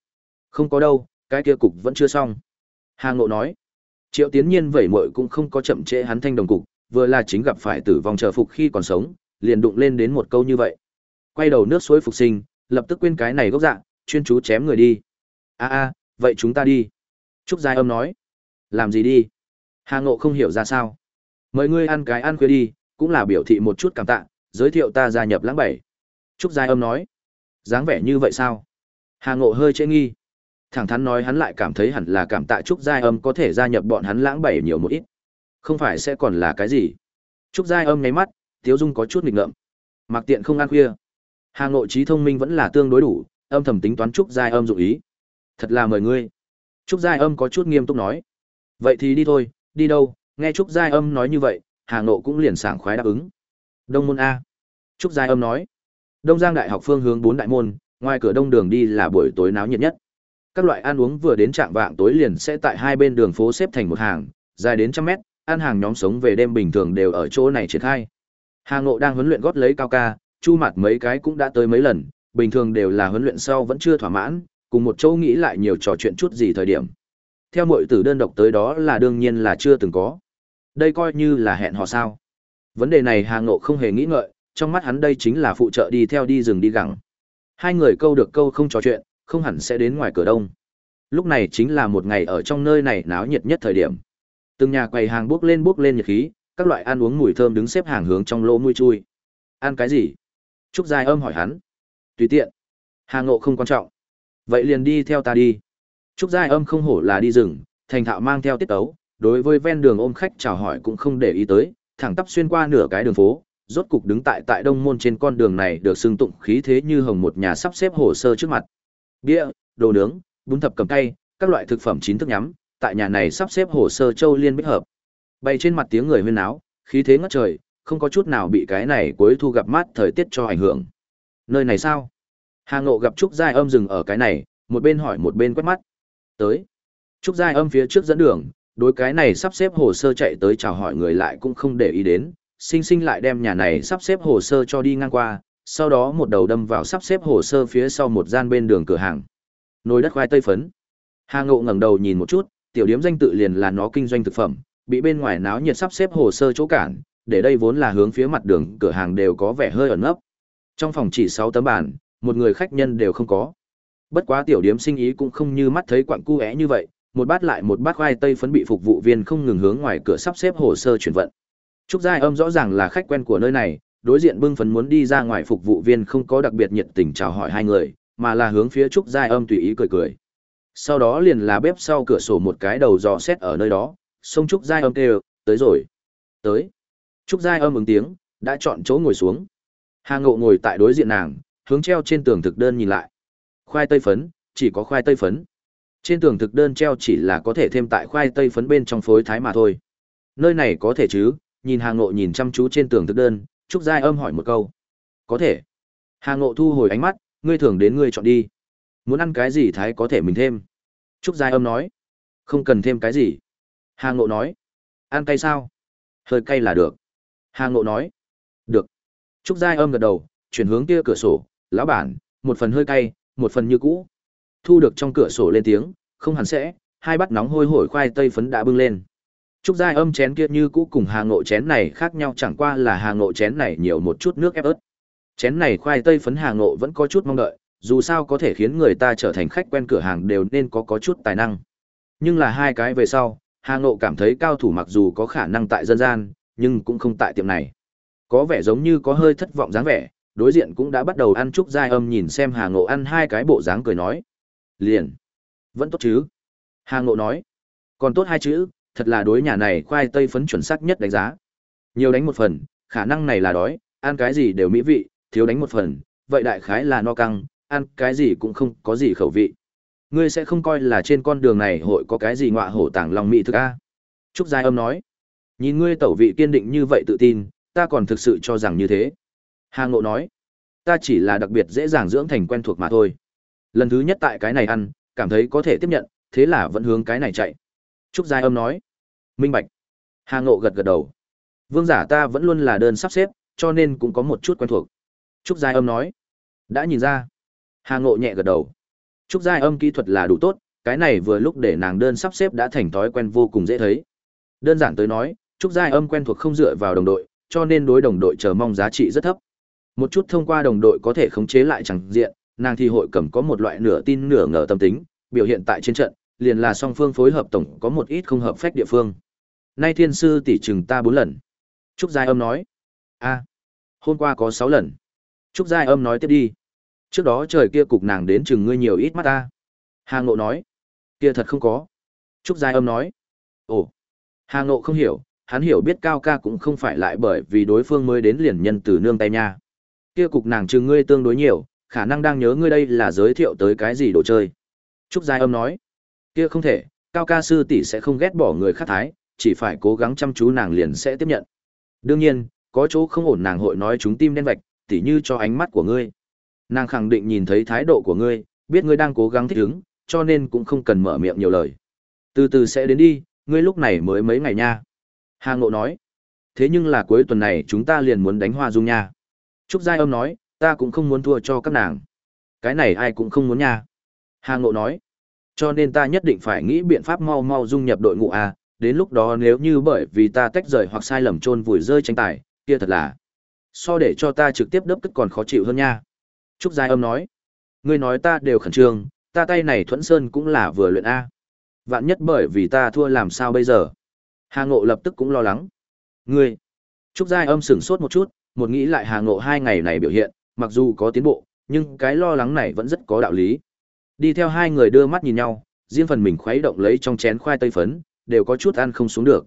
Không có đâu, cái kia cục vẫn chưa xong. Hà Ngộ nói. Triệu Tiến Nhiên vẩy muội cũng không có chậm trễ hắn thanh đồng cục, vừa là chính gặp phải tử vong chờ phục khi còn sống, liền đụng lên đến một câu như vậy. Quay đầu nước suối phục sinh, lập tức quên cái này gốc dạng, chuyên chú chém người đi. A a, vậy chúng ta đi. Trúc Giai Âm nói. Làm gì đi? Hà Ngộ không hiểu ra sao. Mời ngươi ăn cái ăn khuya đi, cũng là biểu thị một chút cảm tạ, giới thiệu ta gia nhập lãng bảy. Trúc Giai Âm nói. dáng vẻ như vậy sao? Hà Ngộ hơi chế nghi. Thẳng thắn nói hắn lại cảm thấy hẳn là cảm tạ Trúc Giai Âm có thể gia nhập bọn hắn lãng bảy nhiều một ít. Không phải sẽ còn là cái gì? Trúc Giai Âm nháy mắt, Tiếu Dung có chút nghịch ngợm. Mặc tiện không ăn khuya. Hà Ngộ trí thông minh vẫn là tương đối đủ, âm thầm tính toán Trúc Giai Âm dụng ý. Thật là mời ngươi. Trúc Giai Âm có chút nghiêm túc nói. Vậy thì đi thôi, đi đâu? Nghe Trúc Giai Âm nói như vậy, Hà Ngộ cũng liền sảng khoái đáp ứng. Đông môn A. Trúc Giai Âm nói. Đông Giang Đại học phương hướng bốn đại môn, ngoài cửa đông đường đi là buổi tối náo nhiệt nhất. Các loại ăn uống vừa đến trạng vạng tối liền sẽ tại hai bên đường phố xếp thành một hàng, dài đến trăm mét, ăn hàng nhóm sống về đêm bình thường đều ở chỗ này triển khai. Hà Ngộ đang huấn luyện gót lấy cao ca, chu mặt mấy cái cũng đã tới mấy lần, bình thường đều là huấn luyện sau vẫn chưa thỏa mãn, cùng một chỗ nghĩ lại nhiều trò chuyện chút gì thời điểm. Theo mọi tử đơn độc tới đó là đương nhiên là chưa từng có. Đây coi như là hẹn hò sao. Vấn đề này Hà Ngộ không hề nghĩ ngợi, trong mắt hắn đây chính là phụ trợ đi theo đi rừng đi gẳng. Hai người câu được câu không trò chuyện, không hẳn sẽ đến ngoài cửa đông. Lúc này chính là một ngày ở trong nơi này náo nhiệt nhất thời điểm. Từng nhà quầy hàng bước lên bước lên nhiệt khí, các loại ăn uống mùi thơm đứng xếp hàng hướng trong lỗ mũi chui. Ăn cái gì? Trúc Giai âm hỏi hắn. Tùy tiện. Hà Ngộ không quan trọng. Vậy liền đi theo ta đi. Trúc Giai âm không hổ là đi rừng, thành thạo mang theo tiết tấu, đối với ven đường ôm khách chào hỏi cũng không để ý tới, thẳng tắp xuyên qua nửa cái đường phố, rốt cục đứng tại tại đông môn trên con đường này được xưng tụng khí thế như hồng một nhà sắp xếp hồ sơ trước mặt. Bia, đồ nướng, bún thập cầm cay, các loại thực phẩm chín thức nhắm, tại nhà này sắp xếp hồ sơ châu liên bích hợp. Bay trên mặt tiếng người huyên náo, khí thế ngất trời, không có chút nào bị cái này cuối thu gặp mát thời tiết cho ảnh hưởng. Nơi này sao? Hà Ngộ gặp Trúc Giai Âm dừng ở cái này, một bên hỏi một bên quét mắt. Tới. Trúc Giai Âm phía trước dẫn đường, đối cái này sắp xếp hồ sơ chạy tới chào hỏi người lại cũng không để ý đến, sinh sinh lại đem nhà này sắp xếp hồ sơ cho đi ngang qua, sau đó một đầu đâm vào sắp xếp hồ sơ phía sau một gian bên đường cửa hàng. Nồi đất khoai tây phấn. Hà Ngộ ngẩng đầu nhìn một chút, tiểu điếm danh tự liền là nó kinh doanh thực phẩm, bị bên ngoài náo nhiệt sắp xếp hồ sơ chỗ cản, để đây vốn là hướng phía mặt đường, cửa hàng đều có vẻ hơi ẩn nấp. Trong phòng chỉ 6 tấm bàn, một người khách nhân đều không có. Bất quá tiểu điếm sinh ý cũng không như mắt thấy quặng cu é như vậy, một bát lại một bát khoai tây phấn bị phục vụ viên không ngừng hướng ngoài cửa sắp xếp hồ sơ chuyển vận. Trúc Giai Âm rõ ràng là khách quen của nơi này, đối diện bưng phấn muốn đi ra ngoài phục vụ viên không có đặc biệt nhiệt tình chào hỏi hai người, mà là hướng phía Trúc Giai Âm tùy ý cười cười. Sau đó liền là bếp sau cửa sổ một cái đầu dò xét ở nơi đó, sông Trúc Giai Âm kêu, tới rồi. Tới. Trúc Giai Âm ứng tiếng, đã chọn chỗ ngồi xuống. Hà Ngộ ngồi tại đối diện nàng, hướng treo trên tường thực đơn nhìn lại. Khoai tây phấn, chỉ có khoai tây phấn. Trên tường thực đơn treo chỉ là có thể thêm tại khoai tây phấn bên trong phối thái mà thôi. Nơi này có thể chứ? Nhìn Hà Ngộ nhìn chăm chú trên tường thực đơn, Trúc Giai Âm hỏi một câu. Có thể. Hà Ngộ thu hồi ánh mắt, ngươi thường đến ngươi chọn đi. Muốn ăn cái gì thái có thể mình thêm. Trúc Giai Âm nói. Không cần thêm cái gì. Hà Ngộ nói. Ăn cay sao? Hơi cay là được. Hà Ngộ nói. Được. Trúc Giai Âm gật đầu, chuyển hướng kia cửa sổ, lão bản, một phần hơi cay, một phần như cũ. Thu được trong cửa sổ lên tiếng, không hẳn sẽ, hai bát nóng hôi hổi khoai tây phấn đã bưng lên. Trúc Giai âm chén kia như cũ cùng Hà Ngộ chén này khác nhau chẳng qua là Hà Ngộ chén này nhiều một chút nước ép ớt. Chén này khoai tây phấn Hà Ngộ vẫn có chút mong đợi, dù sao có thể khiến người ta trở thành khách quen cửa hàng đều nên có có chút tài năng. Nhưng là hai cái về sau, Hà Ngộ cảm thấy cao thủ mặc dù có khả năng tại dân gian, nhưng cũng không tại tiệm này. Có vẻ giống như có hơi thất vọng dáng vẻ, đối diện cũng đã bắt đầu ăn chút Giai âm nhìn xem Hà Ngộ ăn hai cái bộ dáng cười nói. Liền. Vẫn tốt chứ. Hà Ngộ nói. Còn tốt hai chữ, thật là đối nhà này khoai tây phấn chuẩn xác nhất đánh giá. Nhiều đánh một phần, khả năng này là đói, ăn cái gì đều mỹ vị, thiếu đánh một phần, vậy đại khái là no căng, ăn cái gì cũng không có gì khẩu vị. Ngươi sẽ không coi là trên con đường này hội có cái gì ngọa hổ tàng lòng mỹ thực a? Trúc Giai Âm nói. Nhìn ngươi tẩu vị kiên định như vậy tự tin, ta còn thực sự cho rằng như thế. Hà Ngộ nói. Ta chỉ là đặc biệt dễ dàng dưỡng thành quen thuộc mà thôi. Lần thứ nhất tại cái này ăn, cảm thấy có thể tiếp nhận, thế là vẫn hướng cái này chạy. Trúc Giai Âm nói. Minh Bạch. Hà Ngộ gật gật đầu. Vương giả ta vẫn luôn là đơn sắp xếp, cho nên cũng có một chút quen thuộc. Trúc Giai Âm nói. Đã nhìn ra. Hà Ngộ nhẹ gật đầu. Trúc Giai Âm kỹ thuật là đủ tốt, cái này vừa lúc để nàng đơn sắp xếp đã thành thói quen vô cùng dễ thấy. Đơn giản tới nói, Trúc Giai Âm quen thuộc không dựa vào đồng đội, cho nên đối đồng đội chờ mong giá trị rất thấp. Một chút thông qua đồng đội có thể khống chế lại chẳng diện, nàng thì hội cầm có một loại nửa tin nửa ngờ tâm tính, biểu hiện tại trên trận, liền là song phương phối hợp tổng có một ít không hợp phách địa phương. Nay thiên sư tỷ chừng ta bốn lần. Trúc Giai Âm nói. a hôm qua có sáu lần. Trúc Giai Âm nói tiếp đi. Trước đó trời kia cục nàng đến chừng ngươi nhiều ít mắt ta. Hà Ngộ nói. Kia thật không có. Trúc Giai Âm nói. Ồ. Hà Ngộ không hiểu, hắn hiểu biết cao ca cũng không phải lại bởi vì đối phương mới đến liền nhân từ nương tay nha. Kia cục nàng chừng ngươi tương đối nhiều, khả năng đang nhớ ngươi đây là giới thiệu tới cái gì đồ chơi. Trúc Giai Âm nói. Kia không thể, cao ca sư tỷ sẽ không ghét bỏ người khác thái, chỉ phải cố gắng chăm chú nàng liền sẽ tiếp nhận. Đương nhiên, có chỗ không ổn nàng hội nói chúng tim đen vạch, tỉ như cho ánh mắt của ngươi. Nàng khẳng định nhìn thấy thái độ của ngươi, biết ngươi đang cố gắng thích ứng, cho nên cũng không cần mở miệng nhiều lời. Từ từ sẽ đến đi, ngươi lúc này mới mấy ngày nha. Hà Ngộ nói. Thế nhưng là cuối tuần này chúng ta liền muốn đánh hoa dung nha. Trúc Giai Âm nói, ta cũng không muốn thua cho các nàng. Cái này ai cũng không muốn nha. Hà Ngộ nói. Cho nên ta nhất định phải nghĩ biện pháp mau mau dung nhập đội ngũ A, đến lúc đó nếu như bởi vì ta tách rời hoặc sai lầm chôn vùi rơi tranh tài, kia thật là So để cho ta trực tiếp đớp tức còn khó chịu hơn nha. Trúc Giai Âm nói. Ngươi nói ta đều khẩn trương, ta tay này thuẫn sơn cũng là vừa luyện A. Vạn nhất bởi vì ta thua làm sao bây giờ. Hà Ngộ lập tức cũng lo lắng. Ngươi. Trúc Giai Âm sửng sốt một chút, một nghĩ lại Hà Ngộ hai ngày này biểu hiện, mặc dù có tiến bộ, nhưng cái lo lắng này vẫn rất có đạo lý. Đi theo hai người đưa mắt nhìn nhau, riêng phần mình khuấy động lấy trong chén khoai tây phấn, đều có chút ăn không xuống được.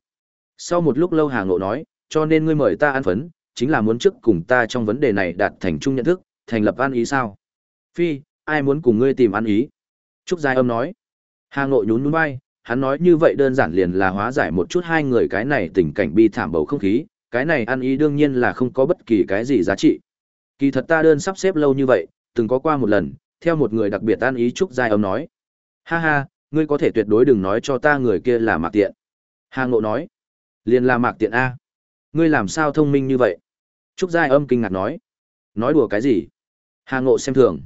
Sau một lúc lâu Hà Ngộ nói, cho nên ngươi mời ta ăn phấn, chính là muốn trước cùng ta trong vấn đề này đạt thành chung nhận thức, thành lập ăn ý sao? Phi, ai muốn cùng ngươi tìm ăn ý? Trúc Giai Âm nói. Hà nội nhún nhún vai, hắn nói như vậy đơn giản liền là hóa giải một chút hai người cái này tình cảnh bi thảm bầu không khí, cái này ăn ý đương nhiên là không có bất kỳ cái gì giá trị. Kỳ thật ta đơn sắp xếp lâu như vậy, từng có qua một lần, theo một người đặc biệt ăn ý Trúc Giai Âm nói. Ha ha, ngươi có thể tuyệt đối đừng nói cho ta người kia là Mạc Tiện. Hà Ngộ nói. Liền là Mạc Tiện A. Ngươi làm sao thông minh như vậy? Trúc Giai Âm kinh ngạc nói. Nói đùa cái gì? Hà Ngộ xem thường.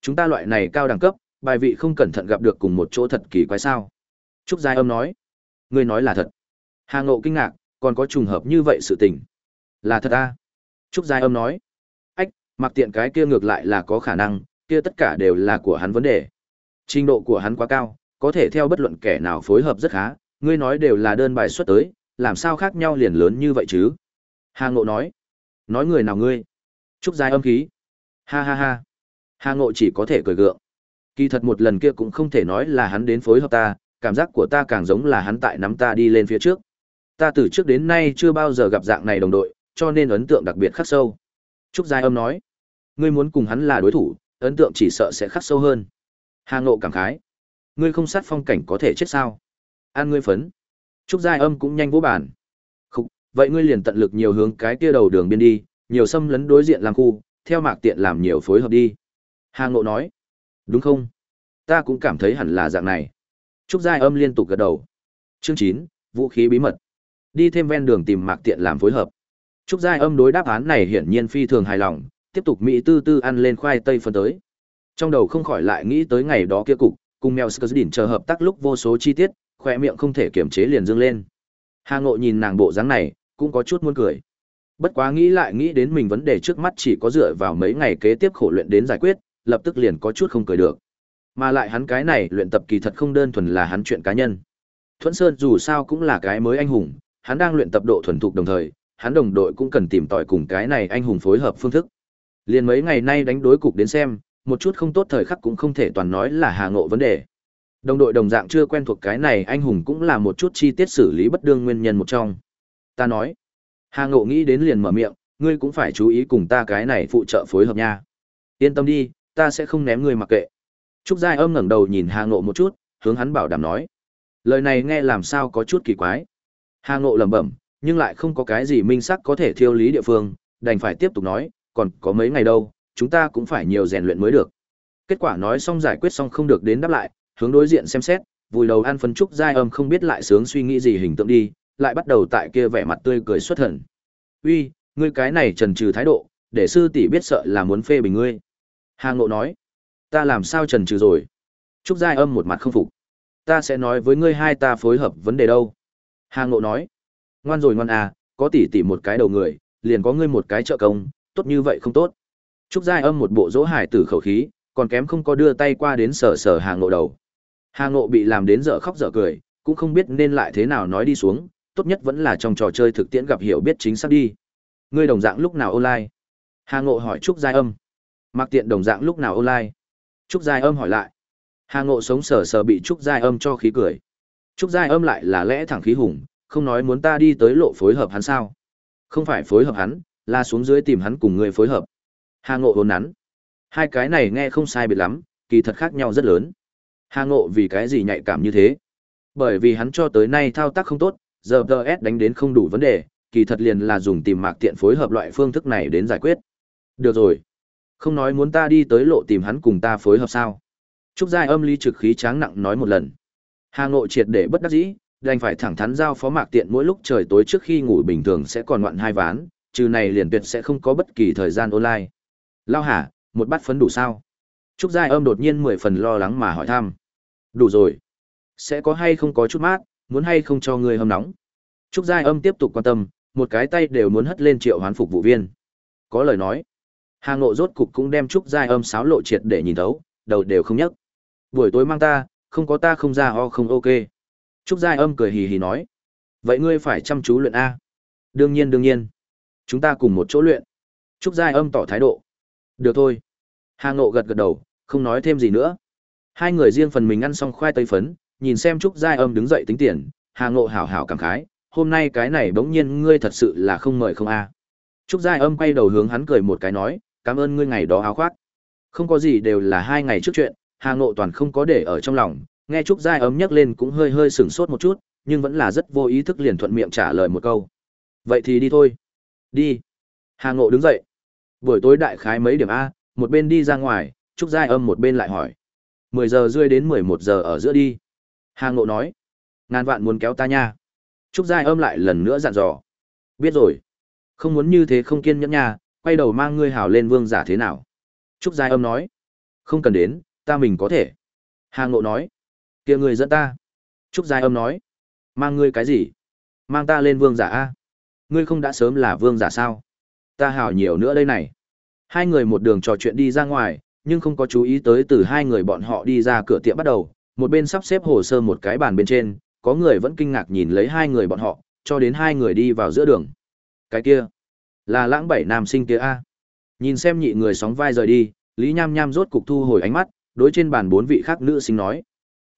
Chúng ta loại này cao đẳng cấp, bài vị không cẩn thận gặp được cùng một chỗ thật kỳ quái sao. Trúc Giai Âm nói. Ngươi nói là thật. Hà Ngộ kinh ngạc, còn có trùng hợp như vậy sự tình. Là thật a Trúc Giai Âm nói. Ách, mặc tiện cái kia ngược lại là có khả năng, kia tất cả đều là của hắn vấn đề. Trình độ của hắn quá cao, có thể theo bất luận kẻ nào phối hợp rất khá, ngươi nói đều là đơn bài xuất tới, làm sao khác nhau liền lớn như vậy chứ? Hà Ngộ nói. Nói người nào ngươi? Trúc Giai âm khí. Ha ha ha. Hà Ngộ chỉ có thể cười gượng. Kỳ thật một lần kia cũng không thể nói là hắn đến phối hợp ta, cảm giác của ta càng giống là hắn tại nắm ta đi lên phía trước. Ta từ trước đến nay chưa bao giờ gặp dạng này đồng đội, cho nên ấn tượng đặc biệt khắc sâu. Trúc Giai âm nói. Ngươi muốn cùng hắn là đối thủ, ấn tượng chỉ sợ sẽ khắc sâu hơn. Hà Ngộ cảm khái. Ngươi không sát phong cảnh có thể chết sao? An ngươi phấn. Trúc Giai âm cũng nhanh vỗ bản. Khúc, vậy ngươi liền tận lực nhiều hướng cái kia đầu đường biên đi, nhiều xâm lấn đối diện làm khu, theo mạc tiện làm nhiều phối hợp đi. Hà Ngộ nói. Đúng không? Ta cũng cảm thấy hẳn là dạng này. Trúc Giai âm liên tục gật đầu. Chương chín, vũ khí bí mật. Đi thêm ven đường tìm mạc tiện làm phối hợp. Trúc Giai âm đối đáp án này hiển nhiên phi thường hài lòng, tiếp tục Mỹ tư tư ăn lên khoai tây phân tới. Trong đầu không khỏi lại nghĩ tới ngày đó kia cục, cùng Mel Skurdin chờ hợp tác lúc vô số chi tiết, khỏe miệng không thể kiềm chế liền dương lên. Hà Ngộ nhìn nàng bộ dáng này, cũng có chút muốn cười. Bất quá nghĩ lại nghĩ đến mình vấn đề trước mắt chỉ có dựa vào mấy ngày kế tiếp khổ luyện đến giải quyết, lập tức liền có chút không cười được. Mà lại hắn cái này luyện tập kỳ thật không đơn thuần là hắn chuyện cá nhân. Thuẫn Sơn dù sao cũng là cái mới anh hùng, hắn đang luyện tập độ thuần thục đồng thời, hắn đồng đội cũng cần tìm tòi cùng cái này anh hùng phối hợp phương thức. Liền mấy ngày nay đánh đối cục đến xem, một chút không tốt thời khắc cũng không thể toàn nói là Hà Ngộ vấn đề. Đồng đội đồng dạng chưa quen thuộc cái này anh hùng cũng là một chút chi tiết xử lý bất đương nguyên nhân một trong. Ta nói, Hà Ngộ nghĩ đến liền mở miệng, ngươi cũng phải chú ý cùng ta cái này phụ trợ phối hợp nha. Yên tâm đi, ta sẽ không ném ngươi mặc kệ. Trúc Giai âm ngẩng đầu nhìn Hà Ngộ một chút, hướng hắn bảo đảm nói. Lời này nghe làm sao có chút kỳ quái. Hà Ngộ lẩm bẩm, nhưng lại không có cái gì minh sắc có thể thiêu lý địa phương, đành phải tiếp tục nói, còn có mấy ngày đâu, chúng ta cũng phải nhiều rèn luyện mới được. Kết quả nói xong giải quyết xong không được đến đáp lại, hướng đối diện xem xét, vùi đầu ăn phấn trúc giai âm không biết lại sướng suy nghĩ gì hình tượng đi, lại bắt đầu tại kia vẻ mặt tươi cười xuất thần. "Uy, ngươi cái này trần trừ thái độ, để sư tỷ biết sợ là muốn phê bình ngươi." Hà Ngộ nói. "Ta làm sao trần trừ rồi?" Trúc giai âm một mặt không phục. "Ta sẽ nói với ngươi hai ta phối hợp vấn đề đâu." Hà Ngộ nói. "Ngoan rồi ngoan à, có tỷ tỷ một cái đầu người, liền có ngươi một cái trợ công, tốt như vậy không tốt." Trúc giai âm một bộ dỗ hải tử khẩu khí, còn kém không có đưa tay qua đến sờ sờ Hà Ngộ đầu. Hà Ngộ bị làm đến dở khóc dở cười, cũng không biết nên lại thế nào nói đi xuống, tốt nhất vẫn là trong trò chơi thực tiễn gặp hiểu biết chính xác đi. Ngươi đồng dạng lúc nào online? Hà Ngộ hỏi Trúc Giai Âm. Mặc tiện đồng dạng lúc nào online? Trúc Giai Âm hỏi lại. Hà Ngộ sống sờ sờ bị Trúc Giai Âm cho khí cười. Trúc Giai Âm lại là lẽ thẳng khí hùng, không nói muốn ta đi tới lộ phối hợp hắn sao? Không phải phối hợp hắn, là xuống dưới tìm hắn cùng người phối hợp. Hà Ngộ hồn nắn. Hai cái này nghe không sai biệt lắm, kỳ thật khác nhau rất lớn. Hà Ngộ vì cái gì nhạy cảm như thế? Bởi vì hắn cho tới nay thao tác không tốt, giờ DS đánh đến không đủ vấn đề, kỳ thật liền là dùng tìm mạc tiện phối hợp loại phương thức này đến giải quyết. Được rồi. Không nói muốn ta đi tới lộ tìm hắn cùng ta phối hợp sao? Trúc Giai âm ly trực khí tráng nặng nói một lần. Hà Ngộ triệt để bất đắc dĩ, đành phải thẳng thắn giao phó mạc tiện mỗi lúc trời tối trước khi ngủ bình thường sẽ còn ngoạn hai ván, trừ này liền tuyệt sẽ không có bất kỳ thời gian online. Lao hả, một bát phấn đủ sao? Trúc Giai âm đột nhiên mười phần lo lắng mà hỏi thăm. Đủ rồi. Sẽ có hay không có chút mát, muốn hay không cho người hâm nóng. Trúc Giai âm tiếp tục quan tâm, một cái tay đều muốn hất lên triệu hoán phục vụ viên. có lời nói. Hà Ngộ rốt cục cũng đem Trúc Giai âm sáo lộ triệt để nhìn thấu, đầu đều không nhấc. Buổi tối mang ta, không có ta không ra ho không ok. Trúc Giai âm cười hì hì nói. Vậy ngươi phải chăm chú luyện A. Đương nhiên đương nhiên. Chúng ta cùng một chỗ luyện. Trúc Giai âm tỏ thái độ. Được thôi. Hà Ngộ gật gật đầu, không nói thêm gì nữa. Hai người riêng phần mình ăn xong khoai tây phấn, nhìn xem Trúc Giai âm đứng dậy tính tiền, Hà Ngộ hảo hảo cảm khái, hôm nay cái này bỗng nhiên ngươi thật sự là không mời không a. Trúc Giai âm quay đầu hướng hắn cười một cái nói, cảm ơn ngươi ngày đó áo khoác. Không có gì đều là hai ngày trước chuyện, Hà Ngộ toàn không có để ở trong lòng, nghe Trúc Giai âm nhắc lên cũng hơi hơi sửng sốt một chút, nhưng vẫn là rất vô ý thức liền thuận miệng trả lời một câu. Vậy thì đi thôi. Đi. Hà Ngộ đứng dậy. Buổi tối đại khái mấy điểm A, một bên đi ra ngoài, Trúc Giai âm một bên lại hỏi. 10 giờ rưỡi đến 11 giờ ở giữa đi. Hà Ngộ nói. Ngàn vạn muốn kéo ta nha. Trúc Giai âm lại lần nữa dặn dò. Biết rồi. Không muốn như thế không kiên nhẫn nha, quay đầu mang ngươi hảo lên vương giả thế nào. Trúc Giai âm nói. Không cần đến, ta mình có thể. Hà Ngộ nói. kia người dẫn ta. Trúc Giai âm nói. Mang ngươi cái gì? Mang ta lên vương giả A. Ngươi không đã sớm là vương giả sao? Ta hảo nhiều nữa đây này. Hai người một đường trò chuyện đi ra ngoài, nhưng không có chú ý tới từ hai người bọn họ đi ra cửa tiệm bắt đầu, một bên sắp xếp hồ sơ một cái bàn bên trên, có người vẫn kinh ngạc nhìn lấy hai người bọn họ, cho đến hai người đi vào giữa đường. Cái kia, là lãng bảy nam sinh kia A. Nhìn xem nhị người sóng vai rời đi, Lý Nham Nham rốt cục thu hồi ánh mắt, đối trên bàn bốn vị khác nữ sinh nói.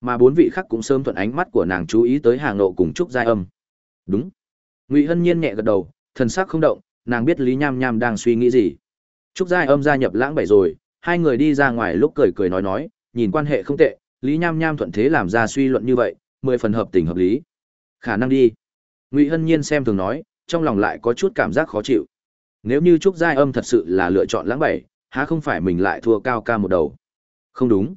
Mà bốn vị khác cũng sớm thuận ánh mắt của nàng chú ý tới hàng nộ cùng Trúc Giai Âm. Đúng. Ngụy Hân Nhiên nhẹ gật đầu, thần sắc không động, nàng biết Lý Nham Nham đang suy nghĩ gì. Trúc Giai Âm gia nhập lãng bảy rồi, hai người đi ra ngoài lúc cười cười nói nói, nhìn quan hệ không tệ, Lý Nham Nham thuận thế làm ra suy luận như vậy, mười phần hợp tình hợp lý. Khả năng đi. Ngụy Hân Nhiên xem thường nói, trong lòng lại có chút cảm giác khó chịu. Nếu như Trúc Giai Âm thật sự là lựa chọn lãng bảy, há không phải mình lại thua cao ca một đầu. Không đúng.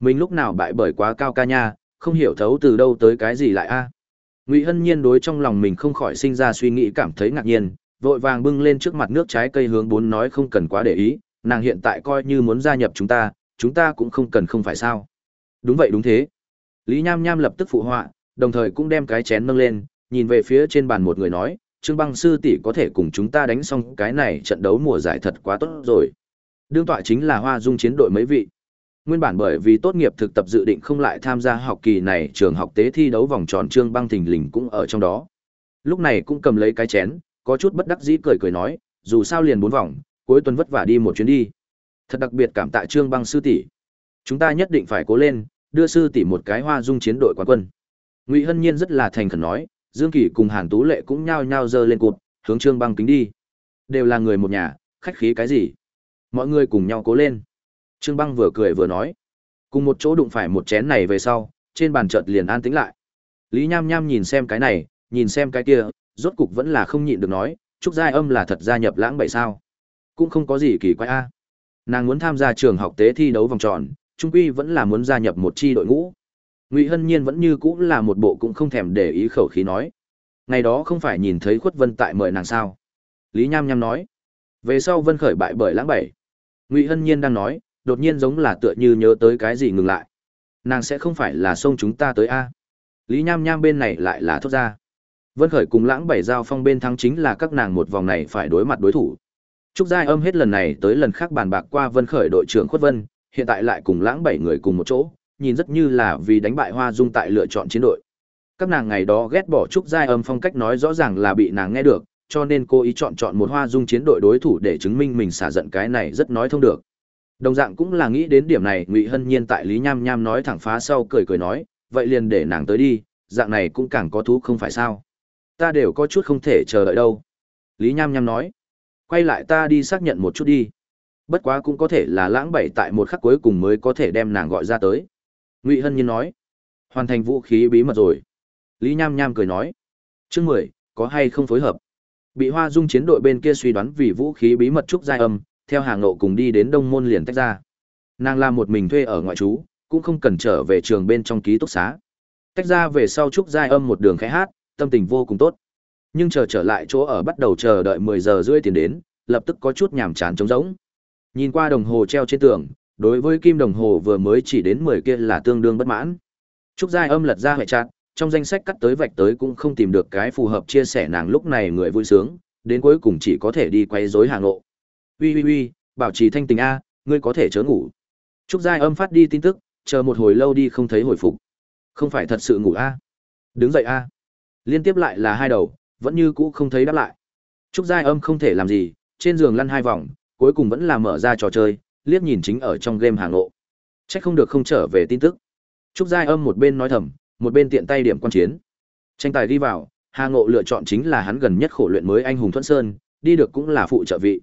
Mình lúc nào bại bởi quá cao ca nha, không hiểu thấu từ đâu tới cái gì lại a. Ngụy Hân Nhiên đối trong lòng mình không khỏi sinh ra suy nghĩ cảm thấy ngạc nhiên, vội vàng bưng lên trước mặt nước trái cây hướng bốn nói không cần quá để ý, nàng hiện tại coi như muốn gia nhập chúng ta, chúng ta cũng không cần không phải sao. Đúng vậy đúng thế. Lý Nham Nham lập tức phụ họa, đồng thời cũng đem cái chén nâng lên, nhìn về phía trên bàn một người nói, Trương Băng sư tỷ có thể cùng chúng ta đánh xong cái này trận đấu mùa giải thật quá tốt rồi. Đương tọa chính là Hoa Dung chiến đội mấy vị. Nguyên bản bởi vì tốt nghiệp thực tập dự định không lại tham gia học kỳ này, trường học tế thi đấu vòng tròn Trương Băng Thình Lình cũng ở trong đó. Lúc này cũng cầm lấy cái chén, có chút bất đắc dĩ cười cười nói, dù sao liền bốn vòng, cuối tuần vất vả đi một chuyến đi. Thật đặc biệt cảm tạ Trương Băng sư tỷ. Chúng ta nhất định phải cố lên, đưa sư tỷ một cái Hoa Dung chiến đội quán quân. Ngụy Hân Nhiên rất là thành khẩn nói, Dương Kỳ cùng Hàn Tú Lệ cũng nhao nhao giơ lên cột, hướng Trương Băng kính đi. Đều là người một nhà, khách khí cái gì? Mọi người cùng nhau cố lên. Trương Băng vừa cười vừa nói. Cùng một chỗ đụng phải một chén này về sau, trên bàn chợt liền an tĩnh lại. Lý Nham Nham nhìn xem cái này, nhìn xem cái kia, rốt cục vẫn là không nhịn được nói, Trúc Giai Âm là thật gia nhập lãng bậy sao? Cũng không có gì kỳ quái a. Nàng muốn tham gia trường học tế thi đấu vòng tròn, trung quy vẫn là muốn gia nhập một chi đội ngũ. Ngụy Hân Nhiên vẫn như cũng là một bộ cũng không thèm để ý khẩu khí nói. Ngày đó không phải nhìn thấy Khuất Vân tại mời nàng sao? Lý Nham Nham nói. Về sau Vân khởi bại bởi lãng bảy. Ngụy Hân Nhiên đang nói, đột nhiên giống là tựa như nhớ tới cái gì ngừng lại. Nàng sẽ không phải là xông chúng ta tới a? Lý Nham Nham bên này lại là thốt ra. Vân khởi cùng lãng bảy giao phong bên thắng chính là các nàng một vòng này phải đối mặt đối thủ. Trúc Giai Âm hết lần này tới lần khác bàn bạc qua Vân khởi đội trưởng Khuất Vân, hiện tại lại cùng lãng bảy người cùng một chỗ, nhìn rất như là vì đánh bại Hoa Dung tại lựa chọn chiến đội. Các nàng ngày đó ghét bỏ Trúc Giai Âm phong cách nói rõ ràng là bị nàng nghe được, cho nên cô ý chọn chọn một Hoa Dung chiến đội đối thủ để chứng minh mình xả giận cái này rất nói thông được. Đồng dạng cũng là nghĩ đến điểm này, Ngụy Hân Nhiên tại Lý Nham Nham nói thẳng phá sau cười cười nói, vậy liền để nàng tới đi, dạng này cũng càng có thú không phải sao? Ta đều có chút không thể chờ đợi đâu. Lý Nham Nham nói, quay lại ta đi xác nhận một chút đi. Bất quá cũng có thể là lãng bảy tại một khắc cuối cùng mới có thể đem nàng gọi ra tới. Ngụy Hân Nhiên nói, hoàn thành vũ khí bí mật rồi. Lý Nham Nham cười nói, chương mười, có hay không phối hợp? Bị Hoa Dung chiến đội bên kia suy đoán vì vũ khí bí mật trúc giai âm, theo hàng nộ cùng đi đến Đông Môn liền tách ra. Nàng làm một mình thuê ở ngoại trú, cũng không cần trở về trường bên trong ký túc xá. Tách ra về sau trúc giai âm một đường khẽ hát, tâm tình vô cùng tốt. Nhưng chờ trở lại chỗ ở bắt đầu chờ đợi 10 giờ rưỡi tiền đến, lập tức có chút nhàm chán trống rỗng. Nhìn qua đồng hồ treo trên tường, đối với kim đồng hồ vừa mới chỉ đến 10 kia là tương đương bất mãn. Trúc Giai âm lật ra hệ chặt, trong danh sách cắt tới vạch tới cũng không tìm được cái phù hợp chia sẻ nàng lúc này người vui sướng, đến cuối cùng chỉ có thể đi quay rối hàng ngộ. Ui ui ui, bảo trì thanh tình a, ngươi có thể chớ ngủ. Trúc Giai âm phát đi tin tức, chờ một hồi lâu đi không thấy hồi phục. Không phải thật sự ngủ a. Đứng dậy a. Liên tiếp lại là hai đầu, vẫn như cũ không thấy đáp lại. Trúc Giai âm không thể làm gì, trên giường lăn hai vòng, cuối cùng vẫn là mở ra trò chơi, liếc nhìn chính ở trong game hàng ngộ. Chắc không được không trở về tin tức. Trúc Giai âm một bên nói thầm, một bên tiện tay điểm quan chiến. Tranh tài đi vào, Hà Ngộ lựa chọn chính là hắn gần nhất khổ luyện mới anh hùng Thuận Sơn, đi được cũng là phụ trợ vị.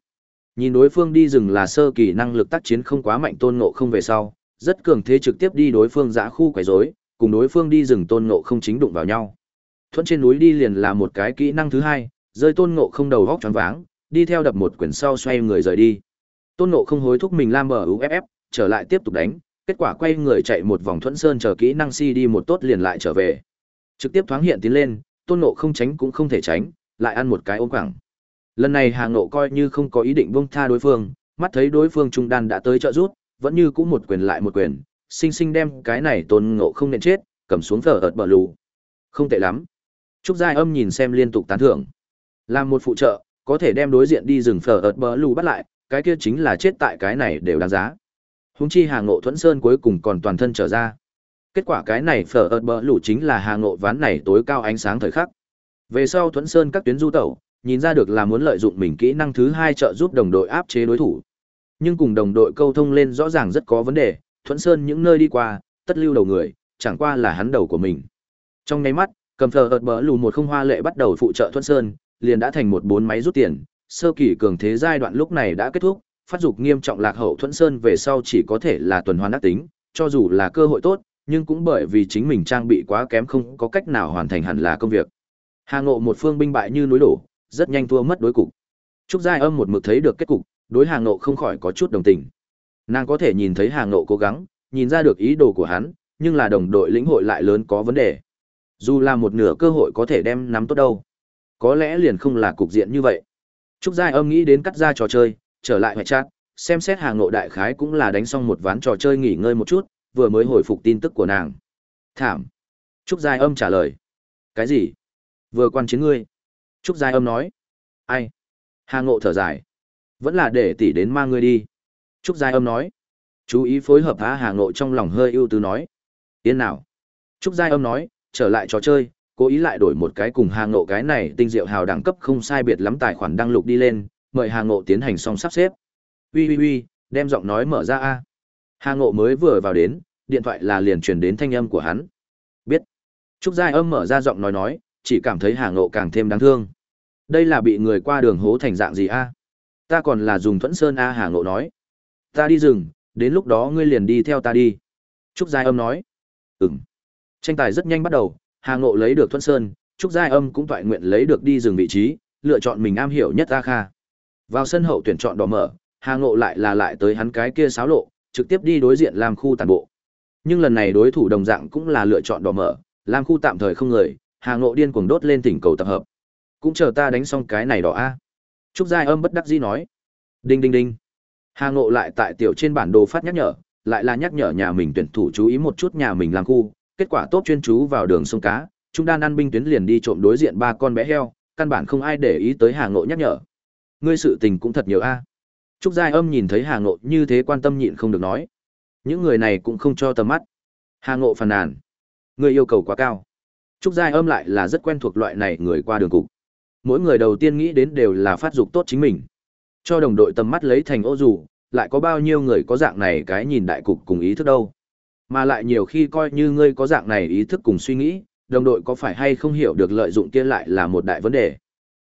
Nhìn đối phương đi rừng là sơ kỳ năng lực tác chiến không quá mạnh tôn ngộ không về sau, rất cường thế trực tiếp đi đối phương giã khu quấy rối, cùng đối phương đi rừng tôn ngộ không chính đụng vào nhau. Thuận trên núi đi liền là một cái kỹ năng thứ hai, rơi tôn ngộ không đầu góc choáng váng, đi theo đập một quyển sau xoay người rời đi. Tôn ngộ không hối thúc mình lam bờ UFF, trở lại tiếp tục đánh, kết quả quay người chạy một vòng thuẫn sơn chờ kỹ năng si đi một tốt liền lại trở về. Trực tiếp thoáng hiện tiến lên, tôn ngộ không tránh cũng không thể tránh, lại ăn một cái ôm quẳng. Lần này Hà Ngộ coi như không có ý định buông tha đối phương, mắt thấy đối phương trung đan đã tới trợ rút, vẫn như cũng một quyền lại một quyền, sinh sinh đem cái này tôn ngộ không nên chết, cầm xuống thở ợt bờ lù. Không tệ lắm. Trúc Giai Âm nhìn xem liên tục tán thưởng. Làm một phụ trợ, có thể đem đối diện đi rừng phở ợt bờ lù bắt lại, cái kia chính là chết tại cái này đều đáng giá. Húng chi Hà Ngộ Thuẫn Sơn cuối cùng còn toàn thân trở ra. Kết quả cái này phở ợt bờ lù chính là Hà Ngộ ván này tối cao ánh sáng thời khắc. Về sau Thuẫn Sơn các tuyến du tẩu, nhìn ra được là muốn lợi dụng mình kỹ năng thứ hai trợ giúp đồng đội áp chế đối thủ. Nhưng cùng đồng đội câu thông lên rõ ràng rất có vấn đề, Thuẫn Sơn những nơi đi qua, tất lưu đầu người, chẳng qua là hắn đầu của mình. Trong nháy mắt, cầm thờ ợt bờ lù một không hoa lệ bắt đầu phụ trợ Thuẫn Sơn, liền đã thành một bốn máy rút tiền, sơ kỳ cường thế giai đoạn lúc này đã kết thúc, phát dục nghiêm trọng lạc hậu Thuẫn Sơn về sau chỉ có thể là tuần hoàn đắc tính, cho dù là cơ hội tốt, nhưng cũng bởi vì chính mình trang bị quá kém không có cách nào hoàn thành hẳn là công việc. Hà Ngộ một phương binh bại như núi đổ, rất nhanh thua mất đối cục. Trúc Giai Âm một mực thấy được kết cục, đối Hà Ngộ không khỏi có chút đồng tình. Nàng có thể nhìn thấy Hà Ngộ cố gắng, nhìn ra được ý đồ của hắn, nhưng là đồng đội lĩnh hội lại lớn có vấn đề. Dù là một nửa cơ hội có thể đem nắm tốt đâu. Có lẽ liền không là cục diện như vậy. Trúc Giai Âm nghĩ đến cắt ra trò chơi, trở lại hệ chat, xem xét Hàng Nội đại khái cũng là đánh xong một ván trò chơi nghỉ ngơi một chút, vừa mới hồi phục tin tức của nàng. Thảm. Trúc Giai Âm trả lời. Cái gì? Vừa quan chiến ngươi. Trúc Giai Âm nói. Ai? Hà Ngộ thở dài. Vẫn là để tỷ đến mang ngươi đi. Trúc Giai Âm nói. Chú ý phối hợp há Hà Ngộ trong lòng hơi ưu tư nói. Yên nào? Trúc Giai Âm nói, trở lại trò chơi, cố ý lại đổi một cái cùng Hà Ngộ cái này tinh diệu hào đẳng cấp không sai biệt lắm tài khoản đăng lục đi lên, mời Hà Ngộ tiến hành xong sắp xếp. "Uy uy uy, đem giọng nói mở ra a. Hà Ngộ mới vừa vào đến, điện thoại là liền truyền đến thanh âm của hắn. Biết. Trúc Giai Âm mở ra giọng nói nói, chỉ cảm thấy Hà Ngộ càng thêm đáng thương. Đây là bị người qua đường hố thành dạng gì a? Ta còn là dùng Thuẫn Sơn a Hà Ngộ nói. Ta đi rừng, đến lúc đó ngươi liền đi theo ta đi. Trúc Giai Âm nói. Ừm. Tranh tài rất nhanh bắt đầu, Hà Ngộ lấy được Thuận Sơn, Trúc Giai Âm cũng toại nguyện lấy được đi rừng vị trí, lựa chọn mình am hiểu nhất A Kha. Vào sân hậu tuyển chọn đỏ mở, Hà Ngộ lại là lại tới hắn cái kia xáo lộ, trực tiếp đi đối diện làm khu tàn bộ. Nhưng lần này đối thủ đồng dạng cũng là lựa chọn đỏ mở, làm khu tạm thời không người, Hà Ngộ điên cuồng đốt lên tỉnh cầu tập hợp. Cũng chờ ta đánh xong cái này đỏ a. Trúc Giai Âm bất đắc dĩ nói. Đinh đinh đinh. Hà Ngộ lại tại tiểu trên bản đồ phát nhắc nhở, lại là nhắc nhở nhà mình tuyển thủ chú ý một chút nhà mình làm khu, kết quả tốt chuyên chú vào đường sông cá, chúng đan ăn binh tuyến liền đi trộm đối diện ba con bé heo, căn bản không ai để ý tới Hà Ngộ nhắc nhở. Ngươi sự tình cũng thật nhiều a. Trúc Giai Âm nhìn thấy Hà Ngộ như thế quan tâm nhịn không được nói. Những người này cũng không cho tầm mắt. Hà Ngộ phàn nàn. Ngươi yêu cầu quá cao. Trúc Giai Âm lại là rất quen thuộc loại này người qua đường cục. Mỗi người đầu tiên nghĩ đến đều là phát dục tốt chính mình. Cho đồng đội tầm mắt lấy thành ô dù, lại có bao nhiêu người có dạng này cái nhìn đại cục cùng ý thức đâu. Mà lại nhiều khi coi như ngươi có dạng này ý thức cùng suy nghĩ, đồng đội có phải hay không hiểu được lợi dụng kia lại là một đại vấn đề.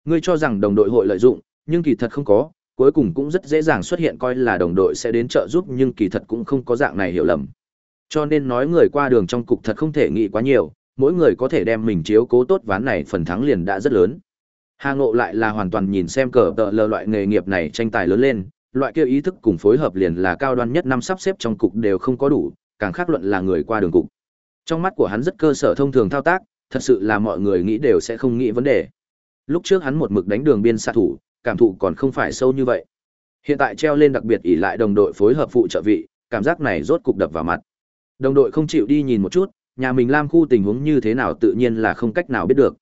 Ngươi cho rằng đồng đội hội lợi dụng, nhưng kỳ thật không có, cuối cùng cũng rất dễ dàng xuất hiện coi là đồng đội sẽ đến trợ giúp nhưng kỳ thật cũng không có dạng này hiểu lầm. Cho nên nói người qua đường trong cục thật không thể nghĩ quá nhiều, mỗi người có thể đem mình chiếu cố tốt ván này phần thắng liền đã rất lớn. Hà Ngộ lại là hoàn toàn nhìn xem cờ tợ lờ loại nghề nghiệp này tranh tài lớn lên, loại kia ý thức cùng phối hợp liền là cao đoan nhất năm sắp xếp trong cục đều không có đủ, càng khác luận là người qua đường cục. Trong mắt của hắn rất cơ sở thông thường thao tác, thật sự là mọi người nghĩ đều sẽ không nghĩ vấn đề. Lúc trước hắn một mực đánh đường biên xạ thủ, cảm thụ còn không phải sâu như vậy. Hiện tại treo lên đặc biệt ỷ lại đồng đội phối hợp phụ trợ vị, cảm giác này rốt cục đập vào mặt. Đồng đội không chịu đi nhìn một chút, nhà mình Lam khu tình huống như thế nào tự nhiên là không cách nào biết được.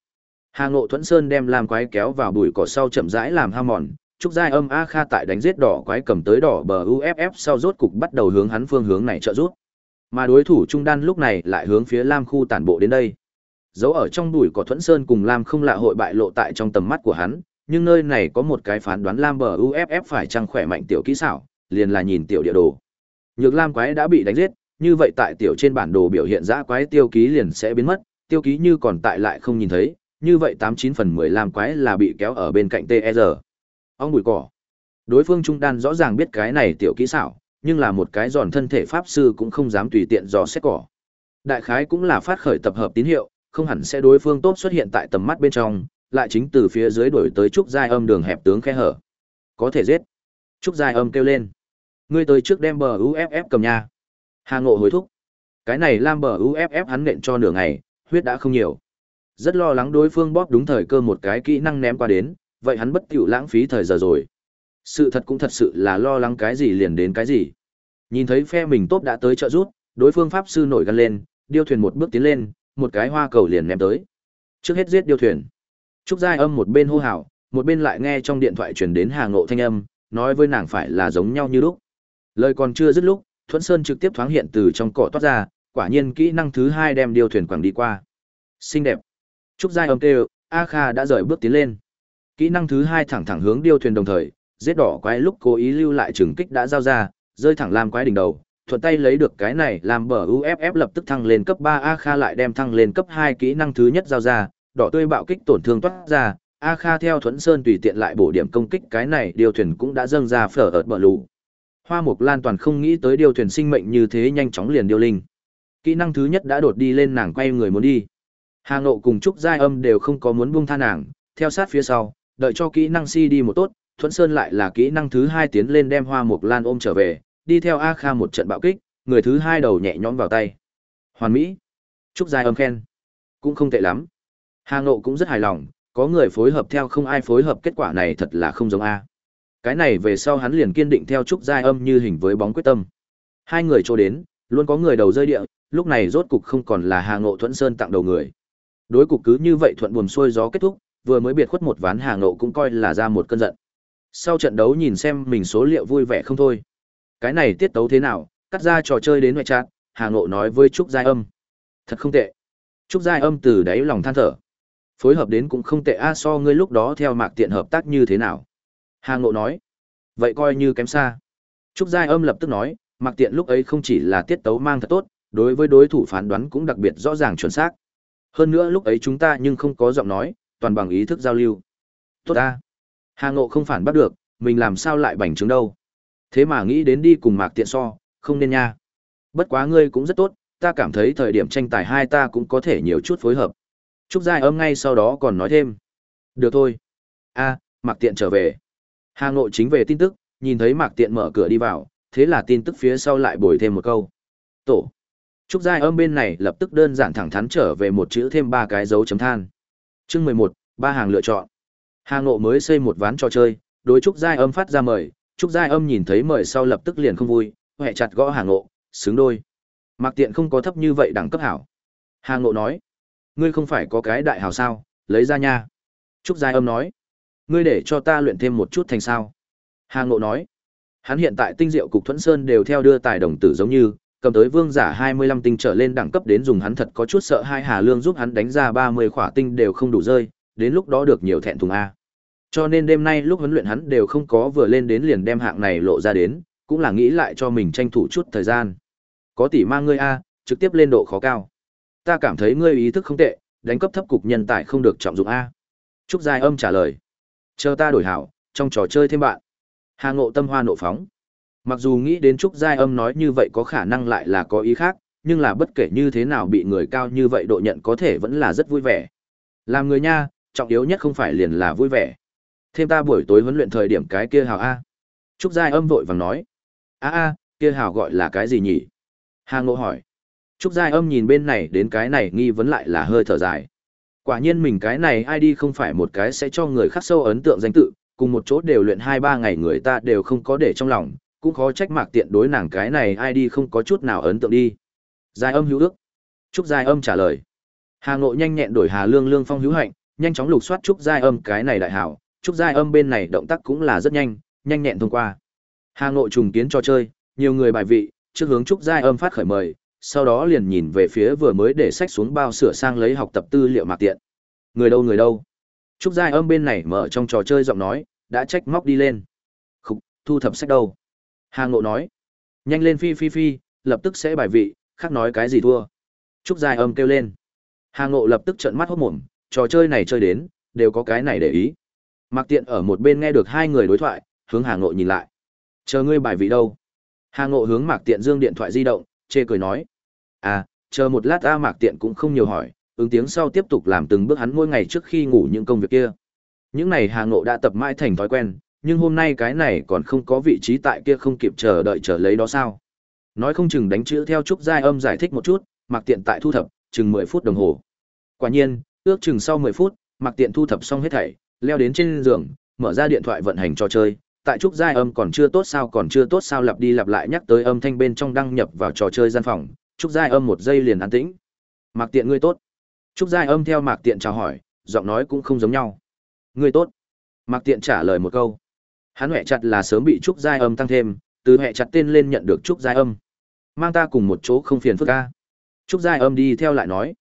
Hà Ngộ Thuẫn Sơn đem Lam quái kéo vào bụi cỏ sau chậm rãi làm ha mòn, Trúc Giai Âm A Kha tại đánh giết đỏ quái cầm tới đỏ bờ UFF sau rốt cục bắt đầu hướng hắn phương hướng này trợ giúp. Mà đối thủ trung đan lúc này lại hướng phía Lam khu tản bộ đến đây. Dấu ở trong bụi cỏ Thuẫn Sơn cùng Lam không lạ hội bại lộ tại trong tầm mắt của hắn, nhưng nơi này có một cái phán đoán Lam bờ UFF phải chăng khỏe mạnh tiểu kỹ xảo, liền là nhìn tiểu địa đồ. Nhược Lam quái đã bị đánh giết, như vậy tại tiểu trên bản đồ biểu hiện ra quái tiêu ký liền sẽ biến mất, tiêu ký như còn tại lại không nhìn thấy, như vậy tám chín phần mười Lam quái là bị kéo ở bên cạnh TR. Ông bụi cỏ. Đối phương trung đan rõ ràng biết cái này tiểu kỹ xảo, nhưng là một cái giòn thân thể pháp sư cũng không dám tùy tiện dò xét cỏ. Đại khái cũng là phát khởi tập hợp tín hiệu, không hẳn sẽ đối phương tốt xuất hiện tại tầm mắt bên trong, lại chính từ phía dưới đổi tới trúc giai âm đường hẹp tướng khe hở. Có thể giết. Trúc giai âm kêu lên. Ngươi tới trước đem bờ UFF cầm nha. Hà Ngộ hối thúc. Cái này Lam bờ UFF hắn nện cho nửa ngày, huyết đã không nhiều. Rất lo lắng đối phương bóp đúng thời cơ một cái kỹ năng ném qua đến, vậy hắn bất tiểu lãng phí thời giờ rồi. Sự thật cũng thật sự là lo lắng cái gì liền đến cái gì. Nhìn thấy phe mình tốt đã tới trợ rút, đối phương pháp sư nổi gan lên, điêu thuyền một bước tiến lên, một cái hoa cầu liền ném tới. Trước hết giết điêu thuyền. Trúc Giai Âm một bên hô hào, một bên lại nghe trong điện thoại truyền đến Hà Ngộ thanh âm, nói với nàng phải là giống nhau như lúc. Lời còn chưa dứt lúc, Thuẫn Sơn trực tiếp thoáng hiện từ trong cỏ toát ra, quả nhiên kỹ năng thứ hai đem điêu thuyền quẳng đi qua. Xinh đẹp. Trúc Giai Âm kêu, A Kha đã rời bước tiến lên. Kỹ năng thứ hai thẳng thẳng hướng điêu thuyền đồng thời, giết đỏ quái lúc cố ý lưu lại trừng kích đã giao ra, rơi thẳng làm quái đỉnh đầu, thuận tay lấy được cái này làm bờ UFF lập tức thăng lên cấp 3 A Kha lại đem thăng lên cấp 2 kỹ năng thứ nhất giao ra, đỏ tươi bạo kích tổn thương toát ra, A Kha theo Thuẫn Sơn tùy tiện lại bổ điểm công kích cái này điều thuyền cũng đã dâng ra phở ợt bờ lù. Hoa Mục Lan toàn không nghĩ tới điều thuyền sinh mệnh như thế nhanh chóng liền điều linh. Kỹ năng thứ nhất đã đột đi lên nàng quay người muốn đi. Hà Ngộ cùng Trúc Giai Âm đều không có muốn buông tha nàng, theo sát phía sau, đợi cho kỹ năng si đi một tốt, Thuẫn Sơn lại là kỹ năng thứ hai tiến lên đem Hoa Mộc Lan ôm trở về, đi theo A Kha một trận bạo kích, người thứ hai đầu nhẹ nhõm vào tay. Hoàn Mỹ. Trúc Giai Âm khen. Cũng không tệ lắm. Hà Ngộ cũng rất hài lòng, có người phối hợp theo không ai phối hợp kết quả này thật là không giống A. Cái này về sau hắn liền kiên định theo Trúc Giai Âm như hình với bóng quyết tâm. Hai người trô đến, luôn có người đầu rơi địa, lúc này rốt cục không còn là Hà Ngộ Thuẫn Sơn tặng đầu người. Đối cục cứ như vậy thuận buồm xuôi gió kết thúc, vừa mới biệt khuất một ván Hà Ngộ cũng coi là ra một cơn giận. Sau trận đấu nhìn xem mình số liệu vui vẻ không thôi. Cái này tiết tấu thế nào, cắt ra trò chơi đến ngoại trạng, Hà Ngộ nói với Trúc Giai Âm. Thật không tệ. Trúc Giai Âm từ đáy lòng than thở. Phối hợp đến cũng không tệ a so ngươi lúc đó theo mạc tiện hợp tác như thế nào. Hà Ngộ nói. Vậy coi như kém xa. Trúc Giai Âm lập tức nói, mạc tiện lúc ấy không chỉ là tiết tấu mang thật tốt, đối với đối thủ phán đoán cũng đặc biệt rõ ràng chuẩn xác. Hơn nữa lúc ấy chúng ta nhưng không có giọng nói, toàn bằng ý thức giao lưu. Tốt ta. Hà Ngộ không phản bắt được, mình làm sao lại bành trướng đâu. Thế mà nghĩ đến đi cùng mạc tiện so, không nên nha. Bất quá ngươi cũng rất tốt, ta cảm thấy thời điểm tranh tài hai ta cũng có thể nhiều chút phối hợp. Trúc Giai âm ngay sau đó còn nói thêm. Được thôi. a mạc tiện trở về. Hà Ngộ chính về tin tức, nhìn thấy mạc tiện mở cửa đi vào, thế là tin tức phía sau lại bồi thêm một câu. Tổ. Trúc Giai âm bên này lập tức đơn giản thẳng thắn trở về một chữ thêm ba cái dấu chấm than. Chương mười một, ba hàng lựa chọn. Hà Ngộ mới xây một ván trò chơi, đối Trúc Giai âm phát ra mời, Trúc Giai âm nhìn thấy mời sau lập tức liền không vui, hẹ chặt gõ Hà Ngộ, xứng đôi. Mạc Tiện không có thấp như vậy đẳng cấp hảo. Hà Ngộ nói, ngươi không phải có cái đại hào sao, lấy ra nha. Trúc Giai âm nói, ngươi để cho ta luyện thêm một chút thành sao. Hà Ngộ nói, hắn hiện tại tinh diệu cục Thuẫn Sơn đều theo đưa tài đồng tử giống như, cầm tới vương giả 25 tinh trở lên đẳng cấp đến dùng hắn thật có chút sợ hai Hà Lương giúp hắn đánh ra 30 khỏa tinh đều không đủ rơi, đến lúc đó được nhiều thẹn thùng A. Cho nên đêm nay lúc huấn luyện hắn đều không có vừa lên đến liền đem hạng này lộ ra đến, cũng là nghĩ lại cho mình tranh thủ chút thời gian. Có tỷ mang ngươi A, trực tiếp lên độ khó cao. Ta cảm thấy ngươi ý thức không tệ, đánh cấp thấp cục nhân tài không được trọng dụng A. Trúc Giai âm trả lời. Chờ ta đổi hảo, trong trò chơi thêm bạn. Hà ngộ tâm hoa nộ phóng. Mặc dù nghĩ đến Trúc Giai âm nói như vậy có khả năng lại là có ý khác, nhưng là bất kể như thế nào bị người cao như vậy độ nhận có thể vẫn là rất vui vẻ. Làm người nha, trọng yếu nhất không phải liền là vui vẻ. Thêm ta buổi tối huấn luyện thời điểm cái kia hào A. Trúc Giai âm vội vàng nói. a a kia hào gọi là cái gì nhỉ? Hà Ngộ hỏi. Trúc Giai âm nhìn bên này đến cái này nghi vấn lại là hơi thở dài. Quả nhiên mình cái này ai đi không phải một cái sẽ cho người khác sâu ấn tượng danh tự, cùng một chỗ đều luyện 2-3 ngày người ta đều không có để trong lòng, cũng khó trách mạc tiện đối nàng cái này ai đi không có chút nào ấn tượng đi. Giai âm hữu ước. Trúc Giai âm trả lời. Hà Ngộ nhanh nhẹn đổi Hà Lương Lương Phong hữu hạnh, nhanh chóng lục soát Trúc Giai âm cái này đại hảo, Trúc Giai Âm bên này động tác cũng là rất nhanh, nhanh nhẹn thông qua. Hà Nội trùng kiến cho chơi, nhiều người bài vị, trước hướng Trúc Giai Âm phát khởi mời, sau đó liền nhìn về phía vừa mới để sách xuống bao sửa sang lấy học tập tư liệu mạc tiện. Người đâu người đâu? Trúc Giai Âm bên này mở trong trò chơi giọng nói, đã trách móc đi lên. Khúc, thu thập sách đâu? Hà Ngộ nói. Nhanh lên phi phi phi, lập tức sẽ bài vị, khác nói cái gì thua. Trúc Giai Âm kêu lên. Hà Ngộ lập tức trợn mắt hốt mồm, trò chơi này chơi đến, đều có cái này để ý. Mạc Tiện ở một bên nghe được hai người đối thoại, hướng Hà Ngộ nhìn lại. Chờ ngươi bài vị đâu? Hà Ngộ hướng Mạc Tiện dương điện thoại di động, chê cười nói. À, chờ một lát A Mạc Tiện cũng không nhiều hỏi, ứng tiếng sau tiếp tục làm từng bước hắn mỗi ngày trước khi ngủ những công việc kia. Những này Hà Ngộ đã tập mãi thành thói quen, nhưng hôm nay cái này còn không có vị trí tại kia không kịp chờ đợi chờ lấy đó sao? Nói không chừng đánh chữ theo trúc giai âm giải thích một chút, Mạc Tiện tại thu thập, chừng 10 phút đồng hồ. Quả nhiên, ước chừng sau 10 phút, Mạc Tiện thu thập xong hết thảy, leo đến trên giường, mở ra điện thoại vận hành trò chơi. Tại trúc giai âm còn chưa tốt sao còn chưa tốt sao lặp đi lặp lại nhắc tới âm thanh bên trong đăng nhập vào trò chơi gian phòng, trúc giai âm một giây liền an tĩnh. Mạc Tiện ngươi tốt. Trúc giai âm theo Mạc Tiện chào hỏi, giọng nói cũng không giống nhau. Ngươi tốt. Mạc Tiện trả lời một câu. Hắn hệ chặt là sớm bị trúc giai âm tăng thêm, từ hệ chặt tên lên nhận được trúc giai âm. Mang ta cùng một chỗ không phiền phức a. Trúc giai âm đi theo lại nói.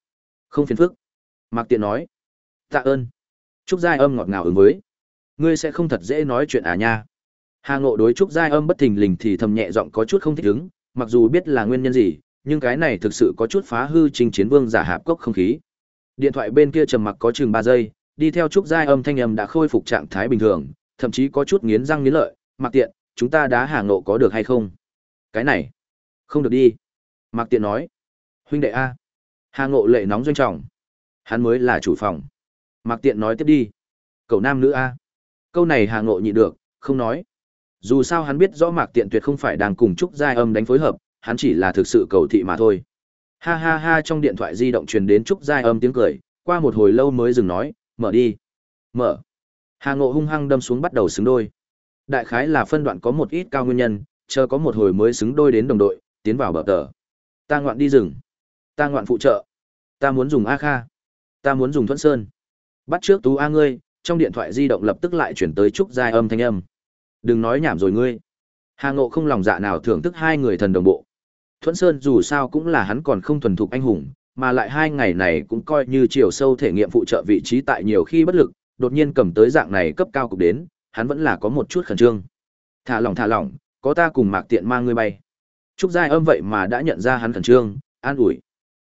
Không phiền phức. Mạc Tiện nói. Tạ ơn. Trúc giai âm ngọt ngào ứng với. Ngươi sẽ không thật dễ nói chuyện à nha. Hà Ngộ đối Trúc giai âm bất thình lình thì thầm nhẹ giọng có chút không thích ứng, mặc dù biết là nguyên nhân gì, nhưng cái này thực sự có chút phá hư trình chiến vương giả hạp cốc không khí. Điện thoại bên kia trầm mặc có chừng ba giây, đi theo Trúc giai âm thanh âm đã khôi phục trạng thái bình thường, thậm chí có chút nghiến răng nghiến lợi, Mặc Tiện, chúng ta đá Hà Ngộ có được hay không? Cái này, không được đi. Mạc Tiện nói, huynh đệ A. Hà Ngộ lệ nóng doanh trọng. Hắn mới là chủ phòng. Mạc Tiện nói tiếp đi. Cậu nam nữ A. Câu này Hà Ngộ nhịn được, không nói. Dù sao hắn biết rõ Mạc Tiện tuyệt không phải đang cùng Trúc Giai Âm đánh phối hợp, hắn chỉ là thực sự cầu thị mà thôi. Ha ha ha trong điện thoại di động truyền đến Trúc Giai Âm tiếng cười, qua một hồi lâu mới dừng nói, mở đi. Mở. Hà Ngộ hung hăng đâm xuống bắt đầu xứng đôi. Đại khái là phân đoạn có một ít cao nguyên nhân, chờ có một hồi mới xứng đôi đến đồng đội, tiến vào bờ tờ. Ta ngoạn đi rừng. Ta ngoạn phụ trợ. Ta muốn dùng A Kha. Ta muốn dùng Thuận Sơn. Bắt trước Tú A ngươi, trong điện thoại di động lập tức lại chuyển tới trúc giai âm thanh âm. Đừng nói nhảm rồi ngươi. Hà Ngộ không lòng dạ nào thưởng thức hai người thần đồng bộ. Thuận Sơn dù sao cũng là hắn còn không thuần thục anh hùng, mà lại hai ngày này cũng coi như chiều sâu thể nghiệm phụ trợ vị trí tại nhiều khi bất lực, đột nhiên cầm tới dạng này cấp cao cục đến, hắn vẫn là có một chút khẩn trương. Thả lỏng thả lỏng, có ta cùng Mạc Tiện mang ngươi bay. Trúc Giai âm vậy mà đã nhận ra hắn khẩn trương, an ủi.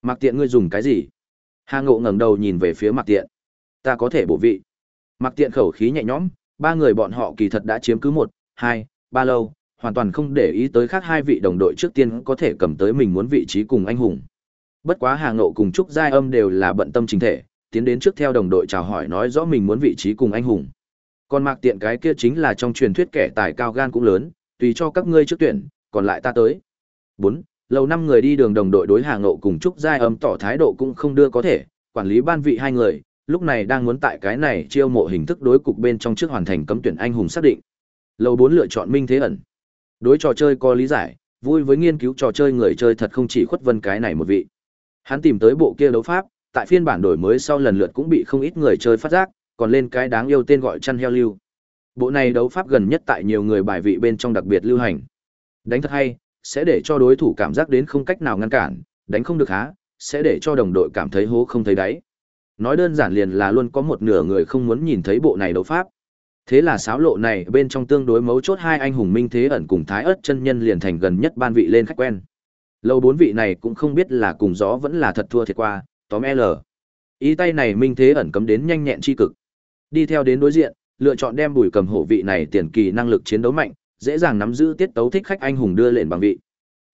Mạc Tiện ngươi dùng cái gì? Hà Ngộ ngẩng đầu nhìn về phía Mạc Tiện. Ta có thể bổ vị. mặc Tiện khẩu khí nhẹ nhõm, ba người bọn họ kỳ thật đã chiếm cứ một, hai, ba lâu, hoàn toàn không để ý tới khác hai vị đồng đội trước tiên có thể cầm tới mình muốn vị trí cùng anh hùng. Bất quá Hà Ngộ cùng Trúc Giai âm đều là bận tâm chính thể, tiến đến trước theo đồng đội chào hỏi nói rõ mình muốn vị trí cùng anh hùng. Còn Mạc Tiện cái kia chính là trong truyền thuyết kẻ tài cao gan cũng lớn, tùy cho các ngươi trước tuyển, còn lại ta tới. 4. Lầu năm người đi đường đồng đội đối Hà Ngộ cùng Trúc Giai âm tỏ thái độ cũng không đưa có thể, quản lý ban vị hai người, lúc này đang muốn tại cái này chiêu mộ hình thức đối cục bên trong trước hoàn thành cấm tuyển anh hùng xác định. Lầu 4 lựa chọn Minh Thế ẩn. Đối trò chơi có lý giải, vui với nghiên cứu trò chơi người chơi thật không chỉ khuất vân cái này một vị. Hắn tìm tới bộ kia đấu pháp, tại phiên bản đổi mới sau lần lượt cũng bị không ít người chơi phát giác, còn lên cái đáng yêu tên gọi chăn heo lưu. Bộ này đấu pháp gần nhất tại nhiều người bài vị bên trong đặc biệt lưu hành. Đánh thật hay, sẽ để cho đối thủ cảm giác đến không cách nào ngăn cản, đánh không được há, sẽ để cho đồng đội cảm thấy hố không thấy đáy. Nói đơn giản liền là luôn có một nửa người không muốn nhìn thấy bộ này đấu pháp. Thế là sáo lộ này bên trong tương đối mấu chốt hai anh hùng minh thế ẩn cùng thái ớt chân nhân liền thành gần nhất ban vị lên khách quen. Lâu bốn vị này cũng không biết là cùng gió vẫn là thật thua thiệt qua, tóm L. Ý tay này minh thế ẩn cấm đến nhanh nhẹn chi cực. Đi theo đến đối diện, lựa chọn đem bùi cầm hổ vị này tiền kỳ năng lực chiến đấu mạnh, dễ dàng nắm giữ tiết tấu thích khách anh hùng đưa lên bằng vị.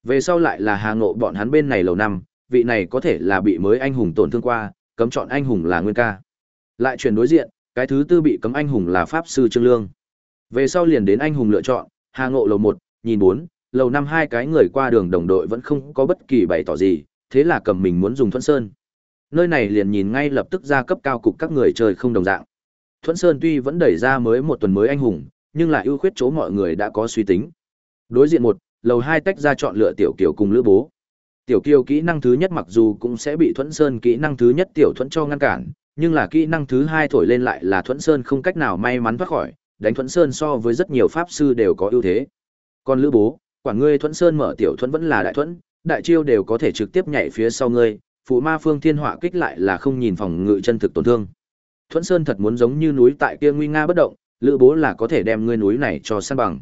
Về sau lại là Hà Ngộ bọn hắn bên này lầu năm, vị này có thể là bị mới anh hùng tổn thương qua, cấm chọn anh hùng là Nguyên ca. Lại chuyển đối diện, cái thứ tư bị cấm anh hùng là pháp sư Trương Lương. Về sau liền đến anh hùng lựa chọn, Hà Ngộ lầu một, nhìn bốn, lầu năm hai cái người qua đường đồng đội vẫn không có bất kỳ bày tỏ gì, thế là cầm mình muốn dùng Thuận Sơn. Nơi này liền nhìn ngay lập tức ra cấp cao cục các người chơi không đồng dạng. Thuận Sơn tuy vẫn đẩy ra mới một tuần mới anh hùng, nhưng lại ưu khuyết chỗ mọi người đã có suy tính. Đối diện một, lầu hai tách ra chọn lựa tiểu kiểu cùng lữ bố. Tiểu kiêu kỹ năng thứ nhất mặc dù cũng sẽ bị Thuẫn Sơn kỹ năng thứ nhất tiểu thuẫn cho ngăn cản, Nhưng là kỹ năng thứ hai thổi lên lại là Thuẫn Sơn không cách nào may mắn thoát khỏi, đánh Thuẫn Sơn so với rất nhiều pháp sư đều có ưu thế. Còn Lữ Bố, quản ngươi Thuẫn Sơn mở tiểu Thuẫn vẫn là đại Thuẫn, đại chiêu đều có thể trực tiếp nhảy phía sau ngươi, phụ ma phương thiên họa kích lại là không nhìn phòng ngự chân thực tổn thương. Thuẫn Sơn thật muốn giống như núi tại kia nguy nga bất động, Lữ Bố là có thể đem ngươi núi này cho san bằng.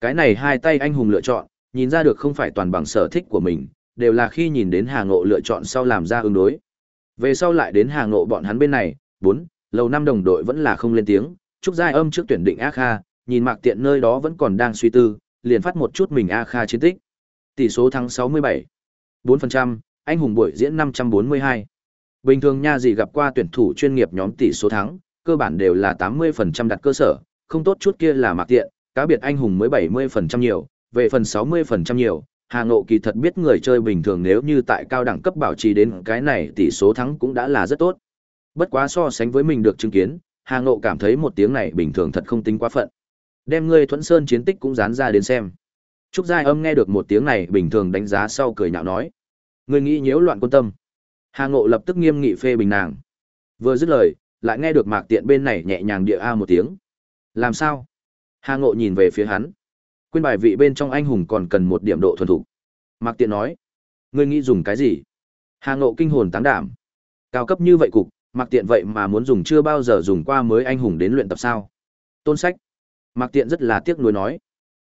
Cái này hai tay anh hùng lựa chọn, nhìn ra được không phải toàn bằng sở thích của mình, đều là khi nhìn đến Hà Ngộ lựa chọn sau làm ra ứng đối. Về sau lại đến Hà Ngộ bọn hắn bên này, bốn, lầu năm đồng đội vẫn là không lên tiếng, Trúc Giai Âm trước tuyển định A Kha, nhìn Mạc Tiện nơi đó vẫn còn đang suy tư, liền phát một chút mình A Kha chiến tích. Tỷ số thắng 67, 4%, anh hùng buổi diễn 542. Bình thường nha gì gặp qua tuyển thủ chuyên nghiệp nhóm tỷ số thắng, cơ bản đều là 80% đặt cơ sở, không tốt chút kia là Mạc Tiện, cá biệt anh hùng mới 70% nhiều, về phần 60% nhiều, Hà Ngộ kỳ thật biết người chơi bình thường nếu như tại cao đẳng cấp bảo trì đến cái này tỷ số thắng cũng đã là rất tốt. Bất quá so sánh với mình được chứng kiến, Hà Ngộ cảm thấy một tiếng này bình thường thật không tính quá phận. Đem ngươi Thuẫn Sơn chiến tích cũng dán ra đến xem. Trúc Giai Âm nghe được một tiếng này bình thường đánh giá sau cười nhạo nói. Ngươi nghĩ nhiễu loạn quân tâm. Hà Ngộ lập tức nghiêm nghị phê bình nàng. Vừa dứt lời, lại nghe được Mạc Tiện bên này nhẹ nhàng địa a một tiếng. Làm sao? Hà Ngộ nhìn về phía hắn. Quên bài vị bên trong anh hùng còn cần một điểm độ thuần thục. Mạc Tiện nói. Ngươi nghĩ dùng cái gì? Hà Ngộ kinh hồn táng đảm. Cao cấp như vậy cục, Mạc Tiện vậy mà muốn dùng chưa bao giờ dùng qua mới anh hùng đến luyện tập sao? Tôn sách. Mạc Tiện rất là tiếc nuối nói.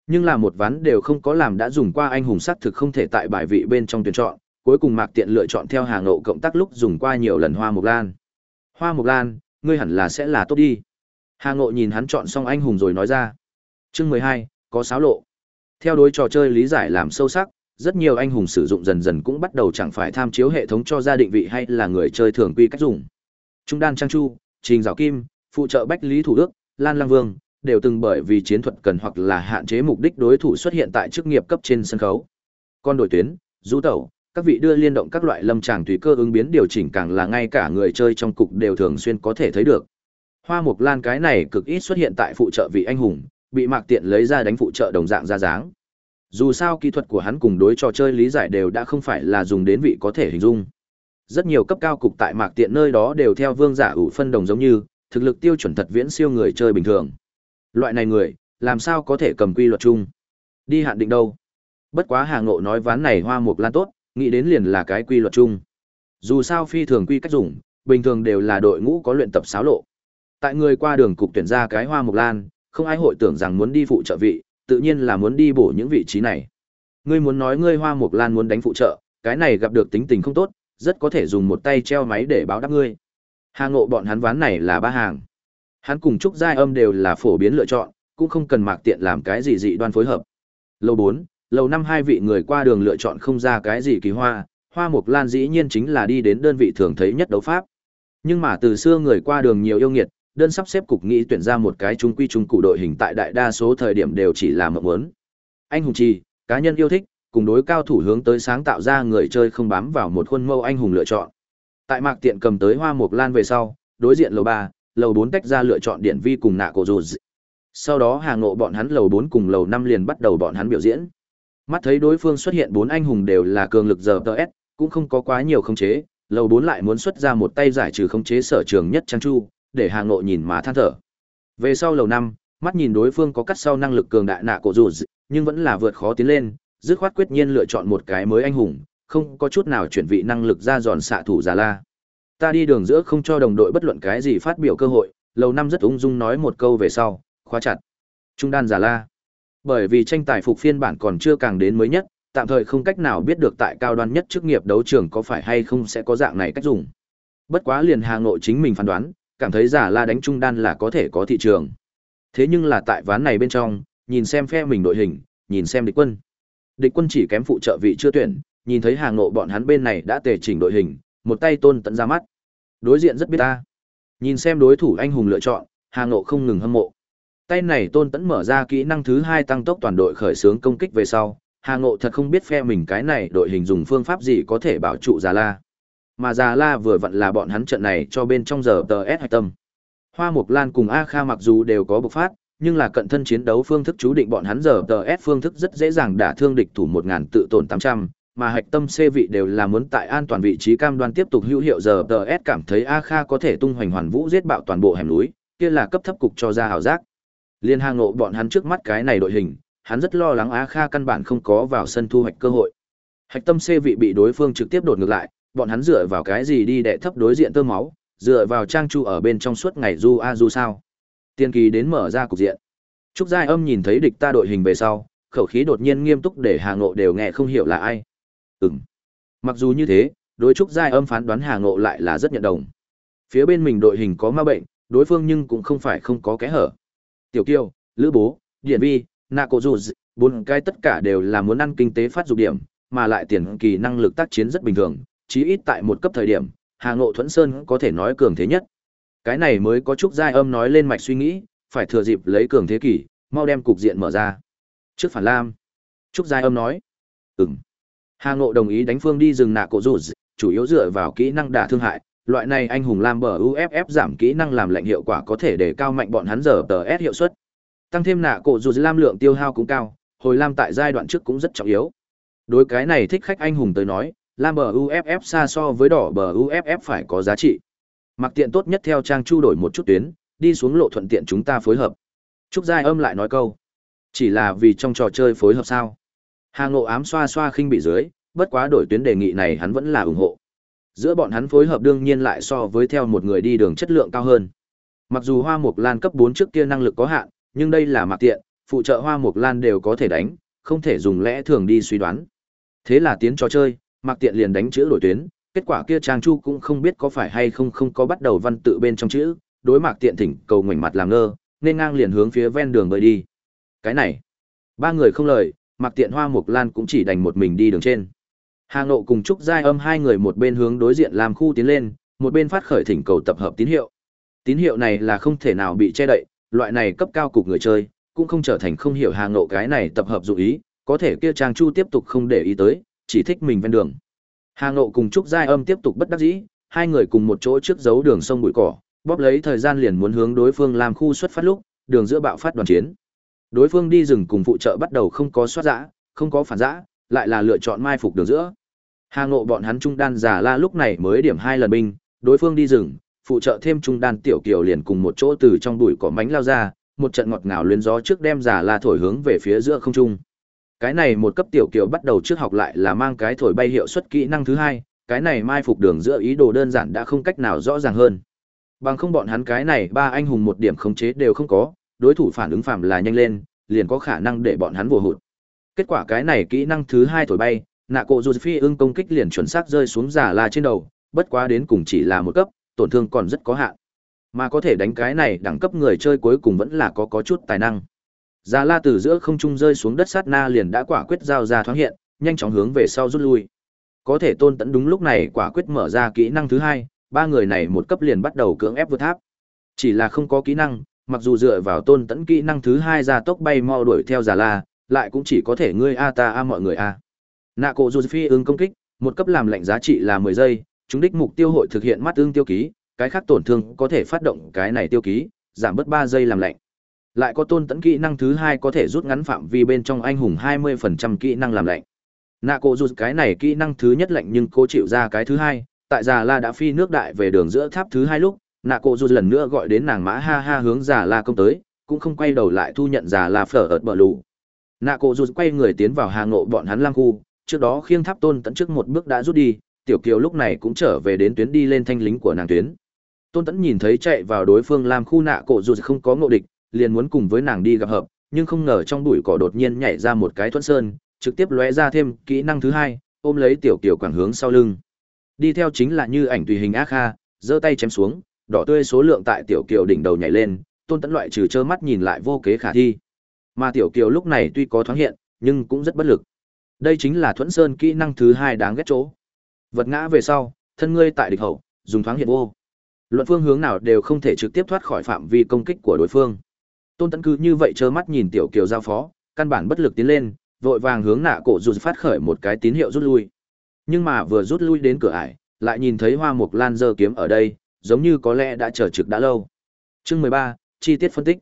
Nhưng là một ván đều không có làm đã dùng qua anh hùng sắc thực không thể tại bài vị bên trong tuyển chọn, cuối cùng Mạc Tiện lựa chọn theo hàng Ngộ cộng tác lúc dùng qua nhiều lần Hoa Mộc Lan. Hoa Mộc Lan, ngươi hẳn là sẽ là tốt đi. Hà Ngộ nhìn hắn chọn xong anh hùng rồi nói ra. Chương mười hai có sáo lộ. Theo đối trò chơi lý giải làm sâu sắc, rất nhiều anh hùng sử dụng dần dần cũng bắt đầu chẳng phải tham chiếu hệ thống cho gia định vị hay là người chơi thường quy cách dùng. Trung đan Trang Chu, Trình Giảo Kim, phụ trợ Bách Lý Thủ Đức, Lan Lang Vương, đều từng bởi vì chiến thuật cần hoặc là hạn chế mục đích đối thủ xuất hiện tại chức nghiệp cấp trên sân khấu. Con đội tuyến, du tẩu, các vị đưa liên động các loại lâm tràng tùy cơ ứng biến điều chỉnh càng là ngay cả người chơi trong cục đều thường xuyên có thể thấy được. Hoa Mộc Lan cái này cực ít xuất hiện tại phụ trợ vị anh hùng, bị Mạc Tiện lấy ra đánh phụ trợ đồng dạng ra dáng. Dù sao kỹ thuật của hắn cùng đối trò chơi lý giải đều đã không phải là dùng đến vị có thể hình dung. Rất nhiều cấp cao cục tại Mạc Tiện nơi đó đều theo vương giả ủ phân đồng giống như, thực lực tiêu chuẩn thật viễn siêu người chơi bình thường. Loại này người, làm sao có thể cầm quy luật chung? Đi hạn định đâu? Bất quá Hà Ngộ nói ván này Hoa mục Lan tốt, nghĩ đến liền là cái quy luật chung. Dù sao phi thường quy cách dùng, bình thường đều là đội ngũ có luyện tập xáo lộ. Tại người qua đường cục tuyển ra cái Hoa mục Lan, không ai hội tưởng rằng muốn đi phụ trợ vị, tự nhiên là muốn đi bổ những vị trí này. Ngươi muốn nói ngươi Hoa Mộc Lan muốn đánh phụ trợ, cái này gặp được tính tình không tốt, rất có thể dùng một tay treo máy để báo đáp ngươi. Hà Ngộ bọn hắn ván này là ba hàng. Hắn cùng Trúc Giai Âm đều là phổ biến lựa chọn, cũng không cần mạc tiện làm cái gì dị đoan phối hợp. Lầu 4, lầu năm hai vị người qua đường lựa chọn không ra cái gì kỳ hoa, Hoa Mộc Lan dĩ nhiên chính là đi đến đơn vị thường thấy nhất đấu pháp. Nhưng mà từ xưa người qua đường nhiều yêu nghiệt, đơn sắp xếp cục nghĩ tuyển ra một cái trung quy trung cụ đội hình tại đại đa số thời điểm đều chỉ là mộng muốn. Anh hùng trì, cá nhân yêu thích, cùng đối cao thủ hướng tới sáng tạo ra người chơi không bám vào một khuôn mẫu anh hùng lựa chọn. Tại Mạc Tiện cầm tới Hoa Mộc Lan về sau, đối diện lầu 3, lầu 4 tách ra lựa chọn điện vi cùng nạ cổ dù. Sau đó Hà Ngộ bọn hắn lầu 4 cùng lầu 5 liền bắt đầu bọn hắn biểu diễn. Mắt thấy đối phương xuất hiện bốn anh hùng đều là cường lực giờ TS, cũng không có quá nhiều khống chế, lầu 4 lại muốn xuất ra một tay giải trừ khống chế sở trường nhất Trang Chu, để Hà Ngộ nhìn mà than thở. Về sau lầu năm, mắt nhìn đối phương có cắt sau năng lực cường đại nạ cổ dù, nhưng vẫn là vượt khó tiến lên, dứt khoát quyết nhiên lựa chọn một cái mới anh hùng, không có chút nào chuyển vị năng lực ra giòn xạ thủ giả la. Ta đi đường giữa không cho đồng đội bất luận cái gì phát biểu cơ hội, lầu năm rất ung dung nói một câu về sau, khóa chặt. Trung đan giả la. Bởi vì tranh tài phục phiên bản còn chưa càng đến mới nhất, tạm thời không cách nào biết được tại cao đoan nhất chức nghiệp đấu trường có phải hay không sẽ có dạng này cách dùng. Bất quá liền Hà Ngộ chính mình phán đoán, cảm thấy giả la đánh trung đan là có thể có thị trường. Thế nhưng là tại ván này bên trong, nhìn xem phe mình đội hình, nhìn xem địch quân. Địch quân chỉ kém phụ trợ vị chưa tuyển, nhìn thấy hàng Ngộ bọn hắn bên này đã tề chỉnh đội hình, một tay tôn tận ra mắt. Đối diện rất biết ta. Nhìn xem đối thủ anh hùng lựa chọn, hàng Ngộ không ngừng hâm mộ. Tay này tôn tẫn mở ra kỹ năng thứ hai tăng tốc toàn đội khởi xướng công kích về sau, Hà Ngộ thật không biết phe mình cái này đội hình dùng phương pháp gì có thể bảo trụ Già La. Mà Già La vừa vặn là bọn hắn trận này cho bên trong giờ tờ S hạch tâm. Hoa Mộc Lan cùng A Kha mặc dù đều có bộc phát, nhưng là cận thân chiến đấu phương thức chú định bọn hắn giờ tờ S phương thức rất dễ dàng đả thương địch thủ một ngàn tự tổn 800, mà hạch tâm C vị đều là muốn tại an toàn vị trí cam đoan tiếp tục hữu hiệu giờ TS cảm thấy A Kha có thể tung hoành hoàn vũ giết bạo toàn bộ hẻm núi, kia là cấp thấp cục cho ra hào giác. Liên hàng ngộ bọn hắn trước mắt cái này đội hình, hắn rất lo lắng A Kha căn bản không có vào sân thu hoạch cơ hội. Hạch tâm C vị bị đối phương trực tiếp đột ngược lại, bọn hắn dựa vào cái gì đi đệ thấp đối diện tơ máu, dựa vào trang chu ở bên trong suốt ngày du a du sao. Tiên kỳ đến mở ra cục diện. Trúc Giai Âm nhìn thấy địch ta đội hình về sau, khẩu khí đột nhiên nghiêm túc để Hà Ngộ đều nghe không hiểu là ai. Ừm. Mặc dù như thế, đối Trúc Giai Âm phán đoán Hà Ngộ lại là rất nhận đồng. Phía bên mình đội hình có ma bệnh, đối phương nhưng cũng không phải không có kẽ hở. Tiểu Kiêu, Lữ Bố, Điện Vi, Nạ Cổ Dù, bốn cái tất cả đều là muốn ăn kinh tế phát dục điểm, mà lại tiền kỳ năng lực tác chiến rất bình thường, chí ít tại một cấp thời điểm, Hà Ngộ Thuẫn Sơn có thể nói cường thế nhất. Cái này mới có Trúc Giai Âm nói lên mạch suy nghĩ, phải thừa dịp lấy cường thế kỷ, mau đem cục diện mở ra. Trước phản lam, Trúc Giai Âm nói, ừm. Hà Ngộ đồng ý đánh phương đi rừng nạ cổ rủ, chủ yếu dựa vào kỹ năng đả thương hại, loại này anh hùng lam bờ UFF giảm kỹ năng làm lệnh hiệu quả có thể để cao mạnh bọn hắn giờ tờ S hiệu suất. Tăng thêm nạ cổ rụt lam lượng tiêu hao cũng cao, hồi lam tại giai đoạn trước cũng rất trọng yếu. Đối cái này thích khách anh hùng tới nói, lam bờ UFF xa so với đỏ bờ UFF phải có giá trị. Mặc tiện tốt nhất theo trang chu đổi một chút tuyến, đi xuống lộ thuận tiện chúng ta phối hợp. Trúc Giai âm lại nói câu. Chỉ là vì trong trò chơi phối hợp sao. Hà ngộ ám xoa xoa khinh bị dưới, bất quá đổi tuyến đề nghị này hắn vẫn là ủng hộ. Giữa bọn hắn phối hợp đương nhiên lại so với theo một người đi đường chất lượng cao hơn. Mặc dù hoa mục lan cấp bốn trước kia năng lực có hạn, nhưng đây là mặc tiện, phụ trợ hoa mục lan đều có thể đánh, không thể dùng lẽ thường đi suy đoán. Thế là tiến trò chơi, mặc tiện liền đánh chữ đổi tuyến, kết quả kia trang chu cũng không biết có phải hay không không có bắt đầu văn tự bên trong chữ, đối mạc tiện thỉnh cầu ngoảnh mặt làm ngơ, nên ngang liền hướng phía ven đường bơi đi. Cái này, ba người không lời, mạc tiện hoa mục lan cũng chỉ đành một mình đi đường trên. Hà Ngộ cùng Trúc Giai âm hai người một bên hướng đối diện làm khu tiến lên, một bên phát khởi thỉnh cầu tập hợp tín hiệu. Tín hiệu này là không thể nào bị che đậy, loại này cấp cao cục người chơi, cũng không trở thành không hiểu Hà Ngộ cái này tập hợp dụ ý, có thể kia Trang Chu tiếp tục không để ý tới, chỉ thích mình ven đường. Hà Ngộ cùng Trúc Giai âm tiếp tục bất đắc dĩ, hai người cùng một chỗ trước giấu đường sông bụi cỏ, bóp lấy thời gian liền muốn hướng đối phương làm khu xuất phát lúc, đường giữa bạo phát đoàn chiến. Đối phương đi rừng cùng phụ trợ bắt đầu không có soát dã, không có phản dã, lại là lựa chọn mai phục đường giữa. Hà Ngộ bọn hắn trung đan giả la lúc này mới điểm hai lần binh, đối phương đi rừng, phụ trợ thêm trung đan tiểu kiều liền cùng một chỗ từ trong bụi cỏ mánh lao ra, một trận ngọt ngào luyến gió trước đem giả la thổi hướng về phía giữa không trung. Cái này một cấp tiểu kiều bắt đầu trước học lại là mang cái thổi bay hiệu suất kỹ năng thứ hai, cái này mai phục đường giữa ý đồ đơn giản đã không cách nào rõ ràng hơn. Bằng không bọn hắn cái này ba anh hùng một điểm khống chế đều không có, đối thủ phản ứng phạm là nhanh lên, liền có khả năng để bọn hắn vồ hụt. Kết quả cái này kỹ năng thứ hai thổi bay, nạ cộ dù phi ưng công kích liền chuẩn xác rơi xuống giả la trên đầu, bất quá đến cùng chỉ là một cấp, tổn thương còn rất có hạn. Mà có thể đánh cái này đẳng cấp người chơi cuối cùng vẫn là có có chút tài năng. Già la từ giữa không trung rơi xuống đất sát na liền đã quả quyết giao ra thoáng hiện, nhanh chóng hướng về sau rút lui. Có thể tôn tẫn đúng lúc này quả quyết mở ra kỹ năng thứ hai, ba người này một cấp liền bắt đầu cưỡng ép vượt tháp. Chỉ là không có kỹ năng, mặc dù dựa vào tôn tẫn kỹ năng thứ hai ra tốc bay mau đuổi theo Già la, lại cũng chỉ có thể ngươi a ta a mọi người a. Nạ cổ dù phi ứng công kích, một cấp làm lệnh giá trị là 10 giây, chúng đích mục tiêu hội thực hiện mắt ương tiêu ký, cái khác tổn thương có thể phát động cái này tiêu ký, giảm bớt 3 giây làm lệnh. Lại có tôn tấn kỹ năng thứ hai có thể rút ngắn phạm vi bên trong anh hùng 20% kỹ năng làm lệnh. Nạ cổ rút cái này kỹ năng thứ nhất lệnh nhưng cô chịu ra cái thứ hai, tại già la đã phi nước đại về đường giữa tháp thứ hai lúc, nạ cổ rút lần nữa gọi đến nàng mã ha ha hướng già la công tới, cũng không quay đầu lại thu nhận già la phở ợt bờ lù. Nạ cổ rút quay người tiến vào hàng ngộ bọn hắn lang khu, trước đó khiêng tháp tôn tẫn trước một bước đã rút đi, tiểu kiều lúc này cũng trở về đến tuyến đi lên thanh lính của nàng tuyến. Tôn tẫn nhìn thấy chạy vào đối phương làm khu nạ cổ rút không có ngộ địch, liền muốn cùng với nàng đi gặp hợp, nhưng không ngờ trong bụi cỏ đột nhiên nhảy ra một cái thuẫn sơn, trực tiếp lóe ra thêm kỹ năng thứ hai, ôm lấy tiểu kiều quảng hướng sau lưng. Đi theo chính là như ảnh tùy hình ác kha, giơ tay chém xuống, đỏ tươi số lượng tại tiểu kiều đỉnh đầu nhảy lên, tôn tẫn loại trừ trơ mắt nhìn lại vô kế khả thi. Mà tiểu kiều lúc này tuy có thoáng hiện, nhưng cũng rất bất lực. Đây chính là thuẫn sơn kỹ năng thứ hai đáng ghét chỗ. Vật ngã về sau, thân ngươi tại địch hậu, dùng thoáng hiện vô. Luận phương hướng nào đều không thể trực tiếp thoát khỏi phạm vi công kích của đối phương. Tôn Tẫn cứ như vậy trơ mắt nhìn tiểu kiều giao phó, căn bản bất lực tiến lên, vội vàng hướng nạ cổ dù phát khởi một cái tín hiệu rút lui. Nhưng mà vừa rút lui đến cửa ải, lại nhìn thấy Hoa Mục Lan giơ kiếm ở đây, giống như có lẽ đã chờ trực đã lâu. Chương mười ba chi tiết phân tích.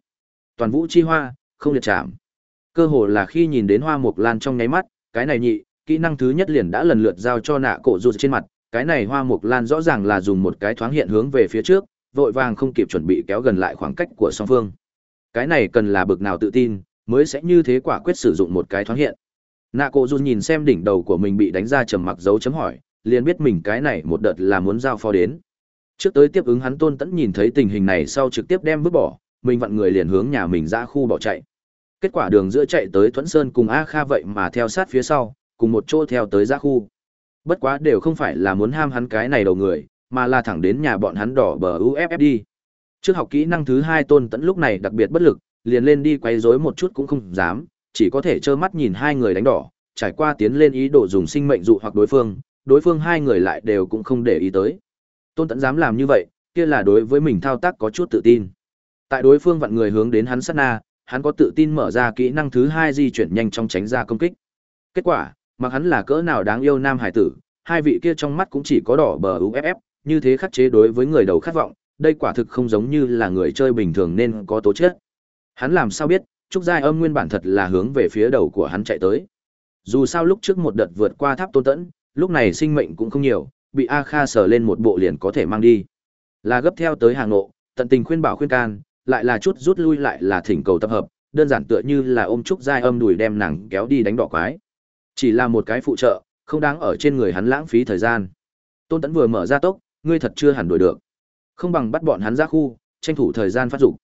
Toàn vũ chi hoa, không liệt chạm. Cơ hồ là khi nhìn đến Hoa Mục Lan trong nháy mắt, cái này nhị, kỹ năng thứ nhất liền đã lần lượt giao cho nạ cổ dù trên mặt, cái này hoa mục lan rõ ràng là dùng một cái thoáng hiện hướng về phía trước, vội vàng không kịp chuẩn bị kéo gần lại khoảng cách của song phương. Cái này cần là bực nào tự tin, mới sẽ như thế quả quyết sử dụng một cái thoáng hiện. Nạ cổ dù nhìn xem đỉnh đầu của mình bị đánh ra trầm mặc dấu chấm hỏi, liền biết mình cái này một đợt là muốn giao phó đến. Trước tới tiếp ứng hắn Tôn Tẫn nhìn thấy tình hình này sau trực tiếp đem vứt bỏ, mình vặn người liền hướng nhà mình ra khu bỏ chạy. Kết quả đường giữa chạy tới Thuẫn Sơn cùng A Kha vậy mà theo sát phía sau, cùng một chỗ theo tới ra khu. Bất quá đều không phải là muốn ham hắn cái này đầu người, mà là thẳng đến nhà bọn hắn đỏ bờ UFF đi. Trước học kỹ năng thứ hai Tôn Tẫn lúc này đặc biệt bất lực, liền lên đi quay rối một chút cũng không dám, chỉ có thể trơ mắt nhìn hai người đánh đỏ, trải qua tiến lên ý đồ dùng sinh mệnh dụ hoặc đối phương, đối phương hai người lại đều cũng không để ý tới. Tôn Tẫn dám làm như vậy, kia là đối với mình thao tác có chút tự tin. Tại đối phương vặn người hướng đến hắn sát na, hắn có tự tin mở ra kỹ năng thứ hai di chuyển nhanh trong tránh ra công kích. Kết quả, mặc hắn là cỡ nào đáng yêu nam hải tử, hai vị kia trong mắt cũng chỉ có đỏ bờ UFF, như thế khắc chế đối với người đầu khát vọng, đây quả thực không giống như là người chơi bình thường nên có tố chất. Hắn làm sao biết, Trúc Giai Âm nguyên bản thật là hướng về phía đầu của hắn chạy tới. Dù sao lúc trước một đợt vượt qua tháp tôn tẫn, lúc này sinh mệnh cũng không nhiều, bị A Kha sờ lên một bộ liền có thể mang đi. Là gấp theo tới hàng nộ, tận tình khuyên bảo khuyên can, lại là chút rút lui lại là thỉnh cầu tập hợp, đơn giản tựa như là ôm trúc giai âm đùi đem nàng kéo đi đánh đỏ quái. Chỉ là một cái phụ trợ, không đáng ở trên người hắn lãng phí thời gian. Tôn Tấn vừa mở ra tốc, ngươi thật chưa hẳn đuổi được. Không bằng bắt bọn hắn ra khu, tranh thủ thời gian phát dục.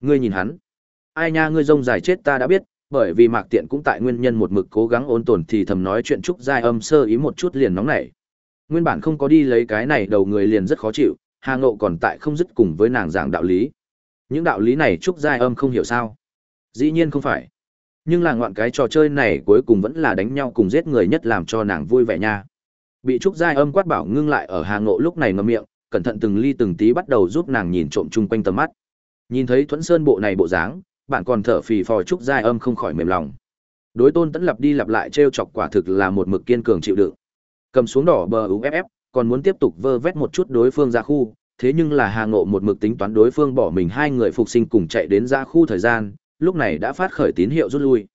Ngươi nhìn hắn, ai nha ngươi rông dài chết ta đã biết, bởi vì Mạc Tiện cũng tại nguyên nhân một mực cố gắng ôn tồn thì thầm nói chuyện trúc giai âm sơ ý một chút liền nóng nảy. Nguyên bản không có đi lấy cái này đầu người liền rất khó chịu, Hà Ngộ còn tại không dứt cùng với nàng giảng đạo lý. Những đạo lý này Trúc Giai Âm không hiểu sao. Dĩ nhiên không phải. Nhưng là ngoạn cái trò chơi này cuối cùng vẫn là đánh nhau cùng giết người nhất làm cho nàng vui vẻ nha. Bị Trúc Giai Âm quát bảo ngưng lại ở Hà Ngộ lúc này ngậm miệng, cẩn thận từng ly từng tí bắt đầu giúp nàng nhìn trộm chung quanh tầm mắt. Nhìn thấy Thuẫn Sơn bộ này bộ dáng, bạn còn thở phì phò Trúc Giai Âm không khỏi mềm lòng. Đối Tôn Tấn lặp đi lặp lại trêu chọc quả thực là một mực kiên cường chịu đựng. Cầm xuống đỏ bờ UFF, còn muốn tiếp tục vơ vét một chút đối phương ra khu, thế nhưng là Hà Ngộ một mực tính toán đối phương bỏ mình hai người phục sinh cùng chạy đến ra khu thời gian, lúc này đã phát khởi tín hiệu rút lui.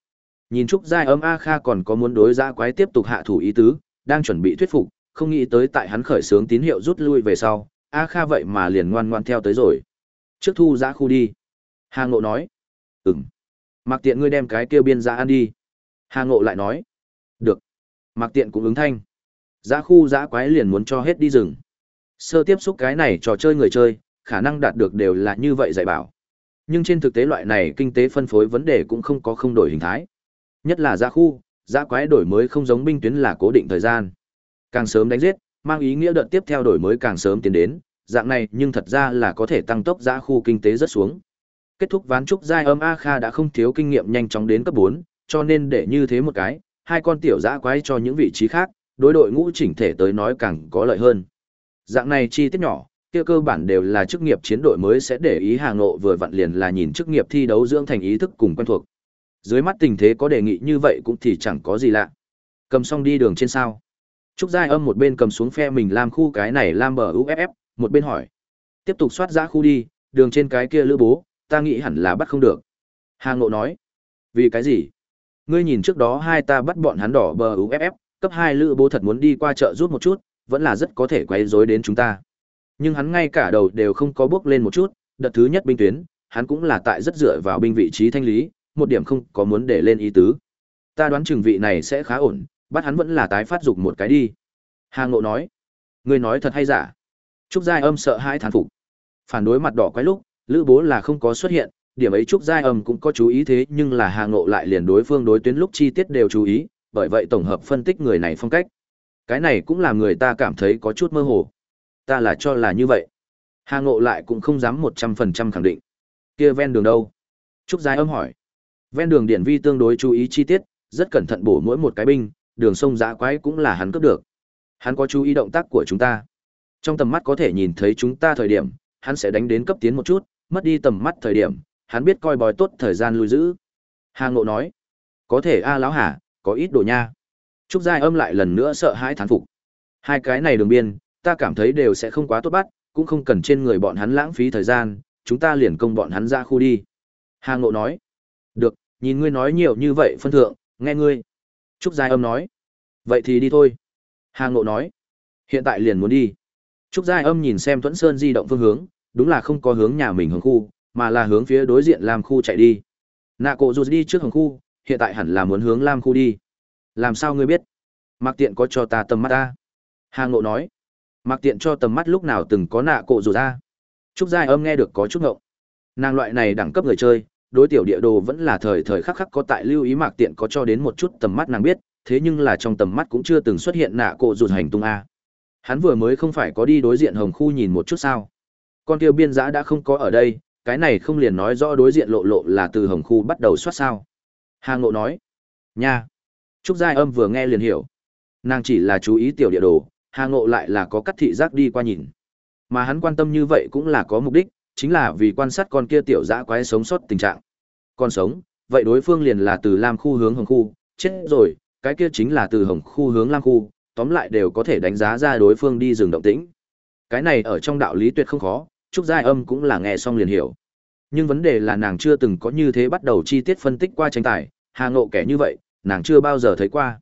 Nhìn Trúc Giai âm A Kha còn có muốn đối ra quái tiếp tục hạ thủ ý tứ, đang chuẩn bị thuyết phục, không nghĩ tới tại hắn khởi sướng tín hiệu rút lui về sau, A Kha vậy mà liền ngoan ngoan theo tới rồi. Trước thu giã khu đi. Hà Ngộ nói. Ừm. Mặc tiện ngươi đem cái kêu biên giã ăn đi. Hà Ngộ lại nói. Được. Mặc tiện cũng ứng thanh. Giã khu giã quái liền muốn cho hết đi rừng. Sơ tiếp xúc cái này trò chơi người chơi, khả năng đạt được đều là như vậy dạy bảo. Nhưng trên thực tế loại này kinh tế phân phối vấn đề cũng không có không đổi hình thái. Nhất là giã khu, giã quái đổi mới không giống binh tuyến là cố định thời gian. Càng sớm đánh giết, mang ý nghĩa đợt tiếp theo đổi mới càng sớm tiến đến, dạng này nhưng thật ra là có thể tăng tốc giã khu kinh tế rất xuống. Kết thúc ván trúc giai âm A Kha đã không thiếu kinh nghiệm nhanh chóng đến cấp 4, cho nên để như thế một cái, hai con tiểu giã quái cho những vị trí khác, đối đội ngũ chỉnh thể tới nói càng có lợi hơn. Dạng này chi tiết nhỏ, kia cơ bản đều là chức nghiệp chiến đội mới sẽ để ý hàng ngộ vừa vặn liền là nhìn chức nghiệp thi đấu dưỡng thành ý thức cùng quen thuộc. Dưới mắt tình thế có đề nghị như vậy cũng thì chẳng có gì lạ. Cầm xong đi đường trên sao. Trúc Giai Âm một bên cầm xuống phe mình làm khu cái này lam bờ UFF, một bên hỏi. Tiếp tục soát giã khu đi, đường trên cái kia lữ bố, ta nghĩ hẳn là bắt không được. Hà Ngộ nói. Vì cái gì? Ngươi nhìn trước đó hai ta bắt bọn hắn đỏ bờ UFF, cấp hai lữ bố thật muốn đi qua chợ rút một chút, vẫn là rất có thể quấy rối đến chúng ta. Nhưng hắn ngay cả đầu đều không có bước lên một chút, đợt thứ nhất binh tuyến, hắn cũng là tại rất dựa vào binh vị trí thanh lý, một điểm không có muốn để lên ý tứ. Ta đoán chừng vị này sẽ khá ổn, bắt hắn vẫn là tái phát dục một cái đi. Hà Ngộ nói, ngươi nói thật hay giả? Trúc Giai Âm sợ hãi thán phục. Phản đối mặt đỏ quái lúc, Lữ Bố là không có xuất hiện, điểm ấy Trúc Giai Âm cũng có chú ý thế nhưng là Hà Ngộ lại liền đối phương đối tuyến lúc chi tiết đều chú ý, bởi vậy tổng hợp phân tích người này phong cách. Cái này cũng làm người ta cảm thấy có chút mơ hồ. Ta là cho là như vậy. Hà Ngộ lại cũng không dám một trăm phần trăm khẳng định. Kia ven đường đâu? Trúc Giai âm hỏi. Ven đường điển vi tương đối chú ý chi tiết, rất cẩn thận bổ mỗi một cái binh, đường sông dã quái cũng là hắn cướp được. Hắn có chú ý động tác của chúng ta. Trong tầm mắt có thể nhìn thấy chúng ta thời điểm, hắn sẽ đánh đến cấp tiến một chút, mất đi tầm mắt thời điểm, hắn biết coi bói tốt thời gian lưu giữ. Hà Ngộ nói, có thể a lão hà, có ít đồ nha. Trúc Giai âm lại lần nữa sợ hãi thán phục. Hai cái này đường biên, ta cảm thấy đều sẽ không quá tốt bắt, cũng không cần trên người bọn hắn lãng phí thời gian, chúng ta liền công bọn hắn ra khu đi. Hà Ngộ nói. Được, nhìn ngươi nói nhiều như vậy phân thượng, nghe ngươi. Trúc Giai âm nói. Vậy thì đi thôi. Hà Ngộ nói. Hiện tại liền muốn đi. Trúc Giai Âm nhìn xem Thuẫn Sơn di động phương hướng, đúng là không có hướng nhà mình hướng khu, mà là hướng phía đối diện Lam khu chạy đi. Nạ cổ dù đi trước hướng khu, hiện tại hẳn là muốn hướng Lam khu đi. Làm sao ngươi biết? Mạc Tiện có cho ta tầm mắt ta. Hà Ngộ nói. Mạc Tiện cho tầm mắt lúc nào từng có nạ cổ dù ra. Trúc Giai Âm nghe được có chút ngộng. Nàng loại này đẳng cấp người chơi, đối tiểu địa đồ vẫn là thời thời khắc khắc có tại lưu ý Mạc Tiện có cho đến một chút tầm mắt nàng biết, thế nhưng là trong tầm mắt cũng chưa từng xuất hiện nạ cổ rụt hành tung a. Hắn vừa mới không phải có đi đối diện hồng khu nhìn một chút sao? Con tiêu biên giã đã không có ở đây, cái này không liền nói rõ đối diện lộ lộ là từ hồng khu bắt đầu xoát sao? Hà Ngộ nói. Nha. Trúc Giai Âm vừa nghe liền hiểu. Nàng chỉ là chú ý tiểu địa đồ, Hà Ngộ lại là có cắt thị giác đi qua nhìn. Mà hắn quan tâm như vậy cũng là có mục đích, chính là vì quan sát con kia tiểu dã quái sống sót tình trạng. con sống, vậy đối phương liền là từ Lam khu hướng Hồng khu, chết rồi, cái kia chính là từ Hồng khu hướng Lam khu, tóm lại đều có thể đánh giá ra đối phương đi rừng động tĩnh. Cái này ở trong đạo lý tuyệt không khó, Trúc Giai Âm cũng là nghe xong liền hiểu. Nhưng vấn đề là nàng chưa từng có như thế bắt đầu chi tiết phân tích qua tranh tài, Hà Ngộ kẻ như vậy, nàng chưa bao giờ thấy qua.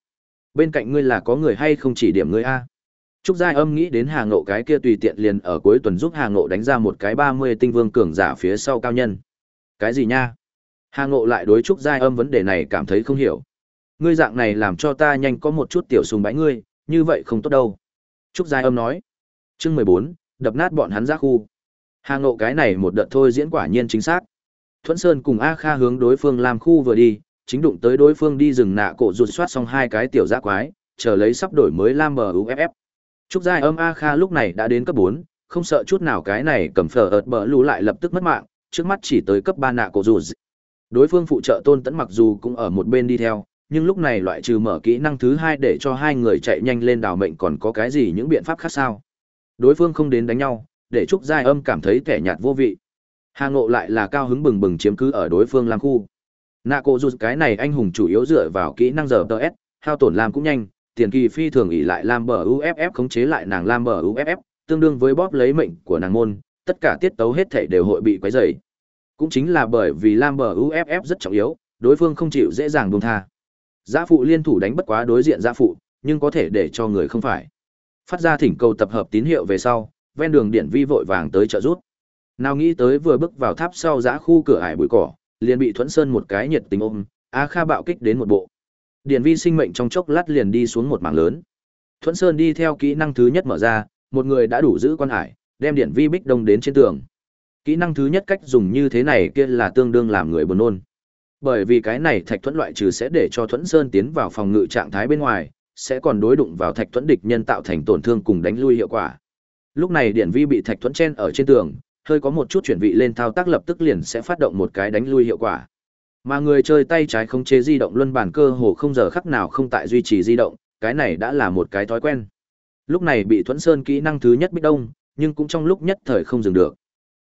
Bên cạnh ngươi là có người hay không chỉ điểm ngươi a? Trúc Giai Âm nghĩ đến Hà Ngộ cái kia tùy tiện liền ở cuối tuần giúp Hà Ngộ đánh ra một cái 30 tinh vương cường giả phía sau cao nhân. Cái gì nha? Hà Ngộ lại đối Trúc Giai Âm vấn đề này cảm thấy không hiểu. Ngươi dạng này làm cho ta nhanh có một chút tiểu sùng bái ngươi, như vậy không tốt đâu. Trúc Giai Âm nói. Chương 14, đập nát bọn hắn ra khu. Hà Ngộ cái này một đợt thôi diễn quả nhiên chính xác. Thuẫn Sơn cùng A Kha hướng đối phương làm khu vừa đi, chính đụng tới đối phương đi rừng nạ cổ rụt soát xong hai cái tiểu giác quái, chờ lấy sắp đổi mới Lam bờ UFF. Trúc Giai âm A Kha lúc này đã đến cấp 4, không sợ chút nào cái này cầm phở ợt bờ lù lại lập tức mất mạng, trước mắt chỉ tới cấp 3 nạ cổ dù. Đối phương phụ trợ tôn tẫn mặc dù cũng ở một bên đi theo, nhưng lúc này loại trừ mở kỹ năng thứ hai để cho hai người chạy nhanh lên đảo mệnh còn có cái gì những biện pháp khác sao. Đối phương không đến đánh nhau, để Trúc Giai âm cảm thấy kẻ nhạt vô vị. Hà Ngộ lại là cao hứng bừng bừng chiếm cứ ở đối phương làm khu. Nạ cổ dù cái này anh hùng chủ yếu dựa vào kỹ năng giờ TS, hao tổn làm cũng nhanh, tiền kỳ phi thường ỉ lại lam bờ uff khống chế lại nàng lam bờ uff tương đương với bóp lấy mệnh của nàng môn, tất cả tiết tấu hết thảy đều hội bị quấy rầy. Cũng chính là bởi vì lam bờ uff rất trọng yếu, đối phương không chịu dễ dàng buông tha. Giá phụ liên thủ đánh bất quá đối diện Giá phụ, nhưng có thể để cho người không phải. Phát ra thỉnh cầu tập hợp tín hiệu về sau, ven đường điện vi vội vàng tới trợ rút nào nghĩ tới vừa bước vào tháp sau giã khu cửa ải bụi cỏ, liền bị thuẫn sơn một cái nhiệt tình ôm, a kha bạo kích đến một bộ. Điển vi sinh mệnh trong chốc lát liền đi xuống một mảng lớn. Thuẫn Sơn đi theo kỹ năng thứ nhất mở ra, một người đã đủ giữ quan hải, đem điển vi bích đông đến trên tường. Kỹ năng thứ nhất cách dùng như thế này kia là tương đương làm người buồn nôn. Bởi vì cái này thạch thuẫn loại trừ sẽ để cho Thuẫn Sơn tiến vào phòng ngự trạng thái bên ngoài, sẽ còn đối đụng vào thạch thuẫn địch nhân tạo thành tổn thương cùng đánh lui hiệu quả. Lúc này điển vi bị thạch thuẫn chen ở trên tường, hơi có một chút chuyển vị lên thao tác lập tức liền sẽ phát động một cái đánh lui hiệu quả. Mà người chơi tay trái không chế di động luân bản cơ hồ không giờ khắc nào không tại duy trì di động, cái này đã là một cái thói quen. Lúc này bị Thuẫn Sơn kỹ năng thứ nhất bích đông, nhưng cũng trong lúc nhất thời không dừng được.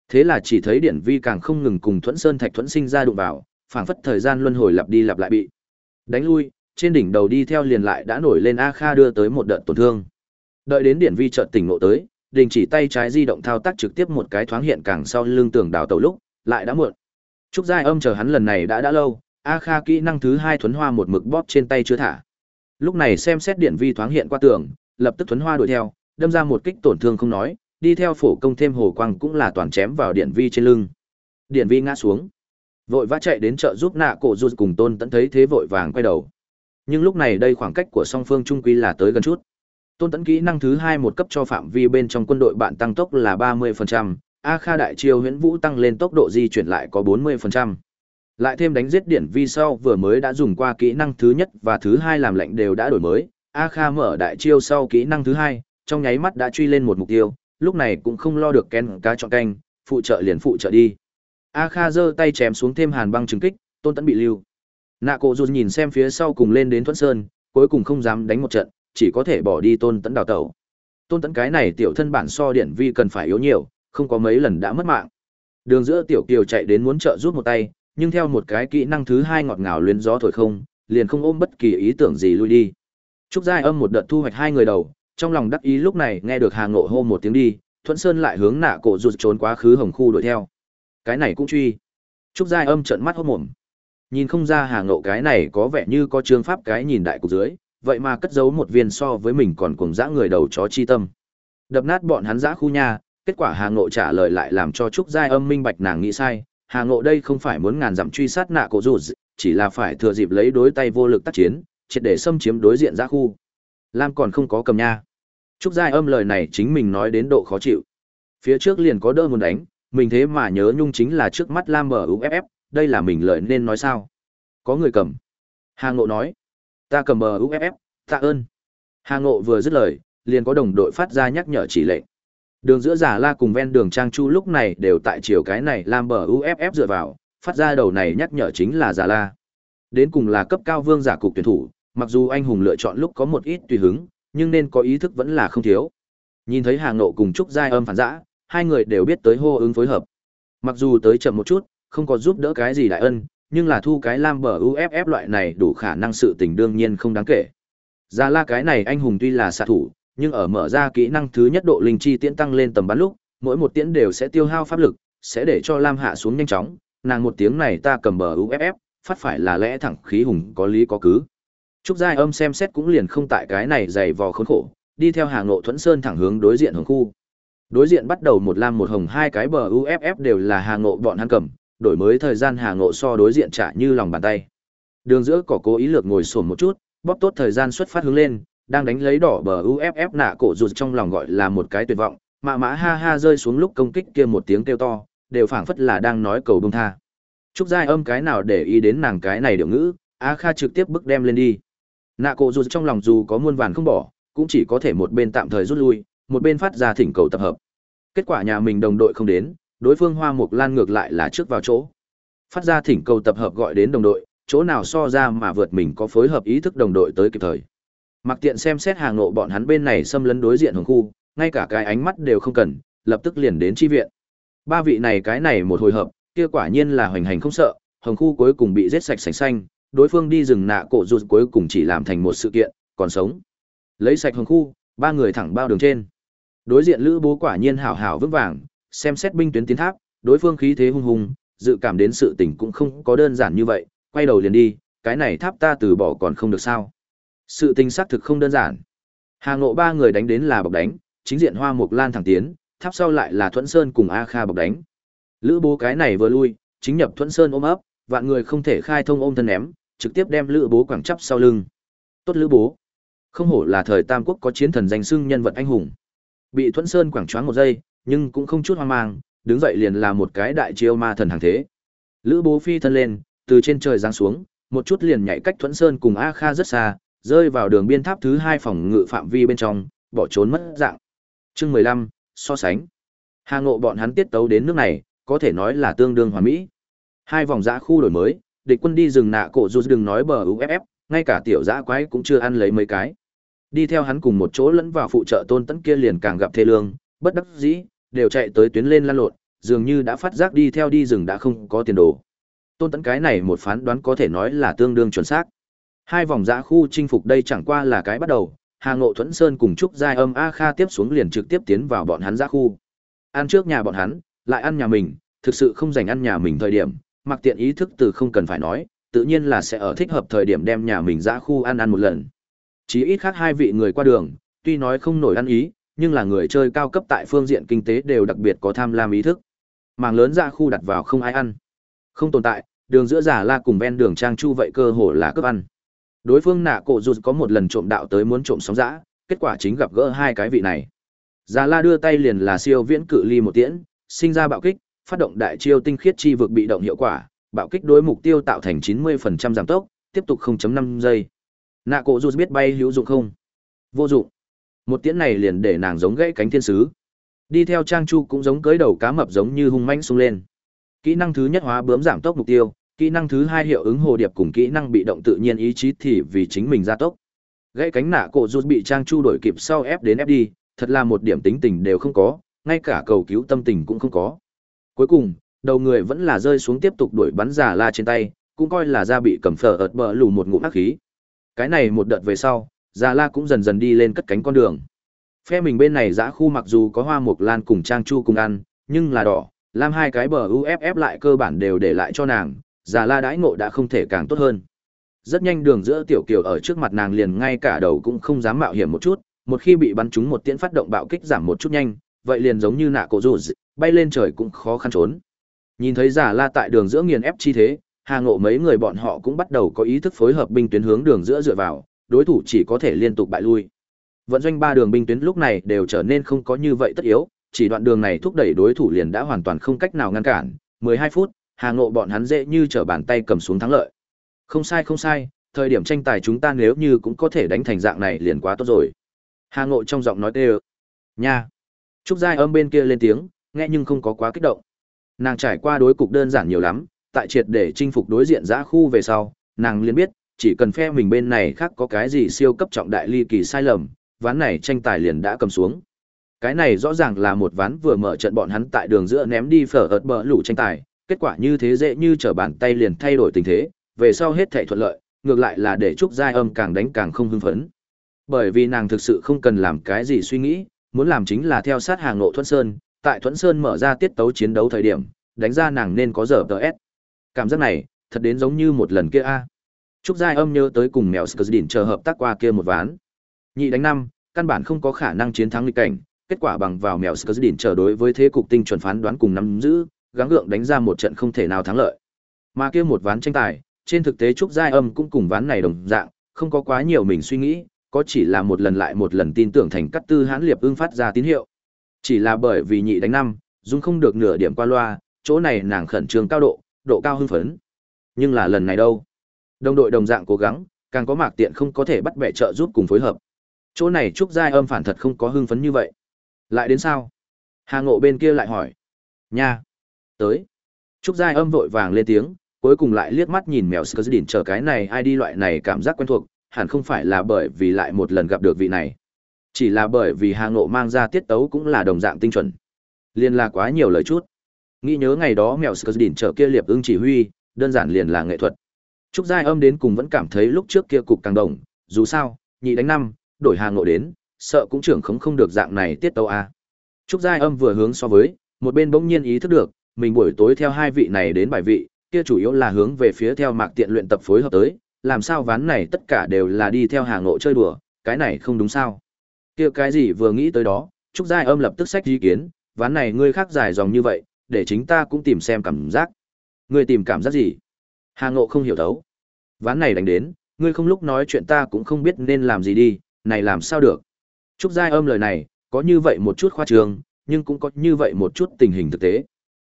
Thế là chỉ thấy điển vi càng không ngừng cùng Thuẫn Sơn Thạch Thuẫn sinh ra đụng vào, phảng phất thời gian luân hồi lặp đi lặp lại bị đánh lui, trên đỉnh đầu đi theo liền lại đã nổi lên A Kha đưa tới một đợt tổn thương. Đợi đến điển vi chợt tỉnh ngộ tới, đình chỉ tay trái di động thao tác trực tiếp một cái thoáng hiện càng sau lưng tường đào tàu lúc, lại đã muộn. Trúc Giai Âm chờ hắn lần này đã đã lâu, A Kha kỹ năng thứ hai thuấn hoa một mực bóp trên tay chưa thả. Lúc này xem xét điện vi thoáng hiện qua tường, lập tức thuấn hoa đuổi theo, đâm ra một kích tổn thương không nói, đi theo phổ công thêm hồ quang cũng là toàn chém vào điện vi trên lưng. Điện vi ngã xuống, vội vã chạy đến chợ giúp nạ cổ rụt cùng tôn tẫn thấy thế vội vàng quay đầu. Nhưng lúc này đây khoảng cách của song phương trung quy là tới gần chút. Tôn tẫn kỹ năng thứ hai một cấp cho phạm vi bên trong quân đội bạn tăng tốc là 30%, A Kha đại chiêu huyễn vũ tăng lên tốc độ di chuyển lại có 40%. Lại thêm đánh giết điển vi sau vừa mới đã dùng qua kỹ năng thứ nhất và thứ hai làm lệnh đều đã đổi mới, A Kha mở đại chiêu sau kỹ năng thứ hai, trong nháy mắt đã truy lên một mục tiêu, lúc này cũng không lo được ken cá chọn canh, phụ trợ liền phụ trợ đi. A Kha giơ tay chém xuống thêm hàn băng trừng kích, tôn tấn bị lưu. Nạ cổ dù nhìn xem phía sau cùng lên đến thuận sơn, cuối cùng không dám đánh một trận, chỉ có thể bỏ đi tôn tấn đào tẩu. Tôn tấn cái này tiểu thân bản so điển vi cần phải yếu nhiều, không có mấy lần đã mất mạng. Đường giữa tiểu kiều chạy đến muốn trợ giúp một tay, nhưng theo một cái kỹ năng thứ hai ngọt ngào luyến gió thổi không, liền không ôm bất kỳ ý tưởng gì lui đi. Trúc Giai Âm một đợt thu hoạch hai người đầu, trong lòng đắc ý lúc này nghe được Hà Ngộ hô một tiếng đi, Thuận Sơn lại hướng nạ cổ rụt trốn quá khứ hồng khu đuổi theo. Cái này cũng truy. Trúc Giai Âm trợn mắt hốt mồm. Nhìn không ra Hà Ngộ cái này có vẻ như có trương pháp cái nhìn đại cục dưới, vậy mà cất giấu một viên so với mình còn cuồng dã người đầu chó chi tâm. Đập nát bọn hắn dã khu nhà kết quả Hà Ngộ trả lời lại làm cho Trúc Giai âm minh bạch nàng nghĩ sai, Hà Ngộ đây không phải muốn ngàn dặm truy sát nạ cổ rụt, chỉ là phải thừa dịp lấy đối tay vô lực tác chiến, triệt để xâm chiếm đối diện ra khu. Lam còn không có cầm nha. Trúc Giai âm lời này chính mình nói đến độ khó chịu. Phía trước liền có đỡ muốn đánh, mình thế mà nhớ nhung chính là trước mắt Lam mở UFF, đây là mình lời nên nói sao. Có người cầm. Hà Ngộ nói. Ta cầm bờ UFF, tạ ơn. Hà Ngộ vừa dứt lời, liền có đồng đội phát ra nhắc nhở chỉ lệnh. Đường giữa giả la cùng ven đường Trang Chu lúc này đều tại chiều cái này Lam bờ UFF dựa vào, phát ra đầu này nhắc nhở chính là giả la. Đến cùng là cấp cao vương giả cục tuyển thủ, mặc dù anh hùng lựa chọn lúc có một ít tùy hứng, nhưng nên có ý thức vẫn là không thiếu. Nhìn thấy hàng nộ cùng Trúc Giai âm phản giã hai người đều biết tới hô ứng phối hợp. Mặc dù tới chậm một chút, không có giúp đỡ cái gì đại ân, nhưng là thu cái lam bờ UFF loại này đủ khả năng sự tình đương nhiên không đáng kể. giả la cái này anh hùng tuy là xạ thủ, nhưng ở mở ra kỹ năng thứ nhất độ linh chi tiễn tăng lên tầm bắn lúc, mỗi một tiễn đều sẽ tiêu hao pháp lực, sẽ để cho lam hạ xuống nhanh chóng, nàng một tiếng này ta cầm bờ UFF, phát phải là lẽ thẳng khí hùng có lý có cứ. Trúc Giai âm xem xét cũng liền không tại cái này dày vò khốn khổ, đi theo hàng ngộ thuẫn sơn thẳng hướng đối diện hướng khu. Đối diện bắt đầu một lam một hồng hai cái bờ UFF đều là hàng ngộ bọn hắn cầm, đổi mới thời gian hàng ngộ so đối diện trả như lòng bàn tay. Đường giữa cỏ cố ý lược ngồi xổm một chút, bóp tốt thời gian xuất phát hướng lên, đang đánh lấy đỏ bờ UFF nạ cổ rụt trong lòng gọi là một cái tuyệt vọng, mạ mã ha ha rơi xuống lúc công kích kia một tiếng kêu to, đều phảng phất là đang nói cầu bông tha. Trúc Giai âm cái nào để ý đến nàng cái này điệu ngữ, A Kha trực tiếp bức đem lên đi. Nạ cổ rụt trong lòng dù có muôn vàn không bỏ, cũng chỉ có thể một bên tạm thời rút lui, một bên phát ra thỉnh cầu tập hợp. Kết quả nhà mình đồng đội không đến, đối phương Hoa Mục Lan ngược lại là trước vào chỗ. Phát ra thỉnh cầu tập hợp gọi đến đồng đội, chỗ nào so ra mà vượt mình có phối hợp ý thức đồng đội tới kịp thời. Mặc tiện xem xét hàng nộ bọn hắn bên này xâm lấn đối diện hồng khu, ngay cả cái ánh mắt đều không cần, lập tức liền đến chi viện. Ba vị này cái này một hồi hợp, kia quả nhiên là hoành hành không sợ, hồng khu cuối cùng bị giết sạch sành xanh, đối phương đi rừng nạ cổ rụt cuối cùng chỉ làm thành một sự kiện, còn sống. Lấy sạch hồng khu, ba người thẳng bao đường trên. Đối diện Lữ Bố quả nhiên hảo hảo vững vàng, xem xét binh tuyến tiến tháp, đối phương khí thế hung hùng, dự cảm đến sự tình cũng không có đơn giản như vậy, quay đầu liền đi, cái này tháp ta từ bỏ còn không được sao. Sự tình xác thực không đơn giản. Hà Ngộ ba người đánh đến là bọc đánh, chính diện Hoa Mục Lan thẳng tiến, tháp sau lại là Thuẫn Sơn cùng A Kha bọc đánh. Lữ Bố cái này vừa lui, chính nhập Thuẫn Sơn ôm ấp, vạn người không thể khai thông ôm thân ném, trực tiếp đem Lữ Bố quẳng chắp sau lưng. Tốt Lữ Bố. Không hổ là thời Tam Quốc có chiến thần danh xưng nhân vật anh hùng. Bị Thuẫn Sơn quẳng choáng một giây, nhưng cũng không chút hoang mang, đứng dậy liền là một cái đại chiêu ma thần hàng thế. Lữ Bố phi thân lên, từ trên trời giáng xuống, một chút liền nhảy cách Thuẫn Sơn cùng A Kha rất xa, rơi vào đường biên tháp thứ hai phòng ngự phạm vi bên trong, bỏ trốn mất dạng. Chương mười lăm so sánh. Hà Ngộ bọn hắn tiết tấu đến nước này, có thể nói là tương đương hoàn mỹ. Hai vòng giã khu đổi mới, địch quân đi rừng nạ cổ dù đừng nói bờ UFF, ngay cả tiểu giã quái cũng chưa ăn lấy mấy cái. Đi theo hắn cùng một chỗ lẫn vào phụ trợ tôn tấn kia liền càng gặp thê lương, bất đắc dĩ, đều chạy tới tuyến lên lăn lộn, dường như đã phát giác đi theo đi rừng đã không có tiền đồ. Tôn tấn cái này một phán đoán có thể nói là tương đương chuẩn xác. Hai vòng giã khu chinh phục đây chẳng qua là cái bắt đầu, Hà Ngộ Thuẫn Sơn cùng Trúc Giai Âm A Kha tiếp xuống liền trực tiếp tiến vào bọn hắn giã khu. Ăn trước nhà bọn hắn, lại ăn nhà mình, thực sự không dành ăn nhà mình thời điểm, mặc tiện ý thức từ không cần phải nói, tự nhiên là sẽ ở thích hợp thời điểm đem nhà mình giã khu ăn ăn một lần. Chí ít khác hai vị người qua đường, tuy nói không nổi ăn ý, nhưng là người chơi cao cấp tại phương diện kinh tế đều đặc biệt có tham lam ý thức. Màng lớn ra khu đặt vào không ai ăn. Không tồn tại, đường giữa giả la cùng ven đường trang chu vậy cơ hồ là cướp ăn. Đối phương nạ cổ dù có một lần trộm đạo tới muốn trộm sóng dã, kết quả chính gặp gỡ hai cái vị này. già la đưa tay liền là siêu viễn cự ly một tiễn, sinh ra bạo kích, phát động đại chiêu tinh khiết chi vực bị động hiệu quả, bạo kích đối mục tiêu tạo thành 90% giảm tốc, tiếp tục 0.5 giây. Nạ cổ dù biết bay hữu dụng không? Vô dụng. Một tiễn này liền để nàng giống gãy cánh thiên sứ. Đi theo Trang Chu cũng giống cưới đầu cá mập giống như hung mãnh sung lên. Kỹ năng thứ nhất hóa bướm giảm tốc mục tiêu, kỹ năng thứ hai hiệu ứng hồ điệp cùng kỹ năng bị động tự nhiên ý chí thì vì chính mình gia tốc. Gãy cánh nạ cổ rút bị Trang Chu đổi kịp sau ép đến ép đi, thật là một điểm tính tình đều không có, ngay cả cầu cứu tâm tình cũng không có. Cuối cùng, đầu người vẫn là rơi xuống tiếp tục đuổi bắn giả la trên tay, cũng coi là da bị cầm phở ợt bờ lù một ngụm ác khí. Cái này một đợt về sau, Già La cũng dần dần đi lên cất cánh con đường. Phe mình bên này giã khu mặc dù có hoa Mộc lan cùng trang chu cùng ăn, nhưng là đỏ, làm hai cái bờ UFF lại cơ bản đều để lại cho nàng, Già La đãi ngộ đã không thể càng tốt hơn. Rất nhanh đường giữa tiểu kiều ở trước mặt nàng liền ngay cả đầu cũng không dám mạo hiểm một chút, một khi bị bắn trúng một tiễn phát động bạo kích giảm một chút nhanh, vậy liền giống như nạ cổ rủ bay lên trời cũng khó khăn trốn. Nhìn thấy giả la tại đường giữa nghiền ép chi thế, Hà Ngộ mấy người bọn họ cũng bắt đầu có ý thức phối hợp binh tuyến hướng đường giữa dựa vào, đối thủ chỉ có thể liên tục bại lui. Vận doanh ba đường binh tuyến lúc này đều trở nên không có như vậy tất yếu, chỉ đoạn đường này thúc đẩy đối thủ liền đã hoàn toàn không cách nào ngăn cản, 12 phút, Hà Ngộ bọn hắn dễ như trở bàn tay cầm xuống thắng lợi. Không sai không sai, thời điểm tranh tài chúng ta nếu như cũng có thể đánh thành dạng này liền quá tốt rồi. Hà Ngộ trong giọng nói tê Nha. Trúc Giai âm bên kia lên tiếng, nghe nhưng không có quá kích động. Nàng trải qua đối cục đơn giản nhiều lắm, tại triệt để chinh phục đối diện giã khu về sau, nàng liền biết, chỉ cần phe mình bên này khác có cái gì siêu cấp trọng đại ly kỳ sai lầm, ván này tranh tài liền đã cầm xuống. Cái này rõ ràng là một ván vừa mở trận bọn hắn tại đường giữa ném đi phở ớt bờ lũ tranh tài, kết quả như thế dễ như trở bàn tay liền thay đổi tình thế, về sau hết thảy thuận lợi, ngược lại là để Trúc Giai Âm càng đánh càng không hưng phấn. Bởi vì nàng thực sự không cần làm cái gì suy nghĩ, muốn làm chính là theo sát hàng nộ Thuận Sơn, tại Thuận Sơn mở ra tiết tấu chiến đấu thời điểm, đánh ra nàng nên có giờ DS. Cảm giác này, thật đến giống như một lần kia a. Trúc Giai Âm nhớ tới cùng mèo Skzdin chờ hợp tác qua kia một ván. Nhị đánh năm, căn bản không có khả năng chiến thắng nghịch cảnh, kết quả bằng vào mèo Skzdin chờ đối với thế cục tinh chuẩn phán đoán cùng nắm giữ, gắng gượng đánh ra một trận không thể nào thắng lợi. Mà kia một ván tranh tài, trên thực tế Trúc Giai Âm cũng cùng ván này đồng dạng, không có quá nhiều mình suy nghĩ, có chỉ là một lần lại một lần tin tưởng thành cắt tư hãn liệp ưng phát ra tín hiệu. Chỉ là bởi vì nhị đánh năm, dung không được nửa điểm qua loa, chỗ này nàng khẩn trương cao độ, độ cao hưng phấn. Nhưng là lần này đâu? Đồng đội đồng dạng cố gắng, càng có mạc tiện không có thể bắt bẻ trợ giúp cùng phối hợp. Chỗ này Trúc Giai Âm phản thật không có hưng phấn như vậy. Lại đến sao? Hà Ngộ bên kia lại hỏi. Nha. Tới. Trúc Giai Âm vội vàng lên tiếng, cuối cùng lại liếc mắt nhìn mèo Skzdin chờ cái này ai đi loại này cảm giác quen thuộc, hẳn không phải là bởi vì lại một lần gặp được vị này. Chỉ là bởi vì Hà Ngộ mang ra tiết tấu cũng là đồng dạng tinh chuẩn. Liên là quá nhiều lời chút. Nghĩ nhớ ngày đó mèo Skzdin chờ kia liệp ưng chỉ huy, đơn giản liền là nghệ thuật. Trúc Giai Âm đến cùng vẫn cảm thấy lúc trước kia cục càng đồng, dù sao, nhị đánh năm, đổi Hà Ngộ đến, sợ cũng trưởng không không được dạng này tiết tấu a. Trúc Giai Âm vừa hướng so với, một bên bỗng nhiên ý thức được, mình buổi tối theo hai vị này đến bài vị, kia chủ yếu là hướng về phía theo mạc tiện luyện tập phối hợp tới, làm sao ván này tất cả đều là đi theo hàng ngộ chơi đùa, cái này không đúng sao. Kia cái gì vừa nghĩ tới đó, Trúc Giai âm lập tức sách ý kiến, ván này ngươi khác dài dòng như vậy, để chính ta cũng tìm xem cảm giác. Ngươi tìm cảm giác gì? Hà Ngộ không hiểu thấu. Ván này đánh đến, ngươi không lúc nói chuyện ta cũng không biết nên làm gì đi, này làm sao được. Trúc Giai âm lời này, có như vậy một chút khoa trường, nhưng cũng có như vậy một chút tình hình thực tế.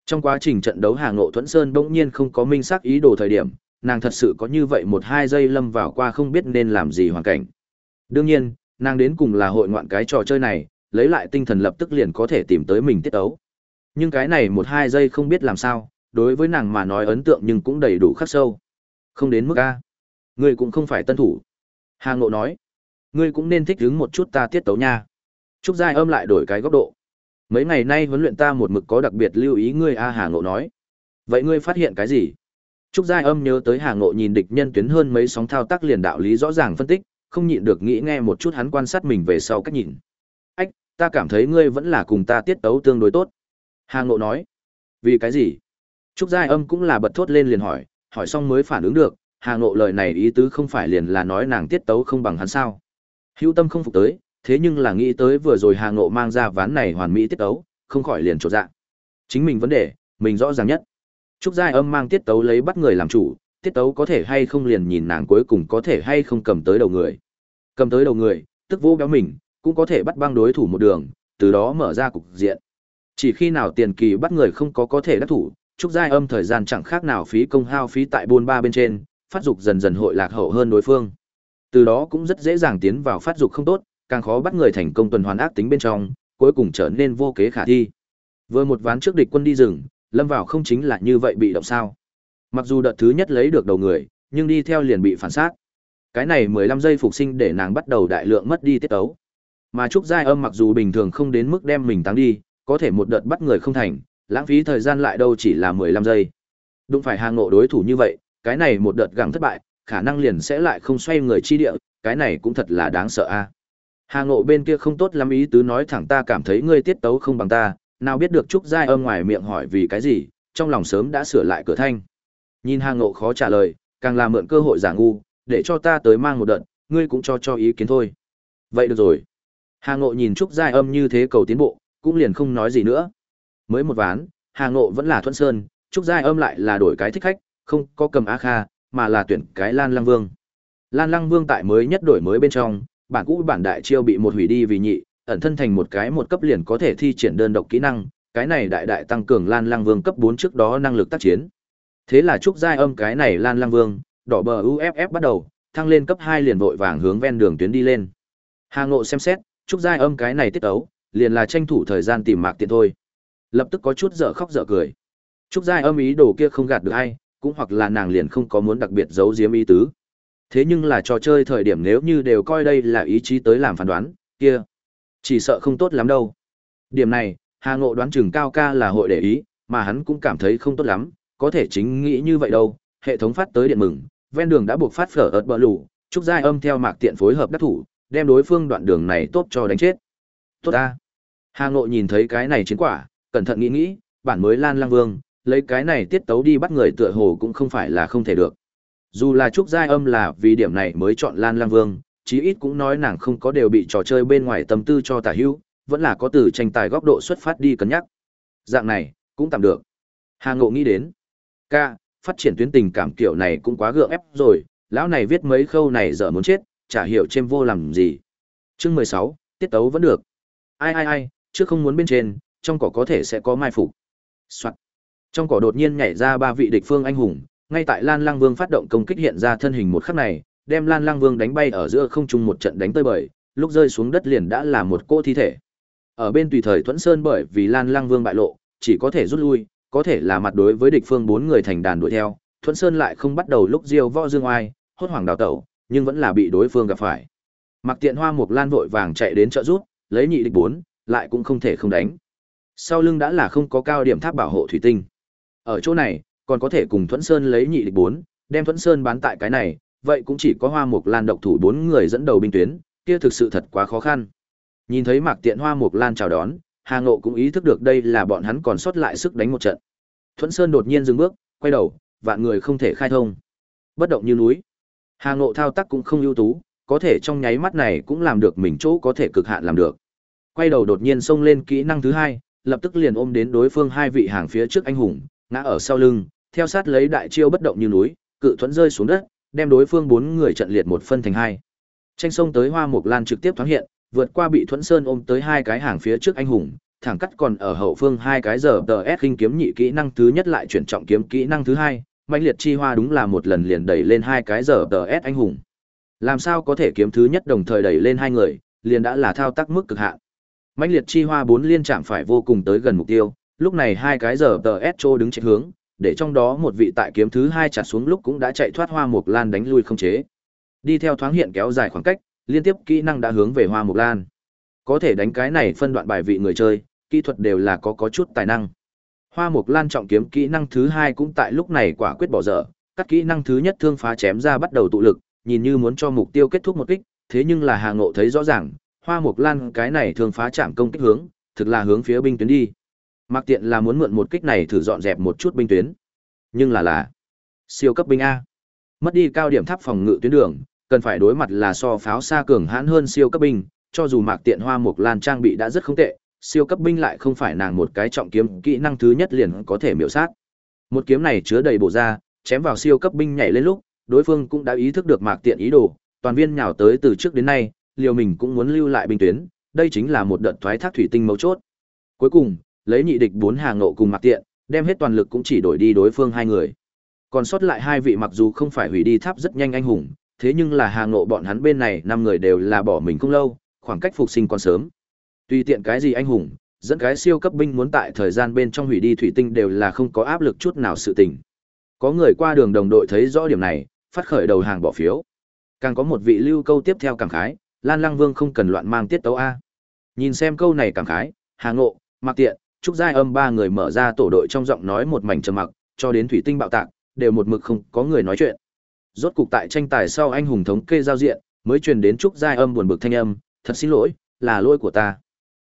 Trong quá trình trận đấu Hà Ngộ Thuẫn Sơn bỗng nhiên không có minh xác ý đồ thời điểm, nàng thật sự có như vậy một hai giây lâm vào qua không biết nên làm gì hoàn cảnh. Đương nhiên, nàng đến cùng là hội ngoạn cái trò chơi này, lấy lại tinh thần lập tức liền có thể tìm tới mình tiết ấu. Nhưng cái này một hai giây không biết làm sao, đối với nàng mà nói ấn tượng nhưng cũng đầy đủ khắc sâu. Không đến mức A. Ngươi cũng không phải tân thủ. Hà Ngộ nói. Ngươi cũng nên thích ứng một chút ta tiết tấu nha. Trúc Giai âm lại đổi cái góc độ. Mấy ngày nay huấn luyện ta một mực có đặc biệt lưu ý ngươi A Hà Ngộ nói. Vậy ngươi phát hiện cái gì? Trúc Giai âm nhớ tới Hà Ngộ nhìn địch nhân tuyến hơn mấy sóng thao tác liền đạo lý rõ ràng phân tích, không nhịn được nghĩ nghe một chút hắn quan sát mình về sau cách nhìn. Ách, ta cảm thấy ngươi vẫn là cùng ta tiết tấu tương đối tốt. Hà Ngộ nói. Vì cái gì? Trúc Giai âm cũng là bật thốt lên liền hỏi, hỏi xong mới phản ứng được, Hà Ngộ lời này ý tứ không phải liền là nói nàng tiết tấu không bằng hắn sao. Hữu tâm không phục tới, thế nhưng là nghĩ tới vừa rồi Hà Ngộ mang ra ván này hoàn mỹ tiết tấu, không khỏi liền trột dạ. Chính mình vấn đề, mình rõ ràng nhất. Trúc Giai Âm mang tiết tấu lấy bắt người làm chủ, tiết tấu có thể hay không liền nhìn nàng cuối cùng có thể hay không cầm tới đầu người. Cầm tới đầu người, tức vô béo mình, cũng có thể bắt băng đối thủ một đường, từ đó mở ra cục diện. Chỉ khi nào tiền kỳ bắt người không có có thể đắc thủ, Trúc Giai Âm thời gian chẳng khác nào phí công hao phí tại buôn ba bên trên, phát dục dần dần hội lạc hậu hơn đối phương. Từ đó cũng rất dễ dàng tiến vào phát dục không tốt, càng khó bắt người thành công tuần hoàn ác tính bên trong, cuối cùng trở nên vô kế khả thi. Vừa một ván trước địch quân đi rừng, lâm vào không chính là như vậy bị động sao? Mặc dù đợt thứ nhất lấy được đầu người, nhưng đi theo liền bị phản sát. Cái này 15 giây phục sinh để nàng bắt đầu đại lượng mất đi tiết tấu. Mà Trúc Giai Âm mặc dù bình thường không đến mức đem mình tăng đi, có thể một đợt bắt người không thành, lãng phí thời gian lại đâu chỉ là 15 giây. Đụng phải hàng ngộ đối thủ như vậy, cái này một đợt gặng thất bại, khả năng liền sẽ lại không xoay người chi địa, cái này cũng thật là đáng sợ a. Hà Ngộ bên kia không tốt lắm ý tứ nói thẳng ta cảm thấy ngươi tiết tấu không bằng ta, nào biết được Trúc Giai âm ngoài miệng hỏi vì cái gì, trong lòng sớm đã sửa lại cửa thanh. Nhìn Hà Ngộ khó trả lời, càng làm mượn cơ hội giả ngu, để cho ta tới mang một đợt, ngươi cũng cho cho ý kiến thôi. Vậy được rồi. Hà Ngộ nhìn Trúc Giai Âm như thế cầu tiến bộ, cũng liền không nói gì nữa. Mới một ván, Hà Ngộ vẫn là Thuận Sơn, Trúc Giai Âm lại là đổi cái thích khách, không có cầm A Kha, mà là tuyển cái Lan Lăng Vương. Lan Lăng Vương tại mới nhất đổi mới bên trong, bản cũ bản đại chiêu bị một hủy đi vì nhị, ẩn thân thành một cái một cấp liền có thể thi triển đơn độc kỹ năng, cái này đại đại tăng cường Lan Lăng Vương cấp 4 trước đó năng lực tác chiến. Thế là Trúc Giai Âm cái này Lan Lăng Vương, đỏ bờ UFF bắt đầu, thăng lên cấp 2 liền vội vàng hướng ven đường tuyến đi lên. Hà Ngộ xem xét, Trúc Giai Âm cái này tiết ấu, liền là tranh thủ thời gian tìm mạc tiện thôi. Lập tức có chút dở khóc dở cười. Trúc Giai Âm ý đồ kia không gạt được ai, cũng hoặc là nàng liền không có muốn đặc biệt giấu giếm ý tứ. Thế nhưng là trò chơi thời điểm nếu như đều coi đây là ý chí tới làm phán đoán, kia chỉ sợ không tốt lắm đâu. Điểm này, Hà Ngộ đoán chừng cao ca là hội để ý, mà hắn cũng cảm thấy không tốt lắm, có thể chính nghĩ như vậy đâu. Hệ thống phát tới điện mừng, ven đường đã buộc phát phở ớt bờ lù, trúc giai âm theo mạc tiện phối hợp đắc thủ, đem đối phương đoạn đường này tốt cho đánh chết. Tốt ta. Hà Ngộ nhìn thấy cái này chiến quả, cẩn thận nghĩ nghĩ, bản mới Lan Lang Vương, lấy cái này tiết tấu đi bắt người tựa hồ cũng không phải là không thể được. Dù là Trúc Giai Âm là vì điểm này mới chọn Lan Lang Vương, chí ít cũng nói nàng không có đều bị trò chơi bên ngoài tâm tư cho tả hữu, vẫn là có từ tranh tài góc độ xuất phát đi cân nhắc. Dạng này, cũng tạm được. Hà Ngộ nghĩ đến. Ca, phát triển tuyến tình cảm kiểu này cũng quá gượng ép rồi, lão này viết mấy khâu này dở muốn chết, chả hiểu chêm vô làm gì. Chương mười sáu tiết tấu vẫn được. Ai ai ai, trước không muốn bên trên, trong cỏ có thể sẽ có mai phục. Soạt. Trong cỏ đột nhiên nhảy ra ba vị địch phương anh hùng, ngay tại Lan Lăng Vương phát động công kích hiện ra thân hình một khắc này, đem Lan Lăng Vương đánh bay ở giữa không trung một trận đánh tơi bời, lúc rơi xuống đất liền đã là một cô thi thể. Ở bên tùy thời Thuẫn Sơn bởi vì Lan Lăng Vương bại lộ, chỉ có thể rút lui, có thể là mặt đối với địch phương bốn người thành đàn đuổi theo, Thuẫn Sơn lại không bắt đầu lúc diêu võ dương oai, hốt hoảng đào tẩu, nhưng vẫn là bị đối phương gặp phải. Mặc Tiện Hoa Mộc Lan vội vàng chạy đến trợ giúp, lấy nhị địch bốn, lại cũng không thể không đánh. Sau lưng đã là không có cao điểm tháp bảo hộ thủy tinh. Ở chỗ này, còn có thể cùng Thuẫn Sơn lấy nhị địch bốn, đem Thuẫn Sơn bán tại cái này, vậy cũng chỉ có Hoa Mục Lan độc thủ bốn người dẫn đầu binh tuyến, kia thực sự thật quá khó khăn. Nhìn thấy Mạc Tiện Hoa Mục Lan chào đón, Hà Ngộ cũng ý thức được đây là bọn hắn còn sót lại sức đánh một trận. Thuẫn Sơn đột nhiên dừng bước, quay đầu, vạn người không thể khai thông. Bất động như núi. Hà Ngộ thao tác cũng không ưu tú, có thể trong nháy mắt này cũng làm được mình chỗ có thể cực hạn làm được. Quay đầu đột nhiên xông lên kỹ năng thứ hai, lập tức liền ôm đến đối phương hai vị hàng phía trước anh hùng, ngã ở sau lưng, theo sát lấy đại chiêu bất động như núi, cự thuẫn rơi xuống đất, đem đối phương bốn người trận liệt một phân thành hai. Tranh sông tới Hoa Mộc Lan trực tiếp thoáng hiện, vượt qua bị Thuẫn Sơn ôm tới hai cái hàng phía trước anh hùng, thẳng cắt còn ở hậu phương hai cái giờ tờ S khinh kiếm nhị kỹ năng thứ nhất lại chuyển trọng kiếm kỹ năng thứ hai, mãnh liệt chi hoa đúng là một lần liền đẩy lên hai cái giờ tờ S anh hùng. Làm sao có thể kiếm thứ nhất đồng thời đẩy lên hai người, liền đã là thao tác mức cực hạn. Mãnh liệt chi hoa bốn liên chạm phải vô cùng tới gần mục tiêu, lúc này hai cái giờ tờ S trô đứng trên hướng, để trong đó một vị tại kiếm thứ hai chặt xuống lúc cũng đã chạy thoát hoa mục lan đánh lui không chế. Đi theo thoáng hiện kéo dài khoảng cách, liên tiếp kỹ năng đã hướng về hoa mục lan. Có thể đánh cái này phân đoạn bài vị người chơi, kỹ thuật đều là có có chút tài năng. Hoa mục lan trọng kiếm kỹ năng thứ hai cũng tại lúc này quả quyết bỏ dở, các kỹ năng thứ nhất thương phá chém ra bắt đầu tụ lực, nhìn như muốn cho mục tiêu kết thúc một kích, thế nhưng là Hà Ngộ thấy rõ ràng, Hoa Mục Lan cái này thương phá chạm công kích hướng, thực là hướng phía binh tuyến đi. Mặc tiện là muốn mượn một kích này thử dọn dẹp một chút binh tuyến. Nhưng là là siêu cấp binh A. Mất đi cao điểm tháp phòng ngự tuyến đường, cần phải đối mặt là so pháo xa cường hãn hơn siêu cấp binh, cho dù Mạc Tiện Hoa Mộc Lan trang bị đã rất không tệ, siêu cấp binh lại không phải nàng một cái trọng kiếm, kỹ năng thứ nhất liền có thể miểu sát. Một kiếm này chứa đầy bộ ra, chém vào siêu cấp binh nhảy lên lúc, đối phương cũng đã ý thức được Mạc Tiện ý đồ, toàn viên nhào tới từ trước đến nay, liều mình cũng muốn lưu lại binh tuyến, đây chính là một đợt thoái thác thủy tinh mấu chốt. Cuối cùng, lấy nhị địch bốn hàng nộ cùng mặc Tiện, đem hết toàn lực cũng chỉ đổi đi đối phương hai người. Còn sót lại hai vị mặc dù không phải hủy đi tháp rất nhanh anh hùng, thế nhưng là hàng nộ bọn hắn bên này năm người đều là bỏ mình không lâu, khoảng cách phục sinh còn sớm. Tùy tiện cái gì anh hùng, dẫn cái siêu cấp binh muốn tại thời gian bên trong hủy đi thủy tinh đều là không có áp lực chút nào sự tình. Có người qua đường đồng đội thấy rõ điểm này, phát khởi đầu hàng bỏ phiếu. Càng có một vị lưu câu tiếp theo cảm khái, Lan Lăng Vương không cần loạn mang tiết tấu a. Nhìn xem câu này cảm khái, Hà Ngộ, Mạc Tiện, Trúc Giai Âm ba người mở ra tổ đội trong giọng nói một mảnh trầm mặc, cho đến thủy tinh bạo tạc, đều một mực không có người nói chuyện. Rốt cục tại tranh tài sau anh hùng thống kê giao diện, mới truyền đến Trúc Giai Âm buồn bực thanh âm, thật xin lỗi, là lỗi của ta.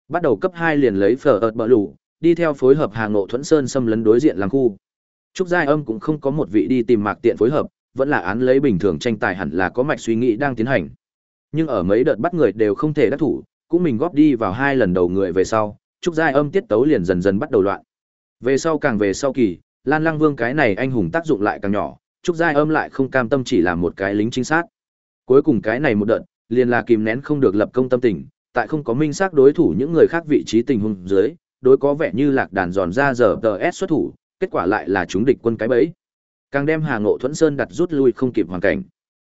Bắt đầu cấp hai liền lấy phở ợt bờ lũ, đi theo phối hợp Hà Ngộ Thuẫn Sơn xâm lấn đối diện làm khu. Trúc Giai Âm cũng không có một vị đi tìm Mạc Tiện phối hợp, vẫn là án lấy bình thường tranh tài hẳn là có mạch suy nghĩ đang tiến hành. Nhưng ở mấy đợt bắt người đều không thể đắc thủ, cũng mình góp đi vào hai lần đầu người về sau, trúc giai âm tiết tấu liền dần dần bắt đầu loạn. Về sau càng về sau kỳ, Lan Lăng Vương cái này anh hùng tác dụng lại càng nhỏ, trúc giai âm lại không cam tâm chỉ là một cái lính chính xác. Cuối cùng cái này một đợt, liền là kìm nén không được lập công tâm tình, tại không có minh xác đối thủ những người khác vị trí tình huống dưới, đối có vẻ như lạc đàn giòn ra giờ DS xuất thủ, kết quả lại là chúng địch quân cái bẫy. Càng đem Hà Ngộ Thuẫn Sơn đặt rút lui không kịp hoàn cảnh.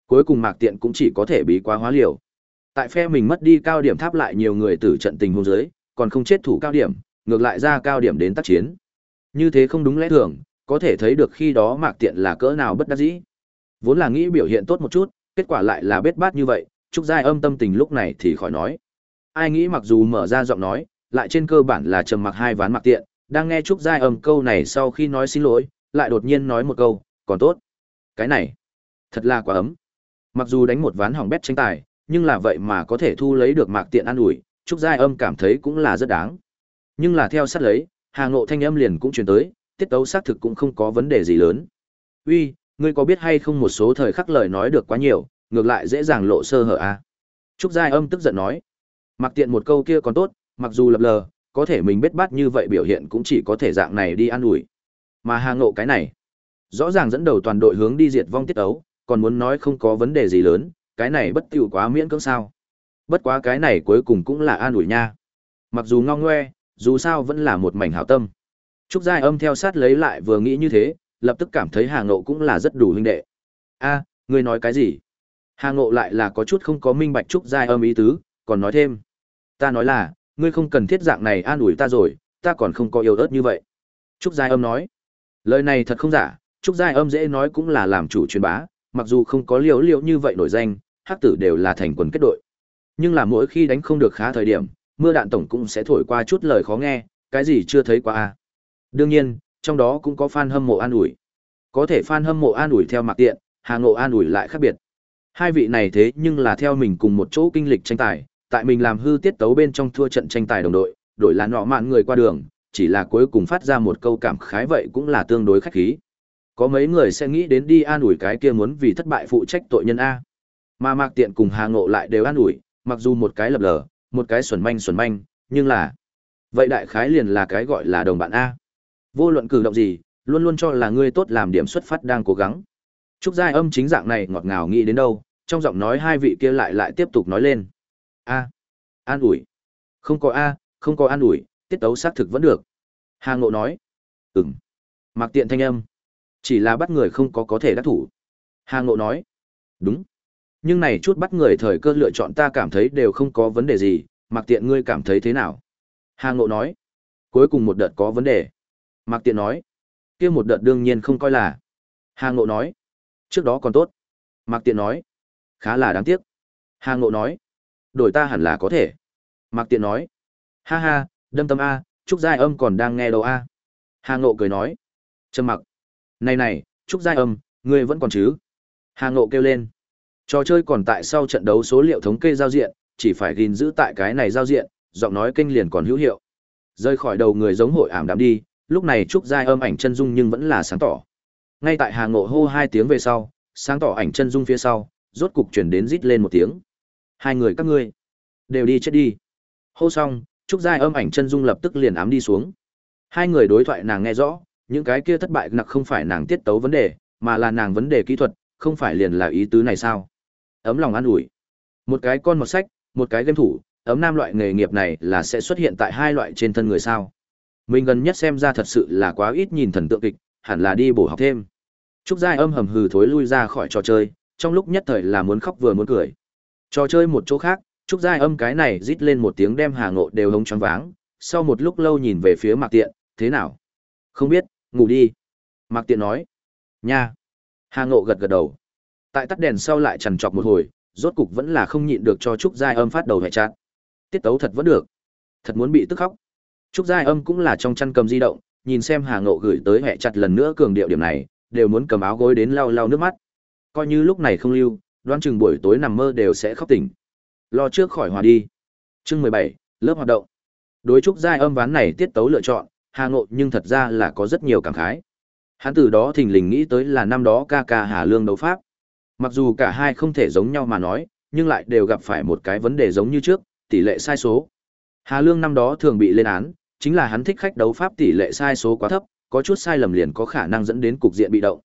Cuối cùng Mạc Tiện cũng chỉ có thể bí quá hóa liều. Tại phe mình mất đi cao điểm tháp lại nhiều người tử trận tình huống dưới, còn không chết thủ cao điểm, ngược lại ra cao điểm đến tác chiến. Như thế không đúng lẽ thường, có thể thấy được khi đó Mạc Tiện là cỡ nào bất đắc dĩ. Vốn là nghĩ biểu hiện tốt một chút, kết quả lại là bết bát như vậy, Trúc Giai âm tâm tình lúc này thì khỏi nói. Ai nghĩ mặc dù mở ra giọng nói, lại trên cơ bản là trầm mặc hai ván Mạc Tiện, đang nghe Trúc Giai âm câu này sau khi nói xin lỗi, lại đột nhiên nói một câu, còn tốt. Cái này, thật là quá ấm. Mặc dù đánh một ván hỏng bét tranh tài, nhưng là vậy mà có thể thu lấy được mạc tiện an ủi, Trúc Giai âm cảm thấy cũng là rất đáng. Nhưng là theo sát lấy, Hà Ngộ thanh âm liền cũng truyền tới, tiết tấu xác thực cũng không có vấn đề gì lớn. Uy, ngươi có biết hay không một số thời khắc lời nói được quá nhiều, ngược lại dễ dàng lộ sơ hở à? Trúc Giai âm tức giận nói. Mặc tiện một câu kia còn tốt, mặc dù lập lờ, có thể mình biết bát như vậy biểu hiện cũng chỉ có thể dạng này đi an ủi. Mà Hà Ngộ cái này, rõ ràng dẫn đầu toàn đội hướng đi diệt vong tiết ấu, còn muốn nói không có vấn đề gì lớn, cái này bất tiểu quá miễn cưỡng sao. Bất quá cái này cuối cùng cũng là an ủi nha. Mặc dù ngong ngoe, dù sao vẫn là một mảnh hảo tâm. Trúc Giai âm theo sát lấy lại vừa nghĩ như thế, lập tức cảm thấy Hà Ngộ cũng là rất đủ huynh đệ. a ngươi nói cái gì? Hà Ngộ lại là có chút không có minh bạch Trúc Giai âm ý tứ, còn nói thêm. Ta nói là, ngươi không cần thiết dạng này an ủi ta rồi, ta còn không có yêu ớt như vậy. Trúc Giai âm nói. Lời này thật không giả, Trúc Giai âm dễ nói cũng là làm chủ truyền bá, mặc dù không có liều liều như vậy nổi danh, hắc tử đều là thành quần kết đội. Nhưng là mỗi khi đánh không được khá thời điểm, mưa đạn tổng cũng sẽ thổi qua chút lời khó nghe, cái gì chưa thấy qua a. Đương nhiên, trong đó cũng có fan hâm mộ an ủi. Có thể fan hâm mộ an ủi theo mặc tiện, Hà Ngộ an ủi lại khác biệt. Hai vị này thế nhưng là theo mình cùng một chỗ kinh lịch tranh tài, tại mình làm hư tiết tấu bên trong thua trận tranh tài đồng đội, đổi là nọ mạn người qua đường, chỉ là cuối cùng phát ra một câu cảm khái vậy cũng là tương đối khách khí. Có mấy người sẽ nghĩ đến đi an ủi cái kia muốn vì thất bại phụ trách tội nhân A. Mà Mạc Tiện cùng Hà Ngộ lại đều an ủi, mặc dù một cái lập lờ, một cái xuẩn manh xuẩn manh, nhưng là... Vậy đại khái liền là cái gọi là đồng bạn A. Vô luận cử động gì, luôn luôn cho là ngươi tốt làm điểm xuất phát đang cố gắng. Trúc Giai âm chính dạng này ngọt ngào nghĩ đến đâu, trong giọng nói hai vị kia lại lại tiếp tục nói lên. A. An ủi. Không có A, không có an ủi, tiết tấu xác thực vẫn được. Hà Ngộ nói. Ừm. mặc Tiện thanh âm. Chỉ là bắt người không có có thể đắc thủ. Hà Ngộ nói. Đúng. Nhưng này chút bắt người thời cơ lựa chọn ta cảm thấy đều không có vấn đề gì, mặc Tiện ngươi cảm thấy thế nào? Hà Ngộ nói. Cuối cùng một đợt có vấn đề. Mặc Tiện nói. kia một đợt đương nhiên không coi là. Hà Ngộ nói. Trước đó còn tốt. Mặc Tiện nói. Khá là đáng tiếc. Hà Ngộ nói. Đổi ta hẳn là có thể. Mặc Tiện nói. Ha ha, đâm tâm A, Trúc Giai âm còn đang nghe đầu A. Hà Ngộ cười nói. Trầm mặc. Này này, Trúc Giai âm, ngươi vẫn còn chứ? Hà Ngộ kêu lên. Trò chơi còn tại sau trận đấu số liệu thống kê giao diện, chỉ phải gìn giữ tại cái này giao diện, giọng nói kênh liền còn hữu hiệu. Rơi khỏi đầu người giống hội ảm đạm đi, lúc này Trúc Giai âm ảnh chân dung nhưng vẫn là sáng tỏ. Ngay tại Hà Ngộ hô hai tiếng về sau, sáng tỏ ảnh chân dung phía sau, rốt cục chuyển đến rít lên một tiếng. Hai người các ngươi, đều đi chết đi. Hô xong, Trúc Giai âm ảnh chân dung lập tức liền ám đi xuống. Hai người đối thoại nàng nghe rõ, những cái kia thất bại nặc không phải nàng tiết tấu vấn đề, mà là nàng vấn đề kỹ thuật, không phải liền là ý tứ này sao? Ấm lòng an ủi. Một cái con một sách, một cái game thủ, ấm nam loại nghề nghiệp này là sẽ xuất hiện tại hai loại trên thân người sao? Mình gần nhất xem ra thật sự là quá ít nhìn thần tượng kịch, hẳn là đi bổ học thêm. Trúc Giai âm hầm hừ thối lui ra khỏi trò chơi, trong lúc nhất thời là muốn khóc vừa muốn cười. Trò chơi một chỗ khác, Trúc Giai âm cái này rít lên một tiếng đem Hà Ngộ đều hống choáng váng, sau một lúc lâu nhìn về phía Mạc Tiện, thế nào? Không biết, ngủ đi. Mạc Tiện nói. Nha. Hà Ngộ gật gật đầu. Tại tắt đèn sau lại trằn trọc một hồi, rốt cục vẫn là không nhịn được cho Trúc Giai âm phát đầu hệ chát. Tiết tấu thật vẫn được. Thật muốn bị tức khóc. Trúc Giai âm cũng là trong chăn cầm di động, nhìn xem Hà Ngộ gửi tới hệ chặt lần nữa cường điệu điểm này, đều muốn cầm áo gối đến lau lau nước mắt. Coi như lúc này không lưu, đoan chừng buổi tối nằm mơ đều sẽ khóc tỉnh. Lo trước khỏi hòa đi. Chương mười bảy lớp hoạt động. Đối Trúc Giai âm ván này tiết tấu lựa chọn, Hà Ngộ nhưng thật ra là có rất nhiều cảm khái. Hắn từ đó thình lình nghĩ tới là năm đó ca ca Hà Lương đấu pháp. Mặc dù cả hai không thể giống nhau mà nói, nhưng lại đều gặp phải một cái vấn đề giống như trước, tỷ lệ sai số. Hà Lương năm đó thường bị lên án, chính là hắn thích khách đấu pháp tỷ lệ sai số quá thấp, có chút sai lầm liền có khả năng dẫn đến cục diện bị động.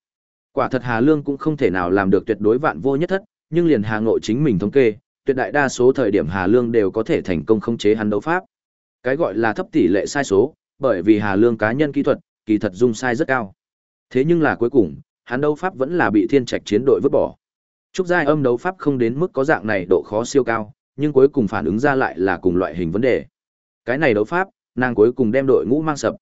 Quả thật Hà Lương cũng không thể nào làm được tuyệt đối vạn vô nhất thất, nhưng liền Hà Ngộ chính mình thống kê, tuyệt đại đa số thời điểm Hà Lương đều có thể thành công khống chế hắn đấu pháp. Cái gọi là thấp tỷ lệ sai số, bởi vì Hà Lương cá nhân kỹ thuật, kỳ thật dung sai rất cao. Thế nhưng là cuối cùng, hắn đấu pháp vẫn là bị Thiên Trạch chiến đội vứt bỏ. Trúc Giai Âm đấu pháp không đến mức có dạng này độ khó siêu cao, nhưng cuối cùng phản ứng ra lại là cùng loại hình vấn đề. Cái này đấu pháp, nàng cuối cùng đem đội ngũ mang sập.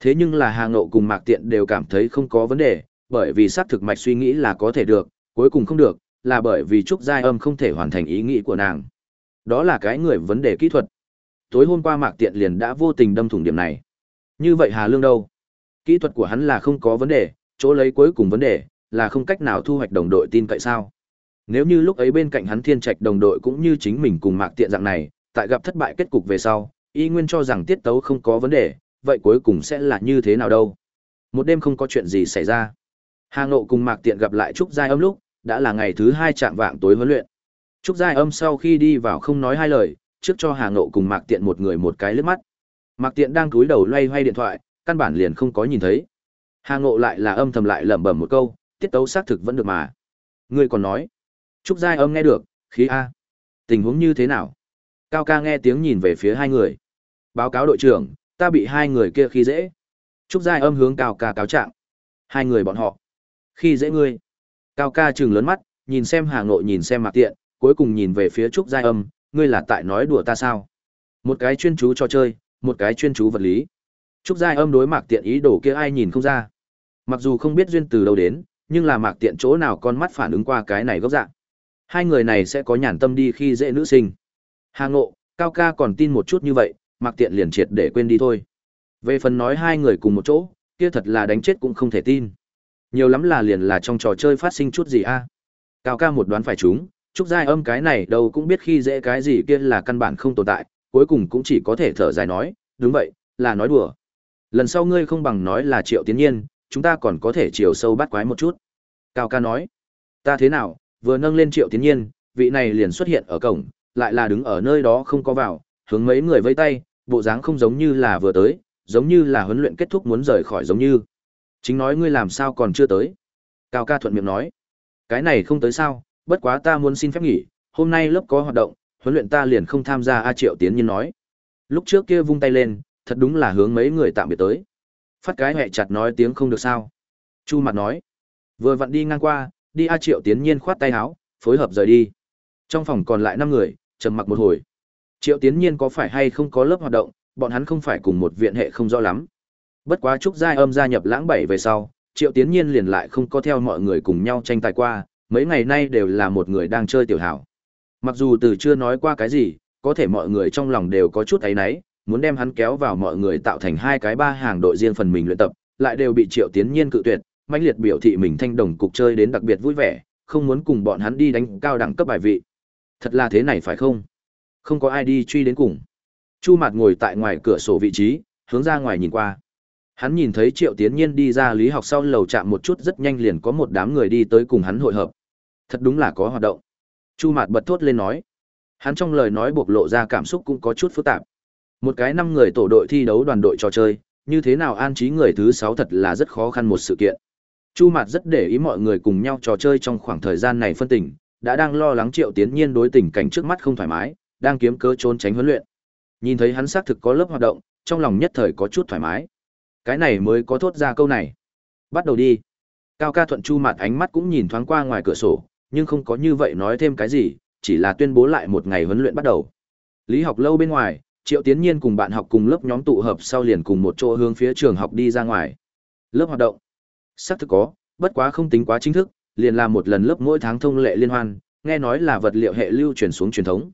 Thế nhưng là Hà Ngộ cùng Mạc Tiện đều cảm thấy không có vấn đề, bởi vì xác thực mạch suy nghĩ là có thể được, cuối cùng không được, là bởi vì Trúc Giai Âm không thể hoàn thành ý nghĩ của nàng. Đó là cái người vấn đề kỹ thuật. Tối hôm qua Mạc Tiện liền đã vô tình đâm thủng điểm này. Như vậy Hà Lương đâu? Kỹ thuật của hắn là không có vấn đề, chỗ lấy cuối cùng vấn đề là không cách nào thu hoạch đồng đội tin cậy sao? Nếu như lúc ấy bên cạnh hắn Thiên Trạch đồng đội cũng như chính mình cùng Mạc Tiện dạng này, tại gặp thất bại kết cục về sau, y nguyên cho rằng tiết tấu không có vấn đề, vậy cuối cùng sẽ là như thế nào đâu? Một đêm không có chuyện gì xảy ra. Hà Ngộ cùng Mạc Tiện gặp lại Trúc Giai Âm lúc, đã là ngày thứ hai chạm vạng tối huấn luyện. Trúc Giai Âm sau khi đi vào không nói hai lời, trước cho Hà Ngộ cùng Mạc Tiện một người một cái lướt mắt. Mạc Tiện đang cúi đầu loay hoay điện thoại, căn bản liền không có nhìn thấy. Hà Ngộ lại là âm thầm lại lẩm bẩm một câu, tiết tấu xác thực vẫn được mà. Ngươi còn nói, Trúc Giai Âm nghe được, khí a. Tình huống như thế nào? Cao ca nghe tiếng nhìn về phía hai người. Báo cáo đội trưởng, ta bị hai người kia khi dễ. Trúc Giai Âm hướng Cao ca cáo trạng. Hai người bọn họ. Khi dễ ngươi. Cao ca trừng lớn mắt, nhìn xem Hà Nội, nhìn xem Mạc Tiện, cuối cùng nhìn về phía Trúc Giai Âm, ngươi là tại nói đùa ta sao? Một cái chuyên chú cho chơi, một cái chuyên chú vật lý. Trúc Giai Âm đối Mạc Tiện ý đồ kia ai nhìn không ra. Mặc dù không biết duyên từ đâu đến, nhưng là Mạc Tiện chỗ nào con mắt phản ứng qua cái này gốc dạng. Hai người này sẽ có nhàn tâm đi khi dễ nữ sinh. Hà Ngộ, Cao ca còn tin một chút như vậy, mặc Tiện liền triệt để quên đi thôi. Về phần nói hai người cùng một chỗ, kia thật là đánh chết cũng không thể tin. Nhiều lắm là liền là trong trò chơi phát sinh chút gì a. Cao ca một đoán phải chúng, Trúc Giai âm cái này đâu cũng biết khi dễ cái gì kia là căn bản không tồn tại, cuối cùng cũng chỉ có thể thở dài nói, đúng vậy, là nói đùa. Lần sau ngươi không bằng nói là triệu tiến nhiên, chúng ta còn có thể chiều sâu bắt quái một chút. Cao ca nói, ta thế nào, vừa nâng lên triệu tiến nhiên, vị này liền xuất hiện ở cổng, lại là đứng ở nơi đó không có vào, hướng mấy người vây tay, bộ dáng không giống như là vừa tới, giống như là huấn luyện kết thúc muốn rời khỏi giống như. Chính nói ngươi làm sao còn chưa tới. Cao ca thuận miệng nói. Cái này không tới sao, bất quá ta muốn xin phép nghỉ, hôm nay lớp có hoạt động, huấn luyện ta liền không tham gia A Triệu Tiến Nhiên nói. Lúc trước kia vung tay lên, thật đúng là hướng mấy người tạm biệt tới. Phát cái hẹ chặt nói tiếng không được sao. Chu mặt nói. Vừa vặn đi ngang qua, đi A Triệu Tiến Nhiên khoát tay áo, phối hợp rời đi. Trong phòng còn lại năm người, trầm mặc một hồi. Triệu Tiến Nhiên có phải hay không có lớp hoạt động, bọn hắn không phải cùng một viện hệ không rõ lắm. Bất quá Trúc Giai Âm gia nhập lãng bảy về sau, Triệu Tiến Nhiên liền lại không có theo mọi người cùng nhau tranh tài qua, mấy ngày nay đều là một người đang chơi tiểu hảo. Mặc dù từ chưa nói qua cái gì, có thể mọi người trong lòng đều có chút ấy nấy, muốn đem hắn kéo vào mọi người tạo thành hai cái ba hàng đội riêng phần mình luyện tập, lại đều bị Triệu Tiến Nhiên cự tuyệt, mãnh liệt biểu thị mình thanh đồng cục chơi đến đặc biệt vui vẻ, không muốn cùng bọn hắn đi đánh cao đẳng cấp bài vị. Thật là thế này phải không? Không có ai đi truy đến cùng. Chu Mạt ngồi tại ngoài cửa sổ vị trí, hướng ra ngoài nhìn qua. Hắn nhìn thấy Triệu Tiến Nhiên đi ra lý học sau lầu chạm một chút rất nhanh liền có một đám người đi tới cùng hắn hội hợp. Thật đúng là có hoạt động. Chu Mạt bật thốt lên nói. Hắn trong lời nói bộc lộ ra cảm xúc cũng có chút phức tạp. Một cái năm người tổ đội thi đấu đoàn đội trò chơi, như thế nào an trí người thứ sáu thật là rất khó khăn một sự kiện. Chu Mạt rất để ý mọi người cùng nhau trò chơi trong khoảng thời gian này phân tình, đã đang lo lắng Triệu Tiến Nhiên đối tình cảnh trước mắt không thoải mái, đang kiếm cớ trốn tránh huấn luyện. Nhìn thấy hắn xác thực có lớp hoạt động, trong lòng nhất thời có chút thoải mái. Cái này mới có thốt ra câu này. Bắt đầu đi. Cao ca thuận chu Mạt ánh mắt cũng nhìn thoáng qua ngoài cửa sổ, nhưng không có như vậy nói thêm cái gì, chỉ là tuyên bố lại một ngày huấn luyện bắt đầu. Lý học lâu bên ngoài, Triệu Tiến Nhiên cùng bạn học cùng lớp nhóm tụ hợp sau liền cùng một chỗ hướng phía trường học đi ra ngoài. Lớp hoạt động. Xác thực có, bất quá không tính quá chính thức, liền làm một lần lớp mỗi tháng thông lệ liên hoan, nghe nói là vật liệu hệ lưu truyền xuống truyền thống.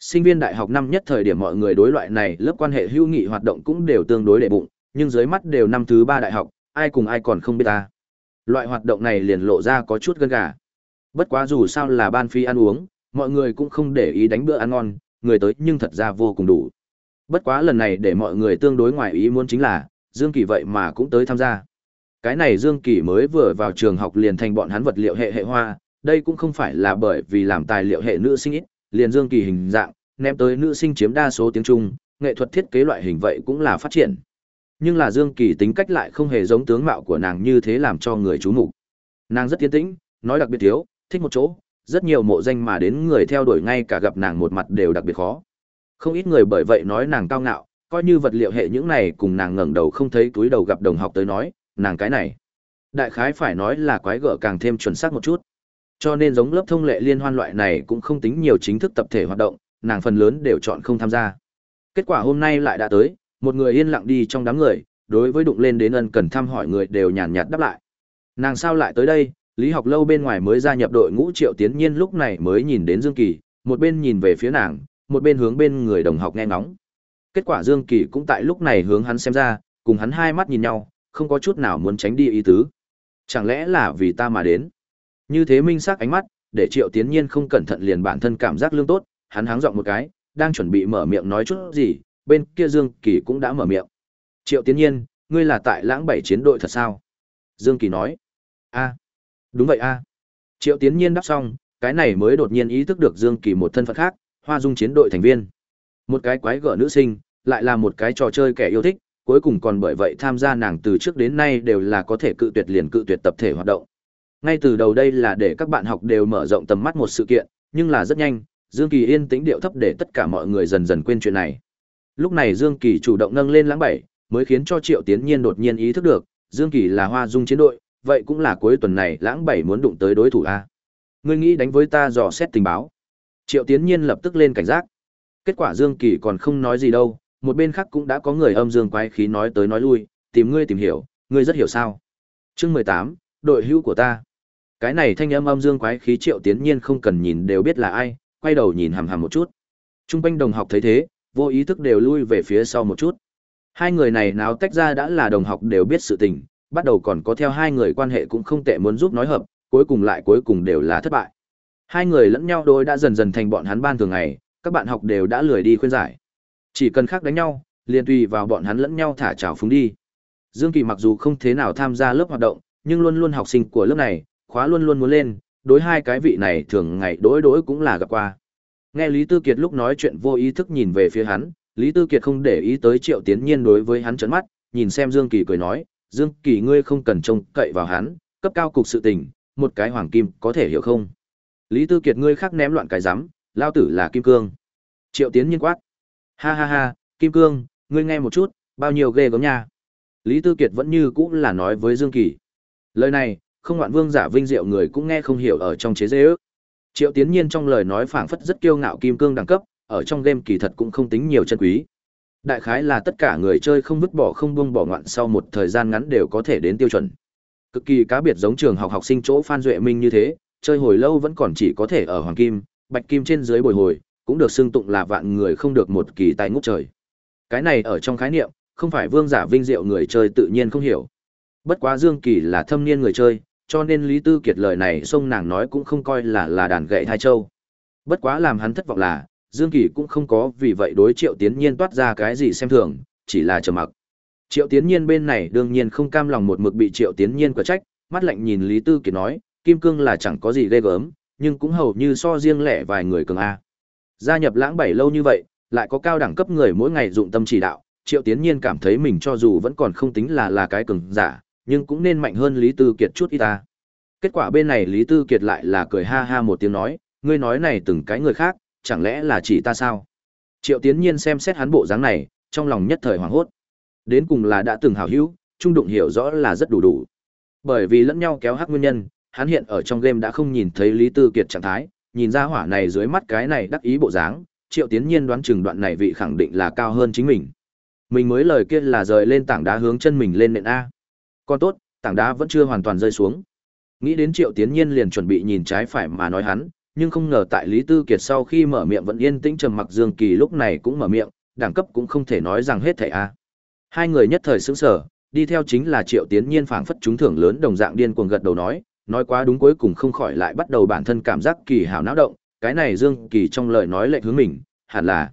Sinh viên đại học năm nhất thời điểm mọi người đối loại này lớp quan hệ hữu nghị hoạt động cũng đều tương đối đệ bụng, nhưng dưới mắt đều năm thứ ba đại học, ai cùng ai còn không biết ta. Loại hoạt động này liền lộ ra có chút gân gà. Bất quá dù sao là ban phi ăn uống, mọi người cũng không để ý đánh bữa ăn ngon, người tới nhưng thật ra vô cùng đủ. Bất quá lần này để mọi người tương đối ngoài ý muốn chính là, Dương Kỳ vậy mà cũng tới tham gia. Cái này Dương Kỳ mới vừa vào trường học liền thành bọn hắn vật liệu hệ hệ hoa, đây cũng không phải là bởi vì làm tài liệu hệ nữ sinh ít, liền Dương Kỳ hình dạng, ném tới nữ sinh chiếm đa số tiếng Trung, nghệ thuật thiết kế loại hình vậy cũng là phát triển. Nhưng là Dương Kỳ tính cách lại không hề giống tướng mạo của nàng như thế làm cho người chú mục. Nàng rất tiến tĩnh, nói đặc biệt thiếu, thích một chỗ, rất nhiều mộ danh mà đến người theo đuổi ngay cả gặp nàng một mặt đều đặc biệt khó. Không ít người bởi vậy nói nàng cao ngạo, coi như vật liệu hệ những này cùng nàng ngẩng đầu không thấy túi đầu gặp đồng học tới nói, nàng cái này. Đại khái phải nói là quái gở càng thêm chuẩn xác một chút. Cho nên giống lớp thông lệ liên hoan loại này cũng không tính nhiều chính thức tập thể hoạt động, nàng phần lớn đều chọn không tham gia. Kết quả hôm nay lại đã tới, một người yên lặng đi trong đám người, đối với đụng lên đến ân cần thăm hỏi người đều nhàn nhạt đáp lại. Nàng sao lại tới đây, Lý học lâu bên ngoài mới gia nhập đội ngũ triệu tiến nhiên lúc này mới nhìn đến Dương Kỳ, một bên nhìn về phía nàng, một bên hướng bên người đồng học nghe ngóng. Kết quả Dương Kỳ cũng tại lúc này hướng hắn xem ra, cùng hắn hai mắt nhìn nhau, không có chút nào muốn tránh đi ý tứ. Chẳng lẽ là vì ta mà đến? Như thế minh xác ánh mắt, để Triệu Tiến Nhiên không cẩn thận liền bản thân cảm giác lương tốt, hắn háng giọng một cái, đang chuẩn bị mở miệng nói chút gì, bên kia Dương Kỳ cũng đã mở miệng. Triệu Tiến Nhiên, ngươi là tại lãng bảy chiến đội thật sao? Dương Kỳ nói. a đúng vậy a Triệu Tiến Nhiên đáp xong, cái này mới đột nhiên ý thức được Dương Kỳ một thân phận khác, hoa dung chiến đội thành viên. Một cái quái gở nữ sinh, lại là một cái trò chơi kẻ yêu thích, cuối cùng còn bởi vậy tham gia nàng từ trước đến nay đều là có thể cự tuyệt liền cự tuyệt tập thể hoạt động. Ngay từ đầu đây là để các bạn học đều mở rộng tầm mắt một sự kiện, nhưng là rất nhanh, Dương Kỳ yên tĩnh điệu thấp để tất cả mọi người dần dần quên chuyện này. Lúc này Dương Kỳ chủ động nâng lên lãng bảy, mới khiến cho Triệu Tiến Nhiên đột nhiên ý thức được, Dương Kỳ là Hoa Dung chiến đội, vậy cũng là cuối tuần này lãng bảy muốn đụng tới đối thủ a. Ngươi nghĩ đánh với ta dò xét tình báo. Triệu Tiến Nhiên lập tức lên cảnh giác. Kết quả Dương Kỳ còn không nói gì đâu, một bên khác cũng đã có người âm dương quái khí nói tới nói lui, tìm ngươi tìm hiểu, ngươi rất hiểu sao. Chương mười tám, đội hữu của ta. Cái này thanh âm âm dương quái khí Triệu Tiến Nhiên không cần nhìn đều biết là ai, quay đầu nhìn hằm hằm một chút. Trung quanh đồng học thấy thế, vô ý thức đều lui về phía sau một chút. Hai người này nào tách ra đã là đồng học đều biết sự tình, bắt đầu còn có theo hai người quan hệ cũng không tệ muốn giúp nói hợp, cuối cùng lại cuối cùng đều là thất bại. Hai người lẫn nhau đôi đã dần dần thành bọn hắn ban thường ngày, các bạn học đều đã lười đi khuyên giải. Chỉ cần khác đánh nhau, liền tùy vào bọn hắn lẫn nhau thả trào phúng đi. Dương Kỳ mặc dù không thế nào tham gia lớp hoạt động, nhưng luôn luôn học sinh của lớp này, khóa luôn luôn muốn lên, đối hai cái vị này thường ngày đối đối cũng là gặp qua. Nghe Lý Tư Kiệt lúc nói chuyện vô ý thức nhìn về phía hắn, Lý Tư Kiệt không để ý tới Triệu Tiến Nhiên đối với hắn trấn mắt, nhìn xem Dương Kỳ cười nói, Dương Kỳ ngươi không cần trông cậy vào hắn, cấp cao cục sự tình, một cái hoàng kim có thể hiểu không? Lý Tư Kiệt ngươi khác ném loạn cái rắm, lao tử là kim cương. Triệu Tiến Nhiên quát. Ha ha ha, kim cương, ngươi nghe một chút, bao nhiêu ghê gớm nha. Lý Tư Kiệt vẫn như cũ là nói với Dương Kỳ. Lời này, không ngoạn vương giả vinh diệu người cũng nghe không hiểu ở trong chế dễ ước. Triệu Tiến Nhiên trong lời nói phảng phất rất kiêu ngạo kim cương đẳng cấp, ở trong game kỳ thật cũng không tính nhiều chân quý. Đại khái là tất cả người chơi không vứt bỏ không buông bỏ ngoạn sau một thời gian ngắn đều có thể đến tiêu chuẩn. Cực kỳ cá biệt giống trường học học sinh chỗ Phan Duệ Minh như thế, chơi hồi lâu vẫn còn chỉ có thể ở hoàng kim, bạch kim trên dưới bồi hồi, cũng được xưng tụng là vạn người không được một kỳ tài ngút trời. Cái này ở trong khái niệm, không phải vương giả vinh diệu người chơi tự nhiên không hiểu. Bất quá Dương Kỳ là thâm niên người chơi, cho nên Lý Tư Kiệt lời này xông nàng nói cũng không coi là là đàn gậy hai châu. Bất quá làm hắn thất vọng là, Dương Kỳ cũng không có vì vậy đối Triệu Tiến Nhiên toát ra cái gì xem thường, chỉ là trầm mặc. Triệu Tiến Nhiên bên này đương nhiên không cam lòng một mực bị Triệu Tiến Nhiên quả trách, mắt lạnh nhìn Lý Tư Kiệt nói, Kim Cương là chẳng có gì ghê gớm, nhưng cũng hầu như so riêng lẻ vài người cường a. Gia nhập lãng bảy lâu như vậy, lại có cao đẳng cấp người mỗi ngày dụng tâm chỉ đạo, Triệu Tiến Nhiên cảm thấy mình cho dù vẫn còn không tính là là cái cường giả, nhưng cũng nên mạnh hơn Lý Tư Kiệt chút ít ta. Kết quả bên này Lý Tư Kiệt lại là cười ha ha một tiếng nói, ngươi nói này từng cái người khác, chẳng lẽ là chỉ ta sao? Triệu Tiến Nhiên xem xét hắn bộ dáng này, trong lòng nhất thời hoảng hốt. Đến cùng là đã từng hảo hữu, trung đụng hiểu rõ là rất đủ đủ. Bởi vì lẫn nhau kéo hắc nguyên nhân, hắn hiện ở trong game đã không nhìn thấy Lý Tư Kiệt trạng thái, nhìn ra hỏa này dưới mắt cái này đắc ý bộ dáng, Triệu Tiến Nhiên đoán chừng đoạn này vị khẳng định là cao hơn chính mình. Mình mới lời kia là rời lên tảng đá hướng chân mình lên nền a. Còn tốt, tảng đá vẫn chưa hoàn toàn rơi xuống. Nghĩ đến Triệu Tiến Nhiên liền chuẩn bị nhìn trái phải mà nói hắn, nhưng không ngờ tại Lý Tư Kiệt sau khi mở miệng vẫn yên tĩnh trầm mặc Dương Kỳ lúc này cũng mở miệng, đẳng cấp cũng không thể nói rằng hết thảy a. Hai người nhất thời sững sờ, đi theo chính là Triệu Tiến Nhiên phảng phất chúng thưởng lớn đồng dạng điên cuồng gật đầu nói, nói quá đúng cuối cùng không khỏi lại bắt đầu bản thân cảm giác kỳ hào não động, cái này Dương Kỳ trong lời nói lệnh hướng mình, hẳn là.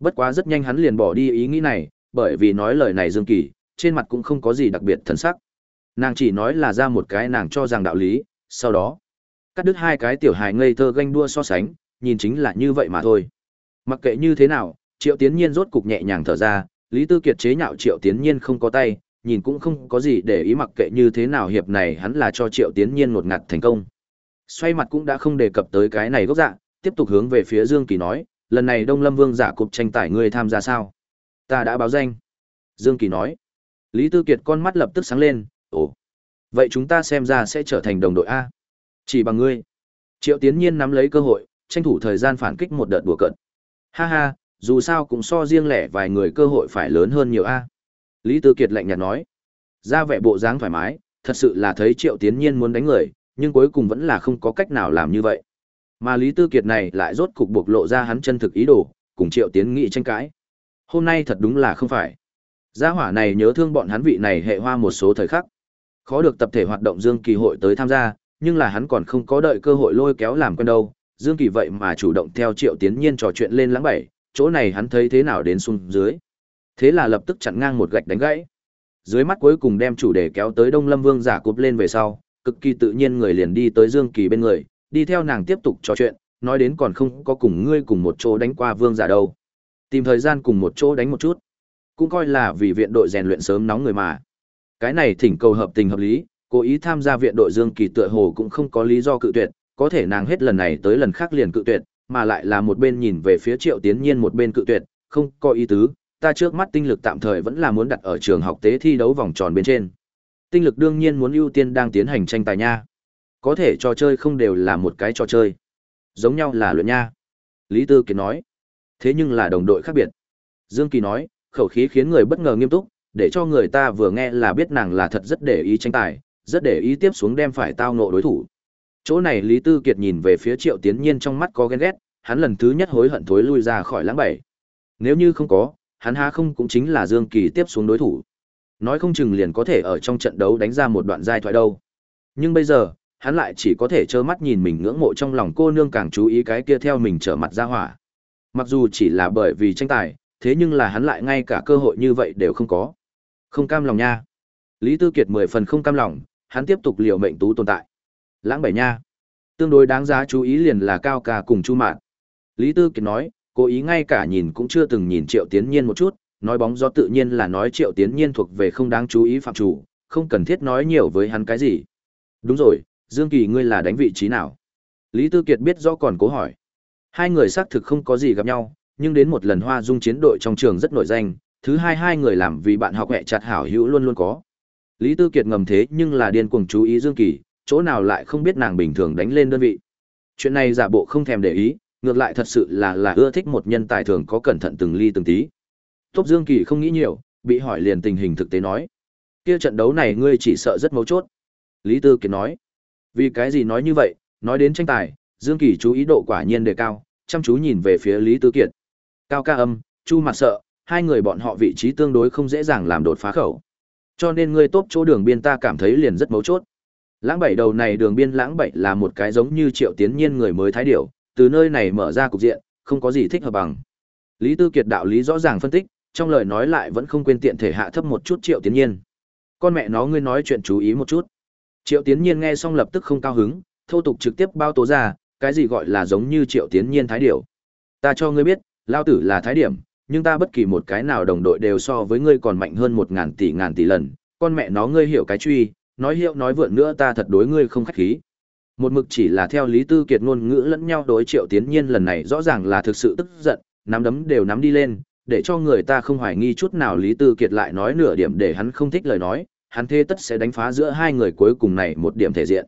Bất quá rất nhanh hắn liền bỏ đi ý nghĩ này, bởi vì nói lời này Dương Kỳ, trên mặt cũng không có gì đặc biệt thần sắc. Nàng chỉ nói là ra một cái nàng cho rằng đạo lý, sau đó, cắt đứt hai cái tiểu hài ngây thơ ganh đua so sánh, nhìn chính là như vậy mà thôi. Mặc kệ như thế nào, Triệu Tiến Nhiên rốt cục nhẹ nhàng thở ra, Lý Tư Kiệt chế nhạo Triệu Tiến Nhiên không có tay, nhìn cũng không có gì để ý mặc kệ như thế nào hiệp này hắn là cho Triệu Tiến Nhiên ngột ngạt thành công. Xoay mặt cũng đã không đề cập tới cái này gốc dạ, tiếp tục hướng về phía Dương Kỳ nói, lần này Đông Lâm Vương giả cục tranh tài ngươi tham gia sao? Ta đã báo danh. Dương Kỳ nói. Lý Tư Kiệt con mắt lập tức sáng lên, ồ. Vậy chúng ta xem ra sẽ trở thành đồng đội A. Chỉ bằng ngươi. Triệu Tiến Nhiên nắm lấy cơ hội, tranh thủ thời gian phản kích một đợt đùa cận. Ha ha, dù sao cũng so riêng lẻ vài người cơ hội phải lớn hơn nhiều A. Lý Tư Kiệt lạnh nhạt nói. Ra vẻ bộ dáng thoải mái, thật sự là thấy Triệu Tiến Nhiên muốn đánh người, nhưng cuối cùng vẫn là không có cách nào làm như vậy. Mà Lý Tư Kiệt này lại rốt cục bộc lộ ra hắn chân thực ý đồ, cùng Triệu Tiến nghị tranh cãi. Hôm nay thật đúng là không phải. Gia hỏa này nhớ thương bọn hắn vị này hệ hoa một số thời khắc. Khó được tập thể hoạt động Dương Kỳ hội tới tham gia, nhưng là hắn còn không có đợi cơ hội lôi kéo làm quen đâu. Dương Kỳ vậy mà chủ động theo Triệu Tiến Nhiên trò chuyện lên lãng bảy, chỗ này hắn thấy thế nào đến xuống dưới. Thế là lập tức chặn ngang một gạch đánh gãy. Dưới mắt cuối cùng đem chủ đề kéo tới Đông Lâm Vương giả cụp lên về sau, cực kỳ tự nhiên người liền đi tới Dương Kỳ bên người, đi theo nàng tiếp tục trò chuyện, nói đến còn không có cùng ngươi cùng một chỗ đánh qua vương giả đâu. Tìm thời gian cùng một chỗ đánh một chút. Cũng coi là vì viện đội rèn luyện sớm nóng người mà. Cái này thỉnh cầu hợp tình hợp lý, cố ý tham gia viện đội Dương Kỳ tựa hồ cũng không có lý do cự tuyệt, có thể nàng hết lần này tới lần khác liền cự tuyệt, mà lại là một bên nhìn về phía Triệu Tiến Nhiên một bên cự tuyệt, không có ý tứ, ta trước mắt tinh lực tạm thời vẫn là muốn đặt ở trường học tế thi đấu vòng tròn bên trên. Tinh lực đương nhiên muốn ưu tiên đang tiến hành tranh tài nha. Có thể trò chơi không đều là một cái trò chơi. Giống nhau là luyện nha. Lý Tư Kiệt nói. Thế nhưng là đồng đội khác biệt. Dương Kỳ nói, khẩu khí khiến người bất ngờ nghiêm túc, để cho người ta vừa nghe là biết nàng là thật rất để ý tranh tài, rất để ý tiếp xuống đem phải tao nộ đối thủ. Chỗ này Lý Tư Kiệt nhìn về phía Triệu Tiến Nhiên trong mắt có ghen ghét, hắn lần thứ nhất hối hận thối lui ra khỏi lãng bảy. Nếu như không có, hắn há không cũng chính là Dương Kỳ tiếp xuống đối thủ. Nói không chừng liền có thể ở trong trận đấu đánh ra một đoạn giai thoại đâu. Nhưng bây giờ, hắn lại chỉ có thể trơ mắt nhìn mình ngưỡng mộ trong lòng cô nương càng chú ý cái kia theo mình trở mặt ra hỏa. Mặc dù chỉ là bởi vì tranh tài, thế nhưng là hắn lại ngay cả cơ hội như vậy đều không có. Không cam lòng nha. Lý Tư Kiệt mười phần không cam lòng, hắn tiếp tục liều mệnh tú tồn tại. Lãng bảy nha. Tương đối đáng giá chú ý liền là cao ca cùng Chu Mạn. Lý Tư Kiệt nói, cố ý ngay cả nhìn cũng chưa từng nhìn Triệu Tiến Nhiên một chút, nói bóng gió tự nhiên là nói Triệu Tiến Nhiên thuộc về không đáng chú ý phạm chủ, không cần thiết nói nhiều với hắn cái gì. Đúng rồi, Dương Kỳ ngươi là đánh vị trí nào? Lý Tư Kiệt biết rõ còn cố hỏi. Hai người xác thực không có gì gặp nhau, nhưng đến một lần hoa dung chiến đội trong trường rất nổi danh, thứ hai hai người làm vì bạn học hẹ chặt hảo hữu luôn luôn có. Lý Tư Kiệt ngầm thế nhưng là điên cuồng chú ý Dương Kỳ, chỗ nào lại không biết nàng bình thường đánh lên đơn vị. Chuyện này giả bộ không thèm để ý, ngược lại thật sự là là ưa thích một nhân tài thường có cẩn thận từng ly từng tí. Tốp Dương Kỳ không nghĩ nhiều, bị hỏi liền tình hình thực tế nói. Kia trận đấu này ngươi chỉ sợ rất mấu chốt. Lý Tư Kiệt nói. Vì cái gì nói như vậy, nói đến tranh tài, Dương Kỳ chú ý độ quả nhiên đề cao, chăm chú nhìn về phía Lý Tư Kiệt. Cao ca âm, Chu mặt sợ, hai người bọn họ vị trí tương đối không dễ dàng làm đột phá khẩu. Cho nên ngươi tốt chỗ đường biên ta cảm thấy liền rất mấu chốt. Lãng bảy đầu này đường biên lãng bảy là một cái giống như triệu tiến nhiên người mới thái điểu, từ nơi này mở ra cục diện, không có gì thích hợp bằng. Lý Tư Kiệt đạo lý rõ ràng phân tích, trong lời nói lại vẫn không quên tiện thể hạ thấp một chút triệu tiến nhiên. Con mẹ nó ngươi nói chuyện chú ý một chút. Triệu Tiến Nhiên nghe xong lập tức không cao hứng, thô tục trực tiếp bao tố ra, cái gì gọi là giống như Triệu Tiến Nhiên thái điểu. Ta cho ngươi biết, lao tử là thái điểm, nhưng ta bất kỳ một cái nào đồng đội đều so với ngươi còn mạnh hơn một ngàn tỷ ngàn tỷ lần, con mẹ nó ngươi hiểu cái truy, nói hiệu nói vượn nữa ta thật đối ngươi không khách khí. Một mực chỉ là theo Lý Tư Kiệt ngôn ngữ lẫn nhau đối Triệu Tiến Nhiên lần này rõ ràng là thực sự tức giận, nắm đấm đều nắm đi lên, để cho người ta không hoài nghi chút nào Lý Tư Kiệt lại nói nửa điểm để hắn không thích lời nói, hắn thế tất sẽ đánh phá giữa hai người cuối cùng này một điểm thể diện.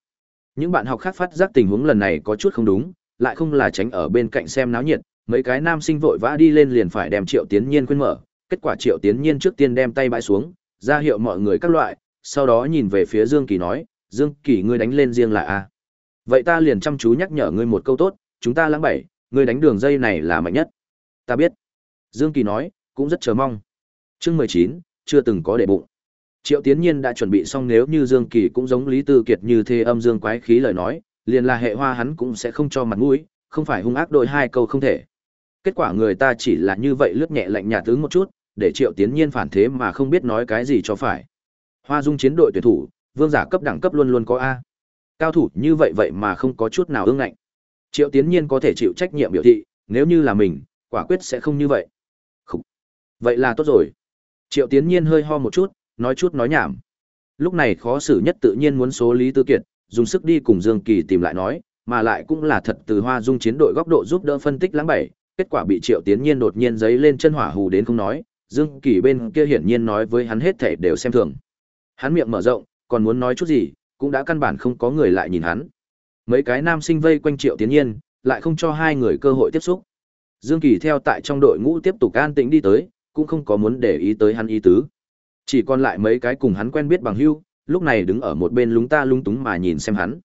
Những bạn học khác phát giác tình huống lần này có chút không đúng, lại không là tránh ở bên cạnh xem náo nhiệt, mấy cái nam sinh vội vã đi lên liền phải đem Triệu Tiến Nhiên khuyên mở, kết quả Triệu Tiến Nhiên trước tiên đem tay bãi xuống, ra hiệu mọi người các loại, sau đó nhìn về phía Dương Kỳ nói, Dương Kỳ ngươi đánh lên riêng là a. Vậy ta liền chăm chú nhắc nhở ngươi một câu tốt, chúng ta lãng bảy, ngươi đánh đường dây này là mạnh nhất. Ta biết. Dương Kỳ nói, cũng rất chờ mong. Chương mười chín chưa từng có để bụng. Triệu Tiến Nhiên đã chuẩn bị xong nếu như Dương Kỳ cũng giống Lý Tư Kiệt như thế âm dương quái khí lời nói, liền là hệ hoa hắn cũng sẽ không cho mặt mũi, không phải hung ác đội hai câu không thể. Kết quả người ta chỉ là như vậy lướt nhẹ lạnh nhạt tướng một chút, để Triệu Tiến Nhiên phản thế mà không biết nói cái gì cho phải. Hoa Dung chiến đội tuyển thủ, vương giả cấp đẳng cấp luôn luôn có a cao thủ như vậy vậy mà không có chút nào ương ngạnh. Triệu tiến nhiên có thể chịu trách nhiệm biểu thị, nếu như là mình, quả quyết sẽ không như vậy. Khủ. vậy là tốt rồi. Triệu tiến nhiên hơi ho một chút, nói chút nói nhảm. Lúc này khó xử nhất tự nhiên muốn số lý tư kiệt, dùng sức đi cùng dương kỳ tìm lại nói, mà lại cũng là thật từ hoa dung chiến đội góc độ giúp đỡ phân tích lãng bảy kết quả bị triệu tiến nhiên đột nhiên giấy lên chân hỏa hù đến không nói, dương kỳ bên kia hiển nhiên nói với hắn hết thể đều xem thường. Hắn miệng mở rộng, còn muốn nói chút gì cũng đã căn bản không có người lại nhìn hắn. Mấy cái nam sinh vây quanh triệu tiến nhiên lại không cho hai người cơ hội tiếp xúc. Dương kỳ theo tại trong đội ngũ tiếp tục an tĩnh đi tới cũng không có muốn để ý tới hắn ý tứ. Chỉ còn lại mấy cái cùng hắn quen biết bằng hữu, lúc này đứng ở một bên lúng ta lung túng mà nhìn xem hắn.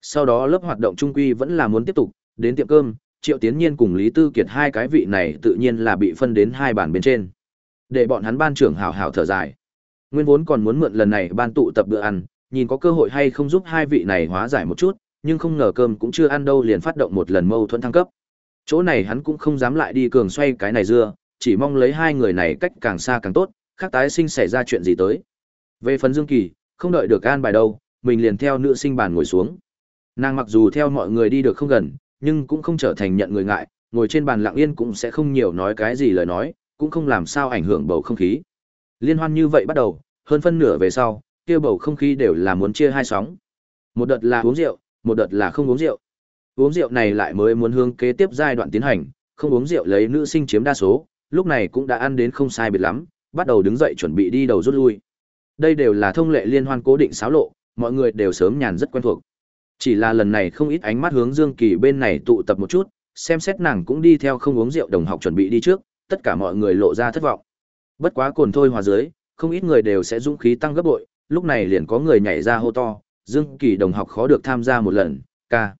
Sau đó lớp hoạt động trung quy vẫn là muốn tiếp tục đến tiệm cơm triệu tiến nhiên cùng lý tư kiệt hai cái vị này tự nhiên là bị phân đến hai bàn bên trên. Để bọn hắn ban trưởng hào hào thở dài. Nguyên vốn còn muốn mượn lần này ban tụ tập bữa ăn nhìn có cơ hội hay không giúp hai vị này hóa giải một chút, nhưng không ngờ cơm cũng chưa ăn đâu liền phát động một lần mâu thuẫn thăng cấp. Chỗ này hắn cũng không dám lại đi cường xoay cái này dưa, chỉ mong lấy hai người này cách càng xa càng tốt, khác tái sinh xảy ra chuyện gì tới. Về phần dương kỳ, không đợi được an bài đâu, mình liền theo nữ sinh bàn ngồi xuống. Nàng mặc dù theo mọi người đi được không gần, nhưng cũng không trở thành nhận người ngại, ngồi trên bàn lặng yên cũng sẽ không nhiều nói cái gì lời nói, cũng không làm sao ảnh hưởng bầu không khí. Liên hoan như vậy bắt đầu, hơn phân nửa về sau kia bầu không khí đều là muốn chia hai sóng. Một đợt là uống rượu một đợt là không uống rượu. Uống rượu này lại mới muốn hướng kế tiếp giai đoạn tiến hành không uống rượu lấy nữ sinh chiếm đa số lúc này cũng đã ăn đến không sai biệt lắm bắt đầu đứng dậy chuẩn bị đi đầu rút lui. Đây đều là thông lệ liên hoan cố định xáo lộ mọi người đều sớm nhàn rất quen thuộc. Chỉ là lần này không ít ánh mắt hướng Dương Kỳ bên này tụ tập một chút, xem xét nàng cũng đi theo không uống rượu đồng học chuẩn bị đi trước, tất cả mọi người lộ ra thất vọng. Bất quá cồn thôi hòa dưới, không ít người đều sẽ dũng khí tăng gấp bội, lúc này liền có người nhảy ra hô to, Dương Kỳ đồng học khó được tham gia một lần, ca.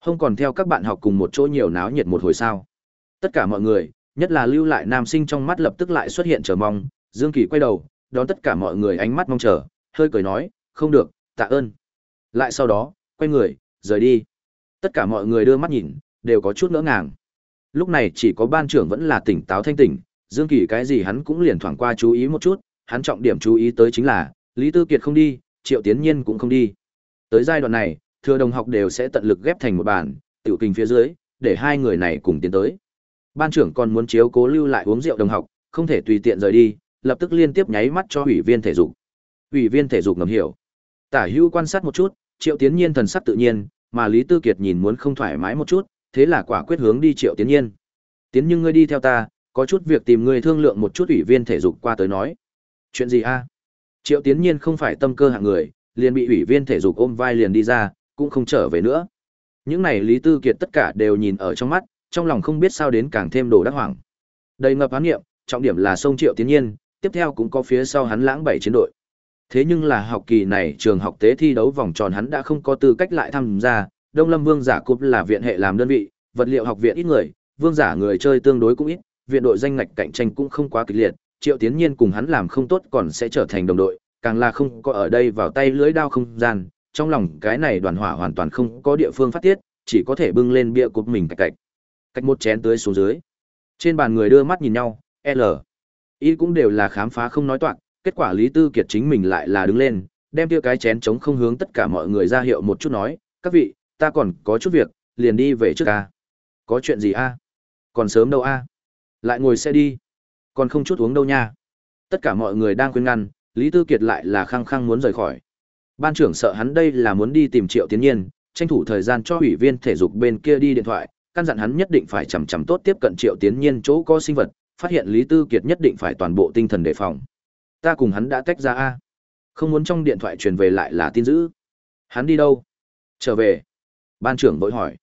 Không còn theo các bạn học cùng một chỗ nhiều náo nhiệt một hồi sao. Tất cả mọi người, nhất là lưu lại nam sinh trong mắt lập tức lại xuất hiện chờ mong, Dương Kỳ quay đầu, đón tất cả mọi người ánh mắt mong chờ, hơi cười nói, không được, tạ ơn. Lại sau đó, quay người, rời đi. Tất cả mọi người đưa mắt nhìn, đều có chút ngỡ ngàng. Lúc này chỉ có ban trưởng vẫn là tỉnh táo thanh tỉnh, Dương Kỳ cái gì hắn cũng liền thoảng qua chú ý một chút, hắn trọng điểm chú ý tới chính là, Lý Tư Kiệt không đi, Triệu Tiến Nhiên cũng không đi. Tới giai đoạn này, thừa đồng học đều sẽ tận lực ghép thành một bàn, tiểu kinh phía dưới, để hai người này cùng tiến tới. Ban trưởng còn muốn chiếu cố lưu lại uống rượu đồng học, không thể tùy tiện rời đi, lập tức liên tiếp nháy mắt cho ủy viên thể dục. Ủy viên thể dục ngầm hiểu. Tả Hữu quan sát một chút, Triệu Tiến Nhiên thần sắc tự nhiên, mà Lý Tư Kiệt nhìn muốn không thoải mái một chút, thế là quả quyết hướng đi Triệu Tiến Nhiên. Tiến nhưng ngươi đi theo ta, có chút việc tìm ngươi thương lượng một chút ủy viên thể dục qua tới nói. Chuyện gì a? Triệu Tiến Nhiên không phải tâm cơ hạng người, liền bị ủy viên thể dục ôm vai liền đi ra, cũng không trở về nữa. Những này Lý Tư Kiệt tất cả đều nhìn ở trong mắt, trong lòng không biết sao đến càng thêm đồ đắc hoảng. Đầy ngập án nghiệm, trọng điểm là sông Triệu Tiến Nhiên, tiếp theo cũng có phía sau hắn lãng bảy chiến đội. Thế nhưng là học kỳ này trường học tế thi đấu vòng tròn hắn đã không có tư cách lại tham gia, Đông Lâm Vương giả cúp là viện hệ làm đơn vị, vật liệu học viện ít người, vương giả người chơi tương đối cũng ít, viện đội danh ngạch cạnh tranh cũng không quá kịch liệt, Triệu Tiến Nhiên cùng hắn làm không tốt còn sẽ trở thành đồng đội, càng là không có ở đây vào tay lưới đao không gian, trong lòng cái này đoàn hỏa hoàn toàn không có địa phương phát tiết, chỉ có thể bưng lên bia cột mình cạch cạch. Cách một chén tưới xuống dưới. Trên bàn người đưa mắt nhìn nhau, L. Y cũng đều là khám phá không nói toạc, kết quả Lý Tư Kiệt chính mình lại là đứng lên, đem tiêu cái chén chống không hướng tất cả mọi người ra hiệu một chút nói, các vị, ta còn có chút việc, liền đi về trước ca. Có chuyện gì a? Còn sớm đâu a? Lại ngồi xe đi. Còn không chút uống đâu nha. Tất cả mọi người đang khuyên ngăn, Lý Tư Kiệt lại là khăng khăng muốn rời khỏi. Ban trưởng sợ hắn đây là muốn đi tìm Triệu Tiến Nhiên, tranh thủ thời gian cho ủy viên thể dục bên kia đi điện thoại, căn dặn hắn nhất định phải chằm chằm tốt tiếp cận Triệu Tiến Nhiên chỗ có sinh vật, phát hiện Lý Tư Kiệt nhất định phải toàn bộ tinh thần đề phòng. Ta cùng hắn đã tách ra a. Không muốn trong điện thoại truyền về lại là tin dữ. Hắn đi đâu? Trở về. Ban trưởng vội hỏi.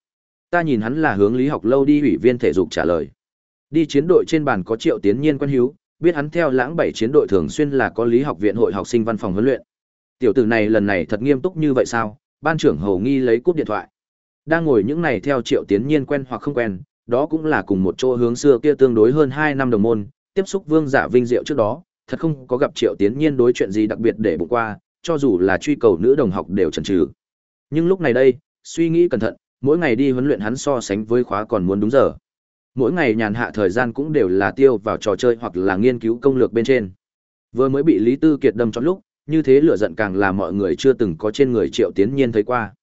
Ta nhìn hắn là hướng lý học lâu đi ủy viên thể dục trả lời đi chiến đội trên bàn có triệu tiến nhiên quan hiếu biết hắn theo lãng bảy chiến đội thường xuyên là có lý học viện hội học sinh văn phòng huấn luyện tiểu tử này lần này thật nghiêm túc như vậy sao ban trưởng hầu nghi lấy cúp điện thoại đang ngồi những này theo triệu tiến nhiên quen hoặc không quen đó cũng là cùng một chỗ hướng xưa kia tương đối hơn hai năm đồng môn tiếp xúc vương giả vinh diệu trước đó thật không có gặp Triệu Tiến Nhiên đối chuyện gì đặc biệt để bụng qua, cho dù là truy cầu nữ đồng học đều chần chừ. Nhưng lúc này đây, suy nghĩ cẩn thận, mỗi ngày đi huấn luyện hắn so sánh với khóa còn muốn đúng giờ. Mỗi ngày nhàn hạ thời gian cũng đều là tiêu vào trò chơi hoặc là nghiên cứu công lược bên trên. Vừa mới bị Lý Tư Kiệt đâm trọn lúc, như thế lửa giận càng là mọi người chưa từng có trên người Triệu Tiến Nhiên thấy qua.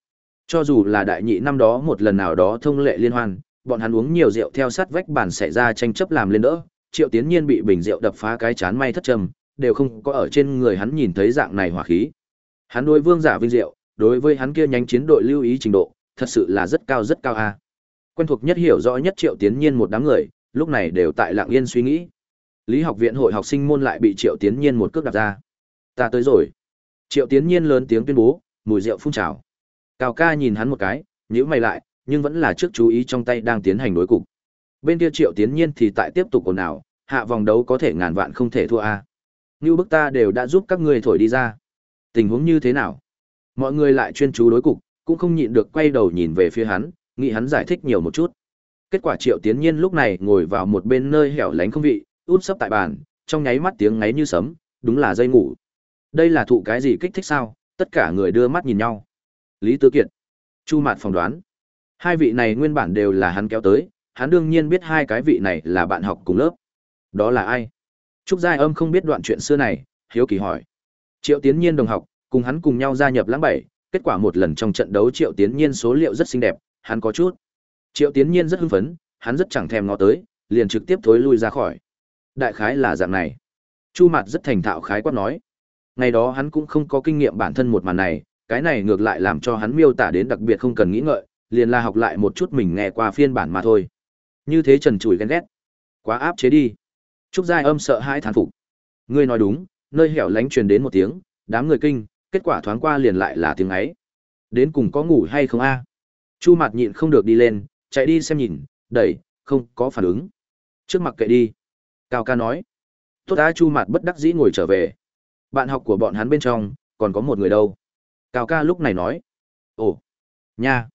Cho dù là đại nhị năm đó một lần nào đó thông lệ liên hoan, bọn hắn uống nhiều rượu theo sát vách bàn xảy ra tranh chấp làm lên đỡ, Triệu Tiến Nhiên bị bình rượu đập phá cái chán may thất trầm, đều không có ở trên người hắn nhìn thấy dạng này hỏa khí. Hắn đối Vương Giả vinh diệu, đối với hắn kia nhánh chiến đội lưu ý trình độ, thật sự là rất cao rất cao a. Quen thuộc nhất hiểu rõ nhất Triệu Tiến Nhiên một đám người, lúc này đều tại lặng yên suy nghĩ. Lý học viện hội học sinh môn lại bị Triệu Tiến Nhiên một cước đặt ra. Ta tới rồi. Triệu Tiến Nhiên lớn tiếng tuyên bố, mùi rượu phun trào. Cao ca nhìn hắn một cái, nhữ mày lại, nhưng vẫn là trước chú ý trong tay đang tiến hành đối cục. Bên kia Triệu Tiến Nhiên thì tại tiếp tục ồn ào, hạ vòng đấu có thể ngàn vạn không thể thua a. Như bức ta đều đã giúp các ngươi thổi đi ra. Tình huống như thế nào? Mọi người lại chuyên chú đối cục, cũng không nhịn được quay đầu nhìn về phía hắn, nghĩ hắn giải thích nhiều một chút. Kết quả Triệu Tiến Nhiên lúc này ngồi vào một bên nơi hẻo lánh không vị, út sấp tại bàn, trong nháy mắt tiếng ngáy như sấm, đúng là dây ngủ. Đây là thụ cái gì kích thích sao? Tất cả người đưa mắt nhìn nhau. Lý Tư Kiệt, Chu Mạt phỏng đoán. Hai vị này nguyên bản đều là hắn kéo tới, hắn đương nhiên biết hai cái vị này là bạn học cùng lớp. Đó là ai? Trúc Giai Âm không biết đoạn chuyện xưa này, hiếu kỳ hỏi. Triệu Tiến Nhiên đồng học, cùng hắn cùng nhau gia nhập lãng bảy, kết quả một lần trong trận đấu Triệu Tiến Nhiên số liệu rất xinh đẹp, hắn có chút. Triệu Tiến Nhiên rất hưng phấn, hắn rất chẳng thèm ngó tới, liền trực tiếp thối lui ra khỏi. Đại khái là dạng này. Chu Mạt rất thành thạo khái quát nói. Ngày đó hắn cũng không có kinh nghiệm bản thân một màn này, cái này ngược lại làm cho hắn miêu tả đến đặc biệt không cần nghĩ ngợi, liền là học lại một chút mình nghe qua phiên bản mà thôi. Như thế trần trụi ghen ghét. Quá áp chế đi. Trúc Giai Âm sợ hãi thán phục. Ngươi nói đúng, nơi hẻo lánh truyền đến một tiếng, đám người kinh, kết quả thoáng qua liền lại là tiếng ấy. Đến cùng có ngủ hay không a? Chu Mạt nhịn không được đi lên, chạy đi xem nhìn, đẩy, không có phản ứng. Trước mặt kệ đi. Cao ca nói. Tốt đã Chu Mạt bất đắc dĩ ngồi trở về. Bạn học của bọn hắn bên trong, còn có một người đâu. Cao ca lúc này nói. Ồ, nha.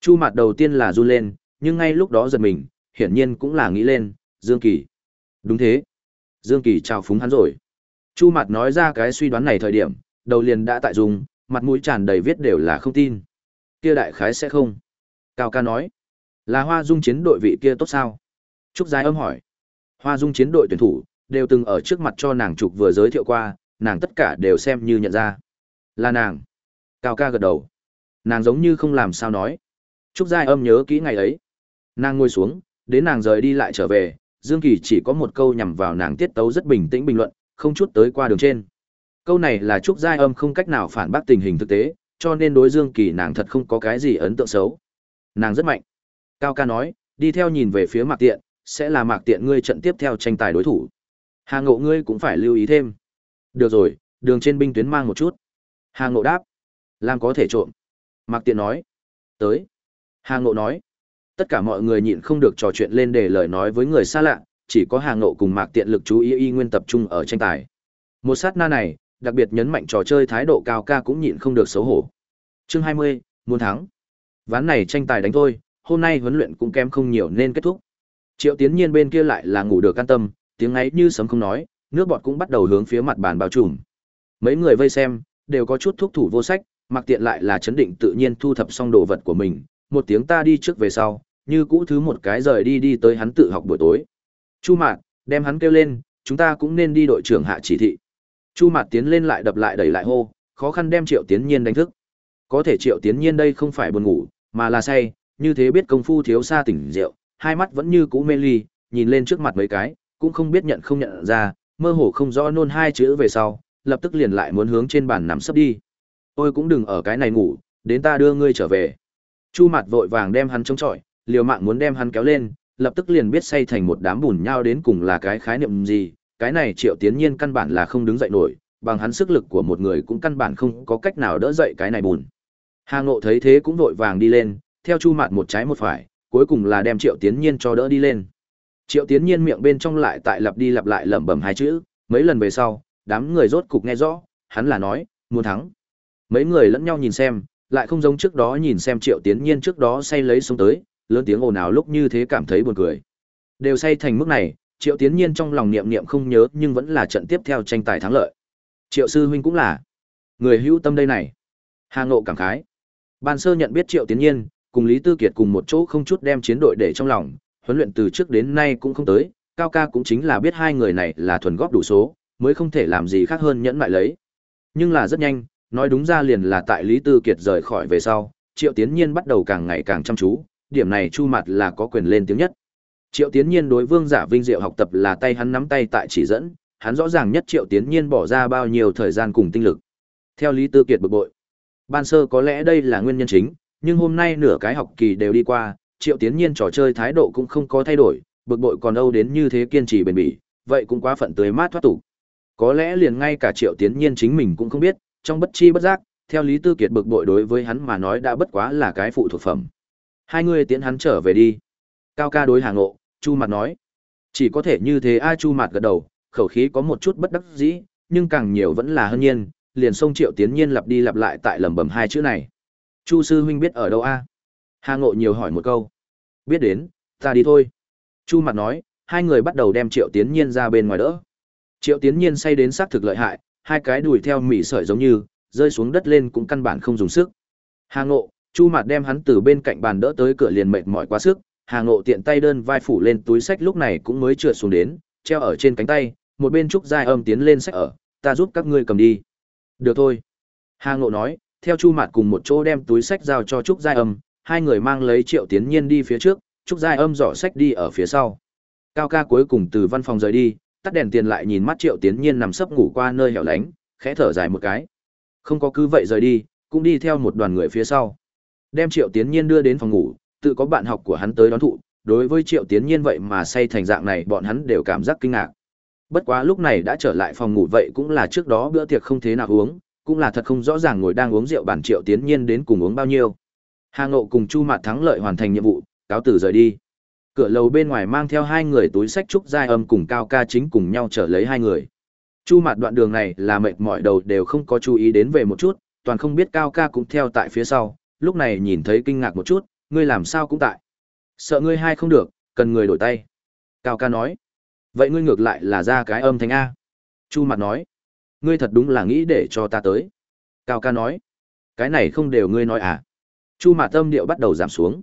Chu Mạt đầu tiên là run lên, nhưng ngay lúc đó giật mình, hiển nhiên cũng là nghĩ lên, Dương Kỳ. Đúng thế. Dương Kỳ chào phúng hắn rồi. Chu Mạt nói ra cái suy đoán này thời điểm, đầu liền đã tại dùng, mặt mũi tràn đầy viết đều là không tin. Kia đại khái sẽ không. Cao ca nói. Là Hoa Dung chiến đội vị kia tốt sao? Trúc Giai âm hỏi. Hoa Dung chiến đội tuyển thủ, đều từng ở trước mặt cho nàng trục vừa giới thiệu qua, nàng tất cả đều xem như nhận ra. Là nàng. Cao ca gật đầu. Nàng giống như không làm sao nói. Trúc Giai âm nhớ kỹ ngày ấy. Nàng ngồi xuống, đến nàng rời đi lại trở về, Dương Kỳ chỉ có một câu nhằm vào nàng tiết tấu rất bình tĩnh bình luận, không chút tới qua đường trên. Câu này là Trúc Giai âm không cách nào phản bác tình hình thực tế, cho nên đối Dương Kỳ nàng thật không có cái gì ấn tượng xấu. Nàng rất mạnh. Cao ca nói, đi theo nhìn về phía Mạc Tiện, sẽ là Mạc Tiện ngươi trận tiếp theo tranh tài đối thủ. Hà Ngộ ngươi cũng phải lưu ý thêm. Được rồi, đường trên binh tuyến mang một chút. Hà Ngộ đáp, lam có thể trộm. Mạc Tiện nói, tới. Hà Ngộ nói, tất cả mọi người nhịn không được trò chuyện lên để lời nói với người xa lạ, chỉ có Hà Ngộ cùng Mạc Tiện lực chú ý y nguyên tập trung ở tranh tài. Một sát na này, đặc biệt nhấn mạnh trò chơi thái độ cao ca cũng nhịn không được xấu hổ. Chương 20, muốn thắng. Ván này tranh tài đánh thôi, hôm nay huấn luyện cũng kém không nhiều nên kết thúc. Triệu Tiến Nhiên bên kia lại là ngủ được can tâm, tiếng ấy như sấm không nói, nước bọt cũng bắt đầu hướng phía mặt bàn bao trùm. Mấy người vây xem, đều có chút thuốc thủ vô sách, mặc tiện lại là chấn định tự nhiên thu thập xong đồ vật của mình, một tiếng ta đi trước về sau, như cũ thứ một cái rời đi đi tới hắn tự học buổi tối. Chu Mạt, đem hắn kêu lên, chúng ta cũng nên đi đội trưởng hạ chỉ thị. Chu Mạt tiến lên lại đập lại đẩy lại hô, khó khăn đem Triệu Tiến Nhiên đánh thức. Có thể Triệu Tiến Nhiên đây không phải buồn ngủ, mà là say, như thế biết công phu thiếu xa tỉnh rượu, hai mắt vẫn như cũ mê ly, nhìn lên trước mặt mấy cái, cũng không biết nhận không nhận ra, mơ hồ không rõ nôn hai chữ về sau, lập tức liền lại muốn hướng trên bàn nằm sấp đi. Tôi cũng đừng ở cái này ngủ, đến ta đưa ngươi trở về. Chu mặt vội vàng đem hắn chống chọi, liều mạng muốn đem hắn kéo lên, lập tức liền biết say thành một đám bùn nhau đến cùng là cái khái niệm gì, cái này Triệu Tiến Nhiên căn bản là không đứng dậy nổi, bằng hắn sức lực của một người cũng căn bản không có cách nào đỡ dậy cái này bùn. Hà Ngộ thấy thế cũng vội vàng đi lên, theo Chu Mạt một trái một phải, cuối cùng là đem Triệu Tiến Nhiên cho đỡ đi lên. Triệu Tiến Nhiên miệng bên trong lại tại lặp đi lặp lại lẩm bẩm hai chữ, mấy lần về sau, đám người rốt cục nghe rõ, hắn là nói, muốn thắng. Mấy người lẫn nhau nhìn xem, lại không giống trước đó nhìn xem Triệu Tiến Nhiên trước đó say lấy xuống tới, lớn tiếng ồn ào lúc như thế cảm thấy buồn cười. Đều say thành mức này, Triệu Tiến Nhiên trong lòng niệm niệm không nhớ nhưng vẫn là trận tiếp theo tranh tài thắng lợi. Triệu sư huynh cũng là người hữu tâm đây này. Hà Ngộ cảm khái. Ban sơ nhận biết Triệu Tiến Nhiên, cùng Lý Tư Kiệt cùng một chỗ không chút đem chiến đội để trong lòng, huấn luyện từ trước đến nay cũng không tới, Cao ca cũng chính là biết hai người này là thuần góp đủ số, mới không thể làm gì khác hơn nhẫn lại lấy. Nhưng là rất nhanh, nói đúng ra liền là tại Lý Tư Kiệt rời khỏi về sau, Triệu Tiến Nhiên bắt đầu càng ngày càng chăm chú, điểm này Chu Mạt là có quyền lên tiếng nhất. Triệu Tiến Nhiên đối Vương Giả Vinh Diệu học tập là tay hắn nắm tay tại chỉ dẫn, hắn rõ ràng nhất Triệu Tiến Nhiên bỏ ra bao nhiêu thời gian cùng tinh lực. Theo Lý Tư Kiệt bực bội, ban sơ có lẽ đây là nguyên nhân chính, nhưng hôm nay nửa cái học kỳ đều đi qua, Triệu Tiến Nhiên trò chơi thái độ cũng không có thay đổi, bực bội còn đâu đến như thế kiên trì bền bỉ, vậy cũng quá phận tươi mát thoát tục. Có lẽ liền ngay cả Triệu Tiến Nhiên chính mình cũng không biết, trong bất chi bất giác, theo Lý Tư Kiệt bực bội đối với hắn mà nói đã bất quá là cái phụ thuộc phẩm. Hai người tiến hắn trở về đi. Cao ca đối Hà Ngộ, Chu Mạt nói. Chỉ có thể như thế A Chu Mạt gật đầu, khẩu khí có một chút bất đắc dĩ, nhưng càng nhiều vẫn là hơn nhiên, liền xông Triệu Tiến Nhiên lặp đi lặp lại tại lẩm bẩm hai chữ này. Chu sư huynh biết ở đâu a? Hà Ngộ nhiều hỏi một câu. Biết đến, ta đi thôi. Chu mặt nói, hai người bắt đầu đem Triệu Tiến Nhiên ra bên ngoài đỡ. Triệu Tiến Nhiên say đến xác thực lợi hại, hai cái đùi theo mỉ sợi giống như, rơi xuống đất lên cũng căn bản không dùng sức. Hà Ngộ, Chu mặt đem hắn từ bên cạnh bàn đỡ tới cửa liền mệt mỏi quá sức, Hà Ngộ tiện tay đơn vai phủ lên túi sách lúc này cũng mới trượt xuống đến, treo ở trên cánh tay, một bên trúc giai âm tiến lên sách ở, ta giúp các ngươi cầm đi. Được thôi. Hà Ngộ nói, theo Chu Mạt cùng một chỗ đem túi sách giao cho trúc giai âm, hai người mang lấy Triệu Tiến Nhiên đi phía trước, trúc giai âm dọ sách đi ở phía sau. Cao ca cuối cùng từ văn phòng rời đi, tắt đèn tiền lại nhìn mắt Triệu Tiến Nhiên nằm sấp ngủ qua nơi hẻo lánh, khẽ thở dài một cái. Không có cứ vậy rời đi, cũng đi theo một đoàn người phía sau. Đem Triệu Tiến Nhiên đưa đến phòng ngủ, tự có bạn học của hắn tới đón thụ, đối với Triệu Tiến Nhiên vậy mà say thành dạng này bọn hắn đều cảm giác kinh ngạc. Bất quá lúc này đã trở lại phòng ngủ vậy cũng là trước đó bữa tiệc không thế nào uống, cũng là thật không rõ ràng ngồi đang uống rượu bản Triệu Tiến Nhiên đến cùng uống bao nhiêu. Hà Ngộ cùng Chu Mạt thắng lợi hoàn thành nhiệm vụ, cáo tử rời đi. Cửa lầu bên ngoài mang theo hai người túi sách trúc giai âm cùng Cao Ca chính cùng nhau trở lấy hai người. Chu Mạt đoạn đường này là mệt mỏi đầu đều không có chú ý đến về một chút, toàn không biết Cao Ca cũng theo tại phía sau, lúc này nhìn thấy kinh ngạc một chút, ngươi làm sao cũng tại. Sợ ngươi hai không được, cần người đổi tay. Cao ca nói. Vậy ngươi ngược lại là ra cái âm thanh A. Chu mặt nói. Ngươi thật đúng là nghĩ để cho ta tới. Cao ca nói. Cái này không đều ngươi nói à. Chu mặt tâm điệu bắt đầu giảm xuống.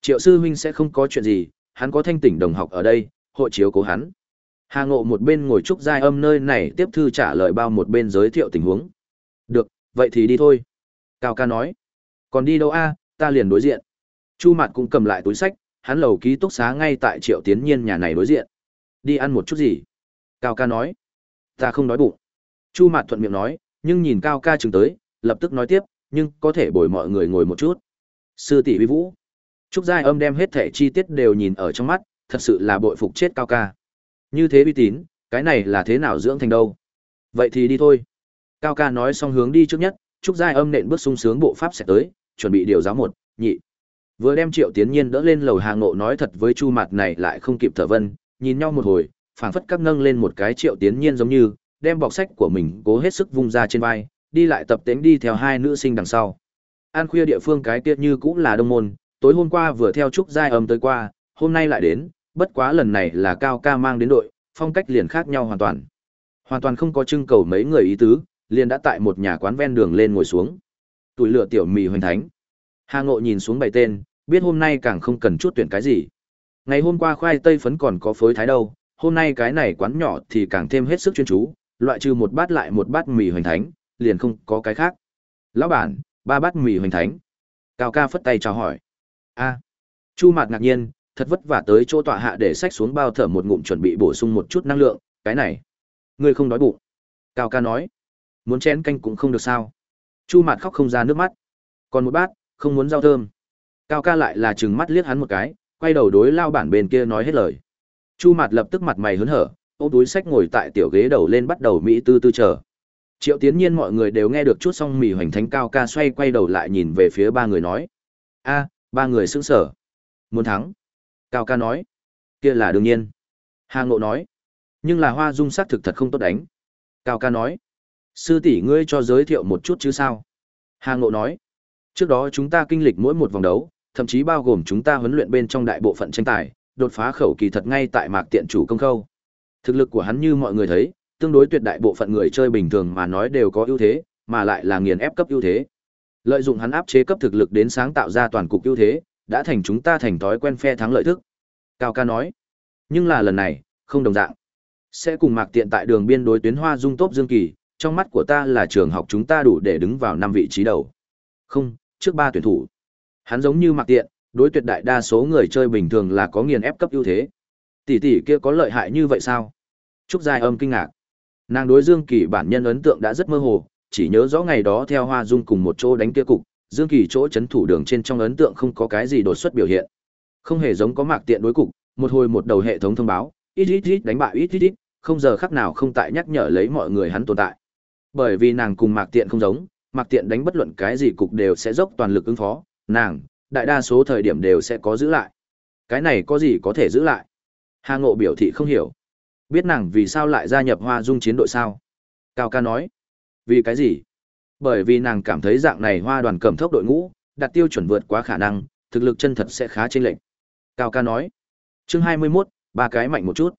Triệu sư huynh sẽ không có chuyện gì, hắn có thanh tỉnh đồng học ở đây, hội chiếu cố hắn. Hà Ngộ một bên ngồi trúc giai âm nơi này tiếp thư trả lời bao một bên giới thiệu tình huống. Được, vậy thì đi thôi. Cao ca nói. Còn đi đâu a? ta liền đối diện. Chu Mạt cũng cầm lại túi sách, hắn lầu ký túc xá ngay tại Triệu Tiến Nhiên nhà này đối diện. Đi ăn một chút gì? Cao ca nói. Ta không đói bụng. Chu Mạt thuận miệng nói, nhưng nhìn Cao ca chừng tới, lập tức nói tiếp, nhưng có thể bồi mọi người ngồi một chút. Sư tỷ vi vũ. Trúc Giai âm đem hết thể chi tiết đều nhìn ở trong mắt, thật sự là bội phục chết Cao ca. Như thế uy tín, cái này là thế nào dưỡng thành đâu? Vậy thì đi thôi. Cao ca nói xong hướng đi trước nhất, Trúc Giai âm nện bước sung sướng bộ pháp sẽ tới, chuẩn bị điều giáo một, nhị. Vừa đem Triệu Tiến Nhiên đỡ lên lầu hàng ngộ nói thật với Chu Mạt này lại không kịp thở vân, nhìn nhau một hồi, phảng phất các nâng lên một cái Triệu Tiến Nhiên giống như, đem bọc sách của mình cố hết sức vung ra trên vai, đi lại tập tễnh đi theo hai nữ sinh đằng sau. An khuya địa phương cái tiết như cũng là đông môn, tối hôm qua vừa theo trúc giai âm tới qua, hôm nay lại đến, bất quá lần này là cao ca mang đến đội, phong cách liền khác nhau hoàn toàn. Hoàn toàn không có trưng cầu mấy người ý tứ, liền đã tại một nhà quán ven đường lên ngồi xuống. Tuổi lửa tiểu mì hoành thánh. Hà Ngộ nhìn xuống bảy tên, biết hôm nay càng không cần chút tuyển cái gì. Ngày hôm qua khoai tây phấn còn có phối thái đâu, hôm nay cái này quán nhỏ thì càng thêm hết sức chuyên chú, loại trừ một bát lại một bát mì hoành thánh, liền không có cái khác. Lão bản, ba bát mì hoành thánh. Cao ca phất tay chào hỏi. A. Chu Mạt ngạc nhiên, thật vất vả tới chỗ tọa hạ để sách xuống bao thở một ngụm chuẩn bị bổ sung một chút năng lượng, cái này, ngươi không đói bụng. Cao ca nói, muốn chén canh cũng không được sao. Chu Mạt khóc không ra nước mắt. Còn một bát, không muốn rau thơm. Cao ca lại là trừng mắt liếc hắn một cái, quay đầu đối lao bản bên kia nói hết lời. Chu Mạt lập tức mặt mày hớn hở, ôm túi sách ngồi tại tiểu ghế đầu lên bắt đầu mỹ tư tư chờ. Triệu Tiến Nhiên mọi người đều nghe được chút xong mì hoành thánh cao ca xoay quay đầu lại nhìn về phía ba người nói: "A, ba người sững sờ. Muốn thắng?" Cao ca nói: "Kia là đương nhiên." Hà Ngộ nói: "Nhưng là Hoa Dung sắc thực thật không tốt đánh." Cao ca nói: "Sư tỷ ngươi cho giới thiệu một chút chứ sao?" Hà Ngộ nói: Trước đó chúng ta kinh lịch mỗi một vòng đấu, thậm chí bao gồm chúng ta huấn luyện bên trong đại bộ phận tranh tài, đột phá khẩu kỳ thật ngay tại mạc tiện chủ công khâu. Thực lực của hắn như mọi người thấy, tương đối tuyệt đại bộ phận người chơi bình thường mà nói đều có ưu thế, mà lại là nghiền ép cấp ưu thế. Lợi dụng hắn áp chế cấp thực lực đến sáng tạo ra toàn cục ưu thế, đã thành chúng ta thành thói quen phe thắng lợi thức. Cao ca nói. Nhưng là lần này, không đồng dạng. Sẽ cùng mạc tiện tại đường biên đối tuyến hoa dung tốt dương kỳ, Trong mắt của ta là trường học chúng ta đủ để đứng vào năm vị trí đầu. Không, trước ba tuyển thủ. Hắn giống như mặc tiện, đối tuyệt đại đa số người chơi bình thường là có nghiền ép cấp ưu thế. Tỷ tỷ kia có lợi hại như vậy sao? Trúc Giai Âm kinh ngạc. Nàng đối Dương Kỳ bản nhân ấn tượng đã rất mơ hồ, chỉ nhớ rõ ngày đó theo Hoa Dung cùng một chỗ đánh kia cục, Dương Kỳ chỗ chấn thủ đường trên trong ấn tượng không có cái gì đột xuất biểu hiện. Không hề giống có mạc tiện đối cục, một hồi một đầu hệ thống thông báo, ít ít ít đánh bại ít ít ít, không giờ khắc nào không tại nhắc nhở lấy mọi người hắn tồn tại. Bởi vì nàng cùng mạc tiện không giống, mạc tiện đánh bất luận cái gì cục đều sẽ dốc toàn lực ứng phó, nàng, đại đa số thời điểm đều sẽ có giữ lại. Cái này có gì có thể giữ lại? Hà Ngộ biểu thị không hiểu. Biết nàng vì sao lại gia nhập Hoa Dung chiến đội sao? Cao ca nói. Vì cái gì? Bởi vì nàng cảm thấy dạng này hoa đoàn cẩm thốc đội ngũ, đặt tiêu chuẩn vượt quá khả năng, thực lực chân thật sẽ khá chênh lệch. Cao ca nói. Chương 21, ba cái mạnh một chút.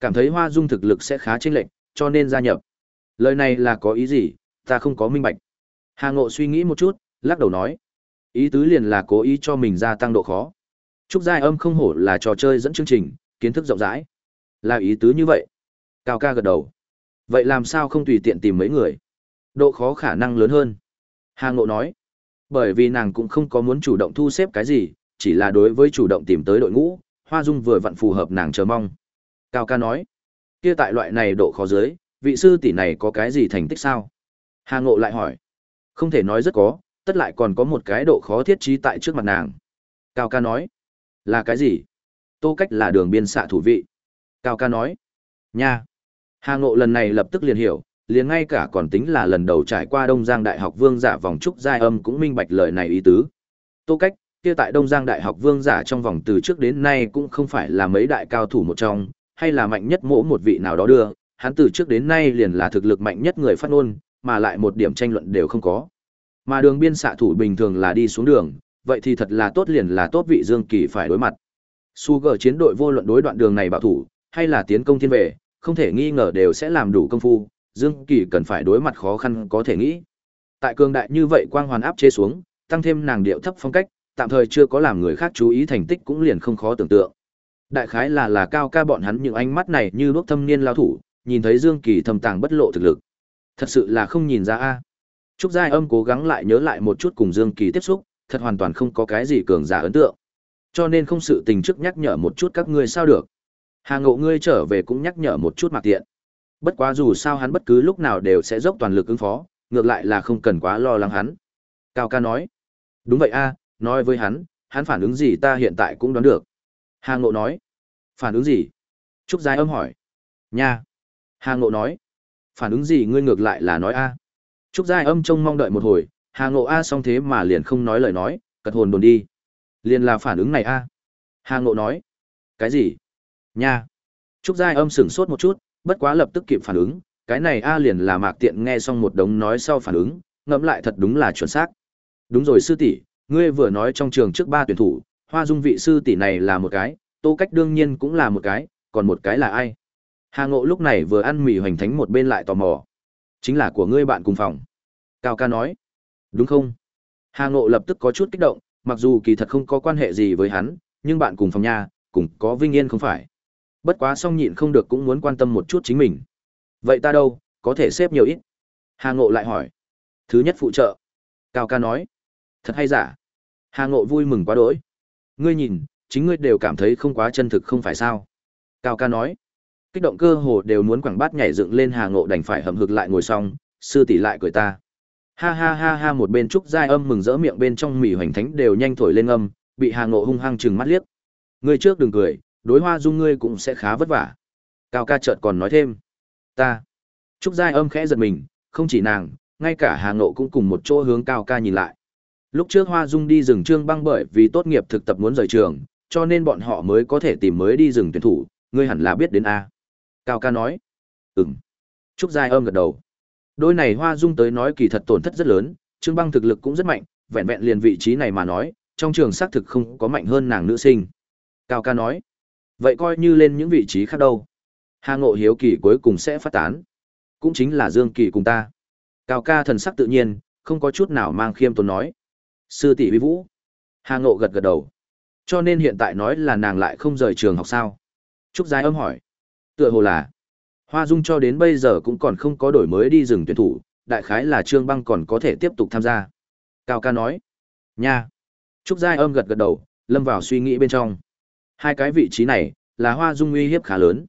Cảm thấy Hoa Dung thực lực sẽ khá chênh lệch, cho nên gia nhập. Lời này là có ý gì, ta không có minh bạch. Hà Ngộ suy nghĩ một chút, lắc đầu nói. Ý tứ liền là cố ý cho mình gia tăng độ khó. Trúc Giai Âm không hổ là trò chơi dẫn chương trình, kiến thức rộng rãi. Là ý tứ như vậy. Cao ca gật đầu. Vậy làm sao không tùy tiện tìm mấy người? Độ khó khả năng lớn hơn. Hà Ngộ nói. Bởi vì nàng cũng không có muốn chủ động thu xếp cái gì, chỉ là đối với chủ động tìm tới đội ngũ, Hoa Dung vừa vặn phù hợp nàng chờ mong. Cao ca nói. Kia tại loại này độ khó dưới, vị sư tỷ này có cái gì thành tích sao? Hà Ngộ lại hỏi. Không thể nói rất có, tất lại còn có một cái độ khó thiết trí tại trước mặt nàng. Cao ca nói. Là cái gì? Tô cách là đường biên xạ thủ vị. Cao ca nói. Nha. Hà Ngộ lần này lập tức liền hiểu, liền ngay cả còn tính là lần đầu trải qua Đông Giang Đại học Vương giả vòng trúc giai âm cũng minh bạch lời này ý tứ. Tô cách, kia tại Đông Giang Đại học Vương giả trong vòng từ trước đến nay cũng không phải là mấy đại cao thủ một trong, hay là mạnh nhất mỗi một vị nào đó đưa, hắn từ trước đến nay liền là thực lực mạnh nhất người phát ngôn, mà lại một điểm tranh luận đều không có. Mà đường biên xạ thủ bình thường là đi xuống đường, vậy thì thật là tốt liền là tốt vị Dương Kỳ phải đối mặt. Sugar chiến đội vô luận đối đoạn đường này bảo thủ, hay là tiến công thiên vệ, không thể nghi ngờ đều sẽ làm đủ công phu, Dương Kỳ cần phải đối mặt khó khăn có thể nghĩ. Tại cường đại như vậy quang hoàn áp chế xuống, tăng thêm nàng điệu thấp phong cách, tạm thời chưa có làm người khác chú ý thành tích cũng liền không khó tưởng tượng. Đại khái là là cao ca bọn hắn những ánh mắt này như đuốc thâm niên lao thủ, nhìn thấy Dương Kỳ thầm tàng bất lộ thực lực. Thật sự là không nhìn ra a. Trúc Giai Âm cố gắng lại nhớ lại một chút cùng Dương Kỳ tiếp xúc, thật hoàn toàn không có cái gì cường giả ấn tượng. Cho nên không sự tình trước nhắc nhở một chút các ngươi sao được. Hà Ngộ ngươi trở về cũng nhắc nhở một chút mặc tiện. Bất quá dù sao hắn bất cứ lúc nào đều sẽ dốc toàn lực ứng phó, ngược lại là không cần quá lo lắng hắn. Cao ca nói. Đúng vậy a, nói với hắn, hắn phản ứng gì ta hiện tại cũng đoán được. Hà Ngộ nói. Phản ứng gì? Trúc Giai âm hỏi. Nha. Hà Ngộ nói. Phản ứng gì ngươi ngược lại là nói a. Trúc Giai âm trông mong đợi một hồi, Hà Ngộ a xong thế mà liền không nói lời nói, cật hồn đồn đi. Liền là phản ứng này a. Hà Ngộ nói. Cái gì? Nha. Trúc Giai âm sửng sốt một chút, bất quá lập tức kịp phản ứng, cái này a liền là Mạc Tiện nghe xong một đống nói sau phản ứng, ngẫm lại thật đúng là chuẩn xác. Đúng rồi sư tỷ, ngươi vừa nói trong trường trước ba tuyển thủ, Hoa Dung vị sư tỷ này là một cái, Tô Cách đương nhiên cũng là một cái, còn một cái là ai? Hà Ngộ lúc này vừa ăn mì hoành thánh một bên lại tò mò. Chính là của ngươi bạn cùng phòng. Cao ca nói. Đúng không? Hà Ngộ lập tức có chút kích động, mặc dù kỳ thật không có quan hệ gì với hắn, nhưng bạn cùng phòng nha, cùng có vinh yên không phải. Bất quá song nhịn không được cũng muốn quan tâm một chút chính mình. Vậy ta đâu, có thể xếp nhiều ít? Hà Ngộ lại hỏi. Thứ nhất phụ trợ. Cao ca nói. Thật hay giả? Hà Ngộ vui mừng quá đỗi. Ngươi nhìn, chính ngươi đều cảm thấy không quá chân thực không phải sao? Cao ca nói. Kích động cơ hồ đều muốn quẳng bát nhảy dựng lên Hà Ngộ đành phải hậm hực lại ngồi xong, sư tỷ lại cười ta. Ha ha ha ha một bên trúc giai âm mừng rỡ miệng bên trong mỉ hoành thánh đều nhanh thổi lên âm, bị Hà Ngộ hung hăng chừng mắt liếc. Ngươi trước đừng cười, đối hoa dung ngươi cũng sẽ khá vất vả. Cao ca chợt còn nói thêm. Ta. Trúc giai âm khẽ giật mình, không chỉ nàng, ngay cả Hà Ngộ cũng cùng một chỗ hướng Cao ca nhìn lại. Lúc trước Hoa Dung đi rừng trương băng bởi vì tốt nghiệp thực tập muốn rời trường, cho nên bọn họ mới có thể tìm mới đi rừng tuyển thủ, ngươi hẳn là biết đến A. Cao ca nói. Ừm. Trúc Giai âm gật đầu. Đôi này Hoa Dung tới nói kỳ thật tổn thất rất lớn, Trương Băng thực lực cũng rất mạnh, vẹn vẹn liền vị trí này mà nói, trong trường xác thực không có mạnh hơn nàng nữ sinh. Cao ca nói. Vậy coi như lên những vị trí khác đâu. Hà Ngộ Hiếu Kỳ cuối cùng sẽ phát tán. Cũng chính là Dương Kỳ cùng ta. Cao ca thần sắc tự nhiên, không có chút nào mang khiêm tốn nói. Sư tỷ vi vũ. Hà Ngộ gật gật đầu. Cho nên hiện tại nói là nàng lại không rời trường học sao. Trúc Giai âm hỏi. Tựa hồ là. Hoa Dung cho đến bây giờ cũng còn không có đổi mới đi rừng tuyển thủ, đại khái là Trương Băng còn có thể tiếp tục tham gia. Cao ca nói. Nha. Trúc Giai âm gật gật đầu, lâm vào suy nghĩ bên trong. Hai cái vị trí này, là Hoa Dung uy hiếp khá lớn.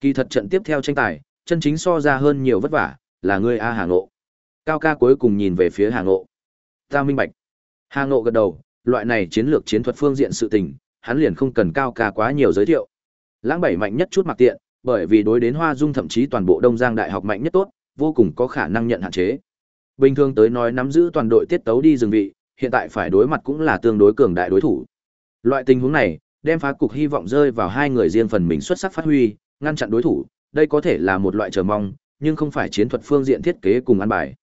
Kỳ thật trận tiếp theo tranh tài, chân chính so ra hơn nhiều vất vả, là ngươi A Hà Ngộ. Cao ca cuối cùng nhìn về phía Hà Ngộ. Ta minh bạch. Hà Ngộ gật đầu, loại này chiến lược chiến thuật phương diện sự tình, hắn liền không cần Cao ca quá nhiều giới thiệu. Lãng bảy mạnh nhất chút mặc tiện, bởi vì đối đến Hoa Dung thậm chí toàn bộ Đông Giang Đại học mạnh nhất tốt, vô cùng có khả năng nhận hạn chế. Bình thường tới nói nắm giữ toàn đội tiết tấu đi dừng vị, hiện tại phải đối mặt cũng là tương đối cường đại đối thủ. Loại tình huống này, đem phá cục hy vọng rơi vào hai người riêng phần mình xuất sắc phát huy, ngăn chặn đối thủ, đây có thể là một loại chờ mong, nhưng không phải chiến thuật phương diện thiết kế cùng ăn bài.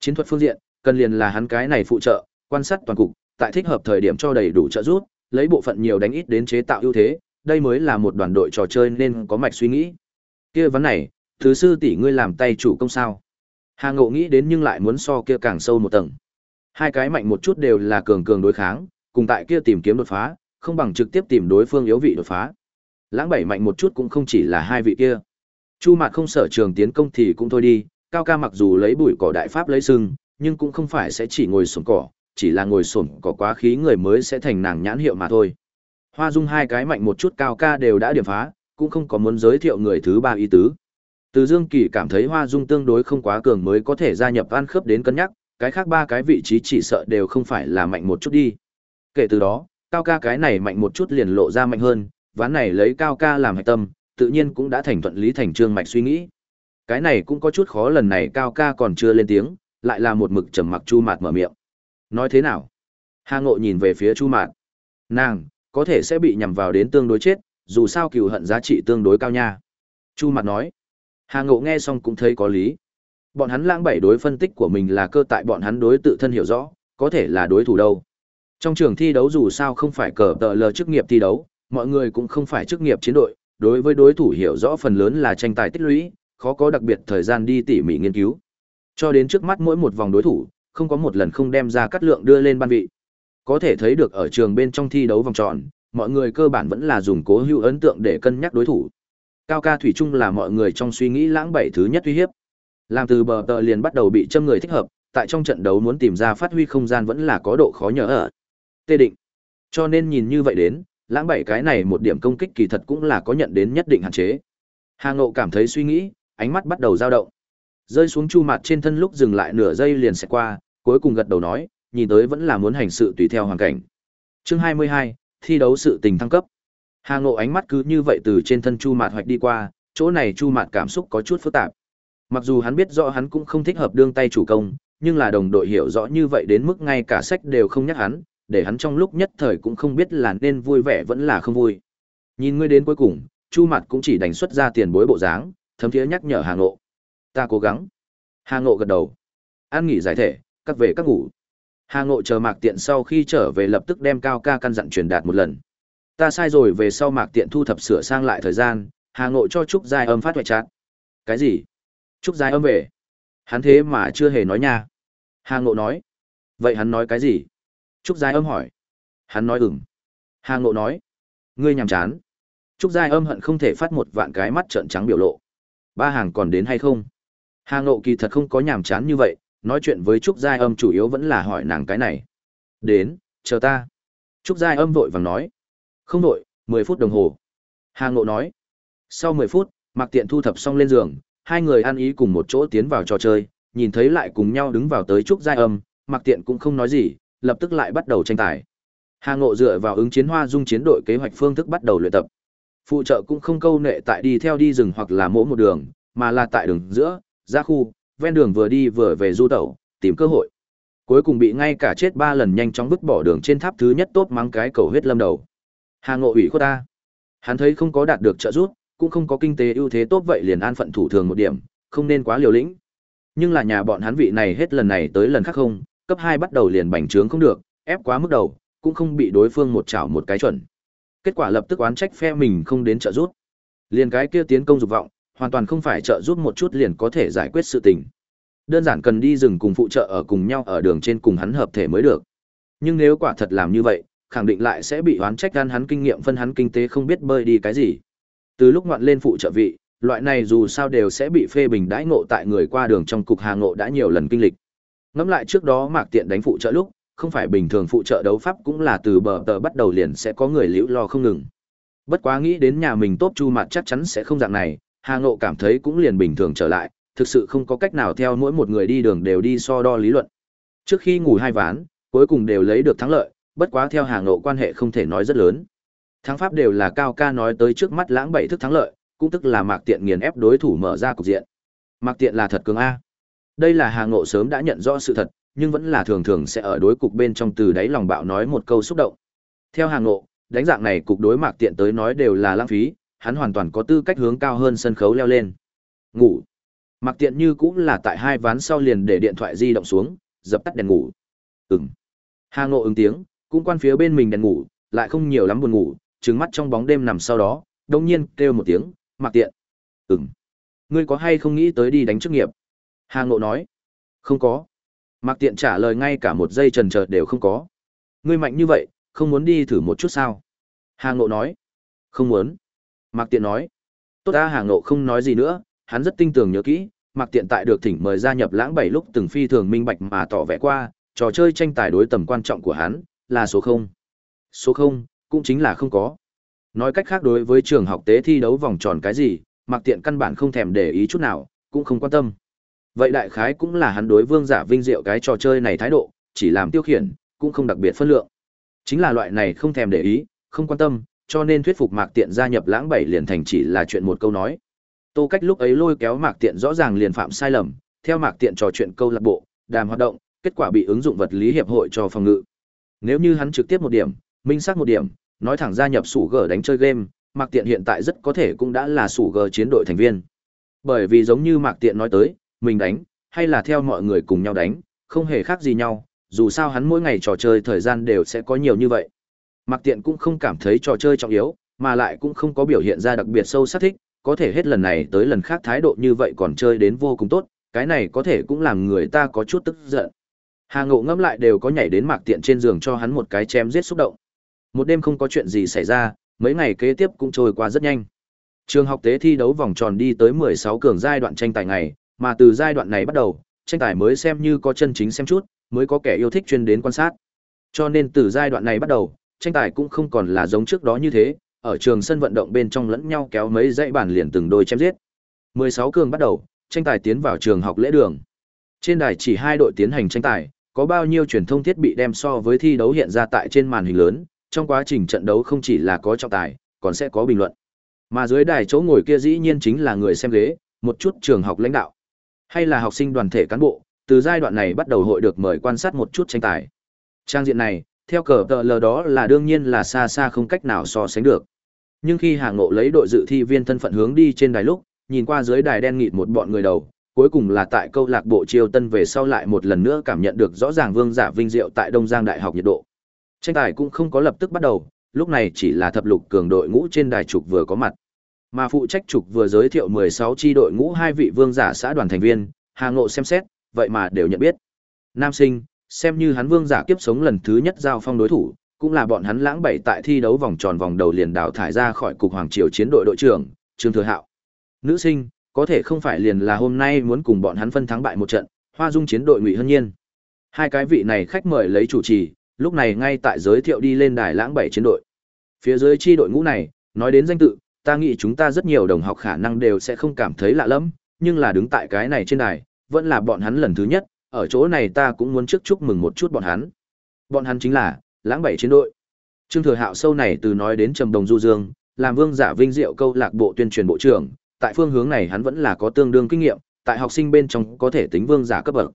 Chiến thuật phương diện, cần liền là hắn cái này phụ trợ, quan sát toàn cục, tại thích hợp thời điểm cho đầy đủ trợ giúp, lấy bộ phận nhiều đánh ít đến chế tạo ưu thế, đây mới là một đoàn đội trò chơi nên có mạch suy nghĩ. Kia vấn này, thứ sư tỷ ngươi làm tay chủ công sao? Hà Ngộ nghĩ đến nhưng lại muốn so kia càng sâu một tầng. Hai cái mạnh một chút đều là cường cường đối kháng, cùng tại kia tìm kiếm đột phá, không bằng trực tiếp tìm đối phương yếu vị đột phá. Lãng bảy mạnh một chút cũng không chỉ là hai vị kia. Chu Mạt không sở trường tiến công thì cũng thôi đi, Cao Ca mặc dù lấy bụi cỏ đại pháp lấy sừng, nhưng cũng không phải sẽ chỉ ngồi xổm cỏ, chỉ là ngồi xổm cỏ quá khí người mới sẽ thành nàng nhãn hiệu mà thôi. Hoa Dung hai cái mạnh một chút Cao Ca đều đã điểm phá, cũng không có muốn giới thiệu người thứ ba ý tứ. Từ Dương Kỳ cảm thấy Hoa Dung tương đối không quá cường mới có thể gia nhập an khớp đến cân nhắc, cái khác ba cái vị trí chỉ sợ đều không phải là mạnh một chút đi. Kể từ đó, Cao ca cái này mạnh một chút liền lộ ra mạnh hơn, ván này lấy Cao ca làm hạch tâm, tự nhiên cũng đã thành thuận lý thành trương mạch suy nghĩ. Cái này cũng có chút khó lần này Cao ca còn chưa lên tiếng, lại là một mực trầm mặc Chu Mạt mở miệng. Nói thế nào? Hà Ngộ nhìn về phía Chu Mạt. Nàng, có thể sẽ bị nhằm vào đến tương đối chết, dù sao cừu hận giá trị tương đối cao nha. Chu mặt nói. Hà Ngộ nghe xong cũng thấy có lý. Bọn hắn lãng bảy đối phân tích của mình là cơ tại bọn hắn đối tự thân hiểu rõ, có thể là đối thủ đâu. Trong trường thi đấu dù sao không phải cờ tờ lờ chức nghiệp thi đấu, mọi người cũng không phải chức nghiệp chiến đội, đối với đối thủ hiểu rõ phần lớn là tranh tài tích lũy, khó có đặc biệt thời gian đi tỉ mỉ nghiên cứu. Cho đến trước mắt mỗi một vòng đối thủ, không có một lần không đem ra cắt lượng đưa lên ban vị. Có thể thấy được ở trường bên trong thi đấu vòng tròn, mọi người cơ bản vẫn là dùng cố hữu ấn tượng để cân nhắc đối thủ. Cao ca thủy chung là mọi người trong suy nghĩ lãng bảy thứ nhất uy hiếp. Làm từ bờ tờ liền bắt đầu bị châm người thích hợp, tại trong trận đấu muốn tìm ra phát huy không gian vẫn là có độ khó nhớ ở. Tê định. Cho nên nhìn như vậy đến, lãng bảy cái này một điểm công kích kỳ thật cũng là có nhận đến nhất định hạn chế. Hà Ngộ cảm thấy suy nghĩ, ánh mắt bắt đầu dao động. Rơi xuống chu mặt trên thân lúc dừng lại nửa giây liền sẽ qua, cuối cùng gật đầu nói, nhìn tới vẫn là muốn hành sự tùy theo hoàn cảnh. Chương 22, thi đấu sự tình thăng cấp. Hà Ngộ ánh mắt cứ như vậy từ trên thân Chu Mạt hoạch đi qua, chỗ này Chu Mạt cảm xúc có chút phức tạp. Mặc dù hắn biết rõ hắn cũng không thích hợp đương tay chủ công, nhưng là đồng đội hiểu rõ như vậy đến mức ngay cả sách đều không nhắc hắn, để hắn trong lúc nhất thời cũng không biết là nên vui vẻ vẫn là không vui. Nhìn ngươi đến cuối cùng, Chu Mạt cũng chỉ đành xuất ra tiền bối bộ dáng, thấm thiế nhắc nhở Hà Ngộ. Ta cố gắng. Hà Ngộ gật đầu. An nghỉ giải thể, các về các ngủ. Hà Ngộ chờ Mạc Tiện sau khi trở về lập tức đem cao ca căn dặn truyền đạt một lần. Ta sai rồi về sau Mạc Tiện thu thập sửa sang lại thời gian, Hà Ngộ cho Trúc Giai âm phát hoại chát. Cái gì? Trúc Giai âm về. Hắn thế mà chưa hề nói nha. Hà Ngộ nói. Vậy hắn nói cái gì? Trúc Giai âm hỏi. Hắn nói ừm. Hà Ngộ nói. Ngươi nhàm chán. Trúc Giai âm hận không thể phát một vạn cái mắt trợn trắng biểu lộ. Ba hàng còn đến hay không? Hà Ngộ kỳ thật không có nhàm chán như vậy, nói chuyện với Trúc Giai âm chủ yếu vẫn là hỏi nàng cái này. Đến, chờ ta. Trúc Giai âm vội vàng nói. Không vội, 10 phút đồng hồ. Hà Ngộ nói. Sau 10 phút, Mạc Tiện thu thập xong lên giường, hai người ăn ý cùng một chỗ tiến vào trò chơi, nhìn thấy lại cùng nhau đứng vào tới Trúc Giai âm, Mạc Tiện cũng không nói gì, lập tức lại bắt đầu tranh tài. Hà Ngộ dựa vào ứng chiến hoa dung chiến đội kế hoạch phương thức bắt đầu luyện tập. Phụ trợ cũng không câu nệ tại đi theo đi rừng hoặc là mỗ một đường, mà là tại đường giữa, ra khu, ven đường vừa đi vừa về du tẩu, tìm cơ hội. Cuối cùng bị ngay cả chết ba lần nhanh chóng vứt bỏ đường trên tháp thứ nhất tốt mắng cái cầu huyết lâm đầu. Hà Ngộ ủy khuất ta. Hắn thấy không có đạt được trợ giúp, cũng không có kinh tế ưu thế tốt vậy liền an phận thủ thường một điểm, không nên quá liều lĩnh. Nhưng là nhà bọn hắn vị này hết lần này tới lần khác không, cấp 2 bắt đầu liền bành trướng không được, ép quá mức đầu, cũng không bị đối phương một chảo một cái chuẩn. Kết quả lập tức oán trách phe mình không đến trợ giúp. Liền cái kia tiến công dục vọng, hoàn toàn không phải trợ giúp một chút liền có thể giải quyết sự tình. Đơn giản cần đi rừng cùng phụ trợ ở cùng nhau ở đường trên cùng hắn hợp thể mới được. Nhưng nếu quả thật làm như vậy, khẳng định lại sẽ bị oán trách gan hắn kinh nghiệm phân hắn kinh tế không biết bơi đi cái gì. Từ lúc ngoạn lên phụ trợ vị, Loại này dù sao đều sẽ bị phê bình đãi ngộ tại người qua đường trong cục hàng ngộ đã nhiều lần kinh lịch. Ngẫm lại trước đó Mạc Tiện đánh phụ trợ lúc, không phải bình thường phụ trợ đấu pháp cũng là từ bờ tờ bắt đầu liền sẽ có người liễu lo không ngừng. Bất quá nghĩ đến nhà mình tốt chu mặt chắc chắn sẽ không dạng này, Hà Ngộ cảm thấy cũng liền bình thường trở lại, thực sự không có cách nào theo mỗi một người đi đường đều đi so đo lý luận. Trước khi ngủ hai ván, cuối cùng đều lấy được thắng lợi, bất quá theo Hà Ngộ quan hệ không thể nói rất lớn. Thắng pháp đều là cao ca nói tới trước mắt lãng bảy thức thắng lợi, cũng tức là Mạc Tiện nghiền ép đối thủ mở ra cục diện. Mạc Tiện là thật cường a. Đây là Hà Ngộ sớm đã nhận rõ sự thật, nhưng vẫn là thường thường sẽ ở đối cục bên trong từ đáy lòng bạo nói một câu xúc động. Theo Hà Ngộ, đánh dạng này cục đối Mạc Tiện tới nói đều là lãng phí, hắn hoàn toàn có tư cách hướng cao hơn sân khấu leo lên. Ngủ. Mạc Tiện như cũng là tại hai ván sau liền để điện thoại di động xuống, dập tắt đèn ngủ. Ừm. Hà Ngộ ứng tiếng, cũng quan phía bên mình đèn ngủ, lại không nhiều lắm buồn ngủ, trừng mắt trong bóng đêm nằm sau đó, đột nhiên kêu một tiếng, Mạc Tiện. Ừm. Ngươi có hay không nghĩ tới đi đánh chức nghiệp? Hà Ngộ nói. Không có. Mạc Tiện trả lời ngay cả một giây trần chờ đều không có. Ngươi mạnh như vậy, không muốn đi thử một chút sao? Hà Ngộ nói. Không muốn. Mạc Tiện nói. Tốt ta Hà Ngộ không nói gì nữa, hắn rất tinh tường nhớ kỹ, Mạc Tiện tại được thỉnh mời gia nhập lãng bảy lúc từng phi thường minh bạch mà tỏ vẻ qua, trò chơi tranh tài đối tầm quan trọng của hắn là số 0. Số 0 cũng chính là không có. Nói cách khác đối với trường học tế thi đấu vòng tròn cái gì, Mạc Tiện căn bản không thèm để ý chút nào, cũng không quan tâm. Vậy đại khái cũng là hắn đối Vương Giả Vinh Diệu cái trò chơi này thái độ, chỉ làm tiêu khiển, cũng không đặc biệt phân lượng. Chính là loại này không thèm để ý, không quan tâm, cho nên thuyết phục Mạc Tiện gia nhập Lãng Bảy liền thành chỉ là chuyện một câu nói. Tô Cách lúc ấy lôi kéo Mạc Tiện rõ ràng liền phạm sai lầm, theo Mạc Tiện trò chuyện câu lạc bộ, đàm hoạt động, kết quả bị ứng dụng vật lý hiệp hội cho phòng ngự. Nếu như hắn trực tiếp một điểm, minh xác một điểm, nói thẳng gia nhập sủ gở đánh chơi game, Mạc Tiện hiện tại rất có thể cũng đã là sủ gở chiến đội thành viên. Bởi vì giống như Mạc Tiện nói tới, mình đánh, hay là theo mọi người cùng nhau đánh, không hề khác gì nhau, dù sao hắn mỗi ngày trò chơi thời gian đều sẽ có nhiều như vậy. Mạc Tiện cũng không cảm thấy trò chơi trọng yếu, mà lại cũng không có biểu hiện ra đặc biệt sâu sắc thích, có thể hết lần này tới lần khác thái độ như vậy còn chơi đến vô cùng tốt, cái này có thể cũng làm người ta có chút tức giận. Hà Ngộ ngẫm lại đều có nhảy đến Mạc Tiện trên giường cho hắn một cái chém giết xúc động. Một đêm không có chuyện gì xảy ra, mấy ngày kế tiếp cũng trôi qua rất nhanh. Trường học tế thi đấu vòng tròn đi tới 16 cường giai đoạn tranh tài ngày, mà từ giai đoạn này bắt đầu, tranh tài mới xem như có chân chính xem chút, mới có kẻ yêu thích chuyên đến quan sát. Cho nên từ giai đoạn này bắt đầu, tranh tài cũng không còn là giống trước đó như thế, ở trường sân vận động bên trong lẫn nhau kéo mấy dãy bàn liền từng đôi chém giết. 16 cường bắt đầu, tranh tài tiến vào trường học lễ đường. Trên đài chỉ hai đội tiến hành tranh tài, có bao nhiêu truyền thông thiết bị đem so với thi đấu hiện ra tại trên màn hình lớn, trong quá trình trận đấu không chỉ là có trọng tài, còn sẽ có bình luận. Mà dưới đài chỗ ngồi kia dĩ nhiên chính là người xem ghế, một chút trường học lãnh đạo, hay là học sinh đoàn thể cán bộ, từ giai đoạn này bắt đầu hội được mời quan sát một chút tranh tài. Trang diện này, theo cờ tờ lờ đó là đương nhiên là xa xa không cách nào so sánh được. Nhưng khi Hà Ngộ lấy đội dự thi viên thân phận hướng đi trên đài lúc, nhìn qua dưới đài đen nghịt một bọn người đầu, cuối cùng là tại câu lạc bộ Triều Tân về sau lại một lần nữa cảm nhận được rõ ràng vương giả vinh diệu tại Đông Giang Đại học nhiệt độ. Tranh tài cũng không có lập tức bắt đầu, lúc này chỉ là thập lục cường đội ngũ trên đài trục vừa có mặt. Mà phụ trách trục vừa giới thiệu 16 chi đội ngũ hai vị vương giả xã đoàn thành viên, Hà Ngộ xem xét, vậy mà đều nhận biết. Nam sinh, xem như hắn vương giả kiếp sống lần thứ nhất giao phong đối thủ, cũng là bọn hắn lãng bảy tại thi đấu vòng tròn vòng đầu liền đào thải ra khỏi cục hoàng triều chiến đội đội trưởng, Trương Thừa Hạo. Nữ sinh, có thể không phải liền là hôm nay muốn cùng bọn hắn phân thắng bại một trận, Hoa Dung chiến đội Ngụy Hân Nhiên. Hai cái vị này khách mời lấy chủ trì, lúc này ngay tại giới thiệu đi lên đài lãng bảy chiến đội. Phía dưới chi đội ngũ này, nói đến danh tự, ta nghĩ chúng ta rất nhiều đồng học khả năng đều sẽ không cảm thấy lạ lẫm, nhưng là đứng tại cái này trên đài, vẫn là bọn hắn lần thứ nhất, ở chỗ này ta cũng muốn trước chúc mừng một chút bọn hắn. Bọn hắn chính là lãng bảy chiến đội. Trương Thừa Hạo sâu này từ nói đến Trầm Đồng Du Dương, làm Vương Giả Vinh Diệu câu lạc bộ tuyên truyền bộ trưởng, tại phương hướng này hắn vẫn là có tương đương kinh nghiệm, tại học sinh bên trong có thể tính vương giả cấp bậc.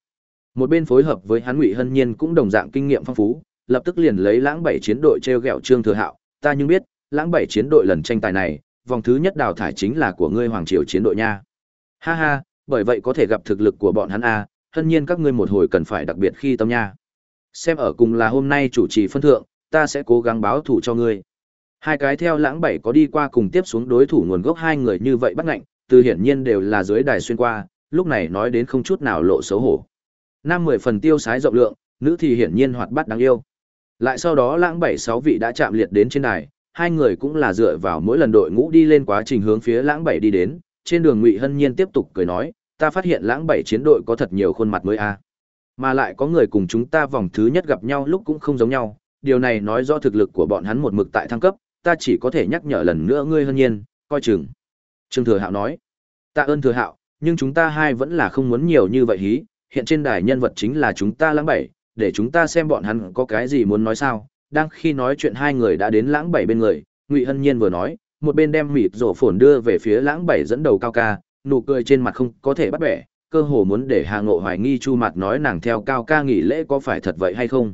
Một bên phối hợp với hắn Ngụy Hân Nhiên cũng đồng dạng kinh nghiệm phong phú, lập tức liền lấy lãng bảy chiến đội treo gẹo Trương Thừa Hạo, ta nhưng biết, lãng bảy chiến đội lần tranh tài này, vòng thứ nhất đào thải chính là của ngươi Hoàng Triều chiến đội nha. Ha ha, bởi vậy có thể gặp thực lực của bọn hắn a, hân nhiên các ngươi một hồi cần phải đặc biệt khi tâm nha. Xem ở cùng là hôm nay chủ trì phân thượng, ta sẽ cố gắng báo thủ cho ngươi. Hai cái theo lãng bảy có đi qua cùng tiếp xuống đối thủ nguồn gốc hai người như vậy bắt ngạnh, từ hiển nhiên đều là dưới đài xuyên qua, lúc này nói đến không chút nào lộ xấu hổ. Nam mười phần tiêu sái rộng lượng, nữ thì hiển nhiên hoạt bát đáng yêu. Lại sau đó lãng bảy sáu vị đã chạm liệt đến trên đài, hai người cũng là dựa vào mỗi lần đội ngũ đi lên quá trình hướng phía lãng bảy đi đến, trên đường Ngụy Hân Nhiên tiếp tục cười nói, ta phát hiện lãng bảy chiến đội có thật nhiều khuôn mặt mới a. Mà lại có người cùng chúng ta vòng thứ nhất gặp nhau lúc cũng không giống nhau, điều này nói rõ thực lực của bọn hắn một mực tại thăng cấp, ta chỉ có thể nhắc nhở lần nữa ngươi Hân Nhiên, coi chừng. Trương Thừa Hạo nói, ta ơn Thừa Hạo, nhưng chúng ta hai vẫn là không muốn nhiều như vậy hí, hiện trên đài nhân vật chính là chúng ta lãng bảy, để chúng ta xem bọn hắn có cái gì muốn nói sao. Đang khi nói chuyện hai người đã đến lãng bảy bên người, Ngụy Hân Nhiên vừa nói, một bên đem mịt rổ phồn đưa về phía lãng bảy dẫn đầu cao ca, nụ cười trên mặt không có thể bắt bẻ, cơ hồ muốn để Hà Ngộ hoài nghi Chu Mặt nói nàng theo cao ca nghỉ lễ có phải thật vậy hay không.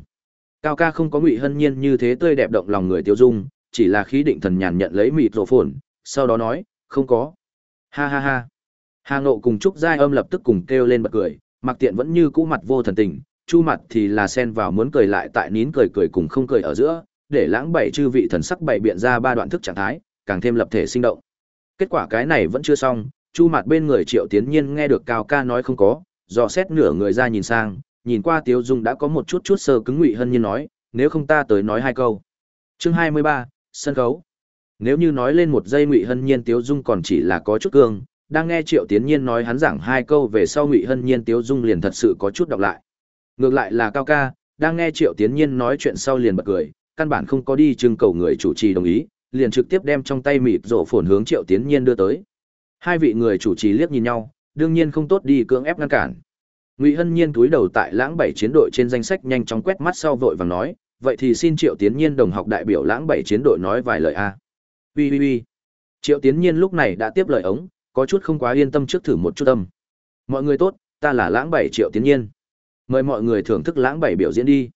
Cao ca không có Ngụy Hân Nhiên như thế tươi đẹp động lòng người tiêu dung, chỉ là khí định thần nhàn nhận lấy mịt rổ phồn, sau đó nói, không có. Ha ha ha. Hà Ngộ cùng Trúc Giai Âm lập tức cùng kêu lên bật cười, Mặc Tiện vẫn như cũ mặt vô thần tình, Chu mặt thì là xen vào muốn cười lại tại nín cười cười cùng không cười ở giữa, để lãng bảy chư vị thần sắc bảy biện ra ba đoạn thức trạng thái, càng thêm lập thể sinh động. Kết quả cái này vẫn chưa xong, Chu mặt bên người Triệu Tiến Nhiên nghe được Cao ca nói không có, dò xét nửa người ra nhìn sang, nhìn qua Tiếu Dung đã có một chút chút sơ cứng ngụy hân nhiên nói, nếu không ta tới nói hai câu. Chương 23, sân khấu. Nếu như nói lên một giây ngụy hân nhiên Tiếu Dung còn chỉ là có chút cương, đang nghe Triệu Tiến Nhiên nói hắn giảng hai câu về sau Ngụy Hân Nhiên Tiếu Dung liền thật sự có chút đọc lại. Ngược lại là Cao ca, đang nghe Triệu Tiến Nhiên nói chuyện sau liền bật cười, căn bản không có đi trưng cầu người chủ trì đồng ý, liền trực tiếp đem trong tay mịt rổ phồn hướng Triệu Tiến Nhiên đưa tới. Hai vị người chủ trì liếc nhìn nhau, đương nhiên không tốt đi cưỡng ép ngăn cản. Ngụy Hân Nhiên túi đầu tại Lãng Bảy chiến đội trên danh sách nhanh chóng quét mắt sau vội vàng nói, vậy thì xin Triệu Tiến Nhiên đồng học đại biểu Lãng Bảy chiến đội nói vài lời a. Ui ui ui. Triệu Tiến Nhiên lúc này đã tiếp lời ống, có chút không quá yên tâm trước thử một chút tâm. Mọi người tốt, ta là Lãng Bảy Triệu Tiến Nhiên. Mời mọi người thưởng thức Lãng Bảy biểu diễn đi.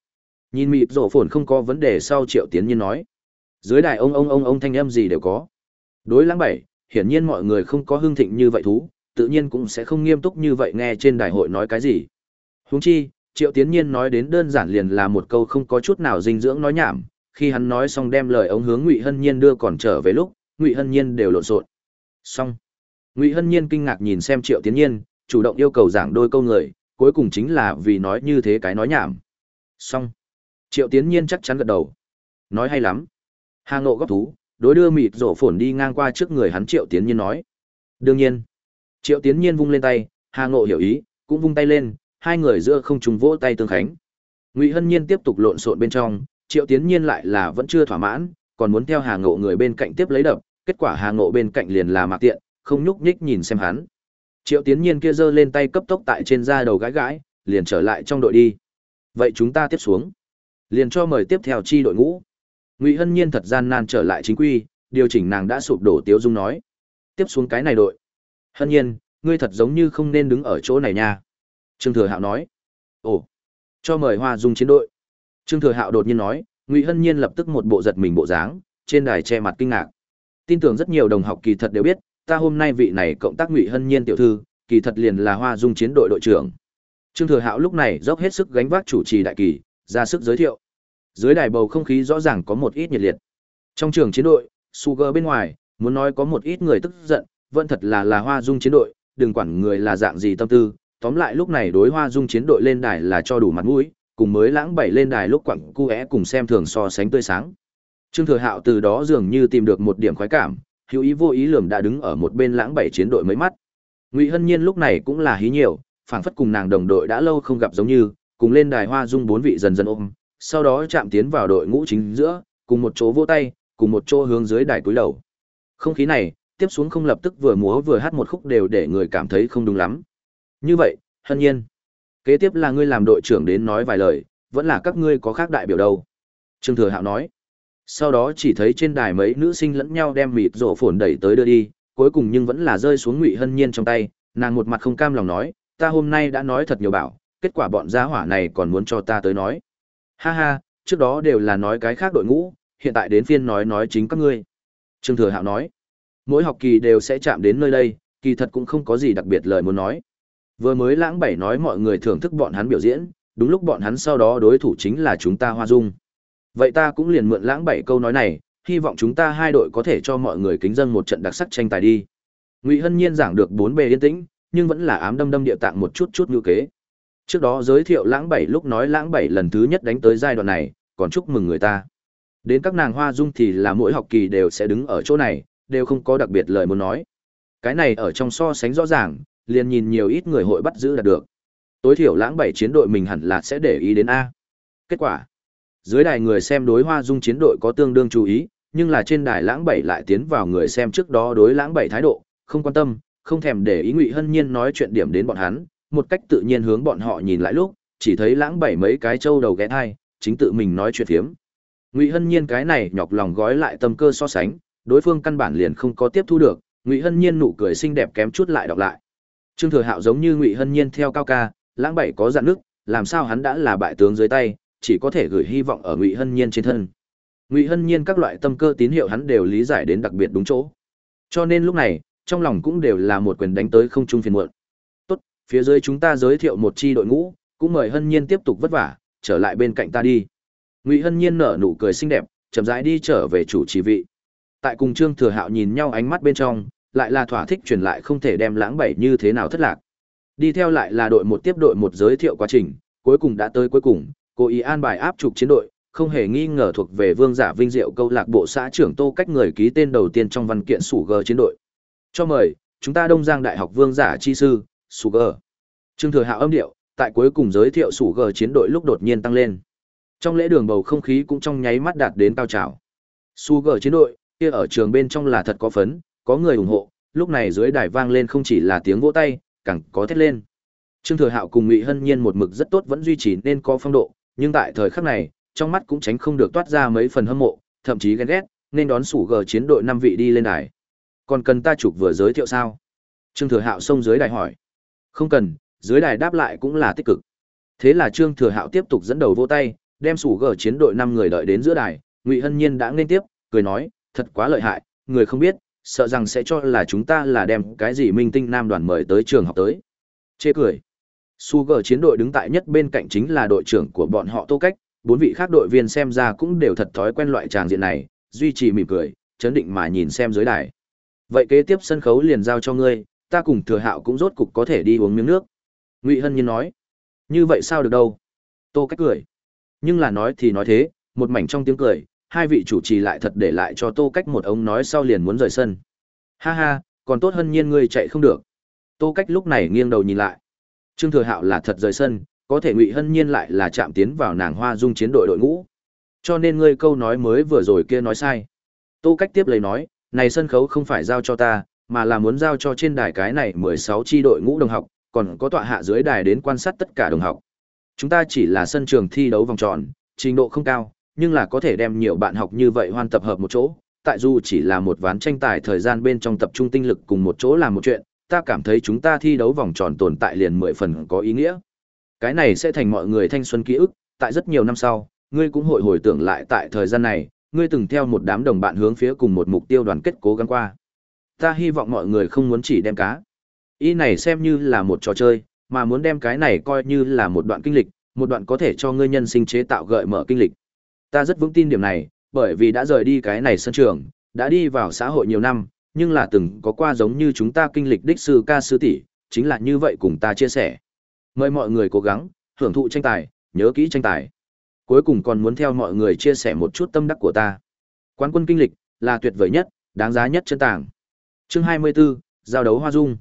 Nhìn mịp rổ phồn không có vấn đề sau Triệu Tiến Nhiên nói. Dưới đài ông ông ông ông thanh âm gì đều có. Đối Lãng Bảy, hiển nhiên mọi người không có hưng thịnh như vậy thú, tự nhiên cũng sẽ không nghiêm túc như vậy nghe trên đài hội nói cái gì. Huống chi, Triệu Tiến Nhiên nói đến đơn giản liền là một câu không có chút nào dinh dưỡng nói nhảm, khi hắn nói xong đem lời ống hướng Ngụy Hân Nhiên đưa còn trở về lúc, Ngụy Hân Nhiên đều lộn xộn. Xong. Ngụy hân nhiên kinh ngạc nhìn xem triệu tiến nhiên chủ động yêu cầu giảng đôi câu người cuối cùng chính là vì nói như thế cái nói nhảm. Xong. Triệu tiến nhiên chắc chắn gật đầu. Nói hay lắm. Hà ngộ góp thú đối đưa mịt rổ phồn đi ngang qua trước người hắn triệu tiến nhiên nói đương nhiên triệu tiến nhiên vung lên tay hà ngộ hiểu ý cũng vung tay lên hai người giữa không trùng vỗ tay tương khánh ngụy hân nhiên tiếp tục lộn xộn bên trong triệu tiến nhiên lại là vẫn chưa thỏa mãn còn muốn theo hà ngộ người bên cạnh tiếp lấy đập kết quả hà ngộ bên cạnh liền là mạc tiện không nhúc nhích nhìn xem hắn. Triệu Tiến Nhiên kia giơ lên tay cấp tốc tại trên da đầu gãi gãi, liền trở lại trong đội đi. Vậy chúng ta tiếp xuống. Liền cho mời tiếp theo chi đội ngũ. Ngụy Hân Nhiên thật gian nan trở lại chính quy, điều chỉnh nàng đã sụp đổ Tiếu Dung nói. Tiếp xuống cái này đội. Hân Nhiên, ngươi thật giống như không nên đứng ở chỗ này nha. Trương Thừa Hạo nói. Ồ, cho mời Hoa Dung chiến đội. Trương Thừa Hạo đột nhiên nói, Ngụy Hân Nhiên lập tức một bộ giật mình bộ dáng, trên đài che mặt kinh ngạc. Tin tưởng rất nhiều đồng học kỳ thật đều biết, ta hôm nay vị này cộng tác ngụy hân nhiên tiểu thư kỳ thật liền là hoa dung chiến đội đội trưởng trương thừa hạo lúc này dốc hết sức gánh vác chủ trì đại kỳ ra sức giới thiệu dưới đài bầu không khí rõ ràng có một ít nhiệt liệt. Trong trường chiến đội sugar bên ngoài, muốn nói có một ít người tức giận, vẫn thật là là hoa dung chiến đội, đừng quản người là dạng gì tâm tư, tóm lại lúc này đối hoa dung chiến đội lên đài là cho đủ mặt mũi, cùng mới lãng bảy lên đài lúc quặng cu é cùng xem thường so sánh tươi sáng. Trương thừa hạo từ đó dường như tìm được một điểm khoái cảm, hữu ý vô ý lườm đã đứng ở một bên lãng bảy chiến đội mấy mắt. Ngụy hân nhiên lúc này cũng là hí nhiều, phảng phất cùng nàng đồng đội đã lâu không gặp giống như, cùng lên đài hoa dung bốn vị dần dần ôm sau đó chạm tiến vào đội ngũ chính giữa cùng một chỗ vỗ tay cùng một chỗ hướng dưới đài cúi đầu. Không khí này tiếp xuống không lập tức vừa múa vừa hát một khúc đều để người cảm thấy không đúng lắm. Như vậy hân nhiên kế tiếp là ngươi làm đội trưởng đến nói vài lời vẫn là các ngươi có khác đại biểu đâu? Trương thừa hạo nói. Sau đó chỉ thấy trên đài mấy nữ sinh lẫn nhau đem mịt rổ phồn đẩy tới đưa đi, cuối cùng nhưng vẫn là rơi xuống Ngụy Hân Nhiên trong tay, nàng một mặt không cam lòng nói, ta hôm nay đã nói thật nhiều bảo, kết quả bọn gia hỏa này còn muốn cho ta tới nói. Ha ha, trước đó đều là nói cái khác đội ngũ, hiện tại đến phiên nói nói chính các ngươi. Trương Thừa Hạo nói, mỗi học kỳ đều sẽ chạm đến nơi đây, kỳ thật cũng không có gì đặc biệt lời muốn nói. Vừa mới lãng bảy nói mọi người thưởng thức bọn hắn biểu diễn, đúng lúc bọn hắn sau đó đối thủ chính là chúng ta Hoa Dung. Vậy ta cũng liền mượn lãng bảy câu nói này, hy vọng chúng ta hai đội có thể cho mọi người kính dân một trận đặc sắc tranh tài đi. Ngụy Hân Nhiên giảng được bốn bề yên tĩnh, nhưng vẫn là ám đâm đâm địa tạng một chút chút như kế. Trước đó giới thiệu lãng bảy lúc nói lãng bảy lần thứ nhất đánh tới giai đoạn này, còn chúc mừng người ta. Đến các nàng hoa dung thì là mỗi học kỳ đều sẽ đứng ở chỗ này, đều không có đặc biệt lời muốn nói. Cái này ở trong so sánh rõ ràng, liền nhìn nhiều ít người hội bắt giữ là được. Tối thiểu lãng bảy chiến đội mình hẳn là sẽ để ý đến A. Kết quả. Dưới đài người xem đối hoa dung chiến đội có tương đương chú ý, nhưng là trên đài lãng bảy lại tiến vào người xem trước đó đối lãng bảy thái độ, không quan tâm, không thèm để ý Ngụy Hân Nhiên nói chuyện điểm đến bọn hắn, một cách tự nhiên hướng bọn họ nhìn lại lúc, chỉ thấy lãng bảy mấy cái trâu đầu ghé thai, chính tự mình nói chuyện thiếm. Ngụy Hân Nhiên cái này nhọc lòng gói lại tâm cơ so sánh, đối phương căn bản liền không có tiếp thu được, Ngụy Hân Nhiên nụ cười xinh đẹp kém chút lại đọc lại. Trương Thừa Hạo giống như Ngụy Hân Nhiên theo cao ca, lãng bảy có dạn nước, làm sao hắn đã là bại tướng dưới tay, chỉ có thể gửi hy vọng ở Ngụy Hân Nhiên trên thân. Ngụy Hân Nhiên các loại tâm cơ tín hiệu hắn đều lý giải đến đặc biệt đúng chỗ. Cho nên lúc này, trong lòng cũng đều là một quyền đánh tới không trung phiền muộn. Phía dưới chúng ta giới thiệu một chi đội ngũ, cũng mời Hân Nhiên tiếp tục vất vả, trở lại bên cạnh ta đi. Ngụy Hân Nhiên nở nụ cười xinh đẹp, chậm rãi đi trở về chủ trì vị. Tại cùng Trương Thừa Hạo nhìn nhau ánh mắt bên trong, lại là thỏa thích truyền lại không thể đem lãng bảy như thế nào thất lạc. Đi theo lại là đội một tiếp đội một giới thiệu quá trình, cuối cùng đã tới cuối cùng, cố ý an bài áp trục chiến đội, không hề nghi ngờ thuộc về vương giả vinh diệu câu lạc bộ xã trưởng Tô Cách người ký tên đầu tiên trong văn kiện sủ G chiến đội. Cho mời, chúng ta Đông Giang Đại học Vương giả chi sư, sủ gờ, Trương Thừa Hạo âm điệu, tại cuối cùng giới thiệu sủ gờ chiến đội lúc đột nhiên tăng lên. Trong lễ đường bầu không khí cũng trong nháy mắt đạt đến cao trào. Su gờ chiến đội, kia ở trường bên trong là thật có phấn, có người ủng hộ, lúc này dưới đài vang lên không chỉ là tiếng vỗ tay, càng có thét lên. Trương Thừa Hạo cùng Ngụy Hân Nhiên một mực rất tốt vẫn duy trì nên có phong độ, nhưng tại thời khắc này, trong mắt cũng tránh không được toát ra mấy phần hâm mộ, thậm chí ghen ghét, nên đón sủ gờ chiến đội năm vị đi lên đài. Còn cần ta chụp vừa giới thiệu sao? Trương Thừa Hạo xông dưới đài hỏi. Không cần, dưới đài đáp lại cũng là tích cực. Thế là Trương Thừa Hạo tiếp tục dẫn đầu vô tay, đem sủ gờ chiến đội năm người đợi đến giữa đài, Ngụy Hân Nhiên đã nên tiếp, cười nói, thật quá lợi hại, người không biết, sợ rằng sẽ cho là chúng ta là đem cái gì minh tinh nam đoàn mời tới trường học tới. Chê cười. Su gờ chiến đội đứng tại nhất bên cạnh chính là đội trưởng của bọn họ Tô Cách, bốn vị khác đội viên xem ra cũng đều thật thói quen loại tràng diện này, duy trì mỉm cười, chấn định mà nhìn xem dưới đài. Vậy kế tiếp sân khấu liền giao cho ngươi, ta cùng Thừa Hạo cũng rốt cục có thể đi uống miếng nước. Ngụy Hân Nhiên nói. Như vậy sao được đâu? Tô Cách cười. Nhưng là nói thì nói thế, một mảnh trong tiếng cười, hai vị chủ trì lại thật để lại cho Tô Cách một ống nói sau liền muốn rời sân. Ha ha, còn tốt Hân Nhiên ngươi chạy không được. Tô Cách lúc này nghiêng đầu nhìn lại. Trương Thừa Hạo là thật rời sân, có thể Ngụy Hân Nhiên lại là chạm tiến vào nàng Hoa Dung chiến đội đội ngũ. Cho nên ngươi câu nói mới vừa rồi kia nói sai. Tô Cách tiếp lấy nói, này sân khấu không phải giao cho ta, mà là muốn giao cho trên đài cái này 16 chi đội ngũ đồng học, còn có tọa hạ dưới đài đến quan sát tất cả đồng học. Chúng ta chỉ là sân trường thi đấu vòng tròn, trình độ không cao, nhưng là có thể đem nhiều bạn học như vậy hoàn tập hợp một chỗ. Tại dù chỉ là một ván tranh tài thời gian bên trong tập trung tinh lực cùng một chỗ làm một chuyện, ta cảm thấy chúng ta thi đấu vòng tròn tồn tại liền mười phần có ý nghĩa. Cái này sẽ thành mọi người thanh xuân ký ức, tại rất nhiều năm sau, ngươi cũng hội hồi tưởng lại tại thời gian này, ngươi từng theo một đám đồng bạn hướng phía cùng một mục tiêu đoàn kết cố gắng qua. Ta hy vọng mọi người không muốn chỉ đem cá. Ý này xem như là một trò chơi, mà muốn đem cái này coi như là một đoạn kinh lịch, một đoạn có thể cho ngươi nhân sinh chế tạo gợi mở kinh lịch. Ta rất vững tin điểm này, bởi vì đã rời đi cái này sân trường, đã đi vào xã hội nhiều năm, nhưng là từng có qua giống như chúng ta kinh lịch đích sư ca sư tỷ, chính là như vậy cùng ta chia sẻ. Mời mọi người cố gắng, hưởng thụ tranh tài, nhớ kỹ tranh tài. Cuối cùng còn muốn theo mọi người chia sẻ một chút tâm đắc của ta. Quán quân kinh lịch là tuyệt vời nhất, đáng giá nhất chân tàng. Chương 24, giao đấu hoa dung.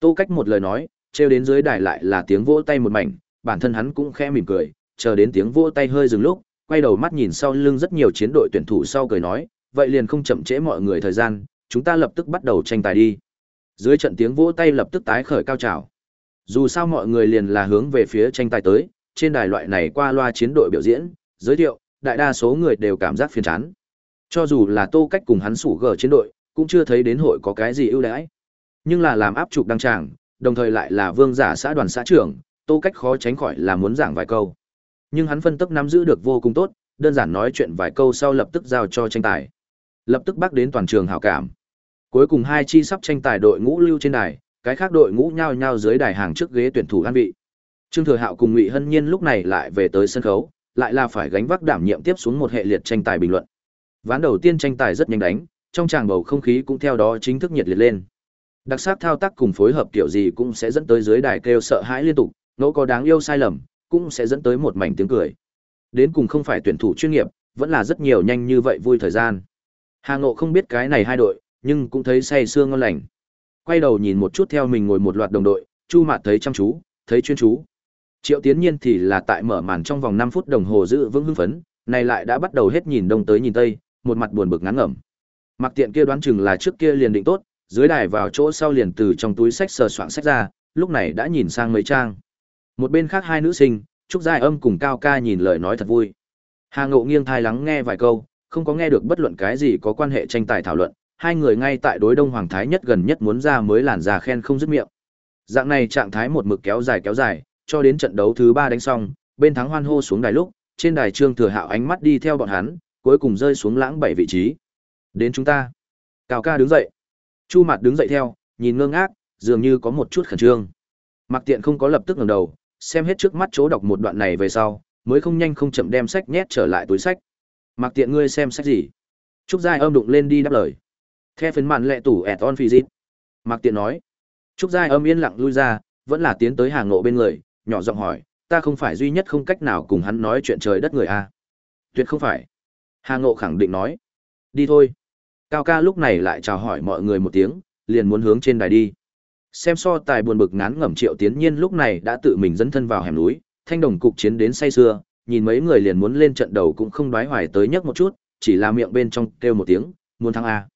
Tô Cách một lời nói, treo đến dưới đài lại là tiếng vỗ tay một mảnh, bản thân hắn cũng khẽ mỉm cười, chờ đến tiếng vỗ tay hơi dừng lúc, quay đầu mắt nhìn sau lưng rất nhiều chiến đội tuyển thủ sau cười nói, vậy liền không chậm trễ mọi người thời gian, chúng ta lập tức bắt đầu tranh tài đi. Dưới trận tiếng vỗ tay lập tức tái khởi cao trào. Dù sao mọi người liền là hướng về phía tranh tài tới, trên đài loại này qua loa chiến đội biểu diễn, giới thiệu, đại đa số người đều cảm giác phiền chán. Cho dù là Tô Cách cùng hắn sủ gờ chiến đội, cũng chưa thấy đến hội có cái gì ưu đãi. Nhưng là làm áp trục đăng tràng, đồng thời lại là vương giả xã đoàn xã trưởng, Tô Cách khó tránh khỏi là muốn giảng vài câu. Nhưng hắn phân tức nắm giữ được vô cùng tốt, đơn giản nói chuyện vài câu sau lập tức giao cho tranh tài. Lập tức bác đến toàn trường hảo cảm. Cuối cùng hai chi sắp tranh tài đội ngũ lưu trên đài, cái khác đội ngũ nhao nhao dưới đài hàng trước ghế tuyển thủ an vị. Trương Thừa Hạo cùng Ngụy Hân Nhiên lúc này lại về tới sân khấu, lại là phải gánh vác đảm nhiệm tiếp xuống một hệ liệt tranh tài bình luận. Ván đầu tiên tranh tài rất nhanh đánh, trong tràng bầu không khí cũng theo đó chính thức nhiệt liệt lên. Đặc sắc thao tác cùng phối hợp kiểu gì cũng sẽ dẫn tới dưới đài kêu sợ hãi liên tục, ngẫu có đáng yêu sai lầm, cũng sẽ dẫn tới một mảnh tiếng cười. Đến cùng không phải tuyển thủ chuyên nghiệp, vẫn là rất nhiều nhanh như vậy vui thời gian. Hà Ngộ không biết cái này hai đội, nhưng cũng thấy say sương ngon lành. quay đầu nhìn một chút theo mình ngồi một loạt đồng đội, Chu Mạt thấy chăm chú, thấy chuyên chú. Triệu Tiến Nhiên thì là tại mở màn trong vòng 5 phút đồng hồ giữ vững hưng phấn, này lại đã bắt đầu hết nhìn đông tới nhìn tây, một mặt buồn bực ngán ngẩm. Mặc Tiện kia đoán chừng là trước kia liền định tốt, dưới đài vào chỗ sau liền từ trong túi sách sờ soạng sách ra, lúc này đã nhìn sang mấy trang. Một bên khác hai nữ sinh, Trúc Giai Âm cùng Cao Ca nhìn lời nói thật vui. Hà Ngộ nghiêng thai lắng nghe vài câu, không có nghe được bất luận cái gì có quan hệ tranh tài thảo luận, hai người ngay tại đối Đông Hoàng Thái nhất gần nhất muốn ra mới làn ra khen không dứt miệng. Dạng này trạng thái một mực kéo dài kéo dài, cho đến trận đấu thứ ba đánh xong, bên thắng hoan hô xuống đài lúc, trên đài Trương Thừa Hạo ánh mắt đi theo bọn hắn, cuối cùng rơi xuống lãng bảy vị trí. Đến chúng ta. Cao ca đứng dậy. Chu Mạt đứng dậy theo, nhìn ngơ ngác, dường như có một chút khẩn trương. Mặc Tiện không có lập tức ngẩng đầu, xem hết trước mắt chỗ đọc một đoạn này về sau, mới không nhanh không chậm đem sách nhét trở lại túi sách. Mặc Tiện ngươi xem sách gì? Trúc Giai âm đụng lên đi đáp lời. Theo phấn mạn lệ tủ ẹt on phi dịp. Mặc Tiện nói. Trúc Giai âm yên lặng lui ra, vẫn là tiến tới hàng ngộ bên người, nhỏ giọng hỏi, ta không phải duy nhất không cách nào cùng hắn nói chuyện trời đất người a à? Tuyệt không phải. Hà Ngộ khẳng định nói. Đi thôi. Cao ca lúc này lại chào hỏi mọi người một tiếng, liền muốn hướng trên đài đi. Xem so tài buồn bực ngán ngẩm triệu tiến nhiên lúc này đã tự mình dẫn thân vào hẻm núi, thanh đồng cục chiến đến say sưa, nhìn mấy người liền muốn lên trận đầu cũng không đoái hoài tới nhấc một chút, chỉ là miệng bên trong kêu một tiếng, muốn thắng A.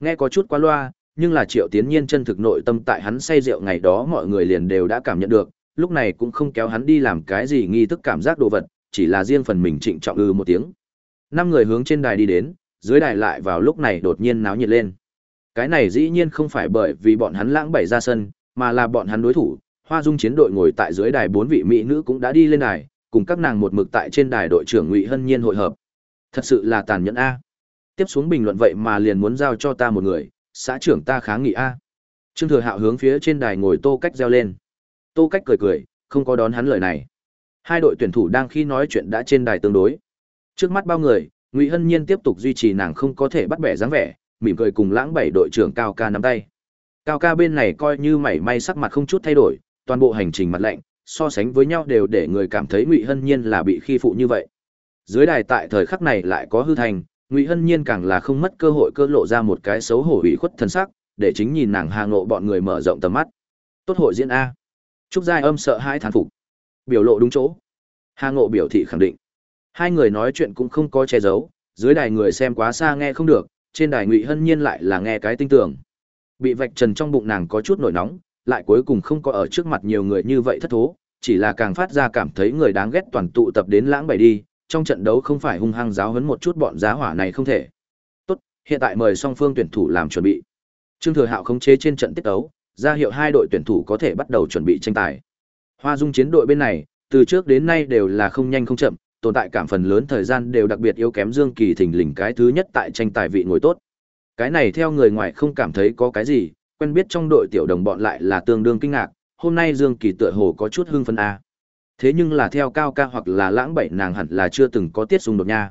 Nghe có chút quá loa, nhưng là triệu tiến nhiên chân thực nội tâm tại hắn say rượu ngày đó mọi người liền đều đã cảm nhận được, lúc này cũng không kéo hắn đi làm cái gì nghi thức cảm giác đồ vật, chỉ là riêng phần mình trịnh trọng ư một tiếng. Năm người hướng trên đài đi đến, dưới đài lại vào lúc này đột nhiên náo nhiệt lên. Cái này dĩ nhiên không phải bởi vì bọn hắn lãng bảy ra sân, mà là bọn hắn đối thủ. Hoa Dung chiến đội ngồi tại dưới đài bốn vị mỹ nữ cũng đã đi lên đài, cùng các nàng một mực tại trên đài đội trưởng Ngụy Hân Nhiên hội hợp. Thật sự là tàn nhẫn a. Tiếp xuống bình luận vậy mà liền muốn giao cho ta một người, xã trưởng ta kháng nghị a. Trương Thừa Hạo hướng phía trên đài ngồi Tô Cách reo lên. Tô Cách cười cười, không có đón hắn lời này. Hai đội tuyển thủ đang khi nói chuyện đã trên đài tương đối. Trước mắt bao người, Ngụy Hân Nhiên tiếp tục duy trì nàng không có thể bắt bẻ dáng vẻ, mỉm cười cùng lãng bảy đội trưởng Cao Ca nắm tay. Cao Ca bên này coi như mảy may sắc mặt không chút thay đổi, toàn bộ hành trình mặt lạnh, so sánh với nhau đều để người cảm thấy Ngụy Hân Nhiên là bị khi phụ như vậy. Dưới đài tại thời khắc này lại có hư thành, Ngụy Hân Nhiên càng là không mất cơ hội cơ lộ ra một cái xấu hổ ủy khuất thân sắc, để chính nhìn nàng hà ngộ bọn người mở rộng tầm mắt. Tốt hội diễn a. Trúc Giai Âm sợ hai thán phục. Biểu lộ đúng chỗ. Hà Ngộ biểu thị khẳng định. Hai người nói chuyện cũng không có che giấu, dưới đài người xem quá xa nghe không được, trên đài Ngụy Hân Nhiên lại là nghe cái tinh tưởng Bị vạch trần trong bụng nàng có chút nổi nóng, lại cuối cùng không có ở trước mặt nhiều người như vậy thất thố, chỉ là càng phát ra cảm thấy người đáng ghét toàn tụ tập đến lãng bày đi, trong trận đấu không phải hung hăng giáo huấn một chút bọn giá hỏa này không thể. Tốt, hiện tại mời song phương tuyển thủ làm chuẩn bị. Trương Thừa Hạo khống chế trên trận tiết đấu, ra hiệu hai đội tuyển thủ có thể bắt đầu chuẩn bị tranh tài. Hoa Dung chiến đội bên này, từ trước đến nay đều là không nhanh không chậm, tồn tại cảm phần lớn thời gian đều đặc biệt yếu kém Dương Kỳ thỉnh lình cái thứ nhất tại tranh tài vị ngồi tốt. Cái này theo người ngoài không cảm thấy có cái gì, quen biết trong đội tiểu đồng bọn lại là tương đương kinh ngạc, hôm nay Dương Kỳ tựa hồ có chút hưng phấn a. Thế nhưng là theo cao ca hoặc là lãng bảy nàng hẳn là chưa từng có tiết xung đột nha.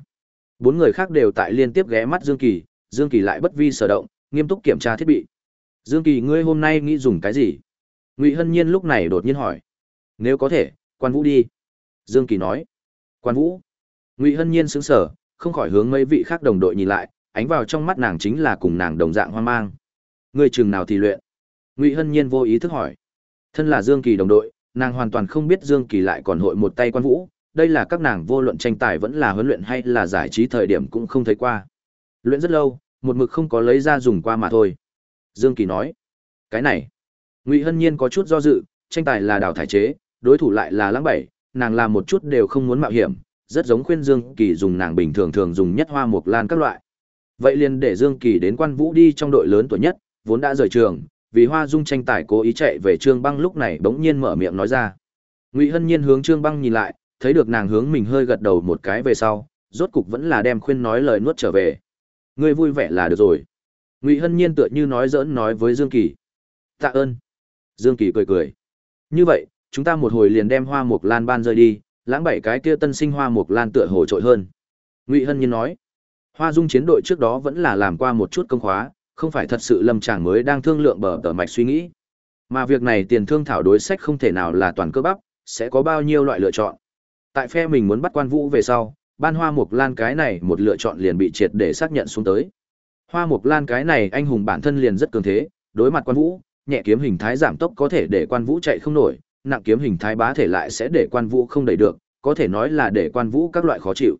Bốn người khác đều tại liên tiếp ghé mắt Dương Kỳ, Dương Kỳ lại bất vi sở động, nghiêm túc kiểm tra thiết bị. Dương Kỳ ngươi hôm nay nghĩ dùng cái gì? Ngụy Hân Nhiên lúc này đột nhiên hỏi. Nếu có thể, quan vũ đi. Dương Kỳ nói. Quan vũ. Ngụy Hân Nhiên sững sờ, không khỏi hướng mấy vị khác đồng đội nhìn lại, ánh vào trong mắt nàng chính là cùng nàng đồng dạng hoang mang. Người chừng nào thì luyện? Ngụy Hân Nhiên vô ý thức hỏi. Thân là Dương Kỳ đồng đội, nàng hoàn toàn không biết Dương Kỳ lại còn hội một tay quan vũ, đây là các nàng vô luận tranh tài vẫn là huấn luyện hay là giải trí thời điểm cũng không thấy qua. Luyện rất lâu, một mực không có lấy ra dùng qua mà thôi. Dương Kỳ nói, cái này, Ngụy Hân Nhiên có chút do dự, tranh tài là đào thải chế, đối thủ lại là lãng bảy, nàng làm một chút đều không muốn mạo hiểm, rất giống khuyên Dương Kỳ dùng nàng bình thường thường dùng nhất hoa mộc lan các loại. Vậy liền để Dương Kỳ đến quan vũ đi trong đội lớn tuổi nhất, vốn đã rời trường, vì Hoa Dung tranh tài cố ý chạy về Trương Băng lúc này bỗng nhiên mở miệng nói ra. Ngụy Hân Nhiên hướng Trương Băng nhìn lại, thấy được nàng hướng mình hơi gật đầu một cái về sau, rốt cục vẫn là đem khuyên nói lời nuốt trở về. Ngươi vui vẻ là được rồi. Ngụy Hân Nhiên tựa như nói giỡn nói với Dương Kỳ. Tạ ơn. Dương Kỳ cười cười. Như vậy, chúng ta một hồi liền đem hoa mục lan ban rơi đi, lãng bảy cái kia tân sinh hoa mục lan tựa hồ trội hơn. Ngụy Hân Nhiên nói. Hoa Dung chiến đội trước đó vẫn là làm qua một chút công khóa, không phải thật sự lâm tràng mới đang thương lượng bờ tờ mạch suy nghĩ. Mà việc này tiền thương thảo đối sách không thể nào là toàn cơ bắp, sẽ có bao nhiêu loại lựa chọn. Tại phe mình muốn bắt quan vũ về sau, ban hoa mục lan cái này một lựa chọn liền bị triệt để xác nhận xuống tới. Hoa mục lan cái này anh hùng bản thân liền rất cường thế, đối mặt quan vũ, nhẹ kiếm hình thái giảm tốc có thể để quan vũ chạy không nổi, nặng kiếm hình thái bá thể lại sẽ để quan vũ không đẩy được, có thể nói là để quan vũ các loại khó chịu.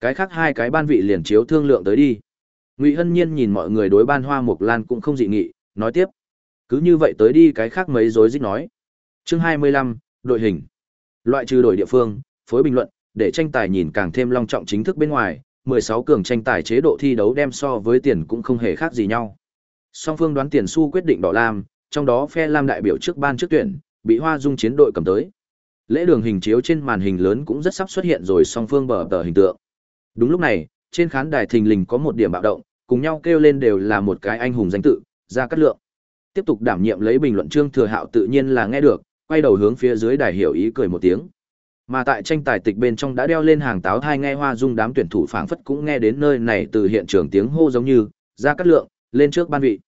Cái khác hai cái ban vị liền chiếu thương lượng tới đi. Ngụy Hân Nhiên nhìn mọi người đối ban hoa mục lan cũng không dị nghị, nói tiếp. Cứ như vậy tới đi cái khác mấy rối rít nói. Chương 25, đội hình. Loại trừ đổi địa phương, phối bình luận, để tranh tài nhìn càng thêm long trọng chính thức bên ngoài, 16 cường tranh tài chế độ thi đấu đem so với tiền cũng không hề khác gì nhau. Song phương đoán tiền xu quyết định đỏ lam, trong đó phe lam đại biểu trước ban trước tuyển, bị Hoa Dung chiến đội cầm tới. Lễ đường hình chiếu trên màn hình lớn cũng rất sắp xuất hiện rồi song phương bờ tờ hình tượng. Đúng lúc này, trên khán đài thình lình có một điểm bạo động, cùng nhau kêu lên đều là một cái anh hùng danh tự, ra cắt lượng. Tiếp tục đảm nhiệm lấy bình luận Trương Thừa Hạo tự nhiên là nghe được, quay đầu hướng phía dưới đài hiểu ý cười một tiếng. Mà tại tranh tài tịch bên trong đã đeo lên hàng táo thai nghe hoa dung đám tuyển thủ phảng phất cũng nghe đến nơi này từ hiện trường tiếng hô giống như, ra cắt lượng, lên trước ban vị.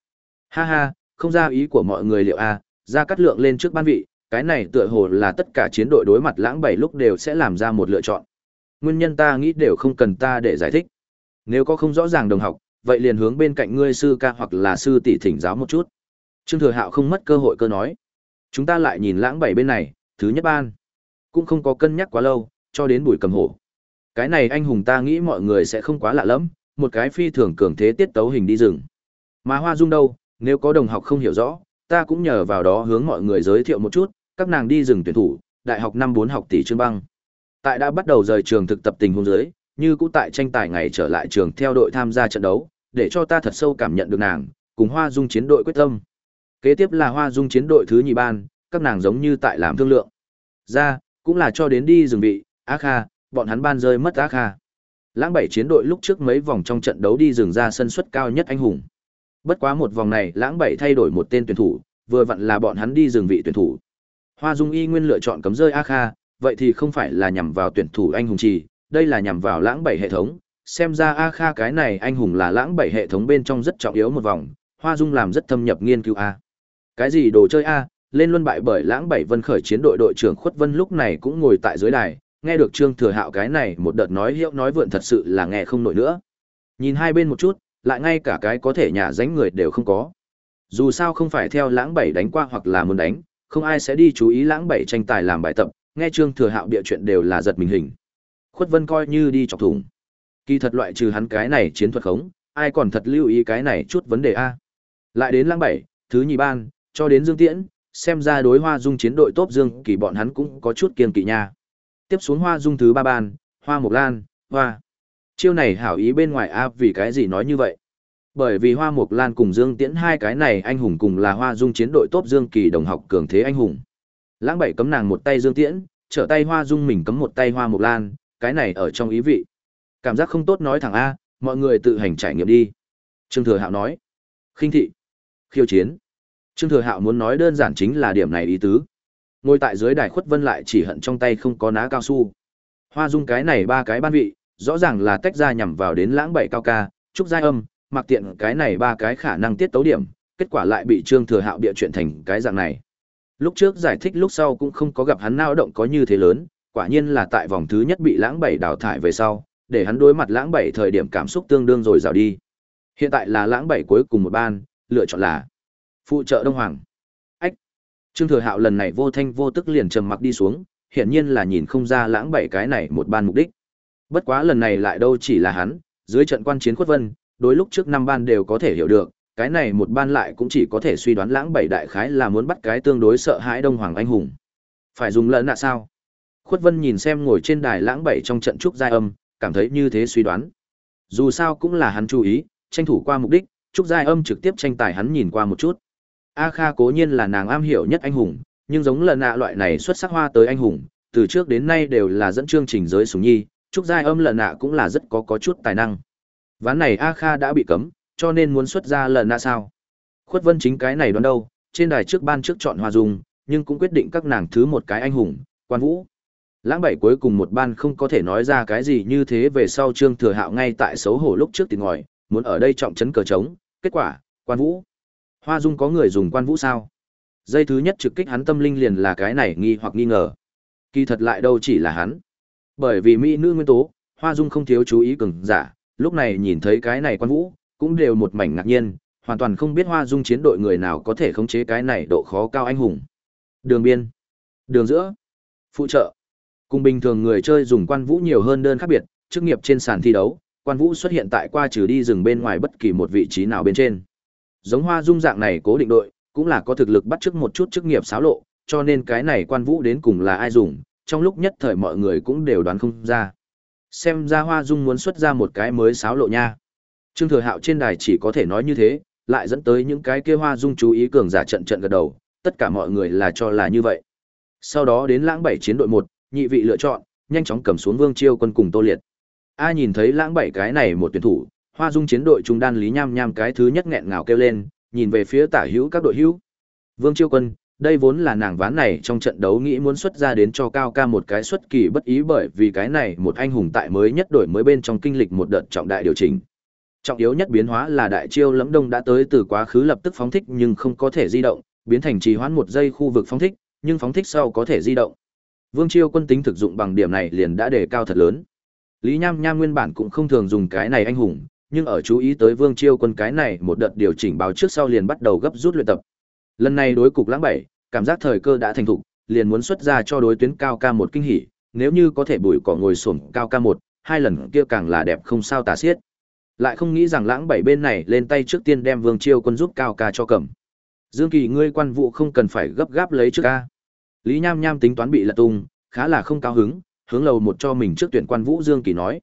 Ha ha, không ra ý của mọi người liệu a, ra cắt lượng lên trước ban vị, cái này tựa hồ là tất cả chiến đội đối mặt lãng bảy lúc đều sẽ làm ra một lựa chọn. Nguyên nhân ta nghĩ đều không cần ta để giải thích. Nếu có không rõ ràng đồng học, vậy liền hướng bên cạnh ngươi sư ca hoặc là sư tỷ thỉnh giáo một chút. Trương Thừa Hạo không mất cơ hội cơ nói. Chúng ta lại nhìn lãng bảy bên này, thứ nhất ban. Cũng không có cân nhắc quá lâu, cho đến buổi cầm hổ. Cái này anh hùng ta nghĩ mọi người sẽ không quá lạ lắm, một cái phi thường cường thế tiết tấu hình đi rừng. Mà Hoa Dung đâu, nếu có đồng học không hiểu rõ, ta cũng nhờ vào đó hướng mọi người giới thiệu một chút, các nàng đi rừng tuyển thủ, đại học năm bốn học tỷ Trương Băng. Tại đã bắt đầu rời trường thực tập tình huống dưới, như cũ tại tranh tài ngày trở lại trường theo đội tham gia trận đấu, để cho ta thật sâu cảm nhận được nàng, cùng Hoa Dung chiến đội quyết tâm. Kế tiếp là Hoa Dung chiến đội thứ nhì ban, các nàng giống như tại làm thương lượng. Ra, cũng là cho đến đi rừng vị, Á Kha, bọn hắn ban rơi mất Á Kha. Lãng bảy chiến đội lúc trước mấy vòng trong trận đấu đi rừng ra sân suất cao nhất anh hùng. Bất quá một vòng này, Lãng bảy thay đổi một tên tuyển thủ, vừa vặn là bọn hắn đi dừng vị tuyển thủ. Hoa Dung y nguyên lựa chọn cấm rơi A Kha, vậy thì không phải là nhằm vào tuyển thủ anh hùng trì, đây là nhằm vào Lãng bảy hệ thống. Xem ra A Kha cái này anh hùng là Lãng bảy hệ thống bên trong rất trọng yếu một vòng, Hoa Dung làm rất thâm nhập nghiên cứu A. Cái gì đồ chơi A, lên luân bại bởi lãng bảy vân khởi chiến đội đội trưởng khuất vân lúc này cũng ngồi tại dưới đài nghe được trương thừa hạo cái này một đợt nói hiệu nói vượn thật sự là nghe không nổi nữa nhìn hai bên một chút lại ngay cả cái có thể nhà dánh người đều không có. Dù sao không phải theo lãng bảy đánh qua hoặc là muốn đánh, không ai sẽ đi chú ý lãng bảy tranh tài làm bài tập, nghe trương thừa hạo bịa chuyện đều là giật mình hình. Khuất vân coi như đi chọc thủng. Kỳ thật loại trừ hắn cái này chiến thuật khống, ai còn thật lưu ý cái này chút vấn đề a? Lại đến lãng bảy, thứ nhì ban, cho đến dương tiễn, xem ra đối hoa dung chiến đội tốt dương kỳ bọn hắn cũng có chút kiên kỵ nha. Tiếp xuống hoa dung thứ ba ban, hoa mộc lan, hoa chiêu này hảo ý bên ngoài a vì cái gì nói như vậy? Bởi vì hoa mộc lan cùng dương tiễn hai cái này anh hùng cùng là hoa dung chiến đội tốt dương kỳ đồng học cường thế anh hùng. Lãng bảy cấm nàng một tay dương tiễn trở tay hoa dung mình cấm một tay hoa mộc lan cái này ở trong ý vị. Cảm giác không tốt nói thẳng a mọi người tự hành trải nghiệm đi. Trương thừa hạo nói. Khinh thị. Khiêu chiến. Trương Thừa Hạo muốn nói đơn giản chính là điểm này ý tứ. Ngồi tại dưới đài khuất vân lại chỉ hận trong tay không có ná cao su. Hoa dung cái này ba cái ban vị, rõ ràng là tách ra nhằm vào đến lãng bảy cao ca, trúc giai âm, mặc tiện cái này ba cái khả năng tiết tấu điểm, kết quả lại bị Trương Thừa Hạo bịa chuyện thành cái dạng này. Lúc trước giải thích lúc sau cũng không có gặp hắn nao động có như thế lớn, quả nhiên là tại vòng thứ nhất bị lãng bảy đào thải về sau, để hắn đối mặt lãng bảy thời điểm cảm xúc tương đương rồi rào đi. Hiện tại là lãng bảy cuối cùng một ban, lựa chọn là phụ trợ đông hoàng ách trương thừa hạo lần này vô thanh vô tức liền trầm mặc đi xuống hiển nhiên là nhìn không ra lãng bảy cái này một ban mục đích bất quá lần này lại đâu chỉ là hắn dưới trận quan chiến khuất vân đối lúc trước năm ban đều có thể hiểu được cái này một ban lại cũng chỉ có thể suy đoán lãng bảy đại khái là muốn bắt cái tương đối sợ hãi đông hoàng anh hùng. Phải dùng lẫn nạ sao? Khuất vân nhìn xem ngồi trên đài lãng bảy trong trận trúc giai âm cảm thấy như thế suy đoán. Dù sao cũng là hắn chú ý tranh thủ qua mục đích trúc giai âm trực tiếp tranh tài hắn nhìn qua một chút. A Kha cố nhiên là nàng am hiểu nhất anh hùng, nhưng giống lần nạ loại này xuất sắc hoa tới anh hùng, từ trước đến nay đều là dẫn chương trình giới súng nhi, trúc giai âm lần nạ cũng là rất có có chút tài năng. Ván này A Kha đã bị cấm, cho nên muốn xuất ra lần nạ sao? Khuất Vân chính cái này đoán đâu, trên đài trước ban trước chọn Hoa Dung, nhưng cũng quyết định các nàng thứ một cái anh hùng, Quan Vũ. Lãng bảy cuối cùng một ban không có thể nói ra cái gì như thế về sau Trương Thừa Hạo ngay tại xấu hổ lúc trước tìm ngòi, muốn ở đây trọng trấn cờ trống, kết quả, Quan Vũ Hoa Dung có người dùng quan vũ sao? Dây thứ nhất trực kích hắn tâm linh liền là cái này nghi hoặc nghi ngờ. Kỳ thật lại đâu chỉ là hắn. Bởi vì mỹ nữ nguyên tố, Hoa Dung không thiếu chú ý cường giả, lúc này nhìn thấy cái này quan vũ, cũng đều một mảnh ngạc nhiên, hoàn toàn không biết Hoa Dung chiến đội người nào có thể khống chế cái này độ khó cao anh hùng. Đường biên, đường giữa, phụ trợ. Cùng bình thường người chơi dùng quan vũ nhiều hơn đơn khác biệt, chức nghiệp trên sàn thi đấu, quan vũ xuất hiện tại qua trừ đi rừng bên ngoài bất kỳ một vị trí nào bên trên. Giống Hoa Dung dạng này cố định đội, cũng là có thực lực bắt chước một chút chức nghiệp xáo lộ, cho nên cái này quan vũ đến cùng là ai dùng, trong lúc nhất thời mọi người cũng đều đoán không ra. Xem ra Hoa Dung muốn xuất ra một cái mới xáo lộ nha. Trương Thừa Hạo trên đài chỉ có thể nói như thế, lại dẫn tới những cái kia Hoa Dung chú ý cường giả trận trận gật đầu, tất cả mọi người là cho là như vậy. Sau đó đến lãng bảy chiến đội một, nhị vị lựa chọn, nhanh chóng cầm xuống Vương Chiêu quân cùng Tô Liệt. A nhìn thấy lãng bảy cái này một tuyển thủ, Hoa Dung chiến đội trung đan Lý Nham Nham cái thứ nhất nghẹn ngào kêu lên, nhìn về phía tả hữu các đội hữu. Vương Chiêu Quân, đây vốn là nàng ván này trong trận đấu nghĩ muốn xuất ra đến cho Cao Ca một cái xuất kỳ bất ý bởi vì cái này một anh hùng tại mới nhất đổi mới bên trong kinh lịch một đợt trọng đại điều chỉnh. Trọng yếu nhất biến hóa là đại chiêu lẫm đông đã tới từ quá khứ lập tức phóng thích nhưng không có thể di động, biến thành trì hoãn một giây khu vực phóng thích, nhưng phóng thích sau có thể di động. Vương Chiêu Quân tính thực dụng bằng điểm này liền đã đề cao thật lớn. Lý Nham Nham nguyên bản cũng không thường dùng cái này anh hùng, nhưng ở chú ý tới Vương Chiêu Quân cái này một đợt điều chỉnh báo trước sau liền bắt đầu gấp rút luyện tập. Lần này đối cục lãng bảy, cảm giác thời cơ đã thành thục, liền muốn xuất ra cho đối tuyến cao ca một kinh hỉ, nếu như có thể bùi cỏ ngồi xổm cao ca một, hai lần kia càng là đẹp không sao tả xiết. Lại không nghĩ rằng lãng bảy bên này lên tay trước tiên đem Vương Chiêu Quân giúp cao ca cho cầm. Dương Kỳ ngươi quan vụ không cần phải gấp gáp lấy trước ca. Lý Nham Nham tính toán bị lật tung, khá là không cao hứng, hướng lầu một cho mình trước tuyển quan vũ Dương Kỳ nói.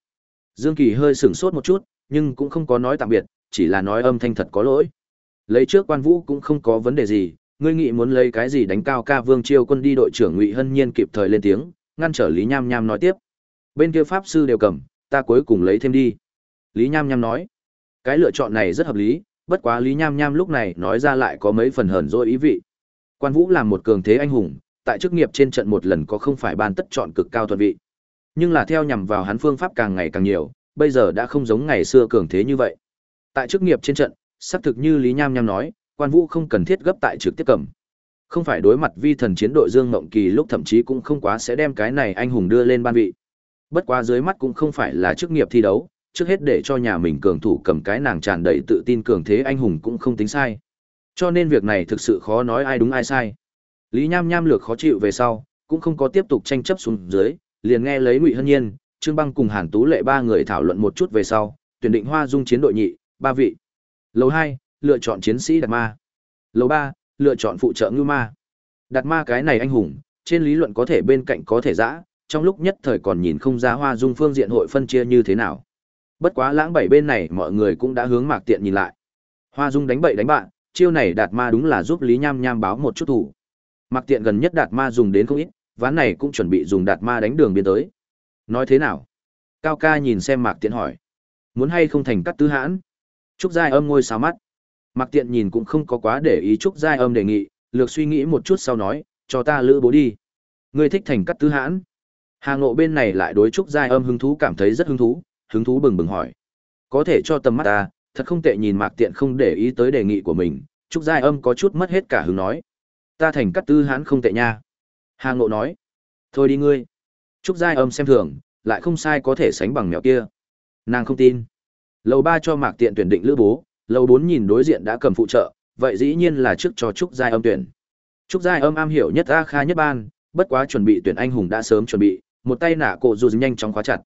Dương Kỳ hơi sửng sốt một chút, nhưng cũng không có nói tạm biệt, chỉ là nói âm thanh thật có lỗi. Lấy trước quan vũ cũng không có vấn đề gì, ngươi nghĩ muốn lấy cái gì đánh cao ca vương chiêu quân đi đội trưởng Ngụy Hân Nhiên kịp thời lên tiếng, ngăn trở Lý Nham Nham nói tiếp. Bên kia pháp sư đều cầm, ta cuối cùng lấy thêm đi. Lý Nham Nham nói. Cái lựa chọn này rất hợp lý, bất quá Lý Nham Nham lúc này nói ra lại có mấy phần hờn dỗi ý vị. Quan Vũ là một cường thế anh hùng, tại chức nghiệp trên trận một lần có không phải ban tất chọn cực cao thuận vị. Nhưng là theo nhằm vào hắn phương pháp càng ngày càng nhiều, bây giờ đã không giống ngày xưa cường thế như vậy. Tại chức nghiệp trên trận, xác thực như Lý Nham Nham nói, quan vũ không cần thiết gấp tại trực tiếp cầm. Không phải đối mặt vi thần chiến đội Dương Mộng Kỳ lúc thậm chí cũng không quá sẽ đem cái này anh hùng đưa lên ban vị. Bất quá dưới mắt cũng không phải là chức nghiệp thi đấu, trước hết để cho nhà mình cường thủ cầm cái nàng tràn đầy tự tin cường thế anh hùng cũng không tính sai. Cho nên việc này thực sự khó nói ai đúng ai sai. Lý Nham Nham lược khó chịu về sau, cũng không có tiếp tục tranh chấp xuống dưới, liền nghe lấy Ngụy Hân Nhiên, Trương Băng cùng Hàn Tú Lệ ba người thảo luận một chút về sau, tuyển định Hoa Dung chiến đội nhị, ba vị. Lầu hai lựa chọn chiến sĩ Đạt Ma. Lầu ba lựa chọn phụ trợ Ngưu Ma. Đạt Ma cái này anh hùng, trên lý luận có thể bên cạnh có thể dã, trong lúc nhất thời còn nhìn không ra Hoa Dung phương diện hội phân chia như thế nào. Bất quá lãng bảy bên này mọi người cũng đã hướng Mạc Tiện nhìn lại. Hoa Dung đánh bậy đánh bạn, chiêu này Đạt Ma đúng là giúp Lý Nham Nham báo một chút thủ. Mạc Tiện gần nhất Đạt Ma dùng đến không ít, ván này cũng chuẩn bị dùng Đạt Ma đánh đường biên tới. Nói thế nào? Cao ca nhìn xem Mạc Tiện hỏi. Muốn hay không thành cắt tứ hãn? Trúc Giai âm ngôi sao mắt. Mạc Tiện nhìn cũng không có quá để ý Trúc Giai âm đề nghị, lược suy nghĩ một chút sau nói, cho ta lữ bố đi. Ngươi thích thành cắt tứ hãn. Hà ngộ bên này lại đối Trúc Giai âm hứng thú cảm thấy rất hứng thú, hứng thú bừng bừng hỏi. Có thể cho tầm mắt ta, thật không tệ nhìn Mạc Tiện không để ý tới đề nghị của mình, Trúc Giai âm có chút mất hết cả hứng nói. Ta thành cắt tư hãn không tệ nha. Hà ngộ nói. Thôi đi ngươi. Trúc Giai âm xem thường, lại không sai có thể sánh bằng mèo kia. Nàng không tin. Lầu ba cho Mạc Tiện tuyển định lữ bố, lầu bốn nhìn đối diện đã cầm phụ trợ, vậy dĩ nhiên là trước cho Trúc Giai âm tuyển. Trúc Giai âm am hiểu nhất A Kha nhất ban, bất quá chuẩn bị tuyển anh hùng đã sớm chuẩn bị, một tay nạ cổ dù nhanh chóng khóa chặt.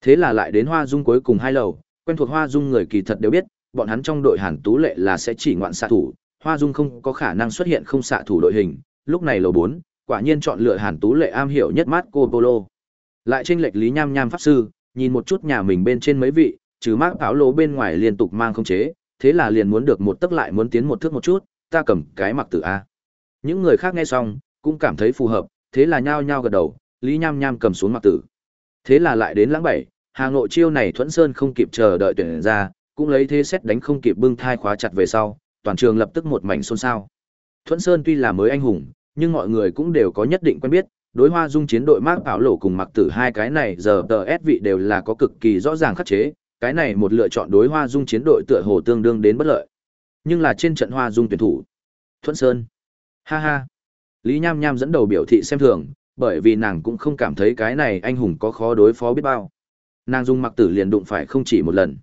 Thế là lại đến Hoa Dung cuối cùng hai lầu, quen thuộc Hoa Dung người kỳ thật đều biết, bọn hắn trong đội Hàn Tú Lệ là sẽ chỉ ngoạn xạ thủ, Hoa Dung không có khả năng xuất hiện không xạ thủ đội hình, lúc này lầu bốn quả nhiên chọn lựa Hàn Tú Lệ am hiểu nhất Marco Polo. Lại tranh lệch Lý Nham Nham pháp sư, nhìn một chút nhà mình bên trên mấy vị, trừ mác áo lỗ bên ngoài liên tục mang không chế, thế là liền muốn được một tức lại muốn tiến một thước một chút, ta cầm cái mặc tử A. Những người khác nghe xong, cũng cảm thấy phù hợp, thế là nhao nhao gật đầu, Lý Nham Nham cầm xuống mặc tử. Thế là lại đến lãng bảy, Hà Ngộ chiêu này Thuẫn Sơn không kịp chờ đợi tuyển ra, cũng lấy thế xét đánh không kịp bưng thai khóa chặt về sau, toàn trường lập tức một mảnh xôn xao. Thuẫn Sơn tuy là mới anh hùng, nhưng mọi người cũng đều có nhất định quen biết, đối hoa dung chiến đội mác bảo lộ cùng mặc tử hai cái này giờ tờ ép vị đều là có cực kỳ rõ ràng khắc chế cái này một lựa chọn đối hoa dung chiến đội tựa hồ tương đương đến bất lợi. Nhưng là trên trận hoa dung tuyển thủ thuận sơn. Ha ha. Lý nham nham dẫn đầu biểu thị xem thường bởi vì nàng cũng không cảm thấy cái này anh hùng có khó đối phó biết bao. Nàng dung mặc tử liền đụng phải không chỉ một lần.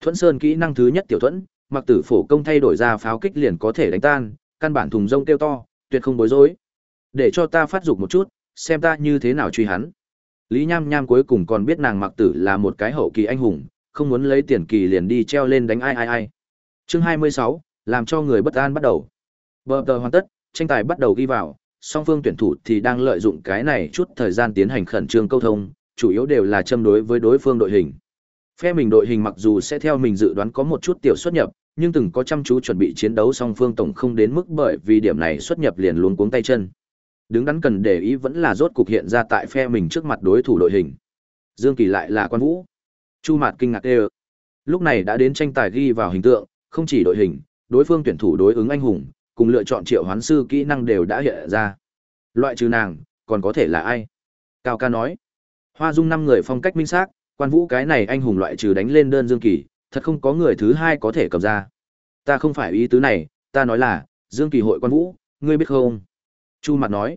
Thuận sơn kỹ năng thứ nhất tiểu thuẫn mặc tử phổ công thay đổi ra pháo kích liền có thể đánh tan, căn bản thùng rông kêu to, tuyệt không bối rối. Để cho ta phát dục một chút, xem ta như thế nào truy hắn. Lý Nham Nham cuối cùng còn biết nàng mặc tử là một cái hậu kỳ anh hùng, không muốn lấy tiền kỳ liền đi treo lên đánh ai ai ai. Chương 26, làm cho người bất an bắt đầu. Bờ tờ hoàn tất, tranh tài bắt đầu ghi vào, song phương tuyển thủ thì đang lợi dụng cái này chút thời gian tiến hành khẩn trương câu thông, chủ yếu đều là châm đối với đối phương đội hình. Phe mình đội hình mặc dù sẽ theo mình dự đoán có một chút tiểu xuất nhập, nhưng từng có chăm chú chuẩn bị chiến đấu song phương tổng không đến mức bởi vì điểm này xuất nhập liền luôn cuống tay chân. Đứng đắn cần để ý vẫn là rốt cục hiện ra tại phe mình trước mặt đối thủ đội hình. Dương Kỳ lại là quan vũ. Chu Mạt kinh ngạc đều. Lúc này đã đến tranh tài ghi vào hình tượng, không chỉ đội hình, đối phương tuyển thủ đối ứng anh hùng, cùng lựa chọn triệu hoán sư kỹ năng đều đã hiện ra. Loại trừ nàng, còn có thể là ai? Cao ca nói. Hoa dung năm người phong cách minh xác, quan vũ cái này anh hùng loại trừ đánh lên đơn Dương Kỳ, thật không có người thứ hai có thể cầm ra. Ta không phải ý tứ này, ta nói là, Dương Kỳ hội quan vũ, ngươi biết không? Chu Mặt nói.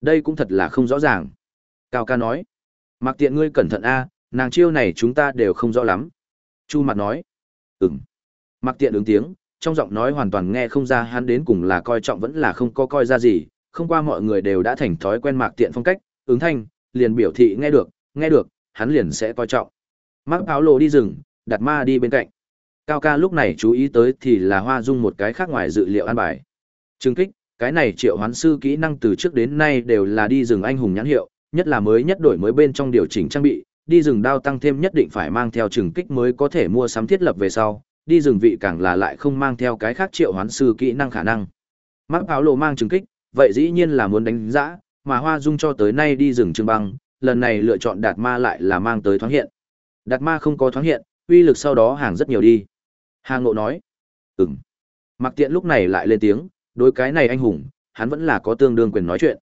Đây cũng thật là không rõ ràng. Cao ca nói. Mặc tiện ngươi cẩn thận a, nàng chiêu này chúng ta đều không rõ lắm. Chu Mặt nói. Ừm. Mặc tiện ứng tiếng, trong giọng nói hoàn toàn nghe không ra hắn đến cùng là coi trọng vẫn là không có coi ra gì, không qua mọi người đều đã thành thói quen mạc tiện phong cách, ứng thanh, liền biểu thị nghe được, nghe được, hắn liền sẽ coi trọng. Mắc áo lộ đi rừng, đặt ma đi bên cạnh. Cao ca lúc này chú ý tới thì là hoa dung một cái khác ngoài dự liệu an bài. Trừng kích, cái này triệu hoán sư kỹ năng từ trước đến nay đều là đi rừng anh hùng nhãn hiệu, nhất là mới nhất đổi mới bên trong điều chỉnh trang bị, đi rừng đao tăng thêm nhất định phải mang theo trừng kích mới có thể mua sắm thiết lập về sau, đi rừng vị càng là lại không mang theo cái khác triệu hoán sư kỹ năng khả năng. Mắc áo lộ mang trừng kích, vậy dĩ nhiên là muốn đánh giã, mà Hoa Dung cho tới nay đi rừng trưng băng, lần này lựa chọn đạt ma lại là mang tới thoáng hiện. Đạt ma không có thoáng hiện, uy lực sau đó hàng rất nhiều đi. Hà Ngộ nói, ừm. Mặc tiện lúc này lại lên tiếng, đối cái này anh hùng, hắn vẫn là có tương đương quyền nói chuyện.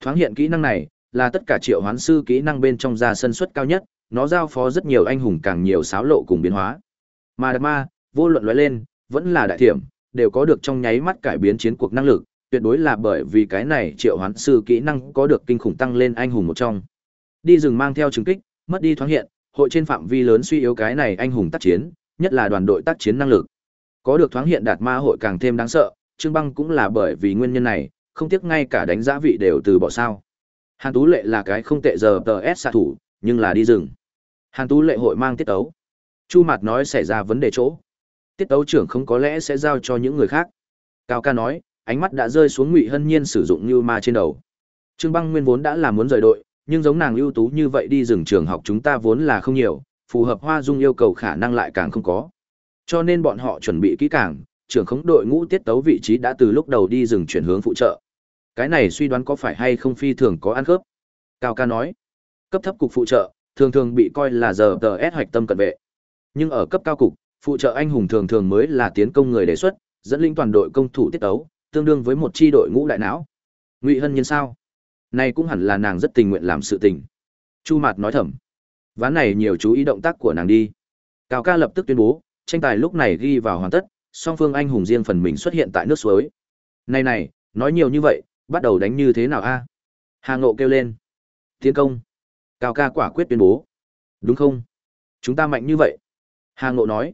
Thoáng hiện kỹ năng này, là tất cả triệu hoán sư kỹ năng bên trong ra sân suất cao nhất, nó giao phó rất nhiều anh hùng càng nhiều xáo lộ cùng biến hóa. Mà Đạt ma, vô luận lóe lên, vẫn là đại thiểm, đều có được trong nháy mắt cải biến chiến cuộc năng lực, tuyệt đối là bởi vì cái này triệu hoán sư kỹ năng có được kinh khủng tăng lên anh hùng một trong. Đi rừng mang theo trừng kích, mất đi thoáng hiện, hội trên phạm vi lớn suy yếu cái này anh hùng tác chiến, nhất là đoàn đội tác chiến năng lực. Có được thoáng hiện đạt ma hội càng thêm đáng sợ, Trương Băng cũng là bởi vì nguyên nhân này, không tiếc ngay cả đánh giá vị đều từ bỏ sao. Hàn Tú Lệ là cái không tệ giờ tờ S xạ thủ, nhưng là đi rừng. Hàn Tú Lệ hội mang tiết tấu. Chu Mạt nói xảy ra vấn đề chỗ. Tiết tấu trưởng không có lẽ sẽ giao cho những người khác. Cao ca nói, ánh mắt đã rơi xuống Ngụy Hân Nhiên sử dụng như ma trên đầu. Trương Băng Nguyên vốn đã là muốn rời đội, nhưng giống nàng ưu tú như vậy đi rừng trường học chúng ta vốn là không nhiều, phù hợp Hoa Dung yêu cầu khả năng lại càng không có. Cho nên bọn họ chuẩn bị kỹ càng, trưởng khống đội ngũ tiết tấu vị trí đã từ lúc đầu đi rừng chuyển hướng phụ trợ. Cái này suy đoán có phải hay không phi thường có ăn khớp. Cao ca nói, cấp thấp cục phụ trợ, thường thường bị coi là giờ tờ S hoạch tâm cận vệ. Nhưng ở cấp cao cục, phụ trợ anh hùng thường thường mới là tiến công người đề xuất, dẫn linh toàn đội công thủ tiết tấu, tương đương với một chi đội ngũ đại não. Ngụy Hân Nhiên sao? Này cũng hẳn là nàng rất tình nguyện làm sự tình. Chu Mạt nói thầm. Ván này nhiều chú ý động tác của nàng đi. Cao ca lập tức tuyên bố, tranh tài lúc này ghi vào hoàn tất, song phương anh hùng riêng phần mình xuất hiện tại nước suối. Này này, nói nhiều như vậy, bắt đầu đánh như thế nào a? Hà Ngộ kêu lên. Tiến công. Cao ca quả quyết tuyên bố. Đúng không? Chúng ta mạnh như vậy. Hà Ngộ nói.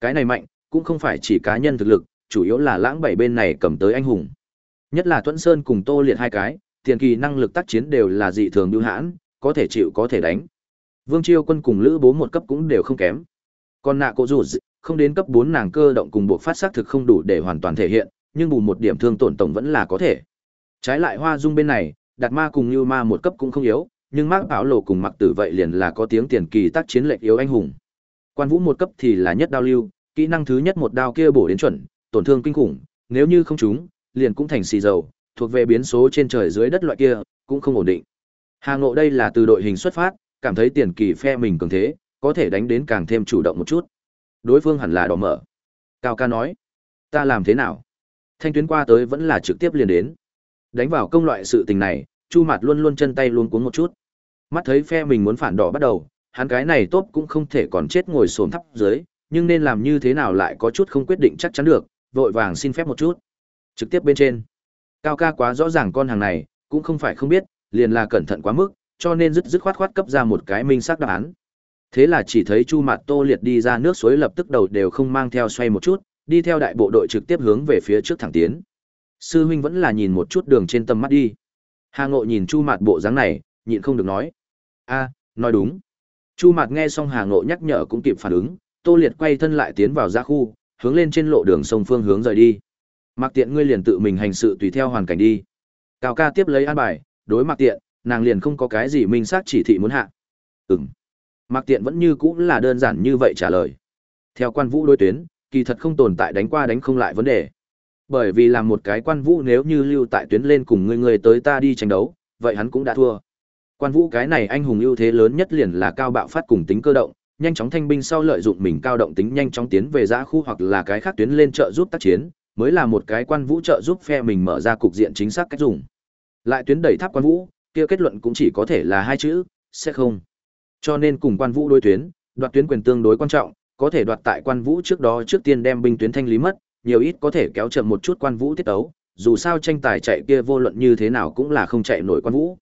Cái này mạnh, cũng không phải chỉ cá nhân thực lực, chủ yếu là lãng bảy bên này cầm tới anh hùng. Nhất là Thuận Sơn cùng Tô Liệt hai cái, tiền kỳ năng lực tác chiến đều là dị thường lưu hãn, có thể chịu có thể đánh. Vương Chiêu Quân cùng Lữ Bố một cấp cũng đều không kém. Còn nạ cổ dù không đến cấp bốn nàng cơ động cùng buộc phát sát thực không đủ để hoàn toàn thể hiện, nhưng bù một điểm thương tổn tổng vẫn là có thể. Trái lại Hoa Dung bên này, Đạt Ma cùng Như Ma một cấp cũng không yếu, nhưng Mạc Bảo Lộ cùng Mặc Tử vậy liền là có tiếng tiền kỳ tác chiến lệch yếu anh hùng. Quan Vũ một cấp thì là nhất đao lưu, kỹ năng thứ nhất một đao kia bổ đến chuẩn, tổn thương kinh khủng, nếu như không trúng, liền cũng thành xì dầu, thuộc về biến số trên trời dưới đất loại kia, cũng không ổn định. Hà Ngộ đây là từ đội hình xuất phát, cảm thấy tiền kỳ phe mình cường thế, có thể đánh đến càng thêm chủ động một chút. Đối phương hẳn là đỏ mở. Cao ca nói, ta làm thế nào? Thanh tuyến qua tới vẫn là trực tiếp liền đến. Đánh vào công loại sự tình này, Chu Mạt luôn luôn chân tay luôn cuống một chút. Mắt thấy phe mình muốn phản đỏ bắt đầu, hắn cái này tốt cũng không thể còn chết ngồi xổm thấp dưới, nhưng nên làm như thế nào lại có chút không quyết định chắc chắn được, vội vàng xin phép một chút. Trực tiếp bên trên. Cao ca quá rõ ràng con hàng này, cũng không phải không biết, liền là cẩn thận quá mức, cho nên dứt dứt khoát khoát cấp ra một cái minh xác đáp án. Thế là chỉ thấy Chu Mạt Tô Liệt đi ra nước suối lập tức đầu đều không mang theo xoay một chút, đi theo đại bộ đội trực tiếp hướng về phía trước thẳng tiến. Sư huynh vẫn là nhìn một chút đường trên tầm mắt đi. Hà Ngộ nhìn Chu Mạt bộ dáng này, nhịn không được nói. A, nói đúng. Chu Mạt nghe xong Hà Ngộ nhắc nhở cũng kịp phản ứng, Tô Liệt quay thân lại tiến vào ra khu, hướng lên trên lộ đường sông phương hướng rời đi. Mặc Tiện ngươi liền tự mình hành sự tùy theo hoàn cảnh đi. Cao ca tiếp lấy an bài, đối Mặc Tiện, nàng liền không có cái gì minh xác chỉ thị muốn hạ. Ừm. Mặc Tiện vẫn như cũ là đơn giản như vậy trả lời. Theo quan vũ đối tuyến, kỳ thật không tồn tại đánh qua đánh không lại vấn đề. Bởi vì làm một cái quan vũ nếu như lưu tại tuyến lên cùng người người tới ta đi tranh đấu, vậy hắn cũng đã thua. Quan vũ cái này anh hùng ưu thế lớn nhất liền là cao bạo phát cùng tính cơ động, nhanh chóng thanh binh sau lợi dụng mình cao động tính nhanh chóng tiến về giã khu hoặc là cái khác tuyến lên trợ giúp tác chiến, mới là một cái quan vũ trợ giúp phe mình mở ra cục diện chính xác cách dùng. Lại tuyến đẩy tháp quan vũ, kia kết luận cũng chỉ có thể là hai chữ, sẽ không. Cho nên cùng quan vũ đối tuyến, đoạt tuyến quyền tương đối quan trọng, có thể đoạt tại quan vũ trước đó trước tiên đem binh tuyến thanh lý mất, nhiều ít có thể kéo chậm một chút quan vũ tiết tấu, dù sao tranh tài chạy kia vô luận như thế nào cũng là không chạy nổi quan vũ.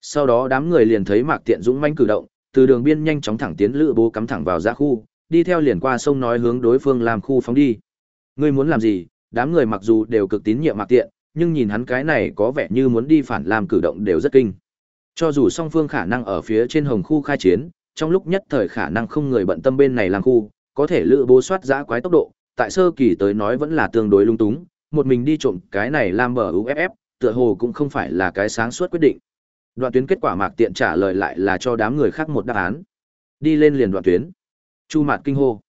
Sau đó đám người liền thấy Mạc Tiện dũng manh cử động, từ đường biên nhanh chóng thẳng tiến lữ bố cắm thẳng vào ra khu, đi theo liền qua sông nói hướng đối phương làm khu phóng đi. Ngươi muốn làm gì? Đám người mặc dù đều cực tín nhiệm Mạc Tiện, nhưng nhìn hắn cái này có vẻ như muốn đi phản làm cử động đều rất kinh. Cho dù song phương khả năng ở phía trên hồng khu khai chiến, trong lúc nhất thời khả năng không người bận tâm bên này làm khu, có thể lữ bố soát giã quái tốc độ, tại sơ kỳ tới nói vẫn là tương đối lung túng, một mình đi trộm cái này làm bờ UFF, tựa hồ cũng không phải là cái sáng suốt quyết định. Đoạn tuyến kết quả Mạc Tiện trả lời lại là cho đám người khác một đáp án. Đi lên liền đoạn tuyến. Chu Mạt kinh hô.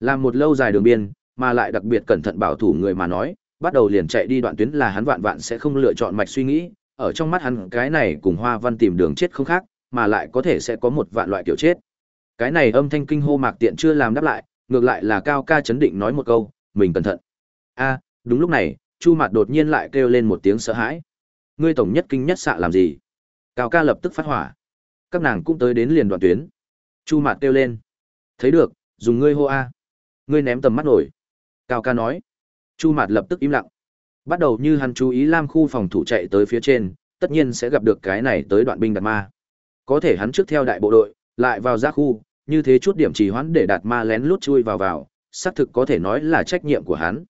Làm một lâu dài đường biên, mà lại đặc biệt cẩn thận bảo thủ người mà nói, bắt đầu liền chạy đi đoạn tuyến là hắn vạn vạn sẽ không lựa chọn mạch suy nghĩ, ở trong mắt hắn cái này cùng Hoa Văn tìm đường chết không khác, mà lại có thể sẽ có một vạn loại kiểu chết. Cái này âm thanh kinh hô Mạc Tiện chưa làm đáp lại, ngược lại là Cao Ca chấn định nói một câu, mình cẩn thận. A, đúng lúc này, Chu Mạt đột nhiên lại kêu lên một tiếng sợ hãi. Ngươi tổng nhất kinh nhất xạ làm gì? Cao Ca lập tức phát hỏa. Các nàng cũng tới đến liền đoạn tuyến. Chu Mạt kêu lên. Thấy được, dùng ngươi hô a. Ngươi ném tầm mắt nổi. Cao Ca nói. Chu Mạt lập tức im lặng. Bắt đầu như hắn chú ý Lam khu phòng thủ chạy tới phía trên, tất nhiên sẽ gặp được cái này tới đoạn binh đạt ma. Có thể hắn trước theo đại bộ đội, lại vào ra khu, như thế chút điểm trì hoãn để đạt ma lén lút chui vào vào, xác thực có thể nói là trách nhiệm của hắn.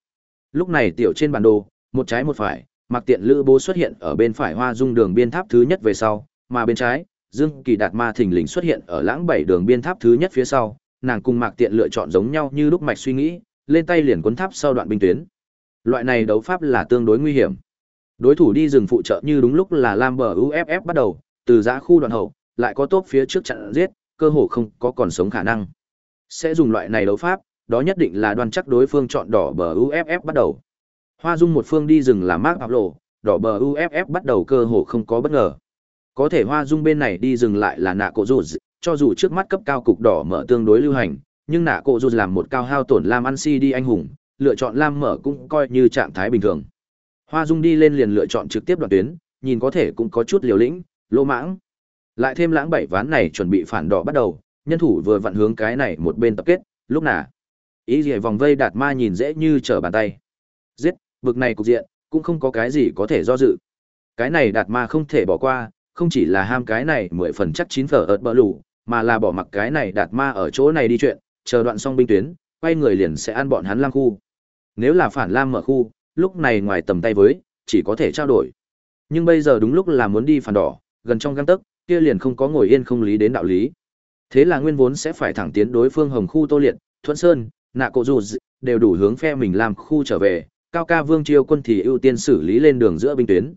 Lúc này tiểu trên bản đồ, một trái một phải, Mạc Tiện Lữ Bố xuất hiện ở bên phải Hoa Dung đường biên tháp thứ nhất về sau, mà bên trái, Dương Kỳ Đạt Ma thình lình xuất hiện ở lãng bảy đường biên tháp thứ nhất phía sau, nàng cùng Mạc Tiện lựa chọn giống nhau như lúc mạch suy nghĩ, lên tay liền cuốn tháp sau đoạn binh tuyến. Loại này đấu pháp là tương đối nguy hiểm. Đối thủ đi rừng phụ trợ như đúng lúc là Lam bờ UFF bắt đầu, từ giã khu đoạn hậu, lại có tốt phía trước chặn giết, cơ hồ không có còn sống khả năng. Sẽ dùng loại này đấu pháp, đó nhất định là đoan chắc đối phương chọn đỏ bờ UFF bắt đầu. Hoa Dung một phương đi rừng là Mark lộ, đỏ bờ UFF bắt đầu cơ hồ không có bất ngờ. Có thể Hoa Dung bên này đi rừng lại là nạ cổ rụt, cho dù trước mắt cấp cao cục đỏ mở tương đối lưu hành, nhưng nạ cổ rụt làm một cao hao tổn Lam ăn si đi anh hùng, lựa chọn Lam mở cũng coi như trạng thái bình thường. Hoa Dung đi lên liền lựa chọn trực tiếp đoạn tuyến, nhìn có thể cũng có chút liều lĩnh, lỗ mãng. Lại thêm lãng bảy ván này chuẩn bị phản đỏ bắt đầu, nhân thủ vừa vặn hướng cái này một bên tập kết, lúc nào. Ý gì vòng vây đạt ma nhìn dễ như trở bàn tay. Giết, vực này cục diện, cũng không có cái gì có thể do dự. Cái này đạt ma không thể bỏ qua, không chỉ là ham cái này mười phần chắc chín phở ợt bỡ lủ, mà là bỏ mặc cái này đạt ma ở chỗ này đi chuyện, chờ đoạn xong binh tuyến, quay người liền sẽ ăn bọn hắn lang khu. Nếu là phản lam mở khu, lúc này ngoài tầm tay với, chỉ có thể trao đổi. Nhưng bây giờ đúng lúc là muốn đi phản đỏ, gần trong găng tấc, kia liền không có ngồi yên không lý đến đạo lý. Thế là nguyên vốn sẽ phải thẳng tiến đối phương hồng khu Tô Liệt, Thuận Sơn, Nạ Cổ Dù đều đủ hướng phe mình làm khu trở về, cao ca vương triều quân thì ưu tiên xử lý lên đường giữa binh tuyến.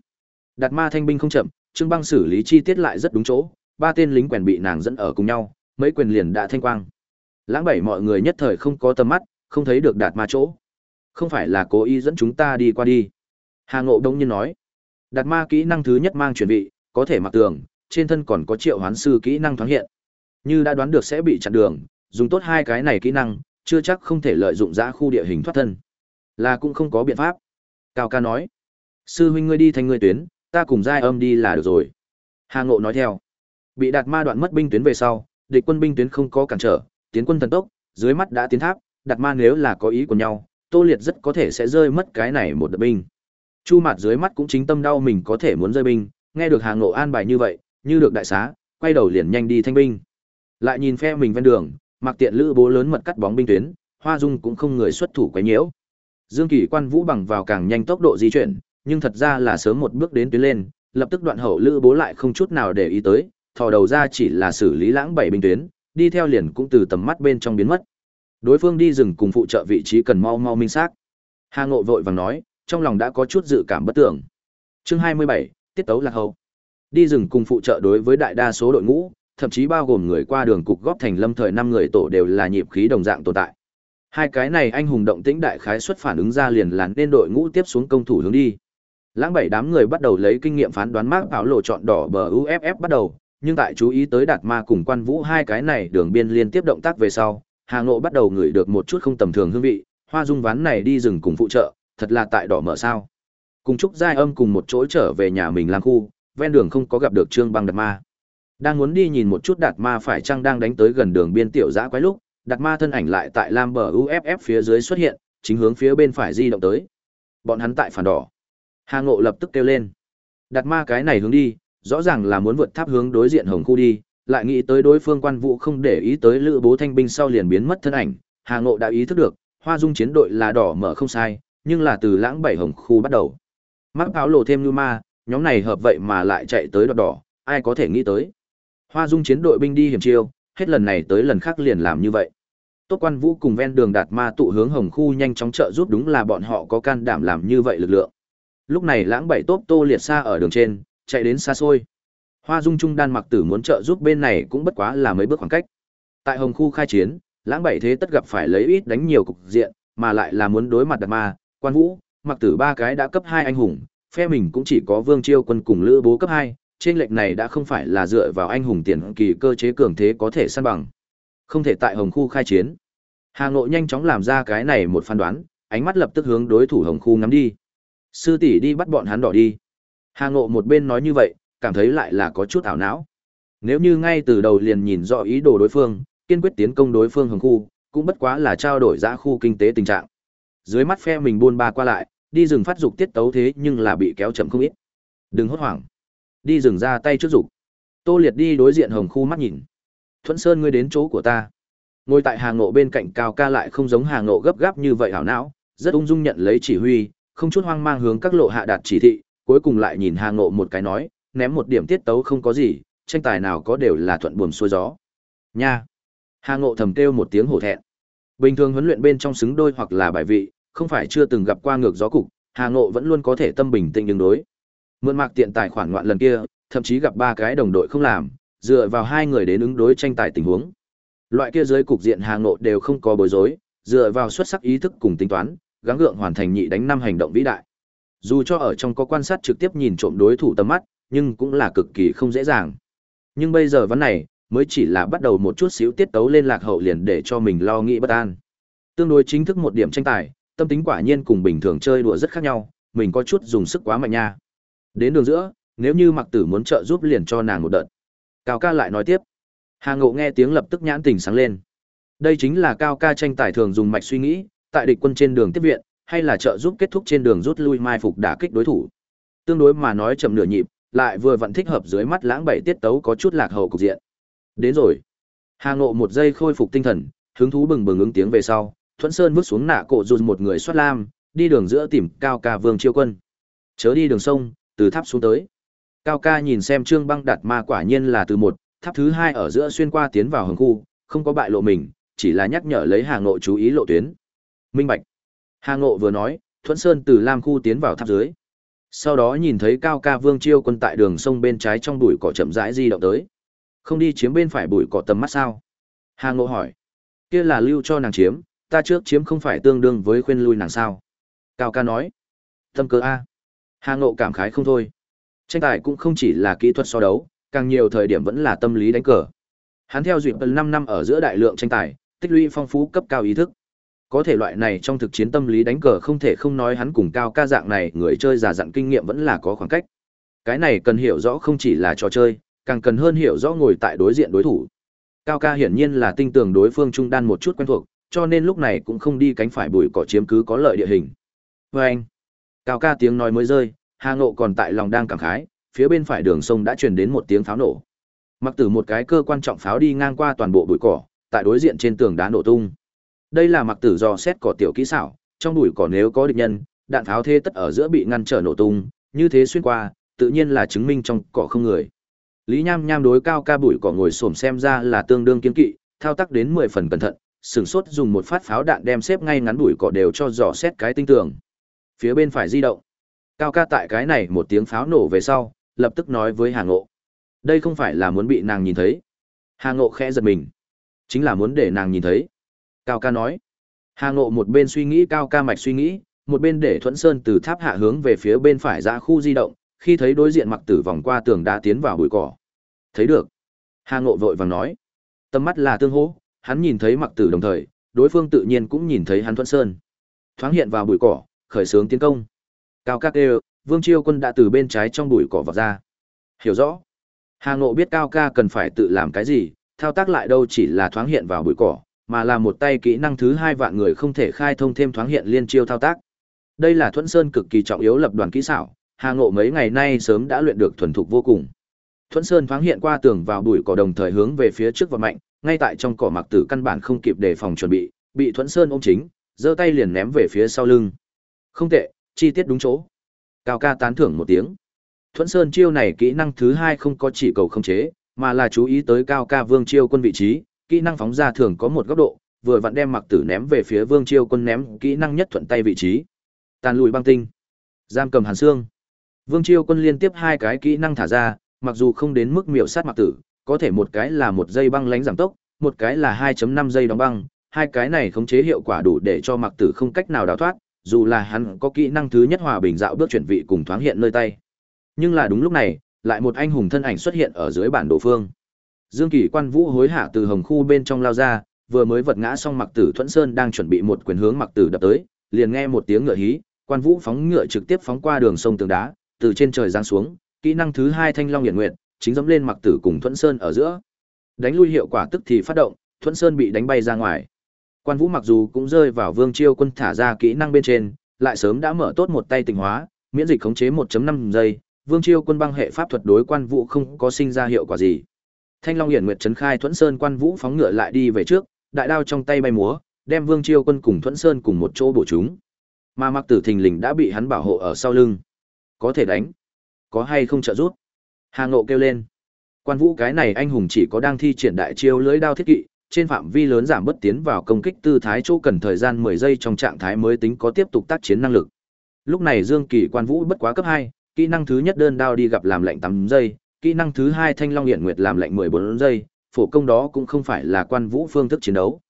Đạt ma thanh binh không chậm, Trương Băng xử lý chi tiết lại rất đúng chỗ, ba tên lính quèn bị nàng dẫn ở cùng nhau, mấy quyền liền đã thanh quang. Lãng bảy mọi người nhất thời không có tầm mắt, không thấy được đạt ma chỗ. Không phải là cố ý dẫn chúng ta đi qua đi. Hà Ngộ đông nhiên nói. Đạt ma kỹ năng thứ nhất mang chuẩn bị, có thể mặc tường, trên thân còn có triệu hoán sư kỹ năng thoáng hiện. Như đã đoán được sẽ bị chặn đường, dùng tốt hai cái này kỹ năng, chưa chắc không thể lợi dụng giã khu địa hình thoát thân. Là cũng không có biện pháp. Cao ca nói. Sư huynh ngươi đi thành ngươi tuyến, ta cùng giai âm đi là được rồi. Hà Ngộ nói theo. Bị đạt ma đoạn mất binh tuyến về sau, địch quân binh tuyến không có cản trở, tiến quân thần tốc, dưới mắt đã tiến tháp, đạt ma nếu là có ý của nhau, Tô Liệt rất có thể sẽ rơi mất cái này một đợt binh. Chu Mạt dưới mắt cũng chính tâm đau mình có thể muốn rơi binh, nghe được Hà Ngộ an bài như vậy, như được đại xá, quay đầu liền nhanh đi thanh binh. Lại nhìn phe mình ven đường, mặc tiện lữ bố lớn mật cắt bóng binh tuyến, Hoa Dung cũng không người xuất thủ quấy nhiễu. Dương Kỳ Quan Vũ bằng vào càng nhanh tốc độ di chuyển, nhưng thật ra là sớm một bước đến tuyến lên, lập tức đoạn hậu lữ bố lại không chút nào để ý tới, thò đầu ra chỉ là xử lý lãng bảy binh tuyến, đi theo liền cũng từ tầm mắt bên trong biến mất. Đối phương đi rừng cùng phụ trợ vị trí cần mau mau minh xác. Hà Ngộ vội vàng nói, trong lòng đã có chút dự cảm bất tưởng. Chương 27, tiết tấu lạc hậu. Đi rừng cùng phụ trợ đối với đại đa số đội ngũ, thậm chí bao gồm người qua đường cục góp thành lâm thời năm người tổ đều là nhịp khí đồng dạng tồn tại. Hai cái này anh hùng động tĩnh đại khái xuất phản ứng ra liền làn nên đội ngũ tiếp xuống công thủ hướng đi. Lãng bảy đám người bắt đầu lấy kinh nghiệm phán đoán mác áo lộ chọn đỏ bờ UFF bắt đầu, nhưng tại chú ý tới đạt ma cùng quan vũ hai cái này đường biên liên tiếp động tác về sau, Hà Ngộ bắt đầu ngửi được một chút không tầm thường hương vị, hoa dung ván này đi rừng cùng phụ trợ, thật là tại đỏ mở sao. Cùng chúc Giai âm cùng một chỗ trở về nhà mình lang khu, ven đường không có gặp được Trương Băng Đạt Ma. Đang muốn đi nhìn một chút Đạt Ma phải chăng đang đánh tới gần đường biên tiểu giã quái lúc, Đạt Ma thân ảnh lại tại lam bờ UFF phía dưới xuất hiện, chính hướng phía bên phải di động tới. Bọn hắn tại phản đỏ. Hà Ngộ lập tức kêu lên. Đạt Ma cái này hướng đi, rõ ràng là muốn vượt tháp hướng đối diện hồng khu đi, lại nghĩ tới đối phương quan vụ không để ý tới lữ bố thanh binh sau liền biến mất thân ảnh, Hà Ngộ đã ý thức được, hoa dung chiến đội là đỏ mở không sai, nhưng là từ lãng bảy hồng khu bắt đầu. Mắc áo lộ thêm như ma, nhóm này hợp vậy mà lại chạy tới đọt đỏ, ai có thể nghĩ tới. Hoa dung chiến đội binh đi hiểm chiêu, hết lần này tới lần khác liền làm như vậy. Tốt quan vũ cùng ven đường đạt ma tụ hướng hồng khu nhanh chóng trợ giúp đúng là bọn họ có can đảm làm như vậy lực lượng. Lúc này lãng bảy Tốp tô liệt xa ở đường trên, chạy đến xa xôi. Hoa Dung Trung Đan mặc tử muốn trợ giúp bên này cũng bất quá là mấy bước khoảng cách. Tại Hồng khu khai chiến, lãng bảy thế tất gặp phải lấy ít đánh nhiều cục diện, mà lại là muốn đối mặt đạt ma, quan vũ, mặc tử ba cái đã cấp hai anh hùng, phe mình cũng chỉ có Vương Chiêu quân cùng Lữ Bố cấp hai, trên lệch này đã không phải là dựa vào anh hùng tiền kỳ cơ chế cường thế có thể săn bằng. Không thể tại Hồng khu khai chiến. Hà Ngộ nhanh chóng làm ra cái này một phán đoán, ánh mắt lập tức hướng đối thủ Hồng khu ngắm đi. Sư tỷ đi bắt bọn hắn đỏ đi. Hà Ngộ một bên nói như vậy, cảm thấy lại là có chút ảo não. Nếu như ngay từ đầu liền nhìn rõ ý đồ đối phương, kiên quyết tiến công đối phương hồng khu, cũng bất quá là trao đổi ra khu kinh tế tình trạng. Dưới mắt phe mình buôn ba qua lại, đi rừng phát dục tiết tấu thế nhưng là bị kéo chậm không ít. Đừng hốt hoảng. Đi rừng ra tay trước dục. Tô Liệt đi đối diện hồng khu mắt nhìn. Thuận Sơn ngươi đến chỗ của ta. Ngồi tại hà ngộ bên cạnh cao ca lại không giống hà ngộ gấp gáp như vậy hảo não, rất ung dung nhận lấy chỉ huy, không chút hoang mang hướng các lộ hạ đạt chỉ thị, cuối cùng lại nhìn hà ngộ một cái nói, ném một điểm tiết tấu không có gì, tranh tài nào có đều là thuận buồm xuôi gió. Nha. Hà Ngộ thầm kêu một tiếng hổ thẹn. Bình thường huấn luyện bên trong xứng đôi hoặc là bài vị, không phải chưa từng gặp qua ngược gió cục, Hà Ngộ vẫn luôn có thể tâm bình tĩnh ứng đối. Mượn mạc tiện tài khoản ngoạn lần kia, thậm chí gặp ba cái đồng đội không làm, dựa vào hai người đến ứng đối tranh tài tình huống. Loại kia dưới cục diện Hà Ngộ đều không có bối rối, dựa vào xuất sắc ý thức cùng tính toán, gắng gượng hoàn thành nhị đánh năm hành động vĩ đại. Dù cho ở trong có quan sát trực tiếp nhìn trộm đối thủ tầm mắt, nhưng cũng là cực kỳ không dễ dàng. Nhưng bây giờ vấn này, mới chỉ là bắt đầu một chút xíu tiết tấu lên lạc hậu liền để cho mình lo nghĩ bất an. Tương đối chính thức một điểm tranh tài, tâm tính quả nhiên cùng bình thường chơi đùa rất khác nhau, mình có chút dùng sức quá mạnh nha. Đến đường giữa, nếu như Mặc Tử muốn trợ giúp liền cho nàng một đợt. Cao ca lại nói tiếp. Hà Ngộ nghe tiếng lập tức nhãn tình sáng lên. Đây chính là Cao ca tranh tài thường dùng mạch suy nghĩ, tại địch quân trên đường tiếp viện, hay là trợ giúp kết thúc trên đường rút lui mai phục đả kích đối thủ. Tương đối mà nói chậm nửa nhịp, lại vừa vẫn thích hợp dưới mắt lãng bảy tiết tấu có chút lạc hậu cục diện. Đến rồi. Hà Ngộ một giây khôi phục tinh thần, hứng thú bừng bừng ứng tiếng về sau, Thuẫn Sơn vứt xuống nạ cổ dù một người xoát lam, đi đường giữa tìm Cao Ca Vương Chiêu Quân. Chớ đi đường sông, từ tháp xuống tới. Cao Ca nhìn xem Trương Băng đặt ma quả nhiên là từ một, tháp thứ hai ở giữa xuyên qua tiến vào hầm khu, không có bại lộ mình, chỉ là nhắc nhở lấy Hà Ngộ chú ý lộ tuyến. Minh Bạch. Hà Ngộ vừa nói, Thuẫn Sơn từ Lam khu tiến vào tháp dưới. Sau đó nhìn thấy Cao Ca Vương Chiêu quân tại đường sông bên trái trong bụi cỏ chậm rãi di động tới. Không đi chiếm bên phải bụi cỏ tầm mắt sao? Hà Ngộ hỏi. Kia là lưu cho nàng chiếm, ta trước chiếm không phải tương đương với khuyên lui nàng sao? Cao Ca nói. Tâm cơ A. Hà Ngộ cảm khái không thôi. Tranh tài cũng không chỉ là kỹ thuật so đấu, càng nhiều thời điểm vẫn là tâm lý đánh cờ. Hắn theo duyệt tần năm năm ở giữa đại lượng tranh tài, tích lũy phong phú cấp cao ý thức. Có thể loại này trong thực chiến tâm lý đánh cờ không thể không nói hắn cùng cao ca dạng này người chơi già dặn kinh nghiệm vẫn là có khoảng cách. Cái này cần hiểu rõ không chỉ là trò chơi, càng cần hơn hiểu rõ ngồi tại đối diện đối thủ. Cao ca hiển nhiên là tinh tường đối phương trung đan một chút quen thuộc, cho nên lúc này cũng không đi cánh phải bụi cỏ chiếm cứ có lợi địa hình. Và anh, Cao ca tiếng nói mới rơi, Hà Ngộ còn tại lòng đang cảm khái, phía bên phải đường sông đã truyền đến một tiếng pháo nổ. Mặc tử một cái cơ quan trọng pháo đi ngang qua toàn bộ bụi cỏ, tại đối diện trên tường đá nổ tung. Đây là mặc tử do xét cỏ tiểu kỹ xảo, trong bụi cỏ nếu có địch nhân, đạn pháo thế tất ở giữa bị ngăn trở nổ tung, như thế xuyên qua, tự nhiên là chứng minh trong cỏ không người. Lý Nham Nham đối cao ca bụi cỏ ngồi xổm xem ra là tương đương kiên kỵ, thao tác đến 10 phần cẩn thận, sửng sốt dùng một phát pháo đạn đem xếp ngay ngắn bụi cỏ đều cho dò xét cái tinh tường. Phía bên phải di động. Cao ca tại cái này một tiếng pháo nổ về sau, lập tức nói với Hà Ngộ. Đây không phải là muốn bị nàng nhìn thấy. Hà Ngộ khẽ giật mình. Chính là muốn để nàng nhìn thấy. Cao ca nói. Hà Ngộ một bên suy nghĩ Cao ca mạch suy nghĩ, một bên để Thuẫn Sơn từ tháp hạ hướng về phía bên phải ra khu di động, khi thấy đối diện mặc tử vòng qua tường đã tiến vào bụi cỏ. Thấy được. Hà Ngộ vội vàng nói. Tâm mắt là tương hỗ, hắn nhìn thấy mặc tử đồng thời, đối phương tự nhiên cũng nhìn thấy hắn Thuận Sơn. Thoáng hiện vào bụi cỏ, khởi xướng tiến công. Cao Các đều, Vương Chiêu Quân đã từ bên trái trong bụi cỏ vào ra. Hiểu rõ. Hà Ngộ biết Cao Ca cần phải tự làm cái gì, thao tác lại đâu chỉ là thoáng hiện vào bụi cỏ, mà là một tay kỹ năng thứ hai vạn người không thể khai thông thêm thoáng hiện liên chiêu thao tác. Đây là Thuận Sơn cực kỳ trọng yếu lập đoàn kỹ xảo, Hà Ngộ mấy ngày nay sớm đã luyện được thuần thục vô cùng. Thuận Sơn thoáng hiện qua tường vào bụi cỏ đồng thời hướng về phía trước và mạnh, ngay tại trong cỏ mặc tử căn bản không kịp đề phòng chuẩn bị, bị Thuẫn Sơn ôm chính, giơ tay liền ném về phía sau lưng. Không tệ, chi tiết đúng chỗ. Cao ca tán thưởng một tiếng. Thuẫn Sơn chiêu này kỹ năng thứ hai không có chỉ cầu không chế, mà là chú ý tới cao ca vương chiêu quân vị trí, kỹ năng phóng ra thường có một góc độ, vừa vặn đem mặc tử ném về phía vương chiêu quân ném kỹ năng nhất thuận tay vị trí. Tàn lùi băng tinh, giam cầm hàn xương. Vương chiêu quân liên tiếp hai cái kỹ năng thả ra, mặc dù không đến mức miểu sát mặc tử, có thể một cái là một giây băng lánh giảm tốc, một cái là 2.5 giây đóng băng, hai cái này khống chế hiệu quả đủ để cho mặc tử không cách nào đào thoát, dù là hắn có kỹ năng thứ nhất hòa bình dạo bước chuyển vị cùng thoáng hiện nơi tay. Nhưng là đúng lúc này, lại một anh hùng thân ảnh xuất hiện ở dưới bản đồ phương. Dương Kỳ Quan Vũ hối hả từ hồng khu bên trong lao ra, vừa mới vật ngã xong Mặc Tử Thuẫn Sơn đang chuẩn bị một quyền hướng Mặc Tử đập tới, liền nghe một tiếng ngựa hí, Quan Vũ phóng ngựa trực tiếp phóng qua đường sông tường đá, từ trên trời giáng xuống, kỹ năng thứ hai Thanh Long Hiển Nguyệt, chính dẫm lên Mặc Tử cùng Thuẫn Sơn ở giữa. Đánh lui hiệu quả tức thì phát động, Thuẫn Sơn bị đánh bay ra ngoài. Quan Vũ mặc dù cũng rơi vào Vương Chiêu Quân thả ra kỹ năng bên trên, lại sớm đã mở tốt một tay tình hóa, miễn dịch khống chế 1.5 giây, Vương Chiêu Quân băng hệ pháp thuật đối Quan Vũ không có sinh ra hiệu quả gì. Thanh Long Hiển Nguyệt trấn khai Thuẫn Sơn Quan Vũ phóng ngựa lại đi về trước, đại đao trong tay bay múa, đem Vương Chiêu Quân cùng Thuẫn Sơn cùng một chỗ bổ chúng. Mà Mặc Tử Thình Lình đã bị hắn bảo hộ ở sau lưng. Có thể đánh, có hay không trợ giúp? Hà Ngộ kêu lên. Quan Vũ cái này anh hùng chỉ có đang thi triển đại chiêu lưới đao thiết kỵ, trên phạm vi lớn giảm bất tiến vào công kích tư thái chỗ cần thời gian 10 giây trong trạng thái mới tính có tiếp tục tác chiến năng lực. Lúc này Dương Kỳ Quan Vũ bất quá cấp 2, kỹ năng thứ nhất đơn đao đi gặp làm lệnh 8 giây, kỹ năng thứ hai Thanh Long Hiển Nguyệt làm lệnh 14 giây, phổ công đó cũng không phải là Quan Vũ phương thức chiến đấu.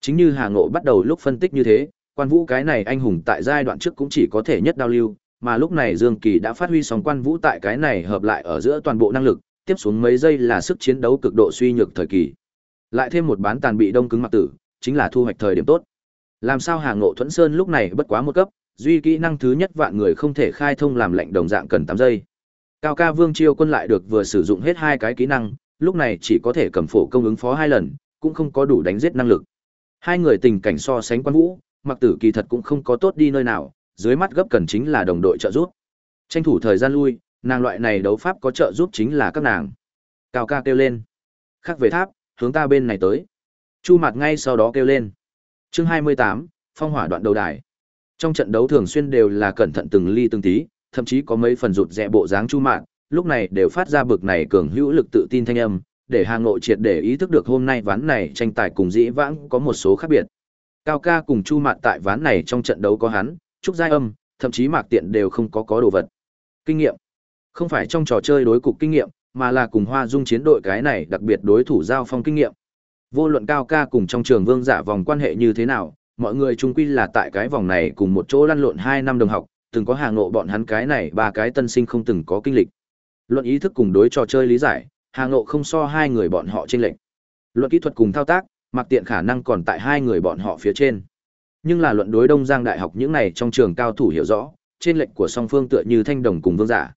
Chính như Hà Ngộ bắt đầu lúc phân tích như thế, Quan Vũ cái này anh hùng tại giai đoạn trước cũng chỉ có thể nhất đao lưu, mà lúc này Dương Kỳ đã phát huy sóng Quan Vũ tại cái này hợp lại ở giữa toàn bộ năng lực, tiếp xuống mấy giây là sức chiến đấu cực độ suy nhược thời kỳ. Lại thêm một bán tàn bị đông cứng mặc tử, chính là thu hoạch thời điểm tốt. Làm sao Hà Ngộ Thuẫn Sơn lúc này bất quá một cấp, duy kỹ năng thứ nhất vạn người không thể khai thông làm lệnh đồng dạng cần 8 giây. Cao ca Vương Chiêu Quân lại được vừa sử dụng hết hai cái kỹ năng, lúc này chỉ có thể cầm phổ công ứng phó hai lần, cũng không có đủ đánh giết năng lực. Hai người tình cảnh so sánh quan vũ, mặc tử kỳ thật cũng không có tốt đi nơi nào, dưới mắt gấp cần chính là đồng đội trợ giúp. Tranh thủ thời gian lui, nàng loại này đấu pháp có trợ giúp chính là các nàng. Cao ca kêu lên. Khắc về tháp, hướng ta bên này tới. Chu mặt ngay sau đó kêu lên. Chương 28, phong hỏa đoạn đầu đài. Trong trận đấu thường xuyên đều là cẩn thận từng ly từng tí, thậm chí có mấy phần rụt rẹ bộ dáng Chu Mạn, lúc này đều phát ra bực này cường hữu lực tự tin thanh âm, để Hà Ngộ triệt để ý thức được hôm nay ván này tranh tài cùng dĩ vãng có một số khác biệt. Cao ca cùng Chu Mạn tại ván này trong trận đấu có hắn, Trúc Giai Âm, thậm chí Mạc Tiện đều không có có đồ vật. Kinh nghiệm. Không phải trong trò chơi đối cục kinh nghiệm, mà là cùng Hoa Dung chiến đội cái này đặc biệt đối thủ giao phong kinh nghiệm. Vô luận cao ca cùng trong trường vương giả vòng quan hệ như thế nào, mọi người chung quy là tại cái vòng này cùng một chỗ lăn lộn 2 năm đồng học, từng có hàng ngộ bọn hắn cái này ba cái tân sinh không từng có kinh lịch. Luận ý thức cùng đối trò chơi lý giải, hàng ngộ không so hai người bọn họ trên lệnh. Luận kỹ thuật cùng thao tác, mặc tiện khả năng còn tại hai người bọn họ phía trên. Nhưng là luận đối Đông Giang Đại học những này trong trường cao thủ hiểu rõ, trên lệnh của song phương tựa như thanh đồng cùng vương giả.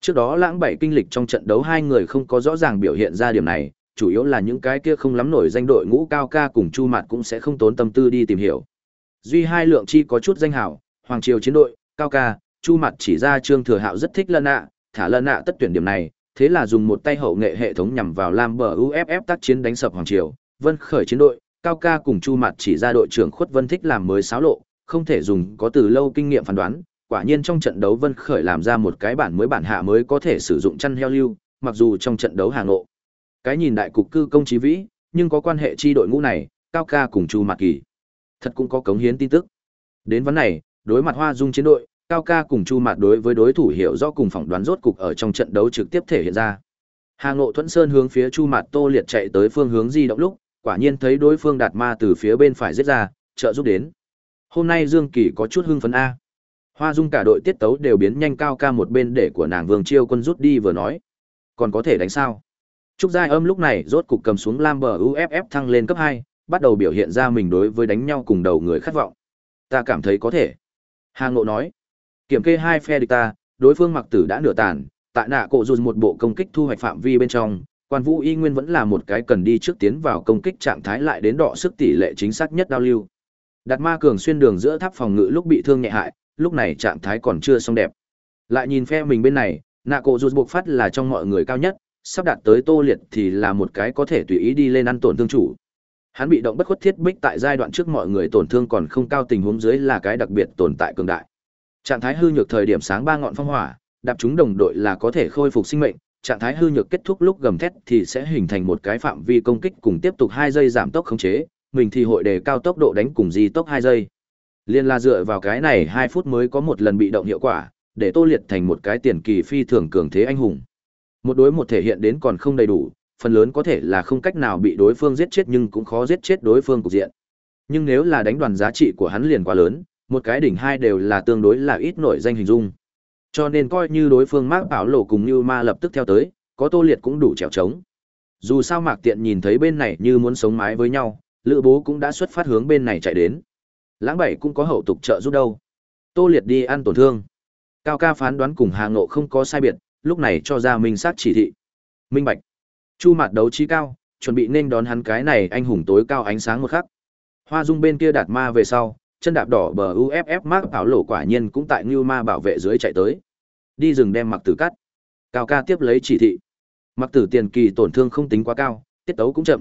Trước đó lãng bảy kinh lịch trong trận đấu hai người không có rõ ràng biểu hiện ra điểm này, chủ yếu là những cái kia không lắm nổi danh đội ngũ cao ca cùng Chu Mạt cũng sẽ không tốn tâm tư đi tìm hiểu. Duy hai lượng chi có chút danh hảo, Hoàng Triều chiến đội, cao ca, Chu Mạt chỉ ra Trương Thừa Hạo rất thích Lân ạ, thả Lân ạ tất tuyển điểm này, thế là dùng một tay hậu nghệ hệ thống nhằm vào Lam bờ UFF tác chiến đánh sập Hoàng Triều, Vân khởi chiến đội, cao ca cùng Chu Mạt chỉ ra đội trưởng Khuất Vân thích làm mới xáo lộ, không thể dùng có từ lâu kinh nghiệm phán đoán, quả nhiên trong trận đấu Vân Khởi làm ra một cái bản mới bản hạ mới có thể sử dụng chăn heo lưu, mặc dù trong trận đấu Hà Ngộ. Cái nhìn đại cục cư công chí vĩ, nhưng có quan hệ chi đội ngũ này, Cao Ca cùng Chu Mạt Kỳ. Thật cũng có cống hiến tin tức. Đến vấn này, đối mặt Hoa Dung chiến đội, Cao Ca cùng Chu Mạt đối với đối thủ hiểu rõ cùng phỏng đoán rốt cục ở trong trận đấu trực tiếp thể hiện ra. Hà Ngộ Thuẫn Sơn hướng phía Chu Mạt Tô Liệt chạy tới phương hướng di động lúc, quả nhiên thấy đối phương đạt ma từ phía bên phải giết ra, trợ giúp đến. Hôm nay Dương Kỳ có chút hưng phấn a. Hoa Dung cả đội tiết tấu đều biến nhanh cao ca một bên để của nàng Vương Chiêu Quân rút đi vừa nói, còn có thể đánh sao? Trúc Giai Âm lúc này rốt cục cầm xuống Lam bờ UFF thăng lên cấp 2, bắt đầu biểu hiện ra mình đối với đánh nhau cùng đầu người khát vọng. Ta cảm thấy có thể. Hà Ngộ nói, kiểm kê hai phe địch ta, đối phương mặc tử đã nửa tàn, tại nạ cổ dù một bộ công kích thu hoạch phạm vi bên trong, quan vũ y nguyên vẫn là một cái cần đi trước tiến vào công kích trạng thái lại đến đọ sức tỷ lệ chính xác nhất đao lưu. Đạt ma cường xuyên đường giữa tháp phòng ngự lúc bị thương nhẹ hại, lúc này trạng thái còn chưa xong đẹp. Lại nhìn phe mình bên này, nạ cổ rụt buộc phát là trong mọi người cao nhất, sắp đạt tới tô liệt thì là một cái có thể tùy ý đi lên ăn tổn thương chủ. Hắn bị động bất khuất thiết bích tại giai đoạn trước mọi người tổn thương còn không cao tình huống dưới là cái đặc biệt tồn tại cường đại. Trạng thái hư nhược thời điểm sáng ba ngọn phong hỏa, đạp chúng đồng đội là có thể khôi phục sinh mệnh, trạng thái hư nhược kết thúc lúc gầm thét thì sẽ hình thành một cái phạm vi công kích cùng tiếp tục 2 giây giảm tốc khống chế, mình thì hội đề cao tốc độ đánh cùng di tốc 2 giây. Liên là dựa vào cái này 2 phút mới có một lần bị động hiệu quả, để Tô Liệt thành một cái tiền kỳ phi thường cường thế anh hùng. Một đối một thể hiện đến còn không đầy đủ, phần lớn có thể là không cách nào bị đối phương giết chết nhưng cũng khó giết chết đối phương cục diện. Nhưng nếu là đánh đoàn giá trị của hắn liền quá lớn, một cái đỉnh hai đều là tương đối là ít nổi danh hình dung. Cho nên coi như đối phương Mạc Bảo Lộ cùng Như Ma lập tức theo tới, có Tô Liệt cũng đủ trèo trống. Dù sao Mạc Tiện nhìn thấy bên này như muốn sống mái với nhau, Lữ Bố cũng đã xuất phát hướng bên này chạy đến. Lãng Bảy cũng có hậu tục trợ giúp đâu. Tô Liệt đi ăn tổn thương. Cao ca phán đoán cùng Hà Ngộ không có sai biệt, lúc này cho ra minh sát chỉ thị. Minh Bạch. Chu Mạt đấu trí cao, chuẩn bị nên đón hắn cái này anh hùng tối cao ánh sáng một khắc. Hoa Dung bên kia đạt ma về sau, chân đạp đỏ bờ UFF Mark áo lỗ quả nhiên cũng tại ngưu Ma bảo vệ dưới chạy tới. Đi rừng đem mặc tử cắt. Cao ca tiếp lấy chỉ thị. Mặc tử tiền kỳ tổn thương không tính quá cao, tiết tấu cũng chậm.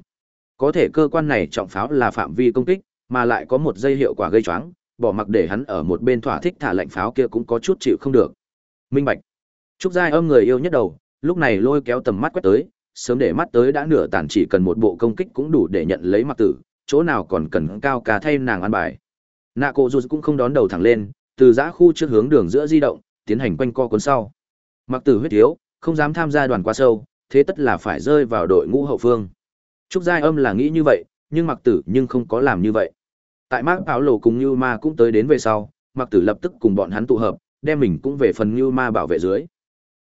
Có thể cơ quan này trọng pháo là phạm vi công kích, mà lại có một dây hiệu quả gây choáng, bỏ mặc để hắn ở một bên thỏa thích thả lệnh pháo kia cũng có chút chịu không được. Minh Bạch. Trúc Giai âm người yêu nhất đầu, lúc này lôi kéo tầm mắt quét tới, sớm để mắt tới đã nửa tàn chỉ cần một bộ công kích cũng đủ để nhận lấy mặc tử, chỗ nào còn cần cao ca thay nàng ăn bài nạ cổ dù cũng không đón đầu thẳng lên, từ giã khu trước hướng đường giữa di động, tiến hành quanh co cuốn sau. Mặc tử huyết thiếu, không dám tham gia đoàn qua sâu, thế tất là phải rơi vào đội ngũ hậu phương. Trúc giai âm là nghĩ như vậy, nhưng mặc tử nhưng không có làm như vậy. Tại mác áo lộ cùng như ma cũng tới đến về sau, mặc tử lập tức cùng bọn hắn tụ hợp, đem mình cũng về phần như ma bảo vệ dưới.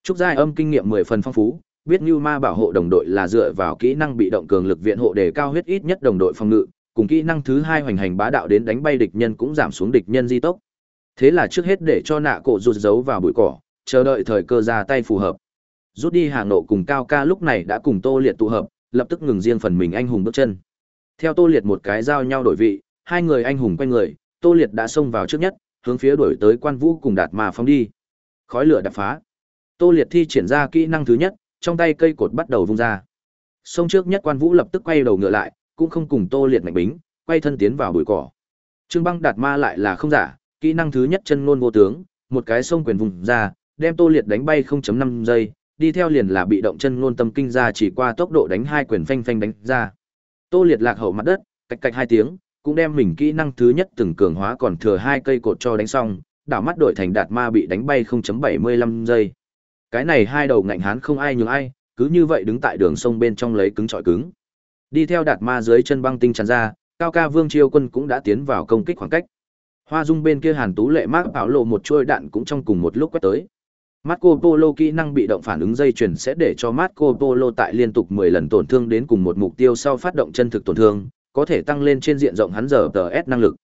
Trúc giai âm kinh nghiệm mười phần phong phú, biết như ma bảo hộ đồng đội là dựa vào kỹ năng bị động cường lực viện hộ để cao huyết ít nhất đồng đội phòng ngự cùng kỹ năng thứ hai hoành hành bá đạo đến đánh bay địch nhân cũng giảm xuống địch nhân di tốc. Thế là trước hết để cho nạ cổ rụt giấu vào bụi cỏ, chờ đợi thời cơ ra tay phù hợp. Rút đi hàng nộ cùng cao ca lúc này đã cùng tô liệt tụ hợp, lập tức ngừng riêng phần mình anh hùng bước chân. Theo tô liệt một cái giao nhau đổi vị, hai người anh hùng quanh người, tô liệt đã xông vào trước nhất, hướng phía đổi tới quan vũ cùng đạt mà phóng đi. Khói lửa đập phá. Tô liệt thi triển ra kỹ năng thứ nhất, trong tay cây cột bắt đầu vung ra. Xông trước nhất quan vũ lập tức quay đầu ngựa lại cũng không cùng Tô Liệt mạnh bính, quay thân tiến vào bụi cỏ. Trương Băng đạt ma lại là không giả, kỹ năng thứ nhất chân ngôn vô tướng, một cái sông quyền vùng ra, đem Tô Liệt đánh bay 0.5 giây, đi theo liền là bị động chân ngôn tâm kinh ra chỉ qua tốc độ đánh hai quyền phanh phanh đánh ra. Tô Liệt lạc hậu mặt đất, cạch cạch hai tiếng, cũng đem mình kỹ năng thứ nhất từng cường hóa còn thừa hai cây cột cho đánh xong, đảo mắt đổi thành đạt ma bị đánh bay 0.75 giây. Cái này hai đầu ngạnh hán không ai nhường ai, cứ như vậy đứng tại đường sông bên trong lấy cứng trọi cứng. Đi theo đạt ma dưới chân băng tinh tràn ra, cao ca vương chiêu quân cũng đã tiến vào công kích khoảng cách. Hoa dung bên kia hàn tú lệ mác bảo lộ một chuôi đạn cũng trong cùng một lúc quét tới. Marco Polo kỹ năng bị động phản ứng dây chuyển sẽ để cho Marco Polo tại liên tục 10 lần tổn thương đến cùng một mục tiêu sau phát động chân thực tổn thương, có thể tăng lên trên diện rộng hắn giờ TS năng lực.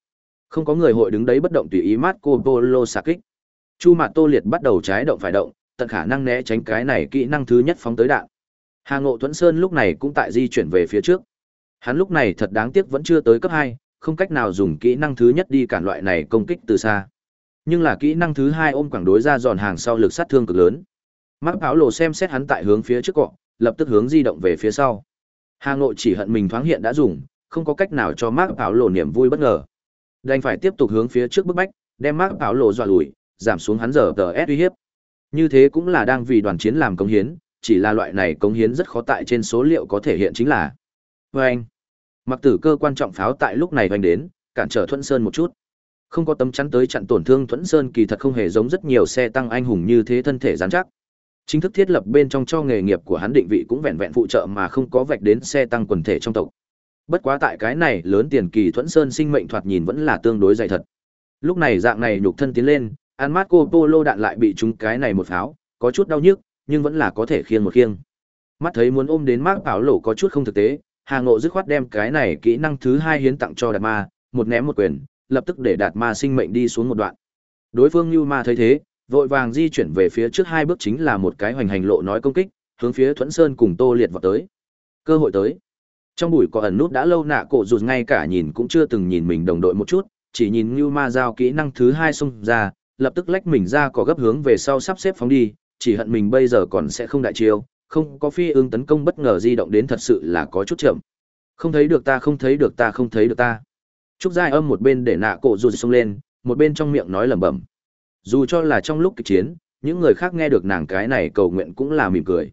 Không có người hội đứng đấy bất động tùy ý Marco Polo xạ kích. Chu Mạt Tô Liệt bắt đầu trái động phải động, tận khả năng né tránh cái này kỹ năng thứ nhất phóng tới đạn. Hà Ngộ Thuẫn Sơn lúc này cũng tại di chuyển về phía trước. Hắn lúc này thật đáng tiếc vẫn chưa tới cấp 2, không cách nào dùng kỹ năng thứ nhất đi cản loại này công kích từ xa. Nhưng là kỹ năng thứ hai ôm quảng đối ra giòn hàng sau lực sát thương cực lớn. Mắc áo lộ xem xét hắn tại hướng phía trước cọ, lập tức hướng di động về phía sau. Hà Ngộ chỉ hận mình thoáng hiện đã dùng, không có cách nào cho Mạc áo lộ niềm vui bất ngờ. Đành phải tiếp tục hướng phía trước bức bách, đem Mạc Bảo lộ dọa lùi, giảm xuống hắn giờ tờ S uy hiếp. Như thế cũng là đang vì đoàn chiến làm công hiến, chỉ là loại này cống hiến rất khó tại trên số liệu có thể hiện chính là. Và anh, mặc tử cơ quan trọng pháo tại lúc này hoành đến, cản trở Thuận Sơn một chút. Không có tấm chắn tới chặn tổn thương Thuận Sơn kỳ thật không hề giống rất nhiều xe tăng anh hùng như thế thân thể rắn chắc. Chính thức thiết lập bên trong cho nghề nghiệp của hắn định vị cũng vẹn vẹn phụ trợ mà không có vạch đến xe tăng quần thể trong tộc. Bất quá tại cái này lớn tiền kỳ Thuận Sơn sinh mệnh thoạt nhìn vẫn là tương đối dày thật. Lúc này dạng này nhục thân tiến lên, An Marco Polo đạn lại bị chúng cái này một pháo, có chút đau nhức, nhưng vẫn là có thể khiêng một khiêng. Mắt thấy muốn ôm đến Mark Bảo Lộ có chút không thực tế, Hà Ngộ dứt khoát đem cái này kỹ năng thứ hai hiến tặng cho Đạt Ma, một ném một quyền, lập tức để Đạt Ma sinh mệnh đi xuống một đoạn. Đối phương Như Ma thấy thế, vội vàng di chuyển về phía trước hai bước chính là một cái hoành hành lộ nói công kích, hướng phía Thuẫn Sơn cùng Tô Liệt vào tới. Cơ hội tới. Trong bụi có ẩn nút đã lâu nạ cổ rụt ngay cả nhìn cũng chưa từng nhìn mình đồng đội một chút, chỉ nhìn Như Ma giao kỹ năng thứ hai xung ra, lập tức lách mình ra có gấp hướng về sau sắp xếp phóng đi, chỉ hận mình bây giờ còn sẽ không đại chiêu, không có phi ương tấn công bất ngờ di động đến thật sự là có chút chậm. Không thấy được ta, không thấy được ta, không thấy được ta. Trúc Giai Âm một bên để nạ cổ dù xông lên, một bên trong miệng nói lẩm bẩm. Dù cho là trong lúc kịch chiến, những người khác nghe được nàng cái này cầu nguyện cũng là mỉm cười.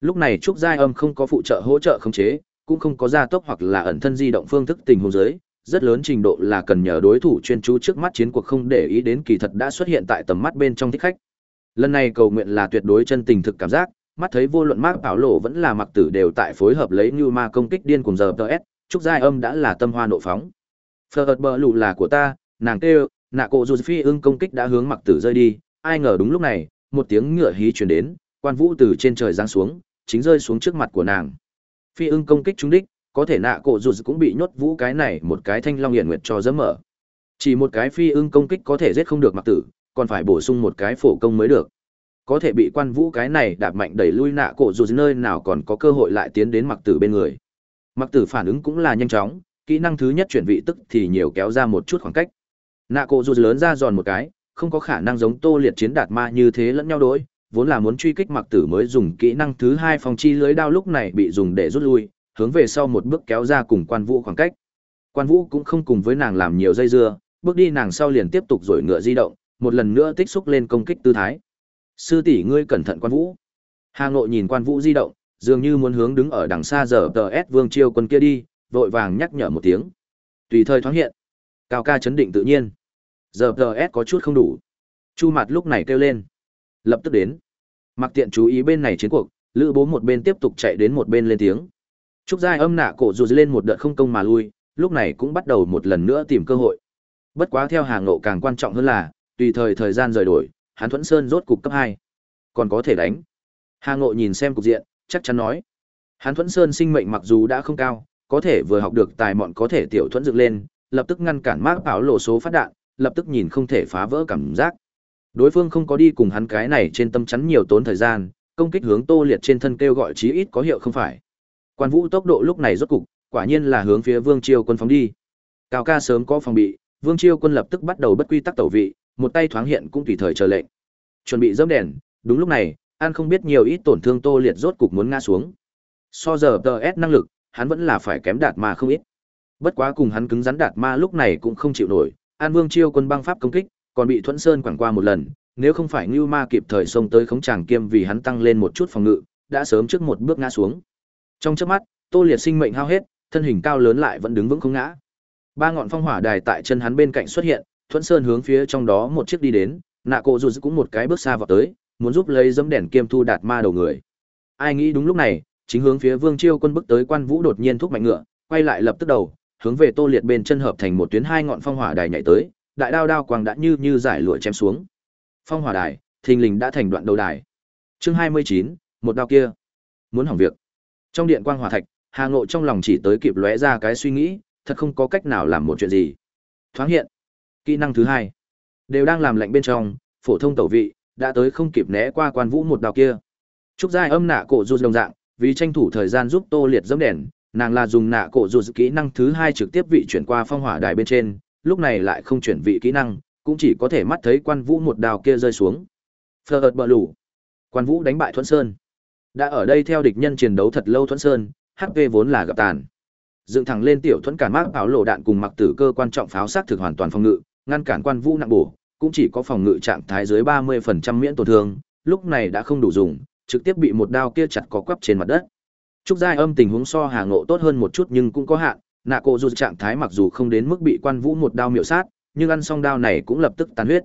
Lúc này Trúc Giai Âm không có phụ trợ hỗ trợ khống chế, cũng không có gia tốc hoặc là ẩn thân di động phương thức tình huống giới, rất lớn trình độ là cần nhờ đối thủ chuyên chú trước mắt chiến cuộc không để ý đến kỳ thật đã xuất hiện tại tầm mắt bên trong thích khách. Lần này cầu nguyện là tuyệt đối chân tình thực cảm giác, mắt thấy vô luận Mark Bảo Lộ vẫn là mặc tử đều tại phối hợp lấy như ma công kích điên cùng giờ s Trúc Giai Âm đã là tâm hoa nộ phóng. Phật bờ lụ là của ta, nàng kêu, nạ cổ dù phi ưng công kích đã hướng mặc tử rơi đi, ai ngờ đúng lúc này, một tiếng ngựa hí truyền đến, quan vũ từ trên trời giáng xuống, chính rơi xuống trước mặt của nàng. Phi ưng công kích trúng đích, có thể nạ cổ dù cũng bị nhốt vũ cái này một cái thanh long hiển nguyệt cho dẫm mở. Chỉ một cái phi ưng công kích có thể giết không được mặc tử, còn phải bổ sung một cái phổ công mới được. Có thể bị quan vũ cái này đạp mạnh đẩy lui nạ cổ dù nơi nào còn có cơ hội lại tiến đến mặc tử bên người. Mặc tử phản ứng cũng là nhanh chóng, kỹ năng thứ nhất chuyển vị tức thì nhiều kéo ra một chút khoảng cách. Nạ cổ dù lớn ra giòn một cái, không có khả năng giống tô liệt chiến đạt ma như thế lẫn nhau đỗi vốn là muốn truy kích mặc tử mới dùng kỹ năng thứ hai phòng chi lưới đao lúc này bị dùng để rút lui, hướng về sau một bước kéo ra cùng quan vũ khoảng cách. Quan vũ cũng không cùng với nàng làm nhiều dây dưa, bước đi nàng sau liền tiếp tục rồi ngựa di động, một lần nữa tích xúc lên công kích tư thái. Sư tỷ ngươi cẩn thận quan vũ. Hà Ngộ nhìn quan vũ di động, dường như muốn hướng đứng ở đằng xa giờ tờ S vương chiêu quân kia đi, vội vàng nhắc nhở một tiếng. Tùy thời thoáng hiện. Cao ca chấn định tự nhiên. Giờ tờ S có chút không đủ. Chu mặt lúc này kêu lên. Lập tức đến. Mặc tiện chú ý bên này chiến cuộc, lữ bố một bên tiếp tục chạy đến một bên lên tiếng. Trúc Giai âm nạ cổ dù lên một đợt không công mà lui, lúc này cũng bắt đầu một lần nữa tìm cơ hội. Bất quá theo hàng ngộ càng quan trọng hơn là, tùy thời thời gian rời đổi, hắn Thuẫn Sơn rốt cục cấp hai, Còn có thể đánh. Hà ngộ nhìn xem cục diện, chắc chắn nói. hắn Thuẫn Sơn sinh mệnh mặc dù đã không cao, có thể vừa học được tài mọn có thể tiểu thuẫn dựng lên, lập tức ngăn cản mác bảo lộ số phát đạn, lập tức nhìn không thể phá vỡ cảm giác. Đối phương không có đi cùng hắn cái này trên tâm chắn nhiều tốn thời gian, công kích hướng Tô Liệt trên thân kêu gọi chí ít có hiệu không phải. Quan Vũ tốc độ lúc này rốt cục, quả nhiên là hướng phía Vương Chiêu quân phóng đi. Cao ca sớm có phòng bị, Vương Chiêu quân lập tức bắt đầu bất quy tắc tẩu vị, một tay thoáng hiện cũng tùy thời chờ lệnh. Chuẩn bị dẫm đèn, đúng lúc này, An không biết nhiều ít tổn thương Tô Liệt rốt cục muốn ngã xuống. So giờ TS năng lực, hắn vẫn là phải kém đạt ma không ít. Bất quá cùng hắn cứng rắn đạt ma lúc này cũng không chịu nổi, An Vương Chiêu quân băng pháp công kích, còn bị Thuẫn Sơn quẳng qua một lần, nếu không phải Ngưu Ma kịp thời xông tới khống tràng kiêm vì hắn tăng lên một chút phòng ngự, đã sớm trước một bước ngã xuống. Trong chớp mắt, Tô Liệt sinh mệnh hao hết, thân hình cao lớn lại vẫn đứng vững không ngã. Ba ngọn phong hỏa đài tại chân hắn bên cạnh xuất hiện, Thuẫn Sơn hướng phía trong đó một chiếc đi đến, Nạ Cổ dù cũng một cái bước xa vào tới, muốn giúp lấy dấm đèn kiêm thu đạt ma đầu người. Ai nghĩ đúng lúc này, chính hướng phía Vương Chiêu quân bước tới Quan Vũ đột nhiên thúc mạnh ngựa, quay lại lập tức đầu, hướng về Tô Liệt bên chân hợp thành một tuyến hai ngọn phong hỏa đài nhảy tới, đại đao đao quang đã như như giải lụa chém xuống. Phong hỏa đài, thình lình đã thành đoạn đầu đài. Chương 29, một đao kia, muốn hỏng việc. Trong điện quang hỏa thạch, Hà Ngộ trong lòng chỉ tới kịp lóe ra cái suy nghĩ, thật không có cách nào làm một chuyện gì. Thoáng hiện, kỹ năng thứ hai, đều đang làm lạnh bên trong, phổ thông tẩu vị, đã tới không kịp né qua quan vũ một đào kia. Trúc giai âm nạ cổ rụt đồng dạng, vì tranh thủ thời gian giúp Tô Liệt dẫm đèn, nàng là dùng nạ cổ rụt kỹ năng thứ hai trực tiếp vị chuyển qua phong hỏa đài bên trên, lúc này lại không chuyển vị kỹ năng, cũng chỉ có thể mắt thấy quan vũ một đào kia rơi xuống. Phờ ợt bờ lủ. Quan vũ đánh bại Thuẫn Sơn. Đã ở đây theo địch nhân chiến đấu thật lâu Thuẫn Sơn, HP vốn là gặp tàn. dựng thẳng lên tiểu thuẫn cản mác áo lộ đạn cùng mặc tử cơ quan trọng pháo sát thực hoàn toàn phòng ngự ngăn cản quan vũ nặng bổ, cũng chỉ có phòng ngự trạng thái dưới 30% miễn tổn thương, lúc này đã không đủ dùng, trực tiếp bị một đao kia chặt có quắp trên mặt đất. Trúc giai âm tình huống so hà ngộ tốt hơn một chút nhưng cũng có hạn, nạ cổ dù trạng thái mặc dù không đến mức bị quan vũ một đao miểu sát, nhưng ăn xong đao này cũng lập tức tàn huyết.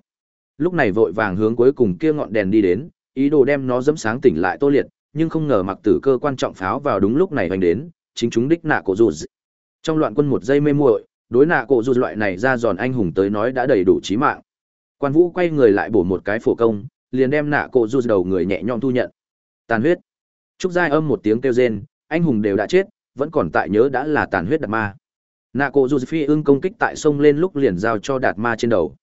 Lúc này vội vàng hướng cuối cùng kia ngọn đèn đi đến, ý đồ đem nó dẫm sáng tỉnh lại tô liệt, nhưng không ngờ mặc tử cơ quan trọng pháo vào đúng lúc này hoành đến, chính chúng đích nạ cổ dù trong loạn quân một giây mê muội đối nạ cổ dù loại này ra giòn anh hùng tới nói đã đầy đủ trí mạng. Quan vũ quay người lại bổ một cái phổ công, liền đem nạ cổ dù đầu người nhẹ nhõm thu nhận. Tàn huyết. Trúc giai âm một tiếng kêu rên, anh hùng đều đã chết, vẫn còn tại nhớ đã là tàn huyết đạt ma. Nạ cổ dù phi ưng công kích tại sông lên lúc liền giao cho đạt ma trên đầu.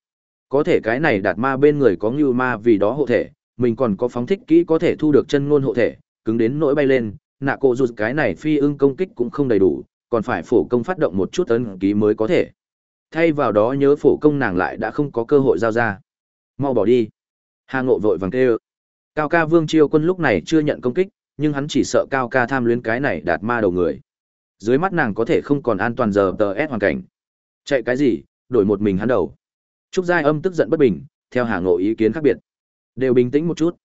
Có thể cái này đạt ma bên người có ngưu ma vì đó hộ thể, mình còn có phóng thích kỹ có thể thu được chân ngôn hộ thể, cứng đến nỗi bay lên, nạ cổ dù cái này phi ưng công kích cũng không đầy đủ còn phải phổ công phát động một chút ấn ký mới có thể. Thay vào đó nhớ phổ công nàng lại đã không có cơ hội giao ra. Mau bỏ đi. Hà ngộ vội vàng kêu. Cao ca vương chiêu quân lúc này chưa nhận công kích, nhưng hắn chỉ sợ cao ca tham luyến cái này đạt ma đầu người. Dưới mắt nàng có thể không còn an toàn giờ tờ S hoàn cảnh. Chạy cái gì, đổi một mình hắn đầu. Trúc giai âm tức giận bất bình, theo hà ngộ ý kiến khác biệt. Đều bình tĩnh một chút.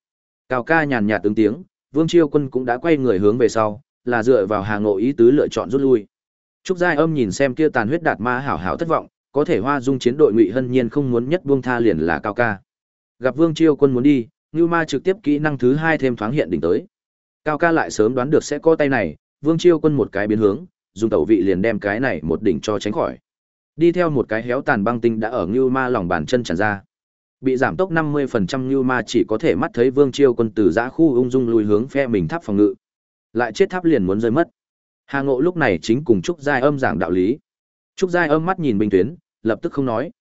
Cao ca nhàn nhạt tướng tiếng, vương chiêu quân cũng đã quay người hướng về sau, là dựa vào hà ngộ ý tứ lựa chọn rút lui trúc giai âm nhìn xem kia tàn huyết đạt ma hảo hảo thất vọng, có thể hoa dung chiến đội ngụy hân nhiên không muốn nhất buông tha liền là cao ca. Gặp vương chiêu quân muốn đi, ngưu ma trực tiếp kỹ năng thứ hai thêm thoáng hiện đỉnh tới. Cao ca lại sớm đoán được sẽ có tay này, vương chiêu quân một cái biến hướng, dùng tẩu vị liền đem cái này một đỉnh cho tránh khỏi. Đi theo một cái héo tàn băng tinh đã ở ngưu ma lòng bàn chân tràn ra. Bị giảm tốc 50% ngưu ma chỉ có thể mắt thấy vương chiêu quân từ giã khu ung dung lùi hướng phe mình tháp phòng ngự. Lại chết tháp liền muốn rơi mất hà ngộ lúc này chính cùng trúc giai âm giảng đạo lý. Trúc giai âm mắt nhìn Bình tuyến, lập tức không nói.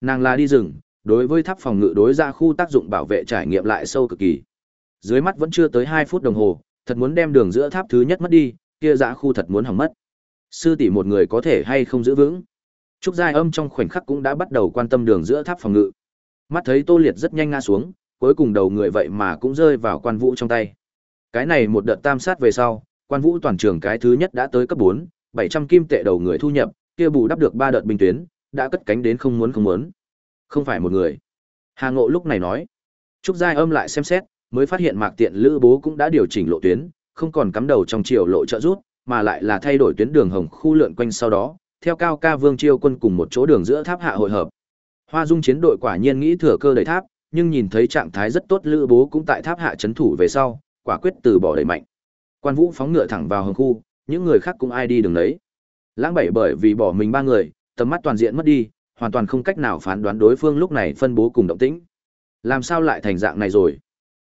Nàng là đi rừng, đối với tháp phòng ngự đối ra khu tác dụng bảo vệ trải nghiệm lại sâu cực kỳ. Dưới mắt vẫn chưa tới hai phút đồng hồ, thật muốn đem đường giữa tháp thứ nhất mất đi, kia dã khu thật muốn hỏng mất. Sư tỷ một người có thể hay không giữ vững? Trúc giai âm trong khoảnh khắc cũng đã bắt đầu quan tâm đường giữa tháp phòng ngự. Mắt thấy tô liệt rất nhanh ngã xuống, cuối cùng đầu người vậy mà cũng rơi vào quan vũ trong tay. Cái này một đợt tam sát về sau quan vũ toàn trường cái thứ nhất đã tới cấp bốn, bảy trăm kim tệ đầu người thu nhập, kia bù đắp được ba đợt binh tuyến, đã cất cánh đến không muốn không muốn. Không phải một người. Hà ngộ lúc này nói. Trúc giai âm lại xem xét, mới phát hiện mạc tiện lữ bố cũng đã điều chỉnh lộ tuyến, không còn cắm đầu trong chiều lộ trợ rút mà lại là thay đổi tuyến đường hồng khu lượn quanh sau đó, theo cao ca vương chiêu quân cùng một chỗ đường giữa tháp hạ hội hợp. Hoa dung chiến đội quả nhiên nghĩ thừa cơ đẩy tháp, nhưng nhìn thấy trạng thái rất tốt lữ bố cũng tại tháp hạ chấn thủ về sau, quả quyết từ bỏ đẩy mạnh quan vũ phóng ngựa thẳng vào hồng khu, những người khác cũng ai đi đường đấy lãng bảy bởi vì bỏ mình ba người, tầm mắt toàn diện mất đi, hoàn toàn không cách nào phán đoán đối phương lúc này phân bố cùng động tĩnh. Làm sao lại thành dạng này rồi?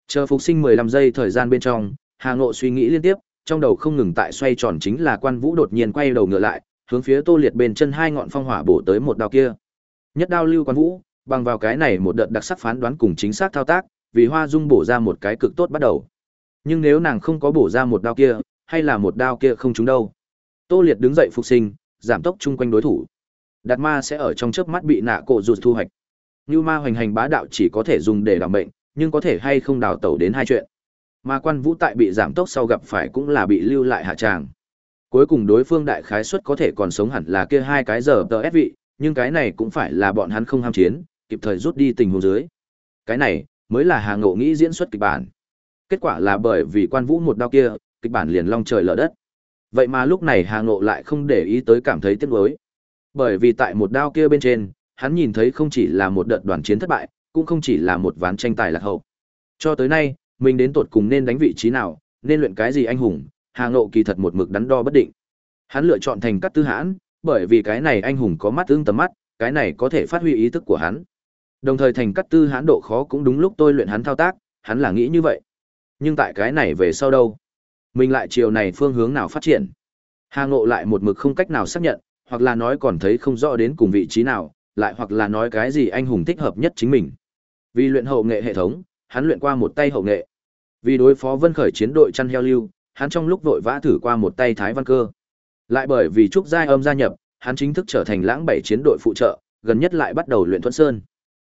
Chờ phục sinh mười lăm giây thời gian bên trong, hà ngộ suy nghĩ liên tiếp, trong đầu không ngừng tại xoay tròn chính là quan vũ đột nhiên quay đầu ngựa lại, hướng phía tô liệt bên chân hai ngọn phong hỏa bổ tới một đao kia. Nhất đao lưu quan vũ, bằng vào cái này một đợt đặc sắc phán đoán cùng chính xác thao tác, vì hoa dung bổ ra một cái cực tốt bắt đầu nhưng nếu nàng không có bổ ra một đao kia, hay là một đao kia không trúng đâu. Tô liệt đứng dậy phục sinh, giảm tốc chung quanh đối thủ. Đạt ma sẽ ở trong chớp mắt bị nạ cổ rụt thu hoạch. Như ma hoành hành bá đạo chỉ có thể dùng để đảm bệnh nhưng có thể hay không đào tẩu đến hai chuyện. Mà quan vũ tại bị giảm tốc sau gặp phải cũng là bị lưu lại hạ tràng. Cuối cùng đối phương đại khái suất có thể còn sống hẳn là kia hai cái giờ tờ ép vị, nhưng cái này cũng phải là bọn hắn không ham chiến, kịp thời rút đi tình huống dưới. Cái này mới là hà ngộ nghĩ diễn xuất kịch bản kết quả là bởi vì quan vũ một đao kia, kịch bản liền long trời lở đất. Vậy mà lúc này hà ngộ lại không để ý tới cảm thấy tiếc nuối. Bởi vì tại một đao kia bên trên, hắn nhìn thấy không chỉ là một đợt đoàn chiến thất bại, cũng không chỉ là một ván tranh tài lạc hậu. Cho tới nay, mình đến tột cùng nên đánh vị trí nào, nên luyện cái gì anh hùng, hà ngộ kỳ thật một mực đắn đo bất định. Hắn lựa chọn thành cắt tư hãn, bởi vì cái này anh hùng có mắt tương tầm mắt, cái này có thể phát huy ý thức của hắn. Đồng thời thành cắt tư hãn độ khó cũng đúng lúc tôi luyện hắn thao tác, hắn là nghĩ như vậy nhưng tại cái này về sau đâu? Mình lại chiều này phương hướng nào phát triển? Hà ngộ lại một mực không cách nào xác nhận, hoặc là nói còn thấy không rõ đến cùng vị trí nào, lại hoặc là nói cái gì anh hùng thích hợp nhất chính mình. Vì luyện hậu nghệ hệ thống, hắn luyện qua một tay hậu nghệ. Vì đối phó vân khởi chiến đội chăn heo lưu, hắn trong lúc vội vã thử qua một tay thái văn cơ. Lại bởi vì trúc giai âm gia nhập, hắn chính thức trở thành lãng bảy chiến đội phụ trợ, gần nhất lại bắt đầu luyện thuận sơn.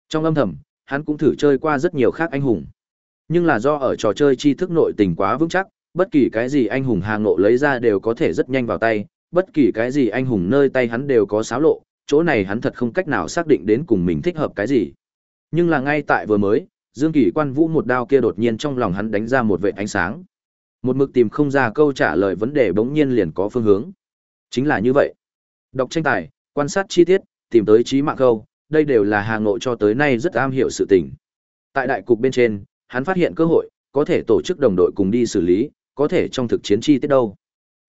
Trong âm thầm, hắn cũng thử chơi qua rất nhiều khác anh hùng nhưng là do ở trò chơi tri thức nội tình quá vững chắc bất kỳ cái gì anh hùng hàng nộ lấy ra đều có thể rất nhanh vào tay bất kỳ cái gì anh hùng nơi tay hắn đều có xáo lộ, chỗ này hắn thật không cách nào xác định đến cùng mình thích hợp cái gì. Nhưng là ngay tại vừa mới, Dương Kỳ Quan Vũ một đao kia đột nhiên trong lòng hắn đánh ra một vệt ánh sáng. Một mực tìm không ra câu trả lời vấn đề bỗng nhiên liền có phương hướng. Chính là như vậy. Đọc tranh tài, quan sát chi tiết, tìm tới trí mạng câu, đây đều là Hà Nội cho tới nay rất am hiểu sự tình. Tại đại cục bên trên, hắn phát hiện cơ hội, có thể tổ chức đồng đội cùng đi xử lý, có thể trong thực chiến chi tiết đâu.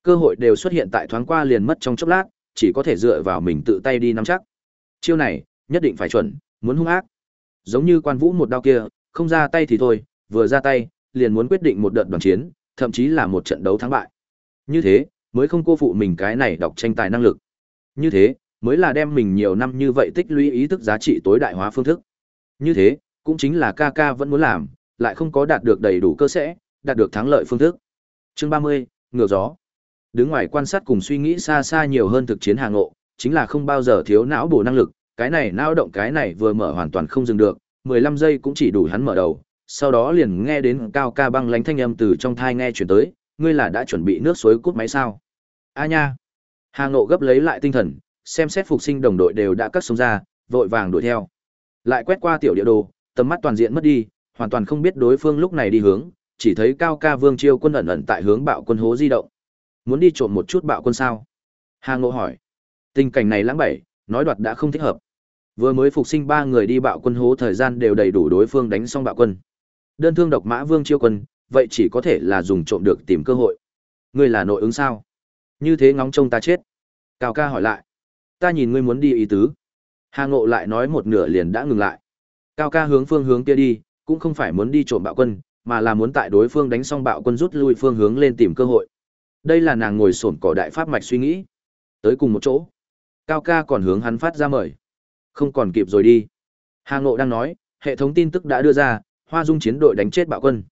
Cơ hội đều xuất hiện tại thoáng qua liền mất trong chốc lát, chỉ có thể dựa vào mình tự tay đi nắm chắc. Chiêu này, nhất định phải chuẩn, muốn hung ác. Giống như quan vũ một đao kia, không ra tay thì thôi, vừa ra tay, liền muốn quyết định một đợt đoàn chiến, thậm chí là một trận đấu thắng bại. Như thế, mới không cô phụ mình cái này đọc tranh tài năng lực. Như thế, mới là đem mình nhiều năm như vậy tích lũy ý thức giá trị tối đại hóa phương thức. Như thế, cũng chính là ca ca vẫn muốn làm, lại không có đạt được đầy đủ cơ sẽ, đạt được thắng lợi phương thức. Chương 30, ngược gió. Đứng ngoài quan sát cùng suy nghĩ xa xa nhiều hơn thực chiến hàng ngộ, chính là không bao giờ thiếu não bổ năng lực, cái này não động cái này vừa mở hoàn toàn không dừng được, 15 giây cũng chỉ đủ hắn mở đầu, sau đó liền nghe đến cao ca băng lánh thanh âm từ trong thai nghe chuyển tới, ngươi là đã chuẩn bị nước suối cút máy sao? A nha. Hà Ngộ gấp lấy lại tinh thần, xem xét phục sinh đồng đội đều đã cắt sống ra, vội vàng đuổi theo. Lại quét qua tiểu địa đồ, tầm mắt toàn diện mất đi, hoàn toàn không biết đối phương lúc này đi hướng, chỉ thấy cao ca vương chiêu quân ẩn ẩn tại hướng bạo quân hố di động. Muốn đi trộm một chút bạo quân sao? Hà Ngộ hỏi. Tình cảnh này lãng bảy, nói đoạt đã không thích hợp. Vừa mới phục sinh ba người đi bạo quân hố thời gian đều đầy đủ đối phương đánh xong bạo quân. Đơn thương độc mã vương chiêu quân, vậy chỉ có thể là dùng trộm được tìm cơ hội. Ngươi là nội ứng sao? Như thế ngóng trông ta chết. Cao ca hỏi lại. Ta nhìn ngươi muốn đi ý tứ. Hà Ngộ lại nói một nửa liền đã ngừng lại. Cao ca hướng phương hướng kia đi, cũng không phải muốn đi trộm bạo quân, mà là muốn tại đối phương đánh xong bạo quân rút lui phương hướng lên tìm cơ hội. Đây là nàng ngồi sổn cỏ đại pháp mạch suy nghĩ. Tới cùng một chỗ. Cao ca còn hướng hắn phát ra mời. Không còn kịp rồi đi. Hà Ngộ đang nói, hệ thống tin tức đã đưa ra, Hoa Dung chiến đội đánh chết bạo quân.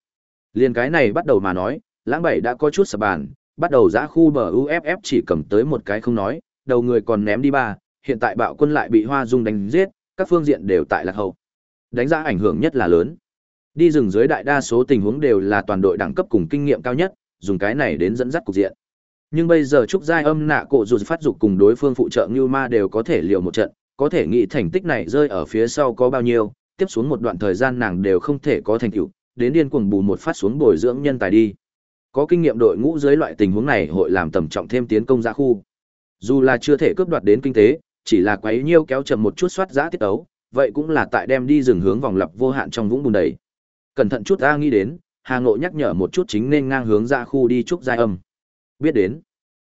Liên cái này bắt đầu mà nói, Lãng Bảy đã có chút sập bàn, bắt đầu giã khu bờ UFF chỉ cầm tới một cái không nói, đầu người còn ném đi ba, hiện tại bạo quân lại bị Hoa Dung đánh giết, các phương diện đều tại lạc hậu. Đánh giá ảnh hưởng nhất là lớn. Đi rừng dưới đại đa số tình huống đều là toàn đội đẳng cấp cùng kinh nghiệm cao nhất, dùng cái này đến dẫn dắt cục diện. Nhưng bây giờ trúc giai âm nạ cổ dù phát dục cùng đối phương phụ trợ như ma đều có thể liều một trận, có thể nghĩ thành tích này rơi ở phía sau có bao nhiêu, tiếp xuống một đoạn thời gian nàng đều không thể có thành tựu, đến điên cuồng bù một phát xuống bồi dưỡng nhân tài đi. Có kinh nghiệm đội ngũ dưới loại tình huống này hội làm tầm trọng thêm tiến công giã khu. Dù là chưa thể cướp đoạt đến kinh tế, chỉ là quấy nhiêu kéo chậm một chút soát giã tiết ấu, vậy cũng là tại đem đi rừng hướng vòng lập vô hạn trong vũng bùn đầy. Cẩn thận chút ta nghĩ đến, Hà Ngộ nhắc nhở một chút chính nên ngang hướng ra khu đi trúc giai âm. Biết đến.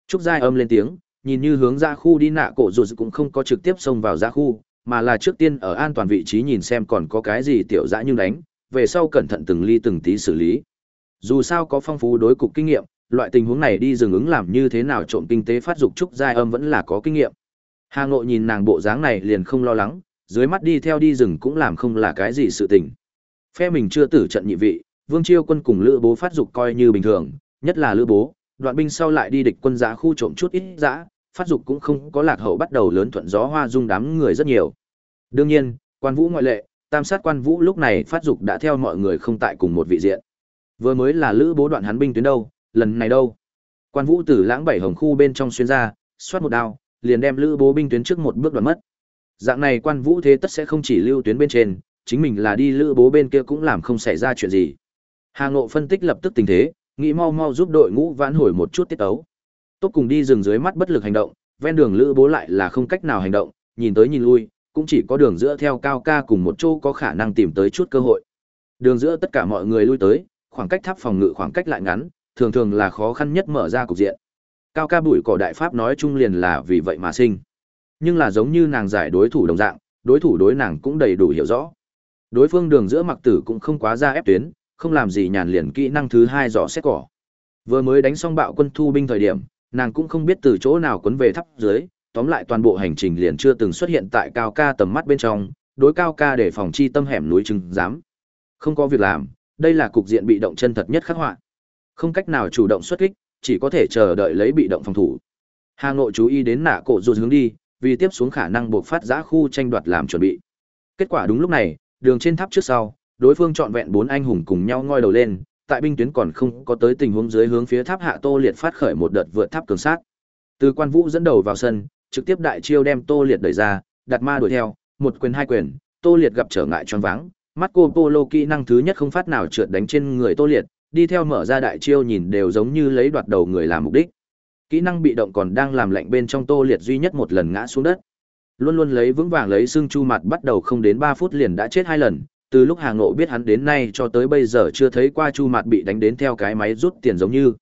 Trúc giai âm lên tiếng, nhìn như hướng ra khu đi nạ cổ dù cũng không có trực tiếp xông vào ra khu, mà là trước tiên ở an toàn vị trí nhìn xem còn có cái gì tiểu dã nhưng đánh, về sau cẩn thận từng ly từng tí xử lý. Dù sao có phong phú đối cục kinh nghiệm, loại tình huống này đi dừng ứng làm như thế nào trộm kinh tế phát dục trúc giai âm vẫn là có kinh nghiệm. Hà Ngộ nhìn nàng bộ dáng này liền không lo lắng, dưới mắt đi theo đi rừng cũng làm không là cái gì sự tình. Phe mình chưa tử trận nhị vị, Vương Chiêu quân cùng Lữ Bố phát dục coi như bình thường, nhất là Lữ Bố, đoạn binh sau lại đi địch quân giã khu trộm chút ít giã, phát dục cũng không có lạc hậu bắt đầu lớn thuận gió hoa dung đám người rất nhiều. Đương nhiên, quan vũ ngoại lệ, tam sát quan vũ lúc này phát dục đã theo mọi người không tại cùng một vị diện. Vừa mới là lữ bố đoạn hắn binh tuyến đâu, lần này đâu. Quan vũ từ lãng bảy hồng khu bên trong xuyên ra, xoát một đao, liền đem lữ bố binh tuyến trước một bước đoạn mất. Dạng này quan vũ thế tất sẽ không chỉ lưu tuyến bên trên, chính mình là đi lữ bố bên kia cũng làm không xảy ra chuyện gì. Hà Ngộ phân tích lập tức tình thế, nghĩ mau mau giúp đội ngũ vãn hồi một chút tiết tấu. Tốt cùng đi rừng dưới mắt bất lực hành động, ven đường lữ bố lại là không cách nào hành động, nhìn tới nhìn lui, cũng chỉ có đường giữa theo cao ca cùng một chỗ có khả năng tìm tới chút cơ hội. Đường giữa tất cả mọi người lui tới, khoảng cách tháp phòng ngự khoảng cách lại ngắn, thường thường là khó khăn nhất mở ra cục diện. Cao ca bụi cỏ đại pháp nói chung liền là vì vậy mà sinh. Nhưng là giống như nàng giải đối thủ đồng dạng, đối thủ đối nàng cũng đầy đủ hiểu rõ. Đối phương đường giữa mặc tử cũng không quá ra ép tuyến, không làm gì nhàn liền kỹ năng thứ hai dò xét cỏ. Vừa mới đánh xong bạo quân thu binh thời điểm, nàng cũng không biết từ chỗ nào quấn về thắp dưới, tóm lại toàn bộ hành trình liền chưa từng xuất hiện tại cao ca tầm mắt bên trong, đối cao ca để phòng chi tâm hẻm núi trừng dám. Không có việc làm, đây là cục diện bị động chân thật nhất khắc họa. Không cách nào chủ động xuất kích, chỉ có thể chờ đợi lấy bị động phòng thủ. Hà Nội chú ý đến nạ cổ rụt hướng đi, vì tiếp xuống khả năng buộc phát giã khu tranh đoạt làm chuẩn bị. Kết quả đúng lúc này, đường trên tháp trước sau, đối phương chọn vẹn bốn anh hùng cùng nhau ngoi đầu lên, tại binh tuyến còn không có tới tình huống dưới hướng phía tháp hạ Tô Liệt phát khởi một đợt vượt tháp cường sát. Từ Quan Vũ dẫn đầu vào sân, trực tiếp đại chiêu đem Tô Liệt đẩy ra, đặt ma đuổi theo, một quyền hai quyền, Tô Liệt gặp trở ngại choáng váng, Marco Polo kỹ năng thứ nhất không phát nào trượt đánh trên người Tô Liệt, đi theo mở ra đại chiêu nhìn đều giống như lấy đoạt đầu người làm mục đích. Kỹ năng bị động còn đang làm lạnh bên trong Tô Liệt duy nhất một lần ngã xuống đất. Luôn luôn lấy vững vàng lấy xương chu mặt bắt đầu không đến 3 phút liền đã chết hai lần, từ lúc Hà Ngộ biết hắn đến nay cho tới bây giờ chưa thấy qua chu mặt bị đánh đến theo cái máy rút tiền giống như.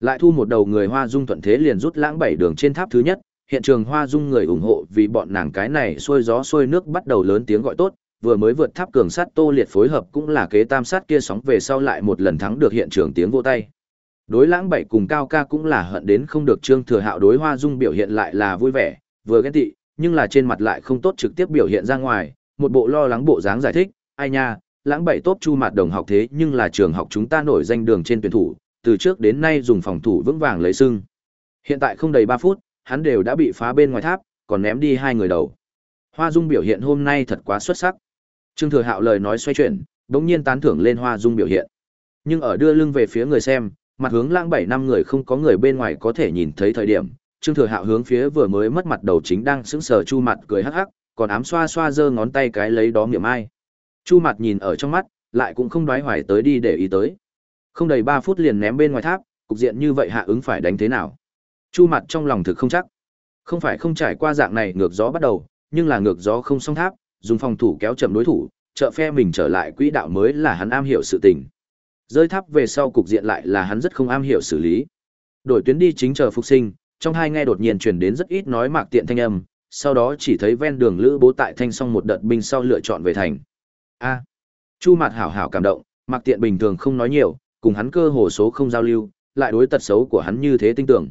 Lại thu một đầu người Hoa Dung thuận thế liền rút lãng bảy đường trên tháp thứ nhất, hiện trường Hoa Dung người ủng hộ vì bọn nàng cái này xuôi gió xuôi nước bắt đầu lớn tiếng gọi tốt, vừa mới vượt tháp cường sát Tô Liệt phối hợp cũng là kế tam sát kia sóng về sau lại một lần thắng được hiện trường tiếng vô tay. Đối lãng bảy cùng cao ca cũng là hận đến không được Trương Thừa Hạo đối Hoa Dung biểu hiện lại là vui vẻ, vừa ghen tị, nhưng là trên mặt lại không tốt trực tiếp biểu hiện ra ngoài, một bộ lo lắng bộ dáng giải thích, ai nha, lãng bảy tốt chu mặt đồng học thế nhưng là trường học chúng ta nổi danh đường trên tuyển thủ, từ trước đến nay dùng phòng thủ vững vàng lấy sưng. Hiện tại không đầy 3 phút, hắn đều đã bị phá bên ngoài tháp, còn ném đi hai người đầu. Hoa Dung biểu hiện hôm nay thật quá xuất sắc. Trương Thừa Hạo lời nói xoay chuyển, đống nhiên tán thưởng lên Hoa Dung biểu hiện. Nhưng ở đưa lưng về phía người xem, mặt hướng lãng bảy năm người không có người bên ngoài có thể nhìn thấy thời điểm, Trương Thừa Hạo hướng phía vừa mới mất mặt đầu chính đang sững sờ Chu Mặt cười hắc hắc, còn ám xoa xoa giơ ngón tay cái lấy đó miệng ai. Chu Mặt nhìn ở trong mắt, lại cũng không đoái hoài tới đi để ý tới. Không đầy ba phút liền ném bên ngoài tháp, cục diện như vậy hạ ứng phải đánh thế nào? Chu Mặt trong lòng thực không chắc. Không phải không trải qua dạng này ngược gió bắt đầu, nhưng là ngược gió không song tháp, dùng phòng thủ kéo chậm đối thủ, trợ phe mình trở lại quỹ đạo mới là hắn am hiểu sự tình. Rơi tháp về sau cục diện lại là hắn rất không am hiểu xử lý. Đổi tuyến đi chính chờ phục sinh, trong hai nghe đột nhiên truyền đến rất ít nói mạc tiện thanh âm, sau đó chỉ thấy ven đường lữ bố tại thanh xong một đợt binh sau lựa chọn về thành. A. Chu Mạt hảo hảo cảm động, mạc tiện bình thường không nói nhiều, cùng hắn cơ hồ số không giao lưu, lại đối tật xấu của hắn như thế tin tưởng.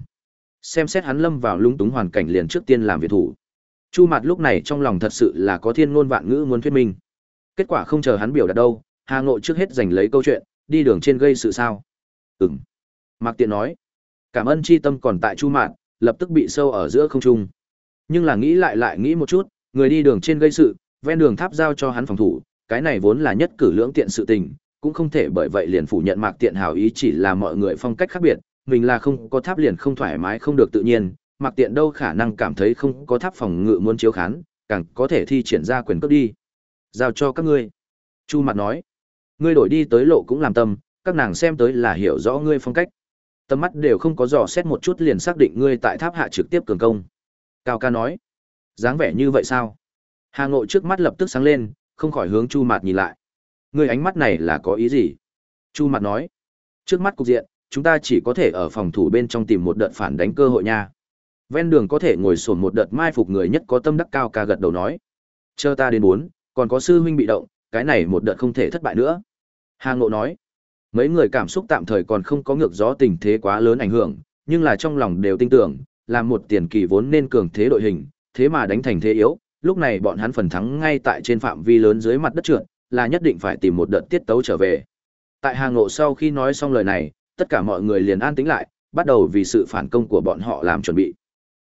Xem xét hắn lâm vào lung túng hoàn cảnh liền trước tiên làm việc thủ. Chu Mạt lúc này trong lòng thật sự là có thiên ngôn vạn ngữ muốn thuyết minh. Kết quả không chờ hắn biểu đạt đâu, Hà Ngộ trước hết giành lấy câu chuyện, đi đường trên gây sự sao? Ừm. Mạc Tiện nói. Cảm ơn chi tâm còn tại Chu Mạn, lập tức bị sâu ở giữa không trung. Nhưng là nghĩ lại lại nghĩ một chút, người đi đường trên gây sự, ven đường tháp giao cho hắn phòng thủ, cái này vốn là nhất cử lưỡng tiện sự tình, cũng không thể bởi vậy liền phủ nhận Mạc Tiện hảo ý chỉ là mọi người phong cách khác biệt, mình là không có tháp liền không thoải mái không được tự nhiên, Mạc Tiện đâu khả năng cảm thấy không có tháp phòng ngự muốn chiếu khán, càng có thể thi triển ra quyền cướp đi. Giao cho các ngươi. Chu Mạt nói, ngươi đổi đi tới lộ cũng làm tâm, các nàng xem tới là hiểu rõ ngươi phong cách. Tầm mắt đều không có dò xét một chút liền xác định ngươi tại tháp hạ trực tiếp cường công. Cao ca nói, dáng vẻ như vậy sao? Hà Ngộ trước mắt lập tức sáng lên, không khỏi hướng Chu Mạt nhìn lại. Ngươi ánh mắt này là có ý gì? Chu Mạt nói, trước mắt cục diện, chúng ta chỉ có thể ở phòng thủ bên trong tìm một đợt phản đánh cơ hội nha. Ven đường có thể ngồi sổn một đợt mai phục người nhất có tâm đắc cao ca gật đầu nói. Chờ ta đến bốn, còn có sư huynh bị động, cái này một đợt không thể thất bại nữa. Hà Ngộ nói, mấy người cảm xúc tạm thời còn không có ngược gió tình thế quá lớn ảnh hưởng, nhưng là trong lòng đều tin tưởng, là một tiền kỳ vốn nên cường thế đội hình, thế mà đánh thành thế yếu, lúc này bọn hắn phần thắng ngay tại trên phạm vi lớn dưới mặt đất trượt, là nhất định phải tìm một đợt tiết tấu trở về. Tại Hà Ngộ sau khi nói xong lời này, tất cả mọi người liền an tĩnh lại, bắt đầu vì sự phản công của bọn họ làm chuẩn bị.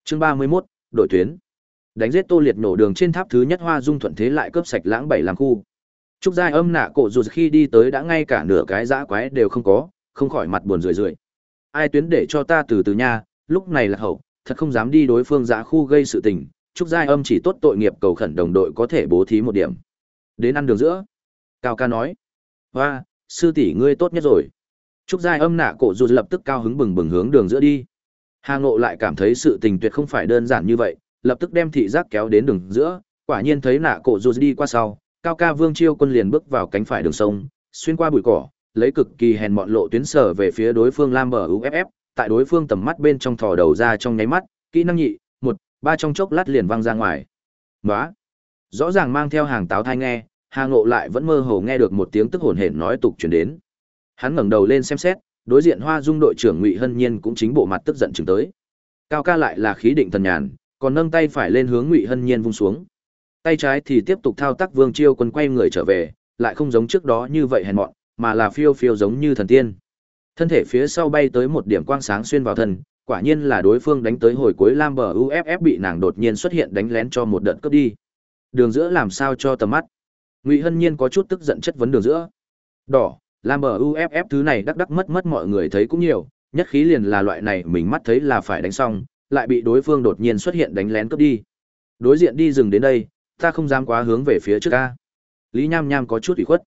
Chương 31, đội tuyến. Đánh giết Tô Liệt nổ đường trên tháp thứ nhất Hoa Dung thuận thế lại cướp sạch lãng bảy làng khu. Trúc Giai âm nạ cổ dù khi đi tới đã ngay cả nửa cái dã quái đều không có, không khỏi mặt buồn rười rượi. Ai tuyến để cho ta từ từ nha, lúc này là hậu, thật không dám đi đối phương dã khu gây sự tình, Trúc Giai âm chỉ tốt tội nghiệp cầu khẩn đồng đội có thể bố thí một điểm. Đến ăn đường giữa. Cao ca nói. Hoa, sư tỷ ngươi tốt nhất rồi. Trúc Giai âm nạ cổ dù lập tức cao hứng bừng bừng hướng đường giữa đi. Hà Ngộ lại cảm thấy sự tình tuyệt không phải đơn giản như vậy, lập tức đem thị giác kéo đến đường giữa, quả nhiên thấy nạ cổ dù đi qua sau, cao ca vương chiêu quân liền bước vào cánh phải đường sông, xuyên qua bụi cỏ, lấy cực kỳ hèn mọn lộ tuyến sở về phía đối phương lam bờ UFF, tại đối phương tầm mắt bên trong thò đầu ra trong nháy mắt, kỹ năng nhị, một, ba trong chốc lát liền văng ra ngoài. Nóa! Rõ ràng mang theo hàng táo thai nghe, Hà Ngộ lại vẫn mơ hồ nghe được một tiếng tức hồn hển nói tục truyền đến. Hắn ngẩng đầu lên xem xét, đối diện Hoa Dung đội trưởng Ngụy Hân Nhiên cũng chính bộ mặt tức giận chừng tới. Cao ca lại là khí định thần nhàn, còn nâng tay phải lên hướng Ngụy Hân Nhiên vung xuống. Tay trái thì tiếp tục thao tác Vương Chiêu quân quay người trở về, lại không giống trước đó như vậy hèn mọn, mà là phiêu phiêu giống như thần tiên. Thân thể phía sau bay tới một điểm quang sáng xuyên vào thân, quả nhiên là đối phương đánh tới hồi cuối lam bờ UFF bị nàng đột nhiên xuất hiện đánh lén cho một đợt cướp đi. Đường giữa làm sao cho tầm mắt. Ngụy Hân Nhiên có chút tức giận chất vấn đường giữa. Đỏ, lam bờ UFF thứ này đắc đắc mất mất mọi người thấy cũng nhiều, nhất khí liền là loại này mình mắt thấy là phải đánh xong, lại bị đối phương đột nhiên xuất hiện đánh lén cướp đi. Đối diện đi dừng đến đây, ta không dám quá hướng về phía trước ca. Lý Nham Nham có chút ủy khuất.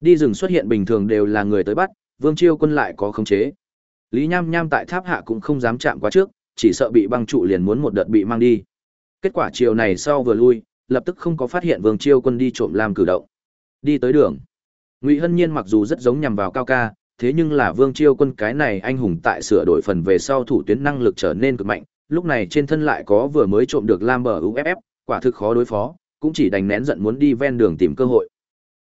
Đi rừng xuất hiện bình thường đều là người tới bắt, Vương Chiêu Quân lại có khống chế. Lý Nham Nham tại tháp hạ cũng không dám chạm quá trước, chỉ sợ bị băng trụ liền muốn một đợt bị mang đi. Kết quả chiều này sau vừa lui, lập tức không có phát hiện Vương Chiêu Quân đi trộm làm cử động. Đi tới đường. Ngụy Hân Nhiên mặc dù rất giống nhằm vào Cao Ca, thế nhưng là Vương Chiêu Quân cái này anh hùng tại sửa đổi phần về sau thủ tuyến năng lực trở nên cực mạnh, lúc này trên thân lại có vừa mới trộm được Lam bờ UFF, quả thực khó đối phó, cũng chỉ đành nén giận muốn đi ven đường tìm cơ hội.